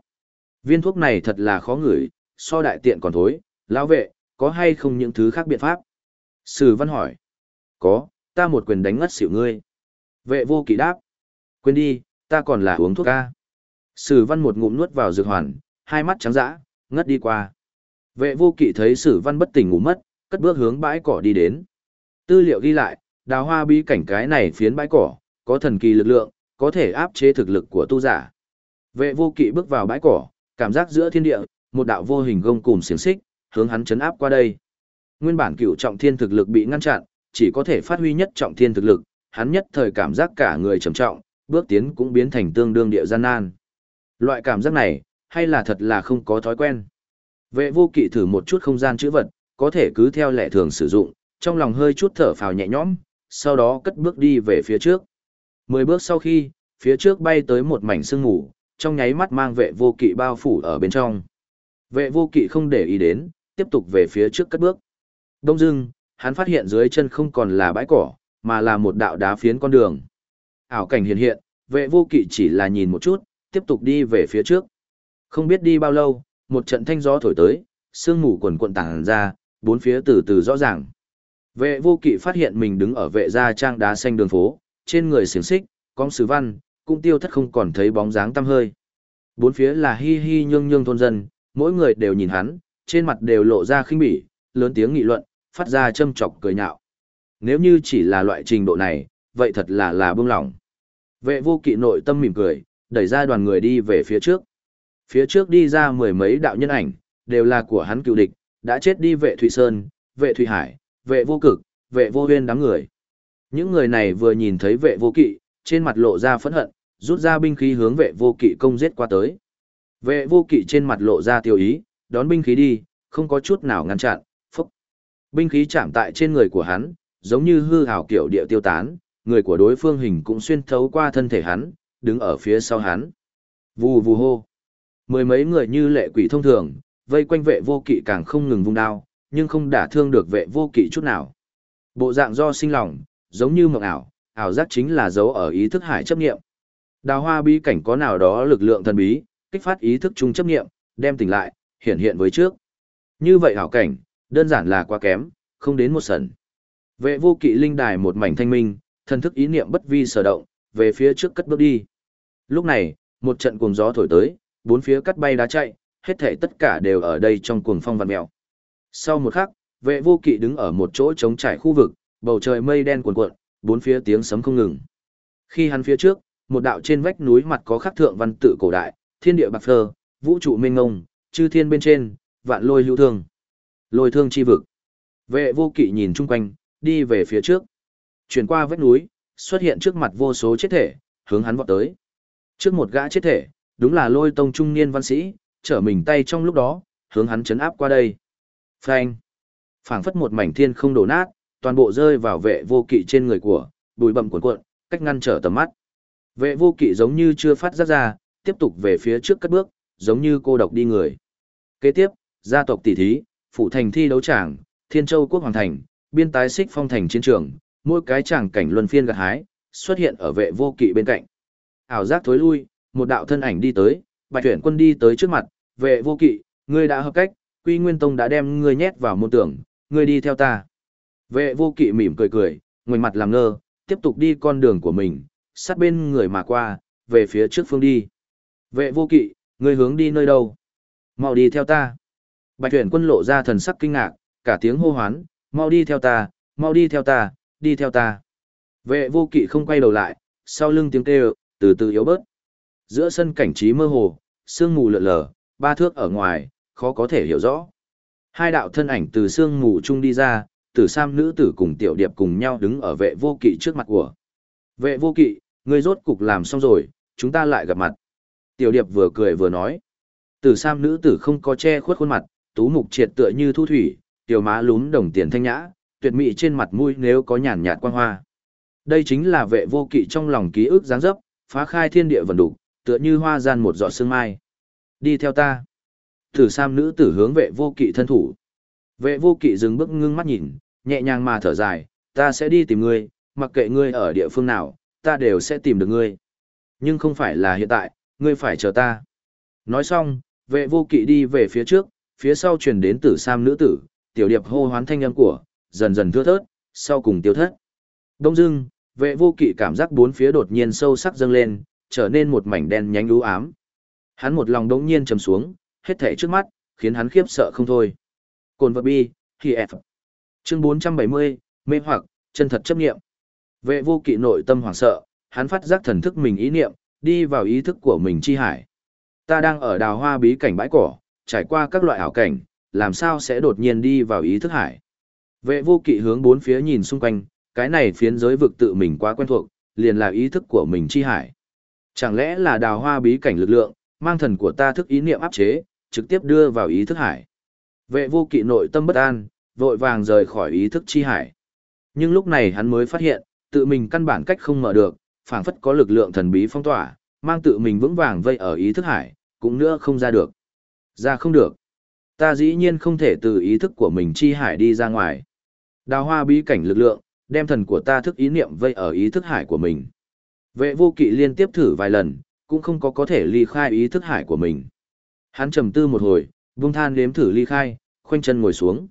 Viên thuốc này thật là khó ngửi, so đại tiện còn thối, lão vệ, có hay không những thứ khác biện pháp? Sử văn hỏi. Có, ta một quyền đánh ngất xỉu ngươi. Vệ vô kỵ đáp. Quên đi, ta còn là uống thuốc ca. Sử văn một ngụm nuốt vào dược hoàn, hai mắt trắng dã, ngất đi qua. Vệ vô kỵ thấy sử văn bất tỉnh ngủ mất, cất bước hướng bãi cỏ đi đến. Tư liệu ghi lại, đào hoa bí cảnh cái này phiến bãi cỏ, có thần kỳ lực lượng, có thể áp chế thực lực của tu giả. Vệ vô kỵ bước vào bãi cỏ, cảm giác giữa thiên địa, một đạo vô hình gông cùng xiềng xích, hướng hắn chấn áp qua đây. Nguyên bản cựu trọng thiên thực lực bị ngăn chặn, chỉ có thể phát huy nhất trọng thiên thực lực, hắn nhất thời cảm giác cả người trầm trọng, bước tiến cũng biến thành tương đương địa gian nan. Loại cảm giác này, hay là thật là không có thói quen. Vệ vô kỵ thử một chút không gian chữ vật, có thể cứ theo lệ thường sử dụng, trong lòng hơi chút thở phào nhẹ nhõm, sau đó cất bước đi về phía trước. Mười bước sau khi, phía trước bay tới một mảnh sương mù, trong nháy mắt mang vệ vô kỵ bao phủ ở bên trong. Vệ vô kỵ không để ý đến, tiếp tục về phía trước cất bước. Đông dưng, hắn phát hiện dưới chân không còn là bãi cỏ, mà là một đạo đá phiến con đường. Ảo cảnh hiện hiện, vệ vô kỵ chỉ là nhìn một chút, tiếp tục đi về phía trước. Không biết đi bao lâu, một trận thanh gió thổi tới, sương mù quần cuộn tàng ra, bốn phía từ từ rõ ràng. Vệ vô kỵ phát hiện mình đứng ở vệ gia trang đá xanh đường phố, trên người xiềng xích, con sứ văn, cũng tiêu thất không còn thấy bóng dáng tăm hơi. Bốn phía là hi hi nhương nhương thôn dân, mỗi người đều nhìn hắn, trên mặt đều lộ ra khinh bỉ, lớn tiếng nghị luận, phát ra châm chọc cười nhạo. Nếu như chỉ là loại trình độ này, vậy thật là là bưng lỏng. Vệ vô kỵ nội tâm mỉm cười, đẩy ra đoàn người đi về phía trước. Phía trước đi ra mười mấy đạo nhân ảnh, đều là của hắn cựu địch, đã chết đi vệ Thụy Sơn, vệ Thụy Hải, vệ vô cực, vệ vô huyên đám người. Những người này vừa nhìn thấy vệ vô kỵ, trên mặt lộ ra phẫn hận, rút ra binh khí hướng vệ vô kỵ công giết qua tới. Vệ vô kỵ trên mặt lộ ra tiêu ý, đón binh khí đi, không có chút nào ngăn chặn, phúc. Binh khí chạm tại trên người của hắn, giống như hư hào kiểu địa tiêu tán, người của đối phương hình cũng xuyên thấu qua thân thể hắn, đứng ở phía sau hắn. Vù vù hô. Mười mấy người như lệ quỷ thông thường, vây quanh vệ vô kỵ càng không ngừng vung đao, nhưng không đả thương được vệ vô kỵ chút nào. Bộ dạng do sinh lòng, giống như mộng ảo, ảo giác chính là dấu ở ý thức hải chấp nghiệm. Đào hoa bí cảnh có nào đó lực lượng thần bí, kích phát ý thức chung chấp nghiệm, đem tỉnh lại, hiện hiện với trước. Như vậy hảo cảnh, đơn giản là quá kém, không đến một sần. Vệ vô kỵ linh đài một mảnh thanh minh, thần thức ý niệm bất vi sở động, về phía trước cất bước đi. Lúc này, một trận cuồng gió thổi tới, bốn phía cắt bay đá chạy, hết thảy tất cả đều ở đây trong cuồng phong vằn mèo. Sau một khắc, vệ vô kỵ đứng ở một chỗ trống trải khu vực, bầu trời mây đen cuồn cuộn, bốn phía tiếng sấm không ngừng. Khi hắn phía trước, một đạo trên vách núi mặt có khắc thượng văn tự cổ đại, thiên địa bạc phơ, vũ trụ mênh ngông, chư thiên bên trên, vạn lôi hữu thương. Lôi thương chi vực. Vệ vô kỵ nhìn chung quanh, đi về phía trước. Chuyển qua vách núi, xuất hiện trước mặt vô số chết thể, hướng hắn vọt tới. Trước một gã chết thể, đúng là lôi tông trung niên văn sĩ, trở mình tay trong lúc đó, hướng hắn chấn áp qua đây. Phanh. phảng phất một mảnh thiên không đổ nát, toàn bộ rơi vào vệ vô kỵ trên người của, bụi bậm cuộn cuộn, cách ngăn trở tầm mắt. Vệ vô kỵ giống như chưa phát giác ra, tiếp tục về phía trước cất bước, giống như cô độc đi người. Kế tiếp, gia tộc tỷ thí, phủ thành thi đấu tràng, Thiên Châu quốc hoàng thành, biên tái xích phong thành chiến trường, mỗi cái tràng cảnh luân phiên gặt hái, xuất hiện ở vệ vô kỵ bên cạnh. Ảo giác thối lui, một đạo thân ảnh đi tới, Bạch Tuyển Quân đi tới trước mặt, "Vệ vô kỵ, ngươi đã hợp cách, Quy Nguyên Tông đã đem ngươi nhét vào môn tưởng, ngươi đi theo ta." Vệ vô kỵ mỉm cười cười, ngoảnh mặt làm ngơ, tiếp tục đi con đường của mình, sát bên người mà qua, về phía trước phương đi. Vệ vô kỵ, ngươi hướng đi nơi đâu? Mau đi theo ta. Bạch tuyển quân lộ ra thần sắc kinh ngạc, cả tiếng hô hoán, mau đi theo ta, mau đi theo ta, đi theo ta. Vệ vô kỵ không quay đầu lại, sau lưng tiếng kêu, từ từ yếu bớt. Giữa sân cảnh trí mơ hồ, sương mù lượn lờ, ba thước ở ngoài, khó có thể hiểu rõ. Hai đạo thân ảnh từ sương mù chung đi ra, tử sam nữ tử cùng tiểu điệp cùng nhau đứng ở vệ vô kỵ trước mặt của. Vệ vô kỵ, người rốt cục làm xong rồi, chúng ta lại gặp mặt. Tiểu điệp vừa cười vừa nói. Tử sam nữ tử không có che khuất khuôn mặt, tú mục triệt tựa như thu thủy, tiểu má lún đồng tiền thanh nhã, tuyệt mỹ trên mặt mũi nếu có nhàn nhạt quang hoa. Đây chính là vệ vô kỵ trong lòng ký ức dáng dấp, phá khai thiên địa vần đủ, tựa như hoa gian một giọt sương mai. Đi theo ta. Tử sam nữ tử hướng vệ vô kỵ thân thủ. Vệ vô kỵ dừng bước ngưng mắt nhìn, nhẹ nhàng mà thở dài, ta sẽ đi tìm ngươi, mặc kệ ngươi ở địa phương nào, ta đều sẽ tìm được ngươi. Nhưng không phải là hiện tại, ngươi phải chờ ta. Nói xong, vệ vô kỵ đi về phía trước, phía sau truyền đến tử sam nữ tử, tiểu điệp hô hoán thanh âm của, dần dần thưa thớt, sau cùng tiêu thất. Đông dưng, vệ vô kỵ cảm giác bốn phía đột nhiên sâu sắc dâng lên, trở nên một mảnh đen nhánh u ám. Hắn một lòng đống nhiên trầm xuống, hết thảy trước mắt, khiến hắn khiếp sợ không thôi. Cồn vật bi, thì F. Chương 470, mê hoặc, chân thật chấp nghiệm. Vệ vô kỵ nội tâm hoảng sợ, hắn phát giác thần thức mình ý niệm, đi vào ý thức của mình chi hải. Ta đang ở đào hoa bí cảnh bãi cỏ, trải qua các loại ảo cảnh, làm sao sẽ đột nhiên đi vào ý thức hải. Vệ vô kỵ hướng bốn phía nhìn xung quanh, cái này phiến giới vực tự mình quá quen thuộc, liền là ý thức của mình chi hải. Chẳng lẽ là đào hoa bí cảnh lực lượng, mang thần của ta thức ý niệm áp chế, trực tiếp đưa vào ý thức hải. Vệ vô kỵ nội tâm bất an, vội vàng rời khỏi ý thức chi hải. Nhưng lúc này hắn mới phát hiện, tự mình căn bản cách không mở được, phảng phất có lực lượng thần bí phong tỏa, mang tự mình vững vàng vây ở ý thức hải, cũng nữa không ra được. Ra không được. Ta dĩ nhiên không thể từ ý thức của mình chi hải đi ra ngoài. Đào hoa bí cảnh lực lượng, đem thần của ta thức ý niệm vây ở ý thức hải của mình. Vệ vô kỵ liên tiếp thử vài lần, cũng không có có thể ly khai ý thức hải của mình. Hắn trầm tư một hồi, vung than đếm thử ly khai, khoanh chân ngồi xuống.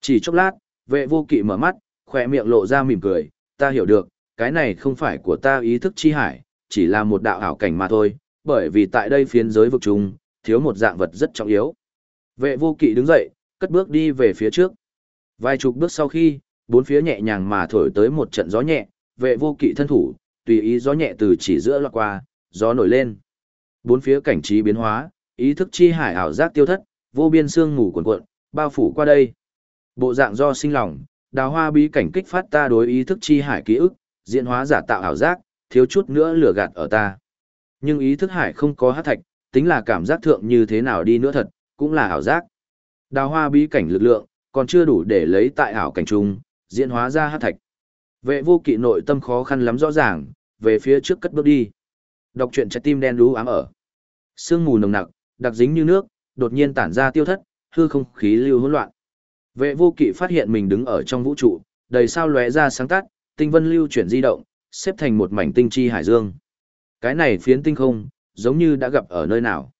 Chỉ chốc lát, vệ vô kỵ mở mắt, khỏe miệng lộ ra mỉm cười, ta hiểu được, cái này không phải của ta ý thức chi hải, chỉ là một đạo ảo cảnh mà thôi, bởi vì tại đây phiến giới vực trùng, thiếu một dạng vật rất trọng yếu. Vệ vô kỵ đứng dậy, cất bước đi về phía trước. Vài chục bước sau khi, bốn phía nhẹ nhàng mà thổi tới một trận gió nhẹ, vệ vô kỵ thân thủ, tùy ý gió nhẹ từ chỉ giữa lọt qua, gió nổi lên. Bốn phía cảnh trí biến hóa, ý thức chi hải ảo giác tiêu thất, vô biên xương ngủ cuộn cuộn, bao phủ qua đây. Bộ dạng do sinh lòng, đào hoa bí cảnh kích phát ta đối ý thức chi hải ký ức, diễn hóa giả tạo ảo giác, thiếu chút nữa lửa gạt ở ta. Nhưng ý thức hải không có hát thạch, tính là cảm giác thượng như thế nào đi nữa thật, cũng là ảo giác. Đào hoa bí cảnh lực lượng, còn chưa đủ để lấy tại ảo cảnh trung, diễn hóa ra hát thạch. Vệ vô kỵ nội tâm khó khăn lắm rõ ràng, về phía trước cất bước đi. Đọc truyện trái tim đen đú ám ở. Sương mù nồng nặc, đặc dính như nước, đột nhiên tản ra tiêu thất, hư không khí lưu hỗn loạn. Vệ vô kỵ phát hiện mình đứng ở trong vũ trụ, đầy sao lóe ra sáng tắt, tinh vân lưu chuyển di động, xếp thành một mảnh tinh chi hải dương. Cái này phiến tinh không, giống như đã gặp ở nơi nào.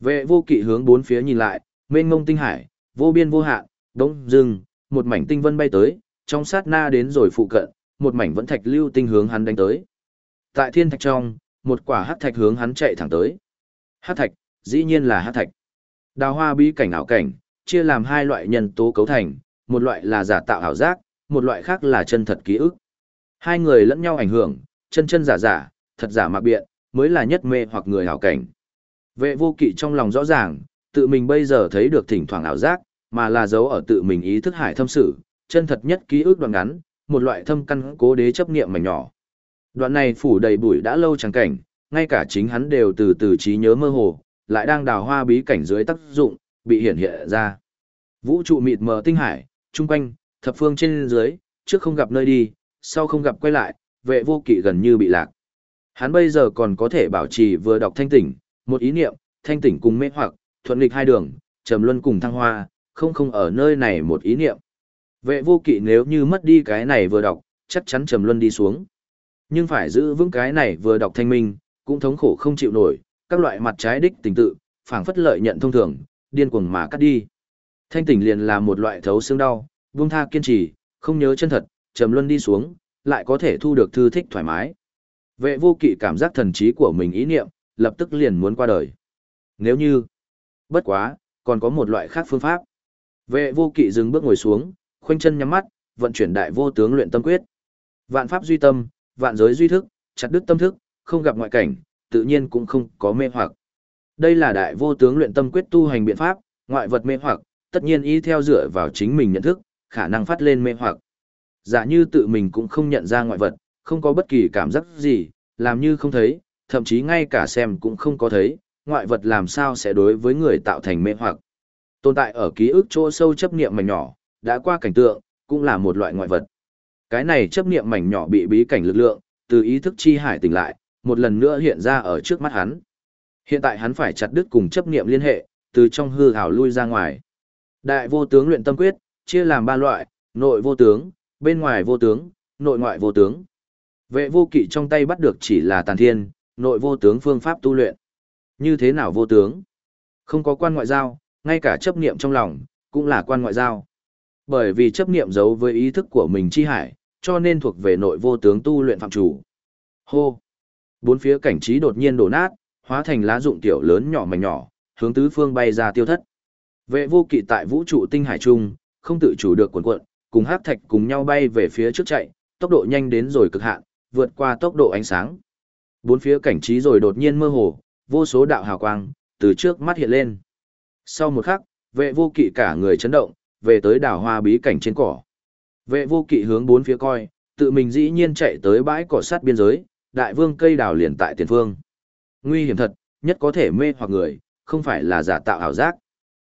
Vệ vô kỵ hướng bốn phía nhìn lại, mênh mông tinh hải, vô biên vô hạn, đông dưng, một mảnh tinh vân bay tới, trong sát na đến rồi phụ cận, một mảnh vẫn thạch lưu tinh hướng hắn đánh tới. Tại thiên thạch trong, một quả hắc thạch hướng hắn chạy thẳng tới. Hắc thạch, dĩ nhiên là hắc thạch. Đào hoa bí cảnh ảo cảnh, chia làm hai loại nhân tố cấu thành, một loại là giả tạo ảo giác, một loại khác là chân thật ký ức. Hai người lẫn nhau ảnh hưởng, chân chân giả giả, thật giả mạc biện, mới là nhất mê hoặc người ảo cảnh. Vệ vô kỵ trong lòng rõ ràng, tự mình bây giờ thấy được thỉnh thoảng ảo giác, mà là dấu ở tự mình ý thức hải thâm sự, chân thật nhất ký ức đoạn ngắn, một loại thâm căn cố đế chấp niệm mảnh nhỏ. Đoạn này phủ đầy bụi đã lâu chẳng cảnh, ngay cả chính hắn đều từ từ trí nhớ mơ hồ, lại đang đào hoa bí cảnh dưới tác dụng, bị hiển hiện ra. Vũ trụ mịt mờ tinh hải, trung quanh, thập phương trên dưới, trước không gặp nơi đi, sau không gặp quay lại, vệ vô kỵ gần như bị lạc. Hắn bây giờ còn có thể bảo trì vừa đọc thanh tỉnh, một ý niệm, thanh tỉnh cùng mê hoặc, thuận nghịch hai đường, trầm luân cùng thăng hoa, không không ở nơi này một ý niệm. Vệ vô kỵ nếu như mất đi cái này vừa đọc, chắc chắn trầm luân đi xuống. Nhưng phải giữ vững cái này vừa đọc thanh minh, cũng thống khổ không chịu nổi, các loại mặt trái đích tình tự, phảng phất lợi nhận thông thường, điên cuồng mà cắt đi. Thanh tỉnh liền là một loại thấu xương đau, buông tha kiên trì, không nhớ chân thật, trầm luân đi xuống, lại có thể thu được thư thích thoải mái. Vệ vô kỵ cảm giác thần trí của mình ý niệm, lập tức liền muốn qua đời. Nếu như, bất quá, còn có một loại khác phương pháp. Vệ vô kỵ dừng bước ngồi xuống, khoanh chân nhắm mắt, vận chuyển đại vô tướng luyện tâm quyết. Vạn pháp duy tâm, vạn giới duy thức, chặt đứt tâm thức, không gặp ngoại cảnh, tự nhiên cũng không có mê hoặc. Đây là đại vô tướng luyện tâm quyết tu hành biện pháp, ngoại vật mê hoặc, tất nhiên y theo dựa vào chính mình nhận thức, khả năng phát lên mê hoặc. Giả như tự mình cũng không nhận ra ngoại vật, không có bất kỳ cảm giác gì, làm như không thấy, thậm chí ngay cả xem cũng không có thấy, ngoại vật làm sao sẽ đối với người tạo thành mê hoặc. Tồn tại ở ký ức chỗ sâu chấp niệm mảnh nhỏ, đã qua cảnh tượng, cũng là một loại ngoại vật. Cái này chấp niệm mảnh nhỏ bị bí cảnh lực lượng, từ ý thức chi hải tỉnh lại, một lần nữa hiện ra ở trước mắt hắn. Hiện tại hắn phải chặt đứt cùng chấp niệm liên hệ, từ trong hư ảo lui ra ngoài. Đại vô tướng luyện tâm quyết, chia làm ba loại, nội vô tướng, bên ngoài vô tướng, nội ngoại vô tướng. Vệ vô kỵ trong tay bắt được chỉ là tàn thiên, nội vô tướng phương pháp tu luyện. Như thế nào vô tướng? Không có quan ngoại giao, ngay cả chấp niệm trong lòng, cũng là quan ngoại giao. Bởi vì chấp niệm giấu với ý thức của mình chi hải, cho nên thuộc về nội vô tướng tu luyện phạm chủ. Hô! Bốn phía cảnh trí đột nhiên đổ nát, hóa thành lá dụng tiểu lớn nhỏ mảnh nhỏ, hướng tứ phương bay ra tiêu thất. Vệ vô kỵ tại vũ trụ tinh hải trung, không tự chủ được cuộn cuộn, cùng hắc thạch cùng nhau bay về phía trước chạy, tốc độ nhanh đến rồi cực hạn, vượt qua tốc độ ánh sáng. Bốn phía cảnh trí rồi đột nhiên mơ hồ, vô số đạo hào quang từ trước mắt hiện lên. Sau một khắc, vệ vô kỵ cả người chấn động, về tới đảo hoa bí cảnh trên cỏ. Vệ vô kỵ hướng bốn phía coi, tự mình dĩ nhiên chạy tới bãi cỏ sát biên giới, đại vương cây đào liền tại tiền phương. Nguy hiểm thật, nhất có thể mê hoặc người, không phải là giả tạo ảo giác,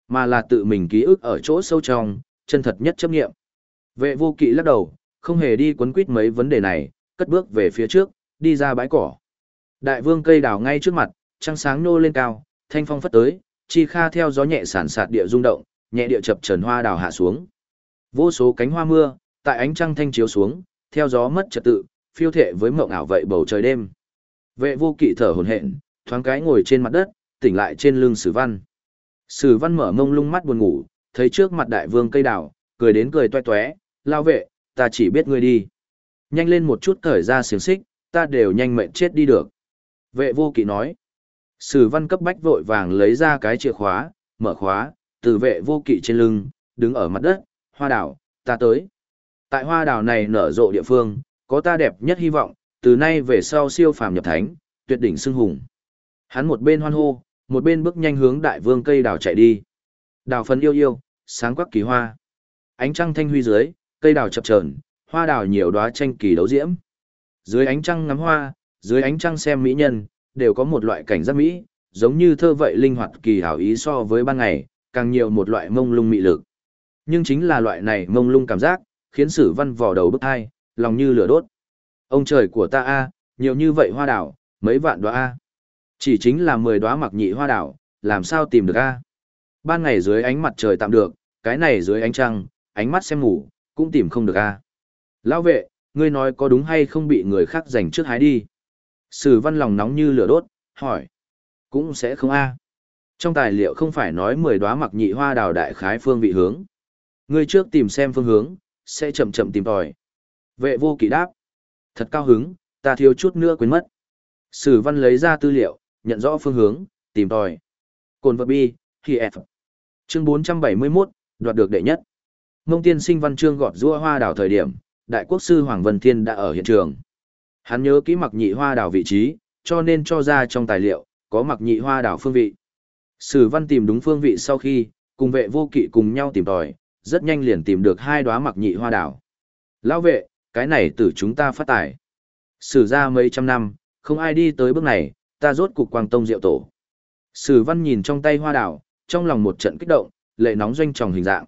mà là tự mình ký ức ở chỗ sâu trong, chân thật nhất chấp nghiệm. Vệ vô kỵ lắc đầu, không hề đi quấn quýt mấy vấn đề này, cất bước về phía trước, đi ra bãi cỏ. Đại vương cây đào ngay trước mặt, trăng sáng nô lên cao, thanh phong phất tới, chi kha theo gió nhẹ sản sạt địa rung động, nhẹ địa chập trần hoa đào hạ xuống. Vô số cánh hoa mưa, tại ánh trăng thanh chiếu xuống, theo gió mất trật tự, phiêu thệ với mộng ảo vậy bầu trời đêm. Vệ vô kỵ thở hổn hển, thoáng cái ngồi trên mặt đất, tỉnh lại trên lưng Sử Văn. Sử Văn mở mông lung mắt buồn ngủ, thấy trước mặt đại vương cây đào, cười đến cười toe toé, lao vệ, ta chỉ biết ngươi đi. Nhanh lên một chút cởi ra xiềng xích, ta đều nhanh mệnh chết đi được. Vệ vô kỵ nói. Sử văn cấp bách vội vàng lấy ra cái chìa khóa, mở khóa, từ vệ vô kỵ trên lưng, đứng ở mặt đất, hoa đảo, ta tới. Tại hoa đảo này nở rộ địa phương, có ta đẹp nhất hy vọng, từ nay về sau siêu phàm nhập thánh, tuyệt đỉnh xưng hùng. Hắn một bên hoan hô, một bên bước nhanh hướng đại vương cây đào chạy đi. Đào phấn yêu yêu, sáng quắc kỳ hoa. Ánh trăng thanh huy dưới, cây đào chập chờn, hoa đào nhiều đóa tranh kỳ đấu diễm. Dưới ánh trăng ngắm hoa, dưới ánh trăng xem mỹ nhân, đều có một loại cảnh giác mỹ, giống như thơ vậy linh hoạt kỳ hảo ý so với ban ngày, càng nhiều một loại mông lung mị lực. Nhưng chính là loại này mông lung cảm giác, khiến sử văn vò đầu bức hai, lòng như lửa đốt. Ông trời của ta a, nhiều như vậy hoa đảo, mấy vạn đóa a. Chỉ chính là 10 đóa mặc nhị hoa đảo, làm sao tìm được a? Ban ngày dưới ánh mặt trời tạm được, cái này dưới ánh trăng, ánh mắt xem ngủ, cũng tìm không được a. Lão vệ, ngươi nói có đúng hay không bị người khác giành trước hái đi? Sử văn lòng nóng như lửa đốt, hỏi. Cũng sẽ không a. Trong tài liệu không phải nói 10 đóa mặc nhị hoa đào đại khái phương vị hướng. Ngươi trước tìm xem phương hướng, sẽ chậm chậm tìm tòi. Vệ vô kỵ đáp. Thật cao hứng, ta thiếu chút nữa quên mất. Sử văn lấy ra tư liệu, nhận rõ phương hướng, tìm tòi. Cồn vật bi, khi F. Chương 471, đoạt được đệ nhất. Mông tiên sinh văn chương gọt rua hoa đào thời điểm, đại quốc sư Hoàng Vân Thiên đã ở hiện trường. Hắn nhớ kỹ mặc nhị hoa đảo vị trí, cho nên cho ra trong tài liệu, có mặc nhị hoa đảo phương vị. Sử văn tìm đúng phương vị sau khi, cùng vệ vô kỵ cùng nhau tìm tòi, rất nhanh liền tìm được hai đóa mặc nhị hoa đảo. Lão vệ, cái này từ chúng ta phát tài. Sử ra mấy trăm năm, không ai đi tới bước này, ta rốt cục quang tông diệu tổ. Sử văn nhìn trong tay hoa đảo, trong lòng một trận kích động, lệ nóng doanh tròng hình dạng.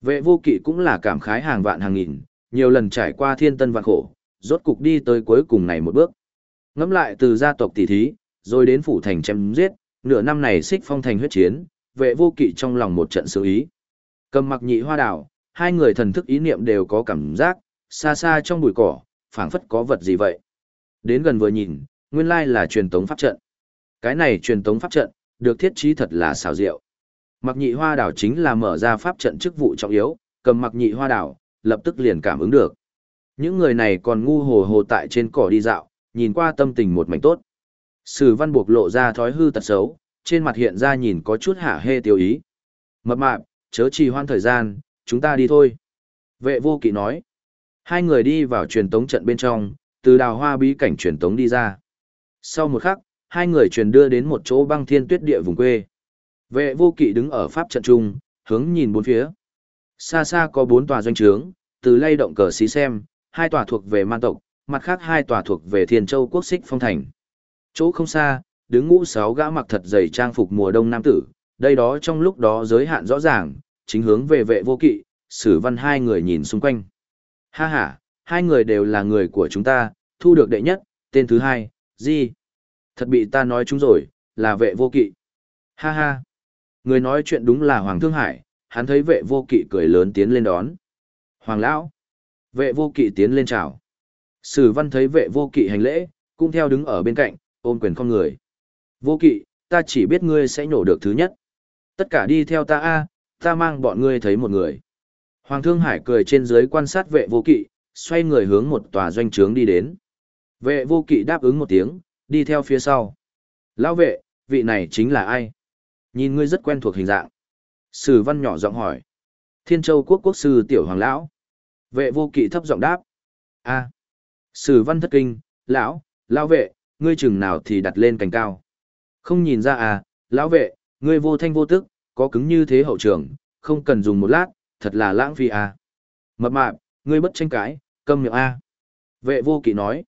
Vệ vô kỵ cũng là cảm khái hàng vạn hàng nghìn, nhiều lần trải qua thiên tân vạn khổ, rốt cục đi tới cuối cùng này một bước. Ngắm lại từ gia tộc tỷ thí, rồi đến phủ thành chém giết, nửa năm này xích phong thành huyết chiến, vệ vô kỵ trong lòng một trận sự ý. Cầm mặc nhị hoa đảo, hai người thần thức ý niệm đều có cảm giác, xa xa trong bụi cỏ, phảng phất có vật gì vậy. Đến gần vừa nhìn, nguyên lai là truyền tống pháp trận. Cái này truyền tống pháp trận, được thiết trí thật là xảo diệu. Mặc nhị hoa đảo chính là mở ra pháp trận chức vụ trọng yếu, cầm mặc nhị hoa đảo, lập tức liền cảm ứng được. Những người này còn ngu hồ hồ tại trên cỏ đi dạo, nhìn qua tâm tình một mảnh tốt. Sử văn buộc lộ ra thói hư tật xấu, trên mặt hiện ra nhìn có chút hả hê tiêu ý. Mập mạp, chớ trì hoan thời gian, chúng ta đi thôi. Vệ vô kỵ nói. Hai người đi vào truyền tống trận bên trong, từ đào hoa bí cảnh truyền tống đi ra. Sau một khắc, hai người truyền đưa đến một chỗ băng thiên tuyết địa vùng quê. Vệ vô kỵ đứng ở pháp trận trung, hướng nhìn bốn phía. Xa xa có bốn tòa doanh trướng, từ lay động cờ xí xem, hai tòa thuộc về man tộc, mặt khác hai tòa thuộc về thiên châu quốc xích phong thành. Chỗ không xa, đứng ngũ sáu gã mặc thật dày trang phục mùa đông nam tử, đây đó trong lúc đó giới hạn rõ ràng, chính hướng về vệ vô kỵ, sử văn hai người nhìn xung quanh. Ha ha, hai người đều là người của chúng ta, thu được đệ nhất, tên thứ hai, gì? Thật bị ta nói chúng rồi, là vệ vô kỵ. Ha ha. Người nói chuyện đúng là Hoàng Thương Hải, hắn thấy vệ vô kỵ cười lớn tiến lên đón. Hoàng Lão. Vệ vô kỵ tiến lên chào. Sử văn thấy vệ vô kỵ hành lễ, cũng theo đứng ở bên cạnh, ôm quyền con người. Vô kỵ, ta chỉ biết ngươi sẽ nhổ được thứ nhất. Tất cả đi theo ta a, ta mang bọn ngươi thấy một người. Hoàng Thương Hải cười trên dưới quan sát vệ vô kỵ, xoay người hướng một tòa doanh trướng đi đến. Vệ vô kỵ đáp ứng một tiếng, đi theo phía sau. Lão vệ, vị này chính là ai? Nhìn ngươi rất quen thuộc hình dạng. Sử văn nhỏ giọng hỏi. Thiên châu quốc quốc sư tiểu hoàng lão. Vệ vô kỵ thấp giọng đáp. a Sử văn thất kinh, lão, lão vệ, ngươi chừng nào thì đặt lên cành cao. Không nhìn ra à, lão vệ, ngươi vô thanh vô tức, có cứng như thế hậu trường, không cần dùng một lát, thật là lãng phí à. Mập mạp, ngươi bất tranh cãi, câm miệng a. Vệ vô kỵ nói.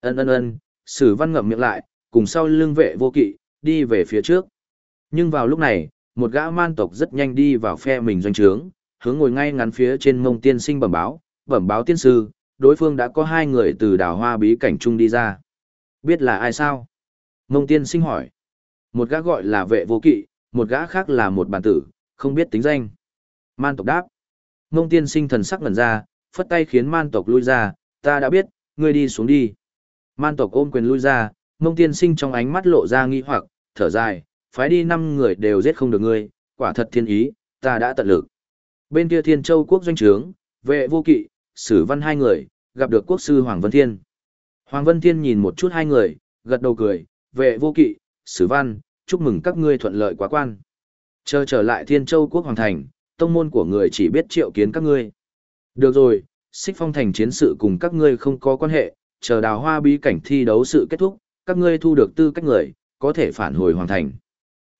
Ân ân ân, sử văn ngậm miệng lại, cùng sau lưng vệ vô kỵ, đi về phía trước. Nhưng vào lúc này, một gã man tộc rất nhanh đi vào phe mình doanh trướng, hướng ngồi ngay ngắn phía trên mông tiên sinh bẩm báo, bẩm báo tiên sư, đối phương đã có hai người từ đào hoa bí cảnh chung đi ra. Biết là ai sao? Mông tiên sinh hỏi. Một gã gọi là vệ vô kỵ, một gã khác là một bản tử, không biết tính danh. Man tộc đáp. Mông tiên sinh thần sắc ngần ra, phất tay khiến man tộc lui ra, ta đã biết, ngươi đi xuống đi. Man tộc ôm quyền lui ra, mông tiên sinh trong ánh mắt lộ ra nghi hoặc, thở dài, phái đi năm người đều giết không được ngươi, quả thật thiên ý, ta đã tận lực. Bên kia thiên châu quốc doanh trướng, vệ vô kỵ, sử văn hai người, gặp được quốc sư Hoàng Vân Thiên. Hoàng Vân Thiên nhìn một chút hai người, gật đầu cười, vệ vô kỵ, sử văn, chúc mừng các ngươi thuận lợi quá quan. Chờ trở lại thiên châu quốc hoàng thành, tông môn của người chỉ biết triệu kiến các ngươi. Được rồi, xích phong thành chiến sự cùng các ngươi không có quan hệ, chờ đào hoa bí cảnh thi đấu sự kết thúc, các ngươi thu được tư cách người, có thể phản hồi hoàng thành.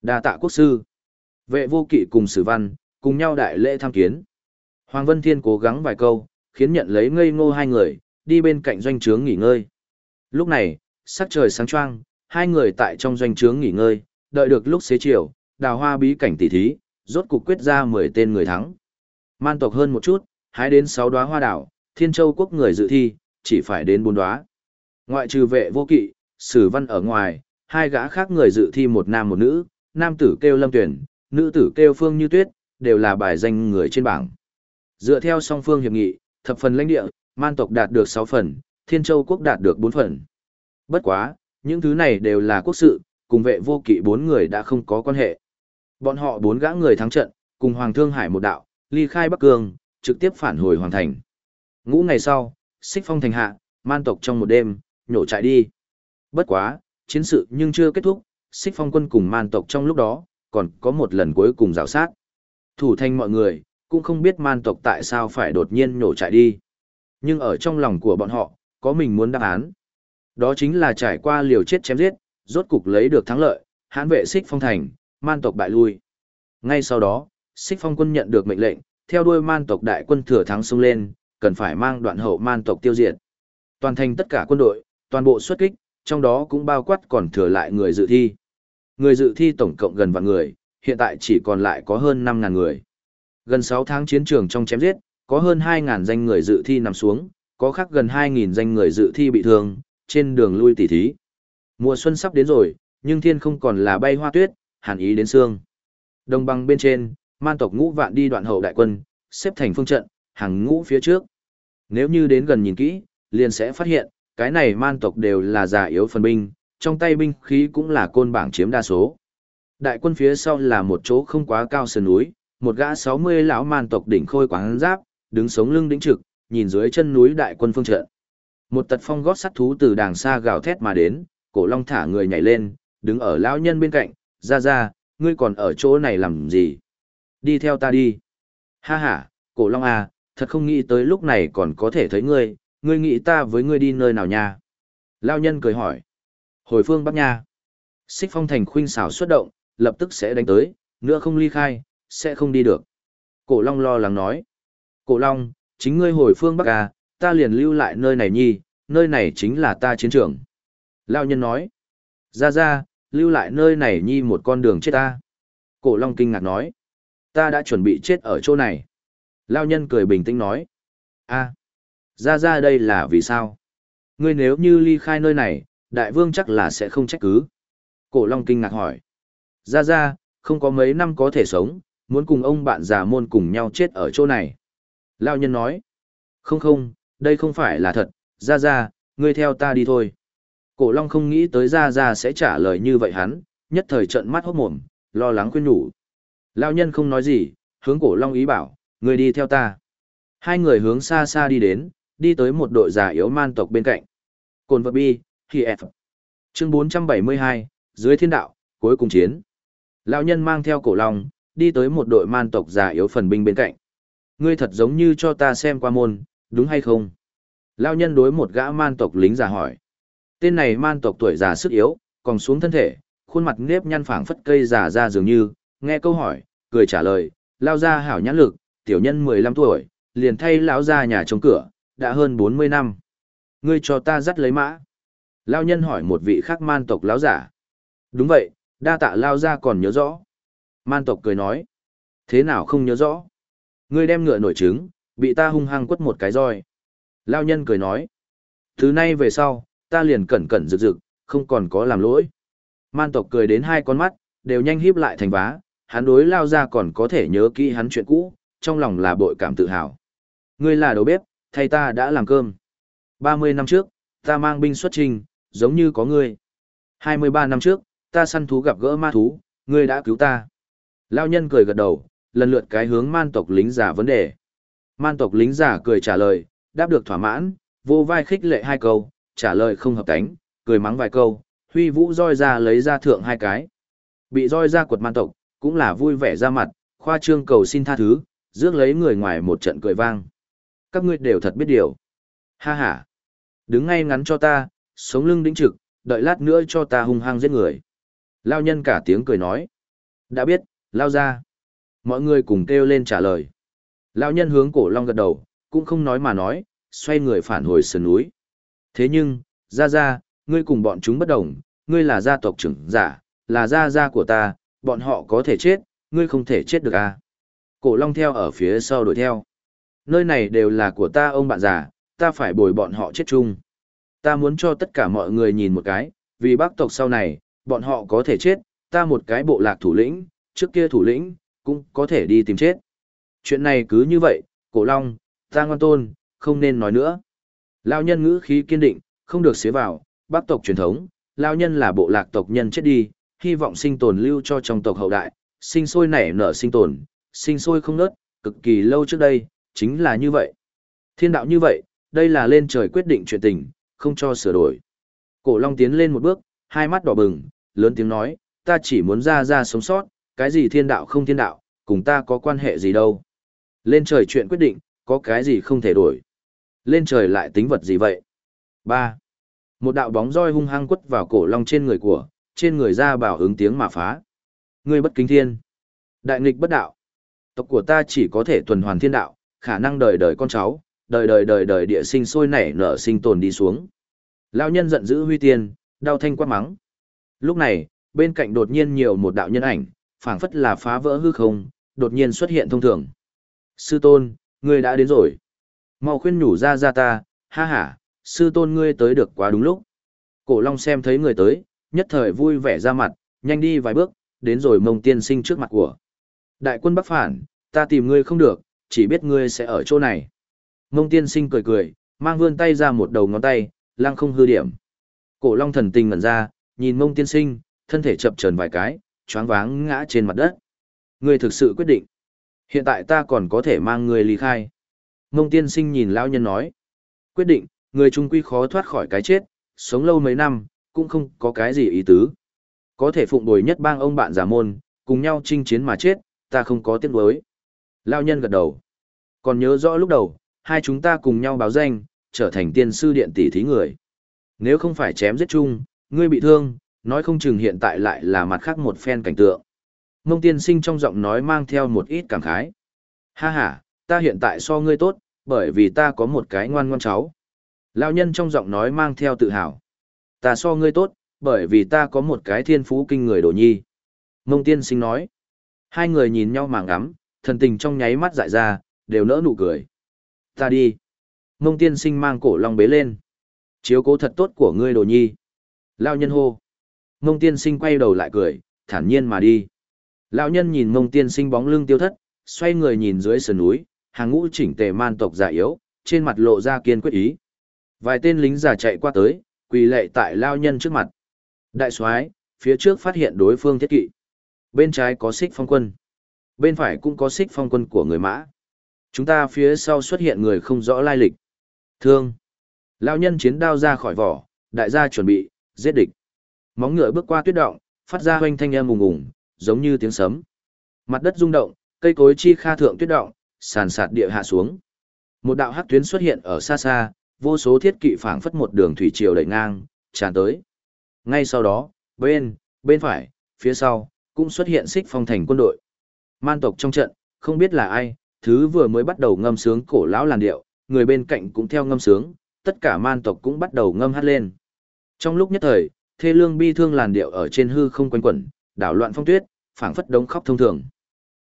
đa tạ quốc sư. Vệ vô kỵ cùng sử văn, cùng nhau đại lễ tham kiến. Hoàng Vân Thiên cố gắng vài câu, khiến nhận lấy ngây ngô hai người, đi bên cạnh doanh trướng nghỉ ngơi. Lúc này, sắc trời sáng choang, hai người tại trong doanh trướng nghỉ ngơi, đợi được lúc xế chiều, đào hoa bí cảnh tỉ thí, rốt cục quyết ra 10 tên người thắng. Man tộc hơn một chút, hái đến 6 đóa hoa đảo, thiên châu quốc người dự thi, chỉ phải đến 4 đóa. Ngoại trừ vệ vô kỵ, sử văn ở ngoài, hai gã khác người dự thi một nam một nữ, nam tử kêu lâm tuyển, nữ tử kêu phương như tuyết, đều là bài danh người trên bảng. Dựa theo song phương hiệp nghị, thập phần lãnh địa, man tộc đạt được 6 phần, thiên châu quốc đạt được 4 phần. Bất quá, những thứ này đều là quốc sự, cùng vệ vô kỵ bốn người đã không có quan hệ. Bọn họ bốn gã người thắng trận, cùng Hoàng Thương Hải một đạo, ly khai Bắc Cương, trực tiếp phản hồi Hoàng Thành. Ngũ ngày sau, xích phong thành hạ, man tộc trong một đêm, nhổ chạy đi. Bất quá, chiến sự nhưng chưa kết thúc, xích phong quân cùng man tộc trong lúc đó, còn có một lần cuối cùng rào sát. Thủ thanh mọi người, cũng không biết man tộc tại sao phải đột nhiên nổ chạy đi. Nhưng ở trong lòng của bọn họ, có mình muốn đáp án. Đó chính là trải qua liều chết chém giết, rốt cục lấy được thắng lợi, hãn vệ xích phong thành, man tộc bại lui. Ngay sau đó, xích phong quân nhận được mệnh lệnh, theo đuôi man tộc đại quân thừa thắng xông lên, cần phải mang đoạn hậu man tộc tiêu diệt. Toàn thành tất cả quân đội, toàn bộ xuất kích, trong đó cũng bao quát còn thừa lại người dự thi. Người dự thi tổng cộng gần vạn người, hiện tại chỉ còn lại có hơn 5.000 người. Gần 6 tháng chiến trường trong chém giết, có hơn 2.000 danh người dự thi nằm xuống, có khác gần 2.000 danh người dự thi bị thương, trên đường lui tỉ thí. Mùa xuân sắp đến rồi, nhưng thiên không còn là bay hoa tuyết, hàn ý đến xương. Đồng bằng bên trên, man tộc ngũ vạn đi đoạn hậu đại quân, xếp thành phương trận, hàng ngũ phía trước. Nếu như đến gần nhìn kỹ, liền sẽ phát hiện, cái này man tộc đều là già yếu phần binh, trong tay binh khí cũng là côn bảng chiếm đa số. Đại quân phía sau là một chỗ không quá cao sườn núi, một gã 60 lão man tộc đỉnh khôi quáng giáp, đứng sống lưng đỉnh trực, nhìn dưới chân núi đại quân phương trận. Một tật phong gót sắt thú từ đàng xa gào thét mà đến, cổ long thả người nhảy lên, đứng ở lão nhân bên cạnh, ra ra, ngươi còn ở chỗ này làm gì? Đi theo ta đi. Ha ha, cổ long à, thật không nghĩ tới lúc này còn có thể thấy ngươi, ngươi nghĩ ta với ngươi đi nơi nào nha? Lão nhân cười hỏi. Hồi phương Bắc nha. Xích phong thành khuynh xảo xuất động, lập tức sẽ đánh tới, nữa không ly khai, sẽ không đi được. Cổ long lo lắng nói. Cổ long, chính ngươi hồi phương Bắc à, ta liền lưu lại nơi này nhi, nơi này chính là ta chiến trường. Lão nhân nói. Ra ra, lưu lại nơi này nhi một con đường chết ta. Cổ Long kinh ngạc nói. Ta đã chuẩn bị chết ở chỗ này. Lao nhân cười bình tĩnh nói. a ra ra đây là vì sao? Ngươi nếu như ly khai nơi này, đại vương chắc là sẽ không trách cứ. Cổ Long kinh ngạc hỏi. Ra ra, không có mấy năm có thể sống, muốn cùng ông bạn già môn cùng nhau chết ở chỗ này. Lao nhân nói. Không không, đây không phải là thật, ra ra, ngươi theo ta đi thôi. Cổ Long không nghĩ tới Ra Ra sẽ trả lời như vậy hắn, nhất thời trận mắt hốt mồm, lo lắng khuyên nhủ. Lão nhân không nói gì, hướng Cổ Long ý bảo, ngươi đi theo ta. Hai người hướng xa xa đi đến, đi tới một đội già yếu man tộc bên cạnh. Cồn vật bi, khi F. Chương 472, dưới thiên đạo, cuối cùng chiến. Lão nhân mang theo Cổ Long, đi tới một đội man tộc già yếu phần binh bên cạnh. Ngươi thật giống như cho ta xem qua môn, đúng hay không? Lão nhân đối một gã man tộc lính già hỏi. Tên này man tộc tuổi già sức yếu, còn xuống thân thể, khuôn mặt nếp nhăn phảng phất cây già ra dường như, nghe câu hỏi, cười trả lời, lao ra hảo nhãn lực, tiểu nhân 15 tuổi, liền thay lão ra nhà chống cửa, đã hơn 40 năm. Ngươi cho ta dắt lấy mã. Lao nhân hỏi một vị khác man tộc lão giả. Đúng vậy, đa tạ lao ra còn nhớ rõ. Man tộc cười nói. Thế nào không nhớ rõ? Ngươi đem ngựa nổi trứng, bị ta hung hăng quất một cái roi. Lao nhân cười nói. Thứ nay về sau, ta liền cẩn cẩn rực rực, không còn có làm lỗi. Man tộc cười đến hai con mắt, đều nhanh híp lại thành vá, hắn đối lao ra còn có thể nhớ kỹ hắn chuyện cũ, trong lòng là bội cảm tự hào. Ngươi là đầu bếp, thay ta đã làm cơm. 30 năm trước, ta mang binh xuất trình, giống như có ngươi. 23 năm trước, ta săn thú gặp gỡ ma thú, ngươi đã cứu ta. Lao nhân cười gật đầu, lần lượt cái hướng man tộc lính giả vấn đề. Man tộc lính giả cười trả lời, đáp được thỏa mãn, vô vai khích lệ hai câu, trả lời không hợp tánh, cười mắng vài câu, huy vũ roi ra lấy ra thượng hai cái. Bị roi ra quật man tộc, cũng là vui vẻ ra mặt, khoa trương cầu xin tha thứ, rước lấy người ngoài một trận cười vang. Các ngươi đều thật biết điều. Ha ha. Đứng ngay ngắn cho ta, sống lưng đĩnh trực, đợi lát nữa cho ta hung hăng giết người. Lao nhân cả tiếng cười nói. Đã biết, lao ra. Mọi người cùng kêu lên trả lời. Lao nhân hướng cổ long gật đầu, cũng không nói mà nói, xoay người phản hồi sườn núi. Thế nhưng, ra ra, ngươi cùng bọn chúng bất đồng, ngươi là gia tộc trưởng giả, là gia gia của ta, bọn họ có thể chết, ngươi không thể chết được à. Cổ long theo ở phía sau đuổi theo. Nơi này đều là của ta ông bạn già, ta phải bồi bọn họ chết chung. Ta muốn cho tất cả mọi người nhìn một cái, vì bác tộc sau này, bọn họ có thể chết, ta một cái bộ lạc thủ lĩnh, trước kia thủ lĩnh, cũng có thể đi tìm chết. Chuyện này cứ như vậy, cổ long, ta ngoan tôn, không nên nói nữa. Lao nhân ngữ khí kiên định, không được xế vào, bác tộc truyền thống, lao nhân là bộ lạc tộc nhân chết đi, hy vọng sinh tồn lưu cho trong tộc hậu đại, sinh sôi nảy nở sinh tồn, sinh sôi không nớt, cực kỳ lâu trước đây, chính là như vậy. Thiên đạo như vậy, đây là lên trời quyết định chuyện tình, không cho sửa đổi. Cổ Long tiến lên một bước, hai mắt đỏ bừng, lớn tiếng nói, ta chỉ muốn ra ra sống sót, cái gì thiên đạo không thiên đạo, cùng ta có quan hệ gì đâu. Lên trời chuyện quyết định, có cái gì không thể đổi. Lên trời lại tính vật gì vậy? ba Một đạo bóng roi hung hăng quất vào cổ long trên người của, trên người ra bảo ứng tiếng mà phá. Ngươi bất kính thiên. Đại nghịch bất đạo. Tộc của ta chỉ có thể tuần hoàn thiên đạo, khả năng đời đời con cháu, đời đời đời đời địa sinh sôi nảy nở sinh tồn đi xuống. Lão nhân giận dữ huy tiên, đau thanh quát mắng. Lúc này, bên cạnh đột nhiên nhiều một đạo nhân ảnh, phảng phất là phá vỡ hư không, đột nhiên xuất hiện thông thường. Sư tôn, ngươi đã đến rồi mau khuyên nhủ ra ra ta, ha ha, sư tôn ngươi tới được quá đúng lúc. Cổ Long xem thấy người tới, nhất thời vui vẻ ra mặt, nhanh đi vài bước, đến rồi mông tiên sinh trước mặt của. Đại quân bắc phản, ta tìm ngươi không được, chỉ biết ngươi sẽ ở chỗ này. Mông tiên sinh cười cười, mang vươn tay ra một đầu ngón tay, lang không hư điểm. Cổ long thần tình ngẩn ra, nhìn mông tiên sinh, thân thể chập chờn vài cái, choáng váng ngã trên mặt đất. Ngươi thực sự quyết định. Hiện tại ta còn có thể mang ngươi ly khai. Mông tiên sinh nhìn lão nhân nói. Quyết định, người trung quy khó thoát khỏi cái chết, sống lâu mấy năm, cũng không có cái gì ý tứ. Có thể phụng bồi nhất bang ông bạn giả môn, cùng nhau chinh chiến mà chết, ta không có tiếc nuối. Lão nhân gật đầu. Còn nhớ rõ lúc đầu, hai chúng ta cùng nhau báo danh, trở thành tiên sư điện tỷ thí người. Nếu không phải chém giết chung, ngươi bị thương, nói không chừng hiện tại lại là mặt khác một phen cảnh tượng. Mông tiên sinh trong giọng nói mang theo một ít cảm khái. Ha ha, ta hiện tại so ngươi tốt, bởi vì ta có một cái ngoan ngoan cháu. Lão nhân trong giọng nói mang theo tự hào. Ta so ngươi tốt, bởi vì ta có một cái thiên phú kinh người đồ nhi. Mông tiên sinh nói. Hai người nhìn nhau mà ngắm, thần tình trong nháy mắt dại ra, đều nỡ nụ cười. Ta đi. Mông tiên sinh mang cổ long bế lên. Chiếu cố thật tốt của ngươi đồ nhi. Lao nhân hô. Mông tiên sinh quay đầu lại cười, thản nhiên mà đi. Lão nhân nhìn mông tiên sinh bóng lưng tiêu thất, xoay người nhìn dưới sườn núi, hàng ngũ chỉnh tề man tộc già yếu, trên mặt lộ ra kiên quyết ý. Vài tên lính già chạy qua tới, quỳ lệ tại lao nhân trước mặt. Đại soái, phía trước phát hiện đối phương thiết kỵ. Bên trái có xích phong quân. Bên phải cũng có xích phong quân của người mã. Chúng ta phía sau xuất hiện người không rõ lai lịch. Thương. Lao nhân chiến đao ra khỏi vỏ, đại gia chuẩn bị, giết địch. Móng ngựa bước qua tuyết động, phát ra hoanh thanh âm ùng ùng, giống như tiếng sấm. Mặt đất rung động, cây cối chi kha thượng tuyết động, sàn sạt địa hạ xuống. Một đạo hắc tuyến xuất hiện ở xa xa, vô số thiết kỵ phảng phất một đường thủy triều đẩy ngang, tràn tới. Ngay sau đó, bên, bên phải, phía sau, cũng xuất hiện xích phong thành quân đội. Man tộc trong trận, không biết là ai, thứ vừa mới bắt đầu ngâm sướng cổ lão làn điệu, người bên cạnh cũng theo ngâm sướng, tất cả man tộc cũng bắt đầu ngâm hát lên. Trong lúc nhất thời, thê lương bi thương làn điệu ở trên hư không quanh quẩn, đảo loạn phong tuyết, phảng phất đống khóc thông thường.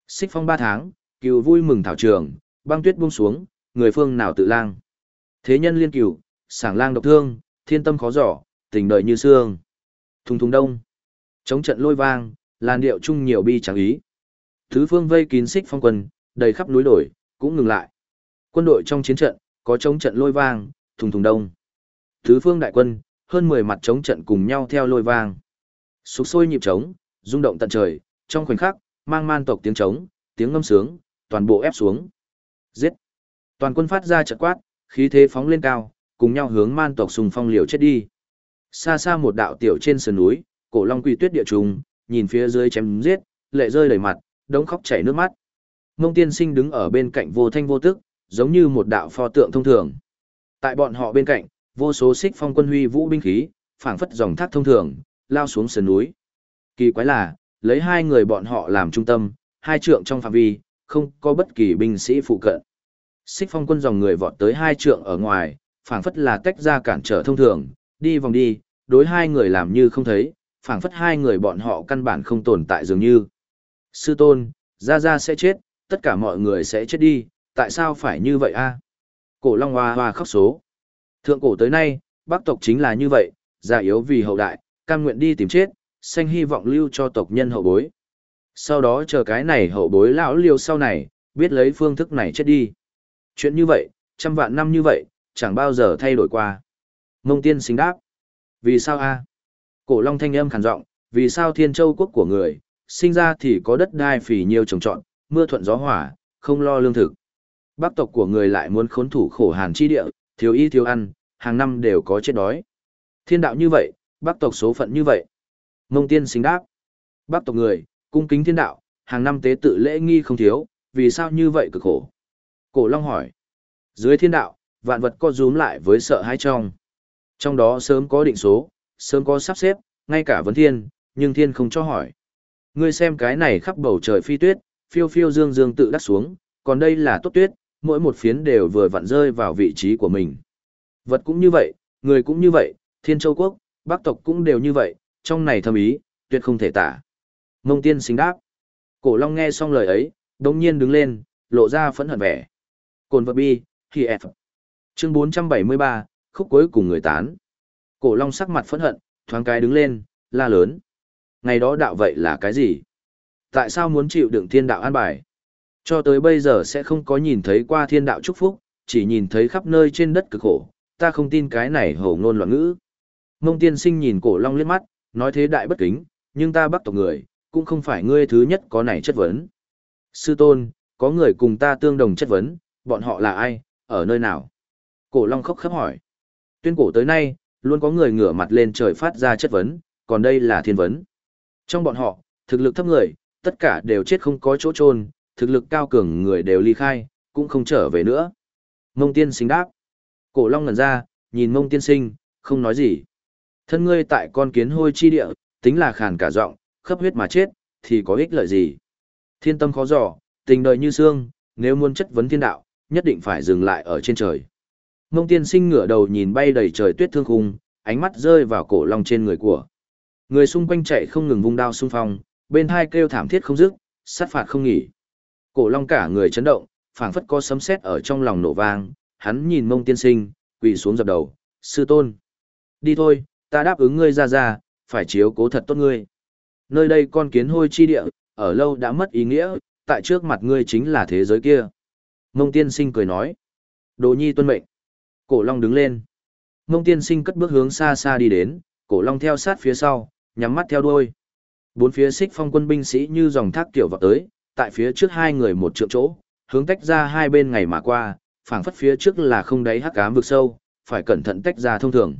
Xích phong ba tháng, cừu vui mừng thảo trường, băng tuyết buông xuống, người phương nào tự lang. Thế nhân liên cửu, sảng lang độc thương, thiên tâm khó giỏ, tình đời như xương. Thùng thùng đông. Chống trận lôi vang, làn điệu chung nhiều bi tráng ý. Thứ phương vây kín xích phong quân, đầy khắp núi đồi, cũng ngừng lại. Quân đội trong chiến trận, có chống trận lôi vang, thùng thùng đông. Thứ phương đại quân, hơn 10 mặt chống trận cùng nhau theo lôi vang. Sục sôi nhịp trống, rung động tận trời, trong khoảnh khắc, mang man tộc tiếng trống, tiếng ngâm sướng, toàn bộ ép xuống. Giết! Toàn quân phát ra trận quát, khí thế phóng lên cao, cùng nhau hướng man tộc sùng phong liều chết đi. Xa xa một đạo tiểu trên sườn núi, cổ long quỳ tuyết địa trùng, nhìn phía dưới chém giết, lệ rơi đầy mặt, đống khóc chảy nước mắt. Mông tiên sinh đứng ở bên cạnh vô thanh vô tức, giống như một đạo pho tượng thông thường. Tại bọn họ bên cạnh, vô số xích phong quân huy vũ binh khí, phảng phất dòng thác thông thường, lao xuống sườn núi. Kỳ quái là, lấy hai người bọn họ làm trung tâm, hai trượng trong phạm vi, không có bất kỳ binh sĩ phụ cận. Xích phong quân dòng người vọt tới hai trượng ở ngoài, phảng phất là tách ra cản trở thông thường, đi vòng đi, đối hai người làm như không thấy, phảng phất hai người bọn họ căn bản không tồn tại dường như. Sư tôn, Gia Gia sẽ chết, tất cả mọi người sẽ chết đi, tại sao phải như vậy a? Cổ Long Hoa Hoa khóc số. Thượng cổ tới nay, bác tộc chính là như vậy, già yếu vì hậu đại, cam nguyện đi tìm chết, sanh hy vọng lưu cho tộc nhân hậu bối. Sau đó chờ cái này hậu bối lão liêu sau này, biết lấy phương thức này chết đi. Chuyện như vậy, trăm vạn năm như vậy, chẳng bao giờ thay đổi qua. Mông tiên xính đáp. Vì sao a? Cổ Long thanh âm khàn giọng, vì sao Thiên Châu quốc của người, sinh ra thì có đất đai phì nhiều trồng trọt, mưa thuận gió hỏa, không lo lương thực. Bắc tộc của người lại muốn khốn thủ khổ hàn chi địa, thiếu y thiếu ăn, hàng năm đều có chết đói. Thiên đạo như vậy, bác tộc số phận như vậy. Mông tiên xính đáp. Bác tộc người, cung kính thiên đạo, hàng năm tế tự lễ nghi không thiếu, vì sao như vậy cực khổ? Cổ Long hỏi. Dưới thiên đạo, vạn vật co rúm lại với sợ hãi trong. Trong đó sớm có định số, sớm có sắp xếp, ngay cả vấn thiên, nhưng thiên không cho hỏi. Ngươi xem cái này khắp bầu trời phi tuyết, phiêu phiêu dương dương tự đắt xuống, còn đây là tốt tuyết, mỗi một phiến đều vừa vặn rơi vào vị trí của mình. Vật cũng như vậy, người cũng như vậy, thiên châu quốc, bắc tộc cũng đều như vậy, trong này thâm ý, tuyệt không thể tả. Mông tiên xính đáp. Cổ long nghe xong lời ấy, đồng nhiên đứng lên, lộ ra phẫn hận vẻ. Cồn vật bi, thì F. Chương 473, khúc cuối cùng người tán. Cổ long sắc mặt phẫn hận, thoáng cái đứng lên, la lớn. Ngày đó đạo vậy là cái gì? Tại sao muốn chịu đựng thiên đạo an bài? Cho tới bây giờ sẽ không có nhìn thấy qua thiên đạo chúc phúc, chỉ nhìn thấy khắp nơi trên đất cực khổ, ta không tin cái này hổ ngôn loạn ngữ. Mông tiên sinh nhìn cổ long liếc mắt, nói thế đại bất kính, nhưng ta bắt tộc người, cũng không phải ngươi thứ nhất có này chất vấn. Sư tôn, có người cùng ta tương đồng chất vấn, bọn họ là ai, ở nơi nào? Cổ long khóc khắp hỏi. Tuyên cổ tới nay, luôn có người ngửa mặt lên trời phát ra chất vấn, còn đây là thiên vấn. Trong bọn họ, thực lực thấp người, tất cả đều chết không có chỗ trôn, thực lực cao cường người đều ly khai, cũng không trở về nữa. Mông tiên sinh đáp. Cổ long ngẩn ra, nhìn mông tiên sinh, không nói gì. Thân ngươi tại con kiến hôi chi địa, tính là khàn cả giọng, khắp huyết mà chết, thì có ích lợi gì? Thiên tâm khó dò, tình đời như xương, nếu muốn chất vấn thiên đạo, nhất định phải dừng lại ở trên trời. Mông tiên sinh ngửa đầu nhìn bay đầy trời tuyết thương khung, ánh mắt rơi vào cổ long trên người của. Người xung quanh chạy không ngừng vung đao xung phong, bên hai kêu thảm thiết không dứt, sát phạt không nghỉ. Cổ long cả người chấn động, phảng phất có sấm sét ở trong lòng nổ vang, hắn nhìn mông tiên sinh, quỳ xuống dập đầu, sư tôn. Đi thôi, ta đáp ứng ngươi ra ra, phải chiếu cố thật tốt ngươi. Nơi đây con kiến hôi chi địa, ở lâu đã mất ý nghĩa, tại trước mặt ngươi chính là thế giới kia. Mông tiên sinh cười nói. Đồ nhi tuân mệnh. Cổ long đứng lên. Mông tiên sinh cất bước hướng xa xa đi đến, cổ long theo sát phía sau, nhắm mắt theo đuôi. Bốn phía xích phong quân binh sĩ như dòng thác kiểu vào tới, tại phía trước hai người một trượng chỗ, hướng tách ra hai bên ngày mà qua, phảng phất phía trước là không đáy hắc ám vực sâu, phải cẩn thận tách ra thông thường.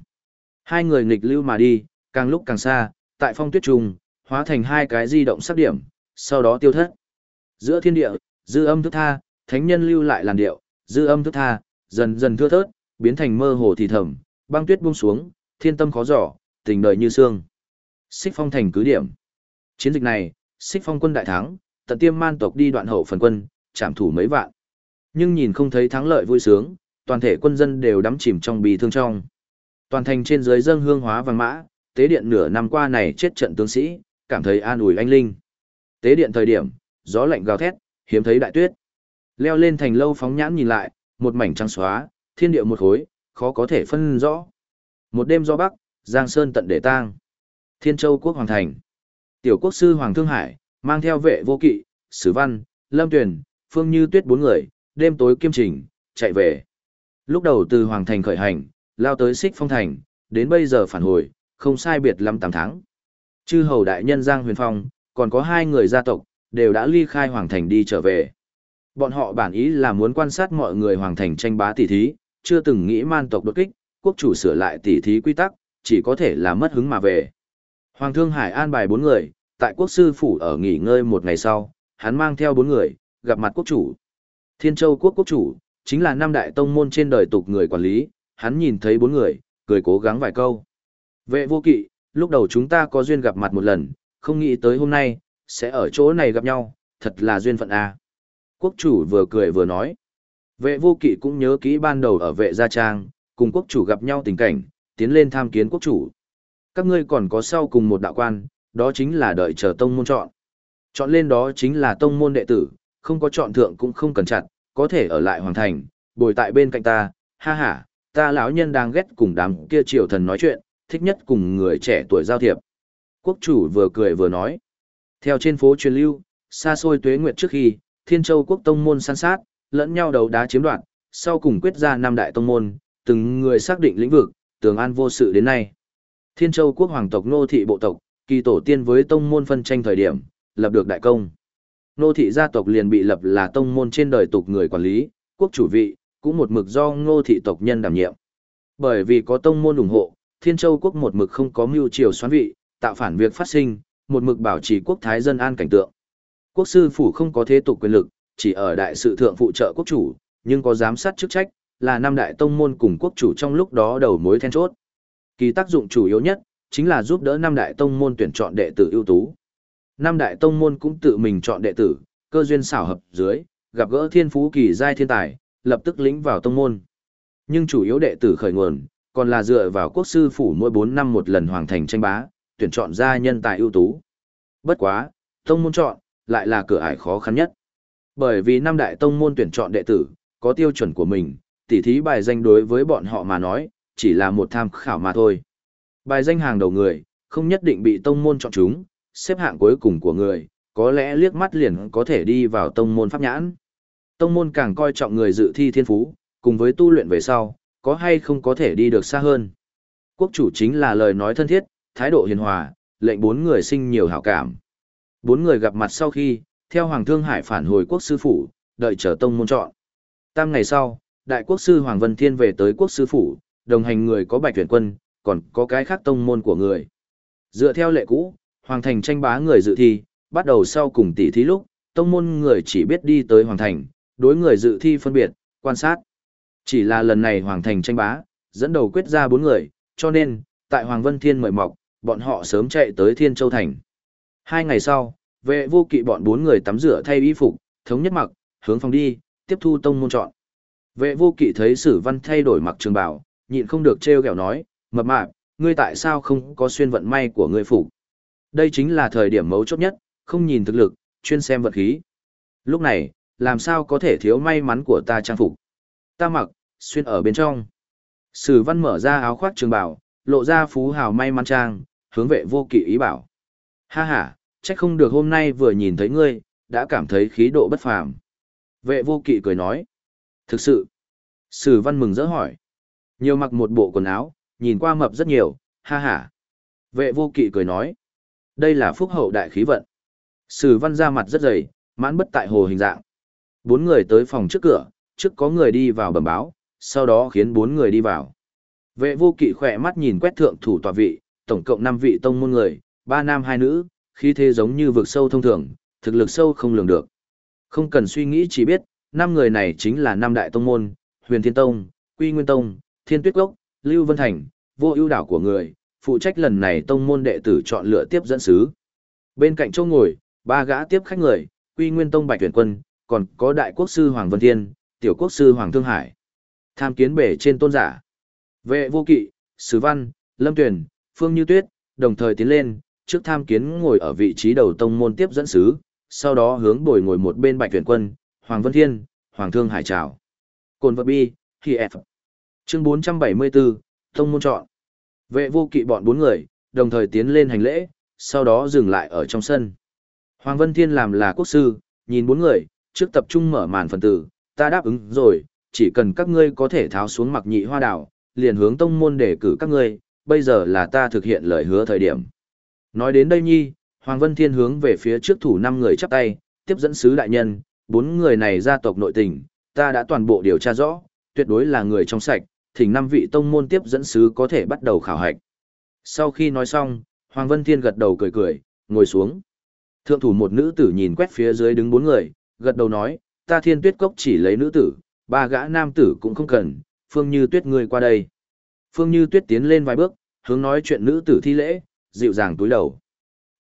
Hai người nghịch lưu mà đi, càng lúc càng xa, tại phong tuyết trùng, hóa thành hai cái di động sắc điểm, sau đó tiêu thất. Giữa thiên địa, dư âm thức tha, thánh nhân lưu lại làn điệu, dư âm thức tha, dần dần thưa thớt, biến thành mơ hồ thì thầm, băng tuyết buông xuống, thiên tâm khó giỏ, tình đời như xương. Xích phong thành cứ điểm. Chiến dịch này, xích phong quân đại thắng, tận tiêm man tộc đi đoạn hậu phần quân, chạm thủ mấy vạn. Nhưng nhìn không thấy thắng lợi vui sướng, toàn thể quân dân đều đắm chìm trong bì thương trong. Toàn thành trên dưới dâng hương hóa vàng mã, tế điện nửa năm qua này chết trận tướng sĩ, cảm thấy an ủi anh linh. Tế điện thời điểm, gió lạnh gào thét, hiếm thấy đại tuyết. Leo lên thành lâu phóng nhãn nhìn lại, một mảnh trắng xóa, thiên địa một khối, khó có thể phân rõ. Một đêm gió bắc, Giang Sơn tận để tang. Thiên Châu quốc hoàng thành. Tiểu quốc sư Hoàng Thương Hải, mang theo vệ vô kỵ, Sử Văn, Lâm Tuyền, Phương Như Tuyết bốn người, đêm tối kiêm trình, chạy về. Lúc đầu từ Hoàng thành khởi hành, lao tới Xích Phong thành, đến bây giờ phản hồi, không sai biệt lắm tám tháng. Chư hầu đại nhân Giang Huyền Phong, còn có hai người gia tộc, đều đã ly khai Hoàng thành đi trở về. Bọn họ bản ý là muốn quan sát mọi người Hoàng thành tranh bá tỷ thí, chưa từng nghĩ man tộc đột kích, quốc chủ sửa lại tỷ thí quy tắc, chỉ có thể là mất hứng mà về. Hoàng thương Hải an bài bốn người, tại quốc sư phủ ở nghỉ ngơi một ngày sau, hắn mang theo bốn người, gặp mặt quốc chủ. Thiên Châu quốc quốc chủ, chính là năm đại tông môn trên đời tục người quản lý, hắn nhìn thấy bốn người, cười cố gắng vài câu. Vệ vô kỵ, lúc đầu chúng ta có duyên gặp mặt một lần, không nghĩ tới hôm nay, sẽ ở chỗ này gặp nhau, thật là duyên phận. À. Quốc chủ vừa cười vừa nói. Vệ vô kỵ cũng nhớ kỹ ban đầu ở vệ gia trang, cùng quốc chủ gặp nhau tình cảnh, tiến lên tham kiến quốc chủ. Các ngươi còn có sau cùng một đạo quan, đó chính là đợi chờ tông môn chọn. Chọn lên đó chính là tông môn đệ tử, không có chọn thượng cũng không cần chặt, có thể ở lại hoàng thành, bồi tại bên cạnh ta, ha ha, ta lão nhân đang ghét cùng đám kia triều thần nói chuyện, thích nhất cùng người trẻ tuổi giao thiệp. Quốc chủ vừa cười vừa nói. Theo trên phố truyền lưu, xa xôi tuế nguyệt trước khi, Thiên Châu quốc tông môn săn sát, lẫn nhau đấu đá chiếm đoạt, sau cùng quyết ra năm đại tông môn, từng người xác định lĩnh vực, tường an vô sự đến nay. Thiên Châu quốc hoàng tộc nô thị bộ tộc, kỳ tổ tiên với tông môn phân tranh thời điểm, lập được đại công. Nô thị gia tộc liền bị lập là tông môn trên đời tục người quản lý, quốc chủ vị, cũng một mực do Ngô thị tộc nhân đảm nhiệm. Bởi vì có tông môn ủng hộ, Thiên Châu quốc một mực không có mưu triều xoán vị, tạo phản việc phát sinh, một mực bảo trì quốc thái dân an cảnh tượng. Quốc sư phủ không có thế tục quyền lực, chỉ ở đại sự thượng phụ trợ quốc chủ, nhưng có giám sát chức trách, là năm đại tông môn cùng quốc chủ trong lúc đó đầu mối then chốt. Kỳ tác dụng chủ yếu nhất, chính là giúp đỡ năm đại tông môn tuyển chọn đệ tử ưu tú. Năm đại tông môn cũng tự mình chọn đệ tử, cơ duyên xảo hợp dưới, gặp gỡ thiên phú kỳ giai thiên tài, lập tức lĩnh vào tông môn. Nhưng chủ yếu đệ tử khởi nguồn, còn là dựa vào quốc sư phủ mỗi 4 năm một lần hoàn thành tranh bá, tuyển chọn ra nhân tài ưu tú. Bất quá, tông môn chọn, lại là cửa ải khó khăn nhất. Bởi vì năm đại tông môn tuyển chọn đệ tử, có tiêu chuẩn của mình, tỉ thí bài danh đối với bọn họ mà nói, chỉ là một tham khảo mà thôi. Bài danh hàng đầu người, không nhất định bị tông môn chọn chúng, xếp hạng cuối cùng của người, có lẽ liếc mắt liền có thể đi vào tông môn pháp nhãn. Tông môn càng coi trọng người dự thi thiên phú, cùng với tu luyện về sau, có hay không có thể đi được xa hơn. Quốc chủ chính là lời nói thân thiết, thái độ hiền hòa, lệnh bốn người sinh nhiều hảo cảm. Bốn người gặp mặt sau khi, theo Hoàng Thương Hải phản hồi quốc sư phủ, đợi chờ tông môn chọn. Tam ngày sau, đại quốc sư Hoàng Vân Thiên về tới quốc sư phủ, đồng hành người có bạch tuyển quân, còn có cái khác tông môn của người. Dựa theo lệ cũ, Hoàng Thành tranh bá người dự thi, bắt đầu sau cùng tỷ thí lúc, tông môn người chỉ biết đi tới Hoàng Thành, đối người dự thi phân biệt, quan sát. Chỉ là lần này Hoàng Thành tranh bá, dẫn đầu quyết ra bốn người, cho nên, tại Hoàng Vân Thiên mời mọc, bọn họ sớm chạy tới Thiên Châu Thành. Hai ngày sau, vệ vô kỵ bọn bốn người tắm rửa thay y phục, thống nhất mặc, hướng phòng đi, tiếp thu tông môn chọn. Vệ vô kỵ thấy sử văn thay đổi mặc trường bào, nhịn không được trêu ghẹo nói, mập mạp, ngươi tại sao không có xuyên vận may của ngươi phục? Đây chính là thời điểm mấu chốt nhất, không nhìn thực lực, chuyên xem vật khí. Lúc này, làm sao có thể thiếu may mắn của ta trang phục? Ta mặc, xuyên ở bên trong. Sử văn mở ra áo khoác trường bảo, lộ ra phú hào may mắn trang, hướng vệ vô kỵ ý bảo. Ha ha, chắc không được hôm nay vừa nhìn thấy ngươi, đã cảm thấy khí độ bất phàm. Vệ vô kỵ cười nói. Thực sự. Sử văn mừng rỡ hỏi. Nhiều mặc một bộ quần áo, nhìn qua mập rất nhiều, ha ha. Vệ vô kỵ cười nói. Đây là phúc hậu đại khí vận. Sử văn ra mặt rất dày, mãn bất tại hồ hình dạng. Bốn người tới phòng trước cửa, trước có người đi vào bẩm báo, sau đó khiến bốn người đi vào. Vệ vô kỵ khỏe mắt nhìn quét thượng thủ tòa vị, tổng cộng 5 vị tông môn người, ba nam hai nữ, khí thế giống như vực sâu thông thường, thực lực sâu không lường được. Không cần suy nghĩ chỉ biết, năm người này chính là năm đại tông môn, Huyền Thiên Tông, Quy Nguyên Tông, Thiên Tuyết gốc. Lưu Vân Thành, vô ưu đảo của người, phụ trách lần này tông môn đệ tử chọn lựa tiếp dẫn sứ. Bên cạnh chỗ ngồi, ba gã tiếp khách người, Quy Nguyên Tông Bạch Tuyển Quân, còn có đại quốc sư Hoàng Vân Thiên, tiểu quốc sư Hoàng Thương Hải. Tham kiến bể trên tôn giả. Vệ vô kỵ, Sứ Văn, Lâm Tuyển, Phương Như Tuyết, đồng thời tiến lên, trước tham kiến ngồi ở vị trí đầu tông môn tiếp dẫn sứ, sau đó hướng bồi ngồi một bên Bạch Tuyển Quân, Hoàng Vân Thiên, Hoàng Thương Hải chào. Cồn vật bi, khi F. Chương 474, Tông môn chọn. Vệ vô kỵ bọn bốn người, đồng thời tiến lên hành lễ, sau đó dừng lại ở trong sân. Hoàng Vân Thiên làm là quốc sư, nhìn bốn người, trước tập trung mở màn phần tử, ta đáp ứng rồi, chỉ cần các ngươi có thể tháo xuống mặc nhị hoa đảo, liền hướng tông môn để cử các ngươi, bây giờ là ta thực hiện lời hứa thời điểm. Nói đến đây nhi, Hoàng Vân Thiên hướng về phía trước thủ năm người chắp tay, tiếp dẫn sứ đại nhân, bốn người này gia tộc nội tình, ta đã toàn bộ điều tra rõ, tuyệt đối là người trong sạch, thỉnh năm vị tông môn tiếp dẫn sứ có thể bắt đầu khảo hạch. Sau khi nói xong, Hoàng Vân Thiên gật đầu cười cười, ngồi xuống. Thượng thủ một nữ tử nhìn quét phía dưới đứng bốn người, gật đầu nói, ta thiên tuyết cốc chỉ lấy nữ tử, ba gã nam tử cũng không cần, Phương Như Tuyết người qua đây. Phương Như Tuyết tiến lên vài bước, hướng nói chuyện nữ tử thi lễ, dịu dàng túi đầu.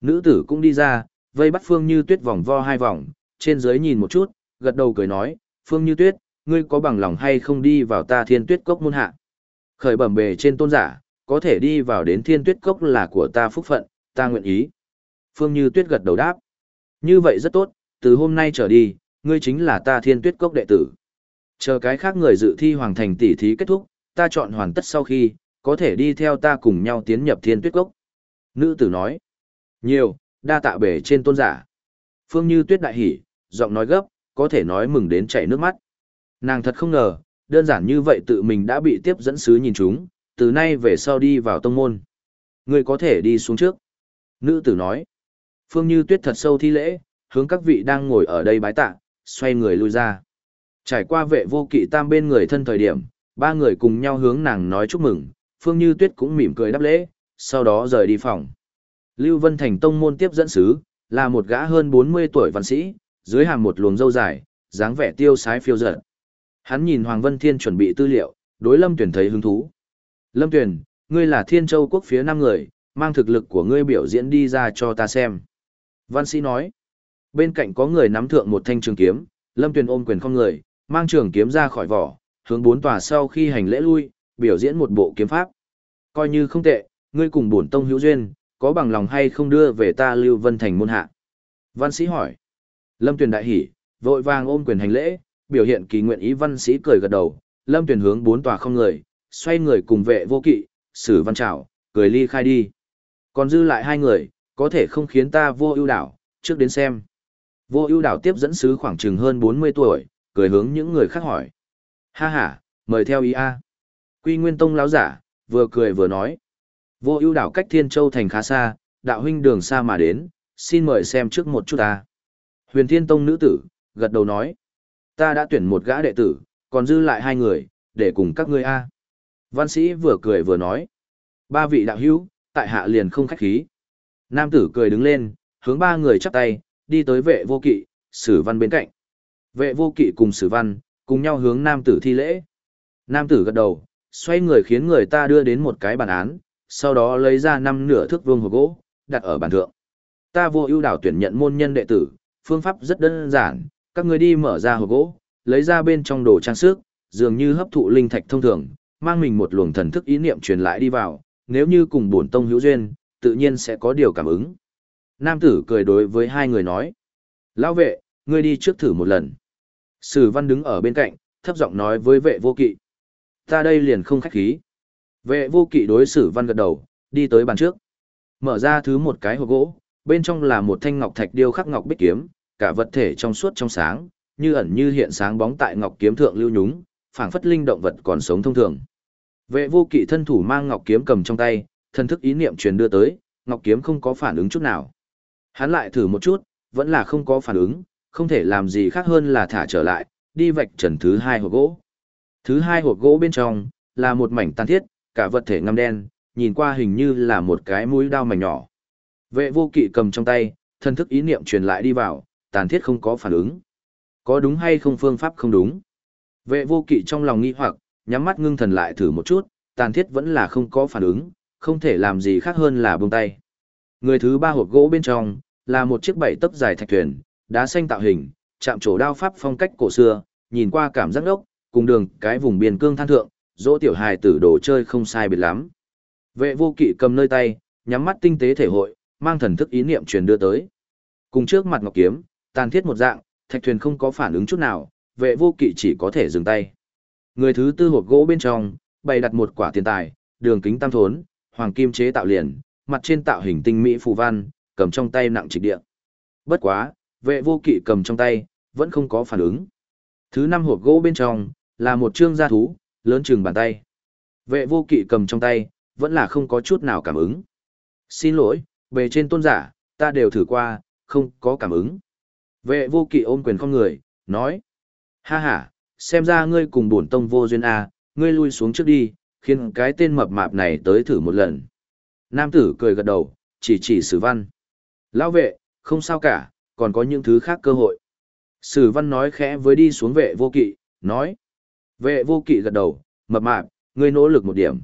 Nữ tử cũng đi ra, vây bắt Phương Như Tuyết vòng vo hai vòng, trên dưới nhìn một chút, gật đầu cười nói, Phương Như Tuyết, ngươi có bằng lòng hay không đi vào ta thiên tuyết cốc môn hạ. Khởi bẩm bề trên tôn giả, có thể đi vào đến thiên tuyết cốc là của ta phúc phận, ta nguyện ý. Phương Như Tuyết gật đầu đáp. Như vậy rất tốt, từ hôm nay trở đi, ngươi chính là ta thiên tuyết cốc đệ tử. Chờ cái khác người dự thi hoàng thành tỷ thí kết thúc, ta chọn hoàn tất sau khi, có thể đi theo ta cùng nhau tiến nhập thiên tuyết cốc. Nữ tử nói. Nhiều, đa tạ bể trên tôn giả. Phương Như Tuyết đại hỉ, giọng nói gấp, có thể nói mừng đến chảy nước mắt. Nàng thật không ngờ, đơn giản như vậy tự mình đã bị tiếp dẫn sứ nhìn chúng, từ nay về sau đi vào tông môn. người có thể đi xuống trước. Nữ tử nói. Phương Như Tuyết thật sâu thi lễ, hướng các vị đang ngồi ở đây bái tạ, xoay người lui ra. Trải qua vệ vô kỵ tam bên người thân thời điểm, ba người cùng nhau hướng nàng nói chúc mừng, Phương Như Tuyết cũng mỉm cười đáp lễ, sau đó rời đi phòng. Lưu Vân Thành tông môn tiếp dẫn sứ, là một gã hơn 40 tuổi văn sĩ, dưới hàm một luồng râu dài, dáng vẻ tiêu sái phiêu dật. Hắn nhìn Hoàng Vân Thiên chuẩn bị tư liệu, đối Lâm Tuyển thấy hứng thú. Lâm Tuyển, ngươi là Thiên Châu quốc phía năm người, mang thực lực của ngươi biểu diễn đi ra cho ta xem. Văn sĩ nói, bên cạnh có người nắm thượng một thanh trường kiếm, Lâm Tuyển ôm quyền không người, mang trường kiếm ra khỏi vỏ, hướng bốn tòa sau khi hành lễ lui, biểu diễn một bộ kiếm pháp. Coi như không tệ, ngươi cùng bổn tông hữu duyên, có bằng lòng hay không đưa về ta Lưu Vân Thành môn hạ? Văn sĩ hỏi. Lâm Tuyền đại hỉ, vội vàng ôm quyền hành lễ, biểu hiện kỳ nguyện ý văn sĩ cười gật đầu, Lâm Tuyền hướng bốn tòa không người, xoay người cùng vệ vô kỵ, sử văn trảo, cười ly khai đi. Còn dư lại hai người, có thể không khiến ta vô ưu đảo, trước đến xem. Vô ưu đảo tiếp dẫn sứ khoảng chừng hơn 40 tuổi, cười hướng những người khác hỏi. Ha ha, mời theo ý a. Quy Nguyên Tông lão giả, vừa cười vừa nói. Vô ưu đảo cách Thiên Châu thành khá xa, đạo huynh đường xa mà đến, xin mời xem trước một chút ta. Huyền Thiên Tông nữ tử, gật đầu nói. Ta đã tuyển một gã đệ tử, còn dư lại hai người, để cùng các ngươi a. Văn sĩ vừa cười vừa nói. Ba vị đạo hữu, tại hạ liền không khách khí. Nam tử cười đứng lên, hướng ba người chắp tay, đi tới vệ vô kỵ, sử văn bên cạnh. Vệ vô kỵ cùng sử văn, cùng nhau hướng nam tử thi lễ. Nam tử gật đầu, xoay người khiến người ta đưa đến một cái bàn án, sau đó lấy ra năm nửa thước vuông hộp gỗ, đặt ở bàn thượng. Ta vô ưu đảo tuyển nhận môn nhân đệ tử, phương pháp rất đơn giản, các người đi mở ra hộp gỗ, lấy ra bên trong đồ trang sức, dường như hấp thụ linh thạch thông thường, mang mình một luồng thần thức ý niệm truyền lại đi vào, nếu như cùng bổn tông hữu duyên, tự nhiên sẽ có điều cảm ứng. Nam tử cười đối với hai người nói. Lão vệ, ngươi đi trước thử một lần. Sử văn đứng ở bên cạnh, thấp giọng nói với vệ vô kỵ. Ta đây liền không khách khí. Vệ vô kỵ đối sử văn gật đầu, đi tới bàn trước. Mở ra thứ một cái hộp gỗ, bên trong là một thanh ngọc thạch điêu khắc ngọc bích kiếm, cả vật thể trong suốt trong sáng, như ẩn như hiện sáng bóng tại ngọc kiếm thượng lưu nhúng, phảng phất linh động vật còn sống thông thường. Vệ vô kỵ thân thủ mang ngọc kiếm cầm trong tay, thân thức ý niệm truyền đưa tới, ngọc kiếm không có phản ứng chút nào. Hắn lại thử một chút, vẫn là không có phản ứng, không thể làm gì khác hơn là thả trở lại, đi vạch trần thứ hai hộp gỗ. Thứ hai hộp gỗ bên trong, là một mảnh tan thiết, cả vật thể ngăm đen, nhìn qua hình như là một cái mũi đao mảnh nhỏ. Vệ vô kỵ cầm trong tay, thân thức ý niệm truyền lại đi vào, tàn thiết không có phản ứng. Có đúng hay không phương pháp không đúng? Vệ vô kỵ trong lòng nghi hoặc, nhắm mắt ngưng thần lại thử một chút, tàn thiết vẫn là không có phản ứng, không thể làm gì khác hơn là buông tay. Người thứ ba hộp gỗ bên trong, là một chiếc bảy tấc dài thạch thuyền, đá xanh tạo hình, chạm trổ đao pháp phong cách cổ xưa, nhìn qua cảm giác đốc, cùng đường cái vùng biên cương than thượng, dỗ tiểu hài tử đồ chơi không sai biệt lắm. Vệ vô kỵ cầm nơi tay, nhắm mắt tinh tế thể hội, mang thần thức ý niệm truyền đưa tới. Cùng trước mặt ngọc kiếm, tàn thiết một dạng, thạch thuyền không có phản ứng chút nào, vệ vô kỵ chỉ có thể dừng tay. Người thứ tư hộp gỗ bên trong, bày đặt một quả tiền tài, đường kính tam thốn, hoàng kim chế tạo liền, mặt trên tạo hình tinh mỹ phù văn, cầm trong tay nặng trịch địa. Bất quá, vệ vô kỵ cầm trong tay, vẫn không có phản ứng. Thứ năm hộp gỗ bên trong, là một trương gia thú, lớn chừng bàn tay. Vệ vô kỵ cầm trong tay, vẫn là không có chút nào cảm ứng. Xin lỗi, về trên tôn giả, ta đều thử qua, không có cảm ứng. Vệ vô kỵ ôm quyền không người, nói. Ha ha, xem ra ngươi cùng bổn tông vô duyên A, ngươi lui xuống trước đi, khiến cái tên mập mạp này tới thử một lần. Nam tử cười gật đầu, chỉ chỉ sử văn. Lão vệ, không sao cả, còn có những thứ khác cơ hội. Sử văn nói khẽ với đi xuống vệ vô kỵ, nói. Vệ vô kỵ gật đầu, mập mạp, ngươi nỗ lực một điểm.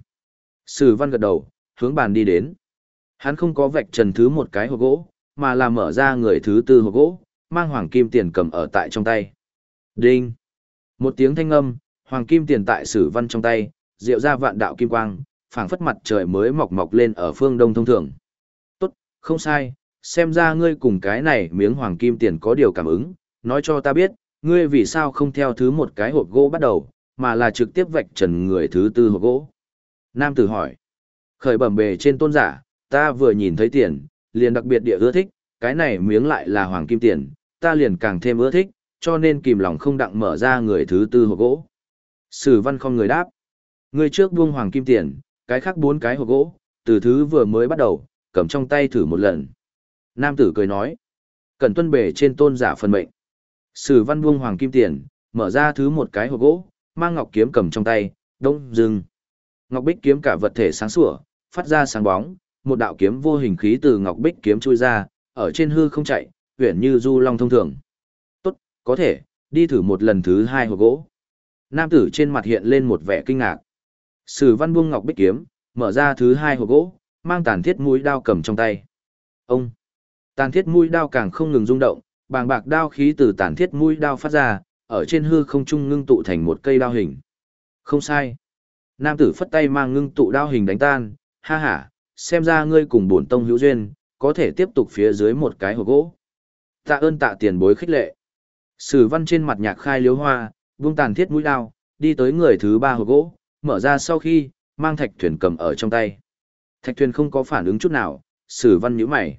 Sử văn gật đầu, hướng bàn đi đến. Hắn không có vạch trần thứ một cái hộp gỗ, mà là mở ra người thứ tư hộp gỗ, mang hoàng kim tiền cầm ở tại trong tay. Đinh! Một tiếng thanh âm, hoàng kim tiền tại sử văn trong tay, rượu ra vạn đạo kim quang, phảng phất mặt trời mới mọc mọc lên ở phương đông thông thường. Tốt, không sai, xem ra ngươi cùng cái này miếng hoàng kim tiền có điều cảm ứng, nói cho ta biết, ngươi vì sao không theo thứ một cái hộp gỗ bắt đầu, mà là trực tiếp vạch trần người thứ tư hộp gỗ. Nam tử hỏi, khởi bẩm bề trên tôn giả, ta vừa nhìn thấy tiền, liền đặc biệt địa ưa thích, cái này miếng lại là hoàng kim tiền, ta liền càng thêm ưa thích, cho nên kìm lòng không đặng mở ra người thứ tư hộp gỗ. Sử văn không người đáp. Người trước buông hoàng kim tiền, cái khác bốn cái hộp gỗ, từ thứ vừa mới bắt đầu, cầm trong tay thử một lần. Nam tử cười nói. Cần tuân bể trên tôn giả phần mệnh. Sử văn buông hoàng kim tiền, mở ra thứ một cái hộp gỗ, mang ngọc kiếm cầm trong tay, đông dừng. Ngọc bích kiếm cả vật thể sáng sủa, phát ra sáng bóng, một đạo kiếm vô hình khí từ ngọc bích kiếm chui ra, ở trên hư không chạy, uyển như du long thông thường. Tốt, có thể, đi thử một lần thứ hai hộp gỗ. Nam tử trên mặt hiện lên một vẻ kinh ngạc. Sử văn buông ngọc bích kiếm, mở ra thứ hai hộp gỗ, mang tàn thiết mũi đao cầm trong tay. Ông! Tàn thiết mũi đao càng không ngừng rung động, bàng bạc đao khí từ tàn thiết mũi đao phát ra, ở trên hư không trung ngưng tụ thành một cây đao hình. Không sai. Nam tử phất tay mang ngưng tụ đao hình đánh tan, ha ha, xem ra ngươi cùng bổn tông hữu duyên, có thể tiếp tục phía dưới một cái hộp gỗ. Tạ ơn tạ tiền bối khích lệ. Sử văn trên mặt nhạc khai liếu hoa, vung tàn thiết mũi đao, đi tới người thứ ba hộp gỗ, mở ra sau khi, mang thạch thuyền cầm ở trong tay. Thạch thuyền không có phản ứng chút nào, sử văn nhíu mày.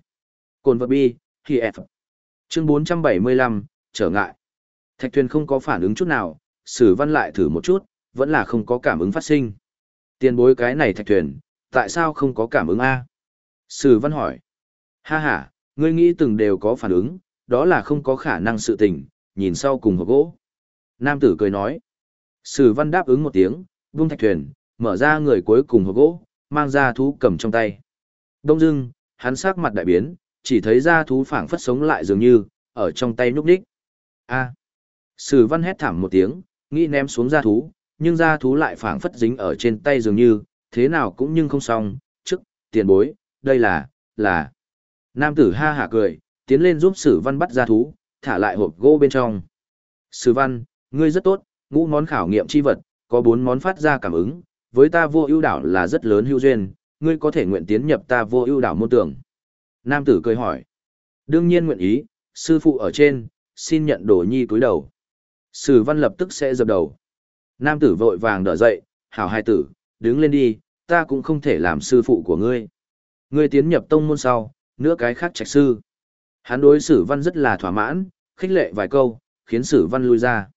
Cồn vật bi, khi F. Chương 475, trở ngại. Thạch thuyền không có phản ứng chút nào, sử văn lại thử một chút, vẫn là không có cảm ứng phát sinh. Tiền bối cái này thạch thuyền, tại sao không có cảm ứng A? Sử văn hỏi. Ha ha, ngươi nghĩ từng đều có phản ứng, đó là không có khả năng sự tình, nhìn sau cùng hộp gỗ. Nam tử cười nói. Sử văn đáp ứng một tiếng, vung thạch thuyền, mở ra người cuối cùng hộp gỗ, mang ra thú cầm trong tay. Đông dưng, hắn sắc mặt đại biến, chỉ thấy ra thú phảng phất sống lại dường như, ở trong tay núp đích. A. Sử văn hét thảm một tiếng, nghĩ ném xuống ra thú, nhưng ra thú lại phảng phất dính ở trên tay dường như, thế nào cũng nhưng không xong, trước, tiền bối, đây là, là. Nam tử ha hả cười, tiến lên giúp sử văn bắt ra thú, thả lại hộp gỗ bên trong. Sử văn, ngươi rất tốt, ngũ món khảo nghiệm chi vật, có bốn món phát ra cảm ứng, với ta vô ưu đảo là rất lớn hữu duyên, ngươi có thể nguyện tiến nhập ta vô ưu đảo môn tưởng. Nam tử cười hỏi. Đương nhiên nguyện ý, sư phụ ở trên, xin nhận đồ nhi cúi đầu. Sử văn lập tức sẽ dập đầu. Nam tử vội vàng đỡ dậy, hảo hai tử, đứng lên đi, ta cũng không thể làm sư phụ của ngươi. Ngươi tiến nhập tông môn sau, nữa cái khác trạch sư. Hắn đối sử văn rất là thỏa mãn, khích lệ vài câu, khiến sử văn lui ra.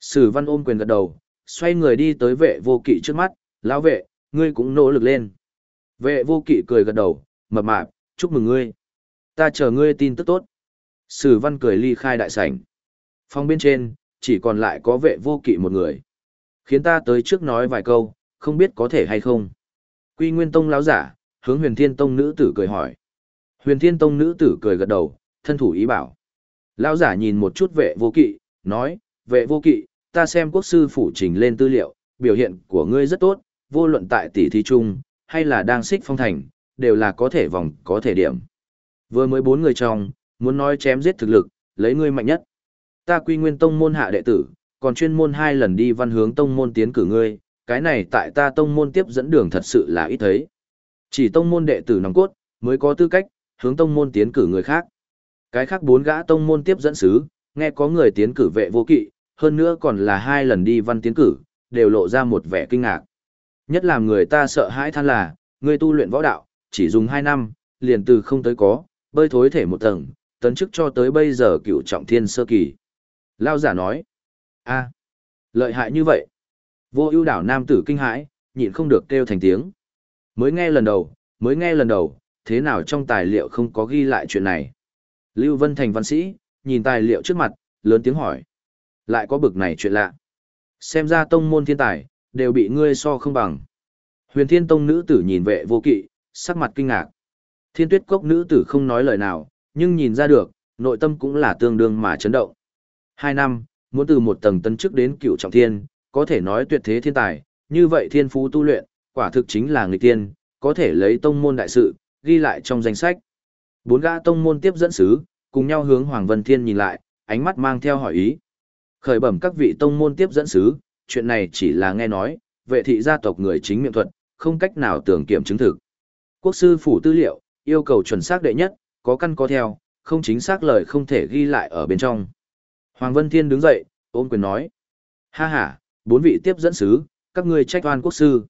Sử văn ôm quyền gật đầu, xoay người đi tới vệ vô kỵ trước mắt, lão vệ, ngươi cũng nỗ lực lên. Vệ vô kỵ cười gật đầu, mập mạp, chúc mừng ngươi. Ta chờ ngươi tin tức tốt. Sử văn cười ly khai đại sảnh. Phòng bên trên, chỉ còn lại có vệ vô kỵ một người. Khiến ta tới trước nói vài câu, không biết có thể hay không. Quy Nguyên Tông lão giả, hướng Huyền Thiên Tông nữ tử cười hỏi. Huyền Thiên Tông nữ tử cười gật đầu, thân thủ ý bảo. Lão giả nhìn một chút vệ vô kỵ, nói, vệ vô kỵ, ta xem quốc sư phủ trình lên tư liệu, biểu hiện của ngươi rất tốt, vô luận tại tỷ thí chung, hay là đang xích phong thành, đều là có thể vòng, có thể điểm. Vừa mới bốn người trong, muốn nói chém giết thực lực, lấy ngươi mạnh nhất. Ta quy nguyên tông môn hạ đệ tử, còn chuyên môn hai lần đi văn hướng tông môn tiến cử ngươi, cái này tại ta tông môn tiếp dẫn đường thật sự là ít thấy. Chỉ tông môn đệ tử nòng cốt, mới có tư cách, hướng tông môn tiến cử người khác. Cái khác bốn gã tông môn tiếp dẫn sứ, nghe có người tiến cử vệ vô kỵ, hơn nữa còn là hai lần đi văn tiến cử, đều lộ ra một vẻ kinh ngạc. Nhất là người ta sợ hãi than là, người tu luyện võ đạo, chỉ dùng hai năm, liền từ không tới có, bơi thối thể một tầng, tấn chức cho tới bây giờ cựu trọng thiên sơ kỳ. Lao giả nói, a lợi hại như vậy. Vô ưu đảo nam tử kinh hãi, nhịn không được kêu thành tiếng. Mới nghe lần đầu, mới nghe lần đầu, thế nào trong tài liệu không có ghi lại chuyện này. Lưu Vân Thành văn sĩ, nhìn tài liệu trước mặt, lớn tiếng hỏi. Lại có bực này chuyện lạ. Xem ra tông môn thiên tài, đều bị ngươi so không bằng. Huyền thiên tông nữ tử nhìn vệ vô kỵ, sắc mặt kinh ngạc. Thiên tuyết cốc nữ tử không nói lời nào, nhưng nhìn ra được, nội tâm cũng là tương đương mà chấn động. Hai năm, muốn từ một tầng tân chức đến cựu trọng thiên, có thể nói tuyệt thế thiên tài, như vậy thiên phú tu luyện, quả thực chính là người tiên, có thể lấy tông môn đại sự, ghi lại trong danh sách. Bốn gã tông môn tiếp dẫn sứ, cùng nhau hướng Hoàng Vân Thiên nhìn lại, ánh mắt mang theo hỏi ý. Khởi bẩm các vị tông môn tiếp dẫn sứ, chuyện này chỉ là nghe nói, vệ thị gia tộc người chính miệng thuật, không cách nào tưởng kiểm chứng thực. Quốc sư phủ tư liệu, yêu cầu chuẩn xác đệ nhất, có căn có theo, không chính xác lời không thể ghi lại ở bên trong. Hoàng Vân Thiên đứng dậy, ôm quyền nói. Ha ha, bốn vị tiếp dẫn sứ, các ngươi trách oan quốc sư.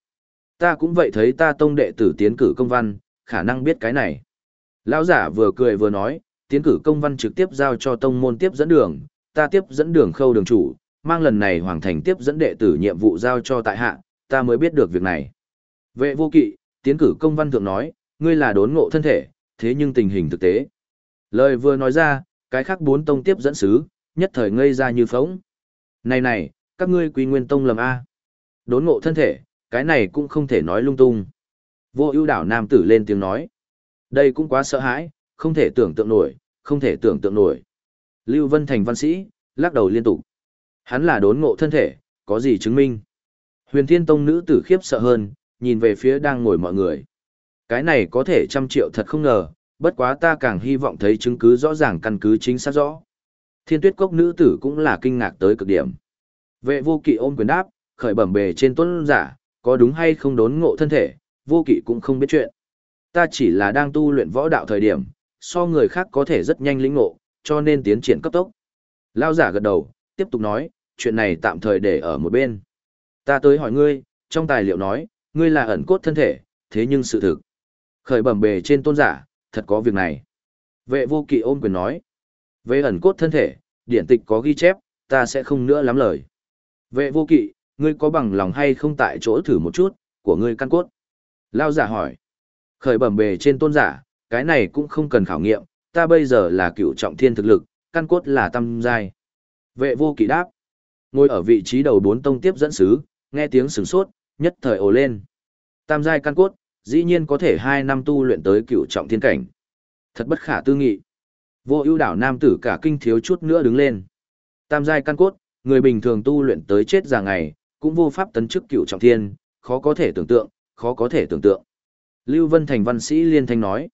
Ta cũng vậy thấy ta tông đệ tử tiến cử công văn, khả năng biết cái này. Lão giả vừa cười vừa nói, tiến cử công văn trực tiếp giao cho tông môn tiếp dẫn đường, ta tiếp dẫn đường khâu đường chủ, mang lần này hoàng thành tiếp dẫn đệ tử nhiệm vụ giao cho tại hạ, ta mới biết được việc này. Vệ vô kỵ, tiến cử công văn thượng nói, ngươi là đốn ngộ thân thể, thế nhưng tình hình thực tế. Lời vừa nói ra, cái khác bốn tông tiếp dẫn sứ, nhất thời ngây ra như phóng. Này này, các ngươi quý nguyên tông lầm A. Đốn ngộ thân thể, cái này cũng không thể nói lung tung. Vô ưu đảo nam tử lên tiếng nói. Đây cũng quá sợ hãi, không thể tưởng tượng nổi, không thể tưởng tượng nổi. Lưu Vân Thành văn sĩ, lắc đầu liên tục. Hắn là đốn ngộ thân thể, có gì chứng minh? Huyền Thiên Tông nữ tử khiếp sợ hơn, nhìn về phía đang ngồi mọi người. Cái này có thể trăm triệu thật không ngờ, bất quá ta càng hy vọng thấy chứng cứ rõ ràng căn cứ chính xác rõ. Thiên tuyết cốc nữ tử cũng là kinh ngạc tới cực điểm. Vệ vô kỵ ôm quyền đáp, khởi bẩm bề trên tuấn giả, có đúng hay không đốn ngộ thân thể, vô kỵ cũng không biết chuyện. Ta chỉ là đang tu luyện võ đạo thời điểm, so người khác có thể rất nhanh lĩnh ngộ, cho nên tiến triển cấp tốc. Lao giả gật đầu, tiếp tục nói, chuyện này tạm thời để ở một bên. Ta tới hỏi ngươi, trong tài liệu nói, ngươi là ẩn cốt thân thể, thế nhưng sự thực. Khởi bẩm bề trên tôn giả, thật có việc này. Vệ vô kỵ ôm quyền nói. Về ẩn cốt thân thể, điển tịch có ghi chép, ta sẽ không nữa lắm lời. Vệ vô kỵ, ngươi có bằng lòng hay không tại chỗ thử một chút, của ngươi căn cốt? Lao giả hỏi. Khởi bẩm bề trên tôn giả, cái này cũng không cần khảo nghiệm, ta bây giờ là cựu trọng thiên thực lực, căn cốt là tâm giai. Vệ vô kỵ đáp. Ngồi ở vị trí đầu bốn tông tiếp dẫn sứ, nghe tiếng sửng sốt, nhất thời ồ lên. Tam giai căn cốt, dĩ nhiên có thể hai năm tu luyện tới cựu trọng thiên cảnh. Thật bất khả tư nghị. Vô ưu đảo nam tử cả kinh thiếu chút nữa đứng lên. Tam giai căn cốt, người bình thường tu luyện tới chết già ngày, cũng vô pháp tấn chức cựu trọng thiên, khó có thể tưởng tượng, khó có thể tưởng tượng. Lưu Vân Thành văn sĩ liên thanh nói.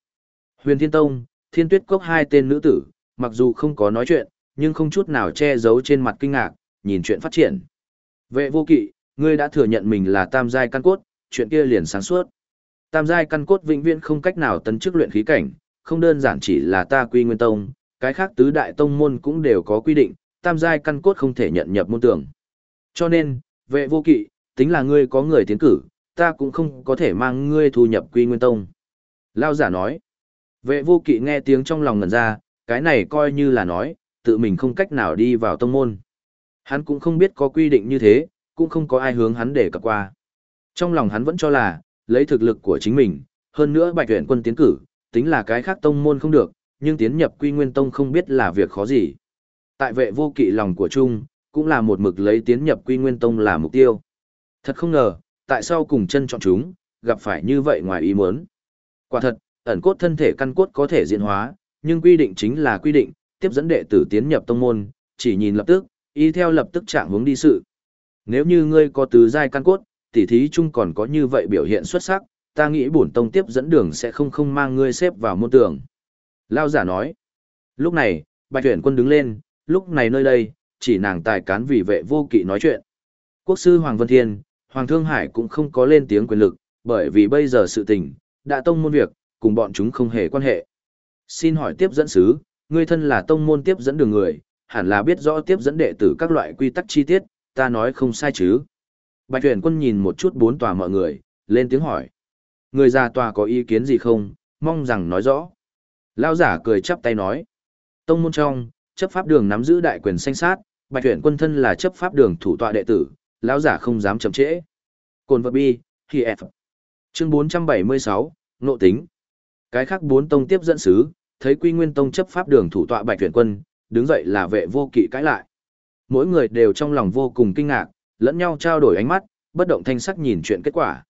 Huyền Thiên Tông, Thiên Tuyết Cốc hai tên nữ tử, mặc dù không có nói chuyện, nhưng không chút nào che giấu trên mặt kinh ngạc, nhìn chuyện phát triển. Vệ vô kỵ, ngươi đã thừa nhận mình là tam giai căn cốt, chuyện kia liền sáng suốt. Tam giai căn cốt vĩnh viễn không cách nào tấn chức luyện khí cảnh, không đơn giản chỉ là ta quy nguyên tông, cái khác tứ đại tông môn cũng đều có quy định, tam giai căn cốt không thể nhận nhập môn tưởng. Cho nên, vệ vô kỵ, tính là ngươi có người tiến cử, ta cũng không có thể mang ngươi thu nhập quy nguyên tông. Lao giả nói, vệ vô kỵ nghe tiếng trong lòng ngần ra, cái này coi như là nói, tự mình không cách nào đi vào tông môn. Hắn cũng không biết có quy định như thế, cũng không có ai hướng hắn để cập qua. Trong lòng hắn vẫn cho là, lấy thực lực của chính mình, hơn nữa bạch huyện quân tiến cử, tính là cái khác tông môn không được, nhưng tiến nhập quy nguyên tông không biết là việc khó gì. Tại vệ vô kỵ lòng của Trung, cũng là một mực lấy tiến nhập quy nguyên tông là mục tiêu. Thật không ngờ, tại sao cùng chân chọn chúng, gặp phải như vậy ngoài ý muốn. Quả thật, ẩn cốt thân thể căn cốt có thể diễn hóa, nhưng quy định chính là quy định, tiếp dẫn đệ tử tiến nhập tông môn, chỉ nhìn lập tức, y theo lập tức trạng hướng đi sự. Nếu như ngươi có tứ giai căn cốt, tỉ thí chung còn có như vậy biểu hiện xuất sắc, ta nghĩ bổn tông tiếp dẫn đường sẽ không không mang ngươi xếp vào môn tưởng. Lao giả nói. Lúc này, bạch tuyển quân đứng lên, lúc này nơi đây, chỉ nàng tài cán vì vệ vô kỵ nói chuyện. Quốc sư Hoàng Vân Thiên, Hoàng Thương Hải cũng không có lên tiếng quyền lực, bởi vì bây giờ sự tình, đã tông môn việc, cùng bọn chúng không hề quan hệ. Xin hỏi tiếp dẫn sứ, ngươi thân là tông môn tiếp dẫn đường người, hẳn là biết rõ tiếp dẫn đệ tử các loại quy tắc chi tiết, ta nói không sai chứ. Bạch tuyển quân nhìn một chút bốn tòa mọi người, lên tiếng hỏi. Người già tòa có ý kiến gì không, mong rằng nói rõ. Lao giả cười chắp tay nói. Tông môn trong, chấp pháp đường nắm giữ đại quyền sanh sát, bạch tuyển quân thân là chấp pháp đường thủ tọa đệ tử, lão giả không dám chậm trễ. Cồn vật bi, thì F. Chương 476, Nộ tính. Cái khác bốn tông tiếp dẫn sứ, thấy quy nguyên tông chấp pháp đường thủ tọa bạch tuyển quân, đứng dậy là vệ vô kỵ cãi lại. Mỗi người đều trong lòng vô cùng kinh ngạc, lẫn nhau trao đổi ánh mắt, bất động thanh sắc nhìn chuyện kết quả.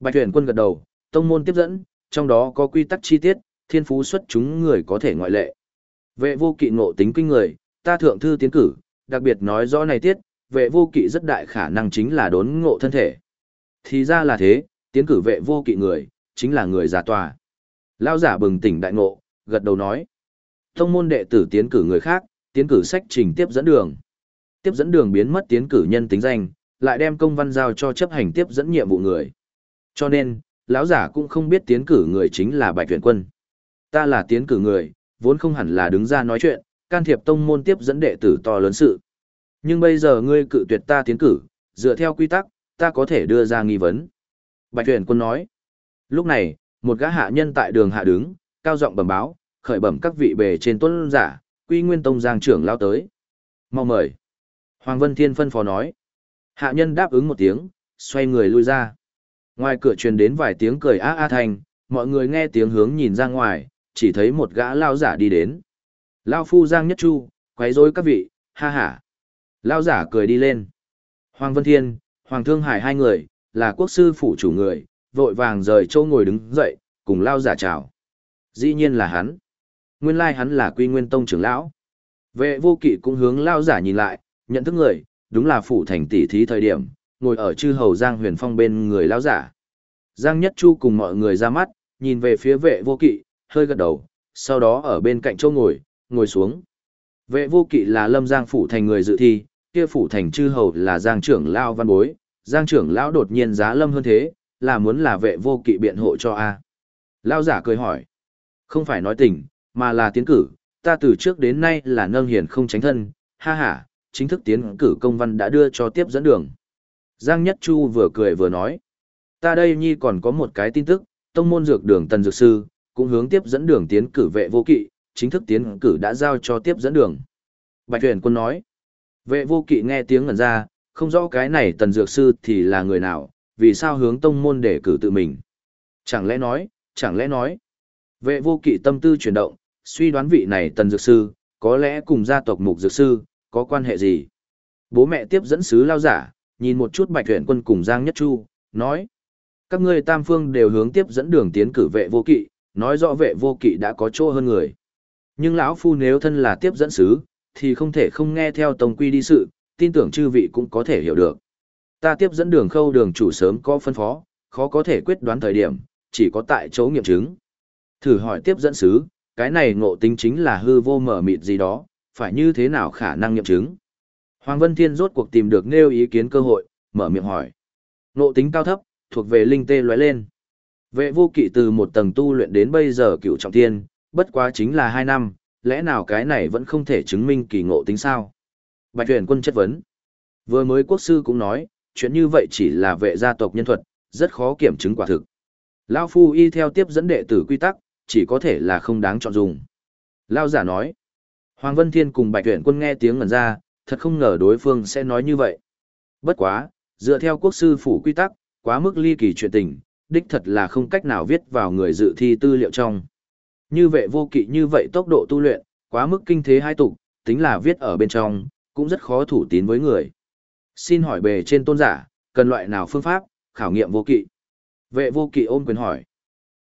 Bạch tuyển quân gật đầu, tông môn tiếp dẫn, trong đó có quy tắc chi tiết, thiên phú xuất chúng người có thể ngoại lệ. Vệ vô kỵ ngộ tính kinh người, ta thượng thư tiến cử, đặc biệt nói rõ này tiết, vệ vô kỵ rất đại khả năng chính là đốn ngộ thân thể. Thì ra là thế, tiến cử vệ vô kỵ người, chính là người giả tòa. Lao giả bừng tỉnh đại ngộ, gật đầu nói. Thông môn đệ tử tiến cử người khác, tiến cử sách trình tiếp dẫn đường. Tiếp dẫn đường biến mất tiến cử nhân tính danh, lại đem công văn giao cho chấp hành tiếp dẫn nhiệm vụ người. Cho nên, lão giả cũng không biết tiến cử người chính là Bạch Tuyển Quân. Ta là tiến cử người, vốn không hẳn là đứng ra nói chuyện, can thiệp tông môn tiếp dẫn đệ tử to lớn sự. Nhưng bây giờ ngươi cự tuyệt ta tiến cử, dựa theo quy tắc, ta có thể đưa ra nghi vấn. Bạch Tuyển Quân nói. Lúc này, một gã hạ nhân tại đường hạ đứng, cao giọng bẩm báo, khởi bẩm các vị bề trên tuân giả, quy nguyên tông giang trưởng lao tới. Mau mời. Hoàng Vân Thiên phân phó nói. Hạ nhân đáp ứng một tiếng, xoay người lui ra. Ngoài cửa truyền đến vài tiếng cười a a thành, mọi người nghe tiếng hướng nhìn ra ngoài, chỉ thấy một gã lao giả đi đến. Lao phu giang nhất chu, quấy rối các vị, ha ha. Lao giả cười đi lên. Hoàng Vân Thiên, Hoàng Thương Hải hai người, là quốc sư phủ chủ người, vội vàng rời châu ngồi đứng dậy, cùng Lao giả chào. Dĩ nhiên là hắn. Nguyên lai hắn là quy nguyên tông trưởng lão. Vệ vô kỵ cũng hướng Lao giả nhìn lại, nhận thức người, đúng là phủ thành tỷ thí thời điểm, ngồi ở chư hầu Giang Huyền Phong bên người Lao giả. Giang Nhất Chu cùng mọi người ra mắt, nhìn về phía vệ vô kỵ, hơi gật đầu, sau đó ở bên cạnh châu ngồi, ngồi xuống. Vệ vô kỵ là lâm giang phủ thành người dự thi, kia phủ thành chư hầu là giang trưởng lao văn bối, giang trưởng lão đột nhiên giá lâm hơn thế, là muốn là vệ vô kỵ biện hộ cho a. Lao giả cười hỏi, không phải nói tình, mà là tiến cử, ta từ trước đến nay là nâng hiền không tránh thân, ha ha, chính thức tiến cử công văn đã đưa cho tiếp dẫn đường. Giang Nhất Chu vừa cười vừa nói, ta đây nhi còn có một cái tin tức, tông môn dược đường tần dược sư, cũng hướng tiếp dẫn đường tiến cử vệ vô kỵ, chính thức tiến cử đã giao cho tiếp dẫn đường. Bạch Huyền quân nói, vệ vô kỵ nghe tiếng ngẩn ra, không rõ cái này tần dược sư thì là người nào, vì sao hướng tông môn để cử tự mình. Chẳng lẽ nói, chẳng lẽ nói. Vệ vô kỵ tâm tư chuyển động, suy đoán vị này tần dược sư, có lẽ cùng gia tộc mục dược sư, có quan hệ gì. Bố mẹ tiếp dẫn sứ lao giả, nhìn một chút bạch tuyển quân cùng Giang Nhất Chu, nói. Các ngươi tam phương đều hướng tiếp dẫn đường tiến cử vệ vô kỵ, nói rõ vệ vô kỵ đã có chỗ hơn người. Nhưng lão phu nếu thân là tiếp dẫn sứ, thì không thể không nghe theo tông quy đi sự, tin tưởng chư vị cũng có thể hiểu được. Ta tiếp dẫn đường khâu đường chủ sớm có phân phó, khó có thể quyết đoán thời điểm, chỉ có tại chỗ nghiệm chứng. Thử hỏi tiếp dẫn sứ, cái này ngộ tính chính là hư vô mở mịt gì đó, phải như thế nào khả năng nghiệm chứng. Hoàng Vân Thiên rốt cuộc tìm được nêu ý kiến cơ hội, mở miệng hỏi. Ngộ tính cao thấp, thuộc về linh tê lóe lên. Vệ vô kỵ từ một tầng tu luyện đến bây giờ cựu trọng thiên, bất quá chính là hai năm, lẽ nào cái này vẫn không thể chứng minh kỳ ngộ tính sao? Bạch tuyển quân chất vấn. Vừa mới quốc sư cũng nói, chuyện như vậy chỉ là vệ gia tộc nhân thuật, rất khó kiểm chứng quả thực. Lao phu y theo tiếp dẫn đệ tử quy tắc, chỉ có thể là không đáng chọn dùng. Lao giả nói. Hoàng Vân Thiên cùng Bạch tuyển quân nghe tiếng ngần ra, thật không ngờ đối phương sẽ nói như vậy. Bất quá, dựa theo quốc sư phủ quy tắc, quá mức ly kỳ chuyện tình, đích thật là không cách nào viết vào người dự thi tư liệu trong. Như vệ vô kỵ như vậy tốc độ tu luyện, quá mức kinh thế hai tục, tính là viết ở bên trong, cũng rất khó thủ tín với người. Xin hỏi bề trên tôn giả, cần loại nào phương pháp, khảo nghiệm vô kỵ. Vệ vô kỵ ôm quyền hỏi.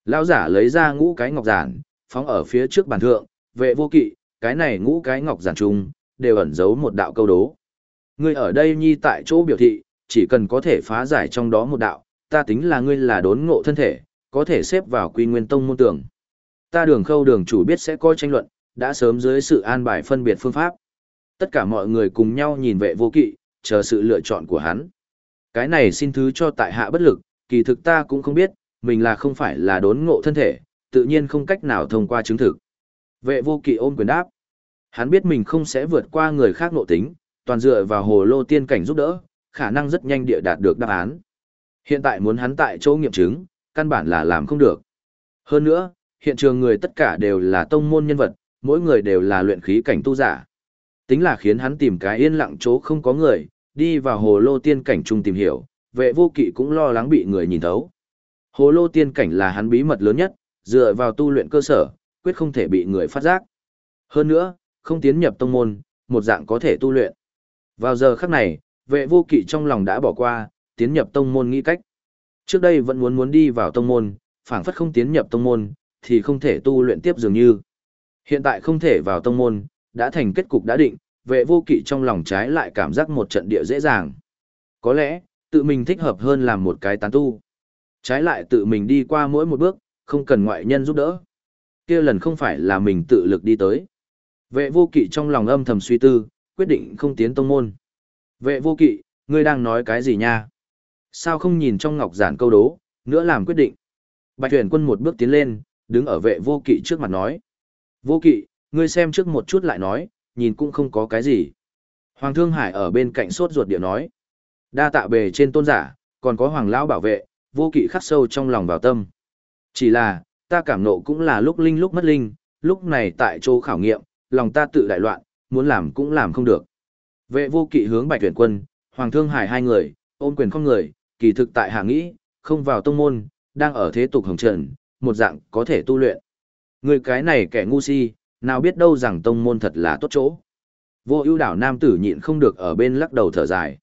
Lão giả lấy ra ngũ cái ngọc giản, phóng ở phía trước bàn thượng, vệ vô kỵ, cái này ngũ cái ngọc giản chung, đều ẩn giấu một đạo câu đố. Ngươi ở đây nhi tại chỗ biểu thị, chỉ cần có thể phá giải trong đó một đạo, ta tính là ngươi là đốn ngộ thân thể, có thể xếp vào quy nguyên tông môn tưởng. Ta đường khâu đường chủ biết sẽ có tranh luận, đã sớm dưới sự an bài phân biệt phương pháp. Tất cả mọi người cùng nhau nhìn vệ vô kỵ, chờ sự lựa chọn của hắn. Cái này xin thứ cho tại hạ bất lực, kỳ thực ta cũng không biết, mình là không phải là đốn ngộ thân thể, tự nhiên không cách nào thông qua chứng thực. Vệ vô kỵ ôm quyền đáp. Hắn biết mình không sẽ vượt qua người khác nộ tính, toàn dựa vào hồ lô tiên cảnh giúp đỡ, khả năng rất nhanh địa đạt được đáp án. Hiện tại muốn hắn tại chỗ nghiệm chứng, căn bản là làm không được. Hơn nữa, hiện trường người tất cả đều là tông môn nhân vật, mỗi người đều là luyện khí cảnh tu giả. Tính là khiến hắn tìm cái yên lặng chỗ không có người, đi vào hồ lô tiên cảnh trung tìm hiểu, vệ vô kỵ cũng lo lắng bị người nhìn thấu. Hồ lô tiên cảnh là hắn bí mật lớn nhất, dựa vào tu luyện cơ sở, quyết không thể bị người phát giác. Hơn nữa, không tiến nhập tông môn, một dạng có thể tu luyện. Vào giờ khắc này, vệ vô kỵ trong lòng đã bỏ qua, tiến nhập tông môn nghĩ cách. Trước đây vẫn muốn muốn đi vào tông môn, phảng phất không tiến nhập tông môn, thì không thể tu luyện tiếp dường như. Hiện tại không thể vào tông môn, đã thành kết cục đã định, vệ vô kỵ trong lòng trái lại cảm giác một trận địa dễ dàng. Có lẽ, tự mình thích hợp hơn làm một cái tán tu. Trái lại tự mình đi qua mỗi một bước, không cần ngoại nhân giúp đỡ. kia lần không phải là mình tự lực đi tới. Vệ vô kỵ trong lòng âm thầm suy tư, quyết định không tiến tông môn. Vệ vô kỵ, ngươi đang nói cái gì nha? Sao không nhìn trong ngọc giản câu đố, nữa làm quyết định? Bạch tuyển quân một bước tiến lên, đứng ở vệ vô kỵ trước mặt nói. Vô kỵ, ngươi xem trước một chút lại nói, nhìn cũng không có cái gì. Hoàng Thương Hải ở bên cạnh sốt ruột địa nói. Đa tạ bề trên tôn giả, còn có Hoàng Lão bảo vệ, vô kỵ khắc sâu trong lòng vào tâm. Chỉ là, ta cảm nộ cũng là lúc linh lúc mất linh, lúc này tại chỗ khảo nghiệm, lòng ta tự đại loạn, muốn làm cũng làm không được. Vệ vô kỵ hướng bạch tuyển quân, Hoàng Thương Hải hai người, ôm quyền không người, kỳ thực tại hạ nghĩ, không vào tông môn, đang ở thế tục hồng trần, một dạng có thể tu luyện. Người cái này kẻ ngu si, nào biết đâu rằng tông môn thật là tốt chỗ. Vô ưu đảo nam tử nhịn không được ở bên lắc đầu thở dài.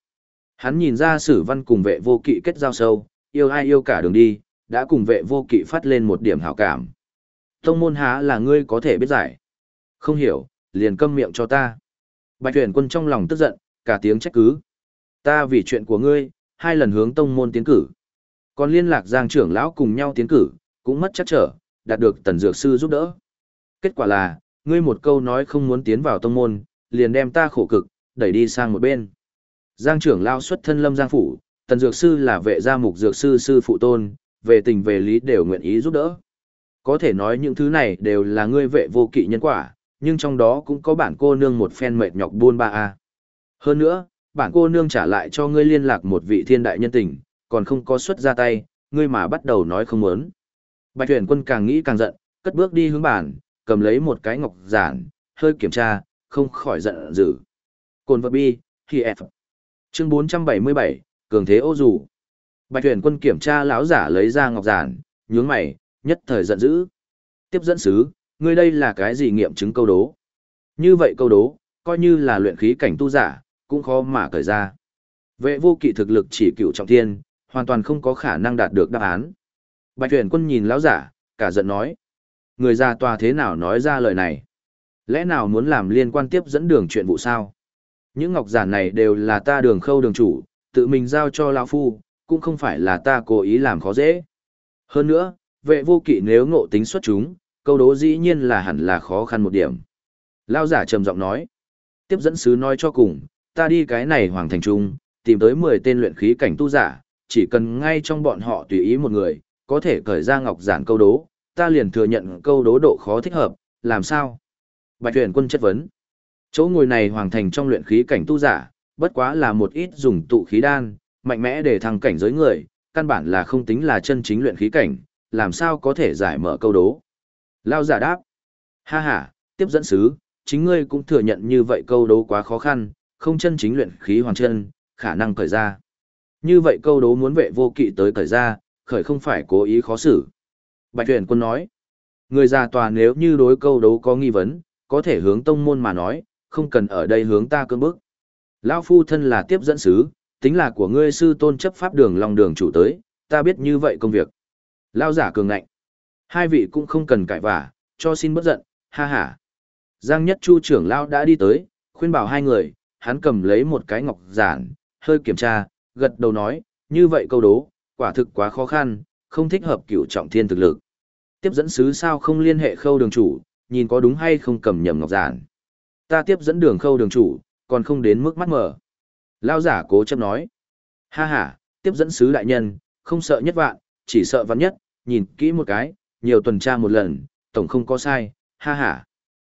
Hắn nhìn ra sử văn cùng vệ vô kỵ kết giao sâu, yêu ai yêu cả đường đi, đã cùng vệ vô kỵ phát lên một điểm hảo cảm. Tông môn há là ngươi có thể biết giải. Không hiểu, liền câm miệng cho ta. Bạch tuyển quân trong lòng tức giận, cả tiếng trách cứ. Ta vì chuyện của ngươi, hai lần hướng tông môn tiến cử. Còn liên lạc giang trưởng lão cùng nhau tiến cử, cũng mất chắc trở, đạt được tần dược sư giúp đỡ. Kết quả là, ngươi một câu nói không muốn tiến vào tông môn, liền đem ta khổ cực, đẩy đi sang một bên. Giang trưởng lao xuất thân lâm giang phủ, tần dược sư là vệ gia mục dược sư sư phụ tôn, về tình về lý đều nguyện ý giúp đỡ. Có thể nói những thứ này đều là ngươi vệ vô kỵ nhân quả, nhưng trong đó cũng có bản cô nương một phen mệt nhọc buôn ba a. Hơn nữa, bản cô nương trả lại cho ngươi liên lạc một vị thiên đại nhân tình, còn không có xuất ra tay, ngươi mà bắt đầu nói không muốn. Bạch Huyền quân càng nghĩ càng giận, cất bước đi hướng bàn, cầm lấy một cái ngọc giản, hơi kiểm tra, không khỏi giận dữ. Cồn vật bi, khi F. Chương 477, Cường Thế ô dù. Bạch Huyền quân kiểm tra lão giả lấy ra ngọc giản, nhướng mày, nhất thời giận dữ. Tiếp dẫn sứ, ngươi đây là cái gì nghiệm chứng câu đố? Như vậy câu đố, coi như là luyện khí cảnh tu giả, cũng khó mà cởi ra. Vệ vô kỵ thực lực chỉ cựu trọng thiên, hoàn toàn không có khả năng đạt được đáp án. Bạch tuyển quân nhìn lão giả, cả giận nói. Người ra tòa thế nào nói ra lời này? Lẽ nào muốn làm liên quan tiếp dẫn đường chuyện vụ sao? Những ngọc giản này đều là ta đường khâu đường chủ, tự mình giao cho lão phu, cũng không phải là ta cố ý làm khó dễ. Hơn nữa, vệ vô kỵ nếu ngộ tính xuất chúng, câu đố dĩ nhiên là hẳn là khó khăn một điểm. Lao giả trầm giọng nói. Tiếp dẫn sứ nói cho cùng, ta đi cái này hoàng thành trung, tìm tới 10 tên luyện khí cảnh tu giả, chỉ cần ngay trong bọn họ tùy ý một người, có thể cởi ra ngọc giản câu đố, ta liền thừa nhận câu đố độ khó thích hợp, làm sao? Bạch tuyển quân chất vấn. Chỗ ngồi này hoàng thành trong luyện khí cảnh tu giả, bất quá là một ít dùng tụ khí đan, mạnh mẽ để thăng cảnh giới người, căn bản là không tính là chân chính luyện khí cảnh, làm sao có thể giải mở câu đố. Lao giả đáp. Ha ha, tiếp dẫn sứ, chính ngươi cũng thừa nhận như vậy câu đố quá khó khăn, không chân chính luyện khí hoàn chân, khả năng cởi ra. Như vậy câu đố muốn vệ vô kỵ tới cởi ra, khởi không phải cố ý khó xử. Bạch tuyển quân nói, người già tòa nếu như đối câu đấu có nghi vấn, có thể hướng tông môn mà nói, không cần ở đây hướng ta cơn bức. Lão phu thân là tiếp dẫn sứ, tính là của ngươi sư tôn chấp pháp đường long đường chủ tới, ta biết như vậy công việc. Lao giả cường ngạnh. Hai vị cũng không cần cãi vả, cho xin bất giận, ha ha. Giang Nhất Chu trưởng Lao đã đi tới, khuyên bảo hai người, hắn cầm lấy một cái ngọc giản, hơi kiểm tra, gật đầu nói, như vậy câu đố, quả thực quá khó khăn, không thích hợp cửu trọng thiên thực lực. Tiếp dẫn sứ sao không liên hệ khâu đường chủ, nhìn có đúng hay không cầm nhầm ngọc giản. Ta tiếp dẫn đường khâu đường chủ, còn không đến mức mắt mở. Lao giả cố chấp nói. Ha ha, tiếp dẫn sứ đại nhân, không sợ nhất vạn, chỉ sợ vạn nhất, nhìn kỹ một cái, nhiều tuần tra một lần, tổng không có sai, ha ha.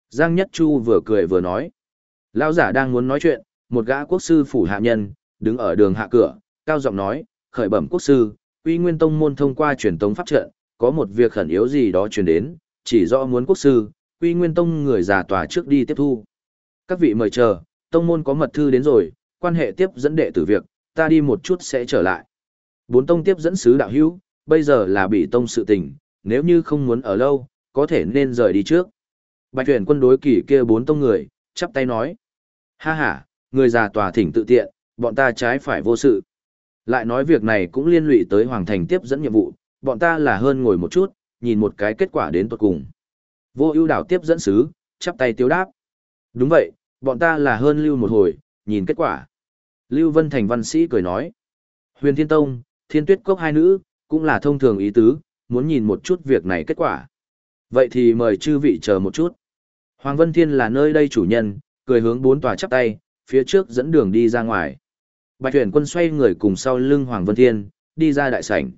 Giang Nhất Chu vừa cười vừa nói. Lao giả đang muốn nói chuyện, một gã quốc sư phủ hạ nhân, đứng ở đường hạ cửa, cao giọng nói, khởi bẩm quốc sư, uy nguyên tông môn thông qua truyền tống pháp trận, có một việc khẩn yếu gì đó truyền đến, chỉ rõ muốn quốc sư, uy nguyên tông người già tòa trước đi tiếp thu. Các vị mời chờ, tông môn có mật thư đến rồi, quan hệ tiếp dẫn đệ tử việc, ta đi một chút sẽ trở lại. Bốn tông tiếp dẫn sứ đạo hữu, bây giờ là bị tông sự tình, nếu như không muốn ở lâu, có thể nên rời đi trước. Bạch tuyển quân đối kỳ kia bốn tông người, chắp tay nói. Ha ha, người già tòa thỉnh tự tiện, bọn ta trái phải vô sự. Lại nói việc này cũng liên lụy tới Hoàng Thành tiếp dẫn nhiệm vụ, bọn ta là hơn ngồi một chút, nhìn một cái kết quả đến tuật cùng. Vô ưu đảo tiếp dẫn sứ, chắp tay tiêu đáp. Đúng vậy, bọn ta là hơn lưu một hồi, nhìn kết quả. Lưu Vân Thành văn sĩ cười nói. Huyền Thiên Tông, Thiên Tuyết Cốc hai nữ, cũng là thông thường ý tứ, muốn nhìn một chút việc này kết quả. Vậy thì mời chư vị chờ một chút. Hoàng Vân Thiên là nơi đây chủ nhân, cười hướng bốn tòa chắp tay, phía trước dẫn đường đi ra ngoài. Bạch Huyền quân xoay người cùng sau lưng Hoàng Vân Thiên, đi ra đại sảnh.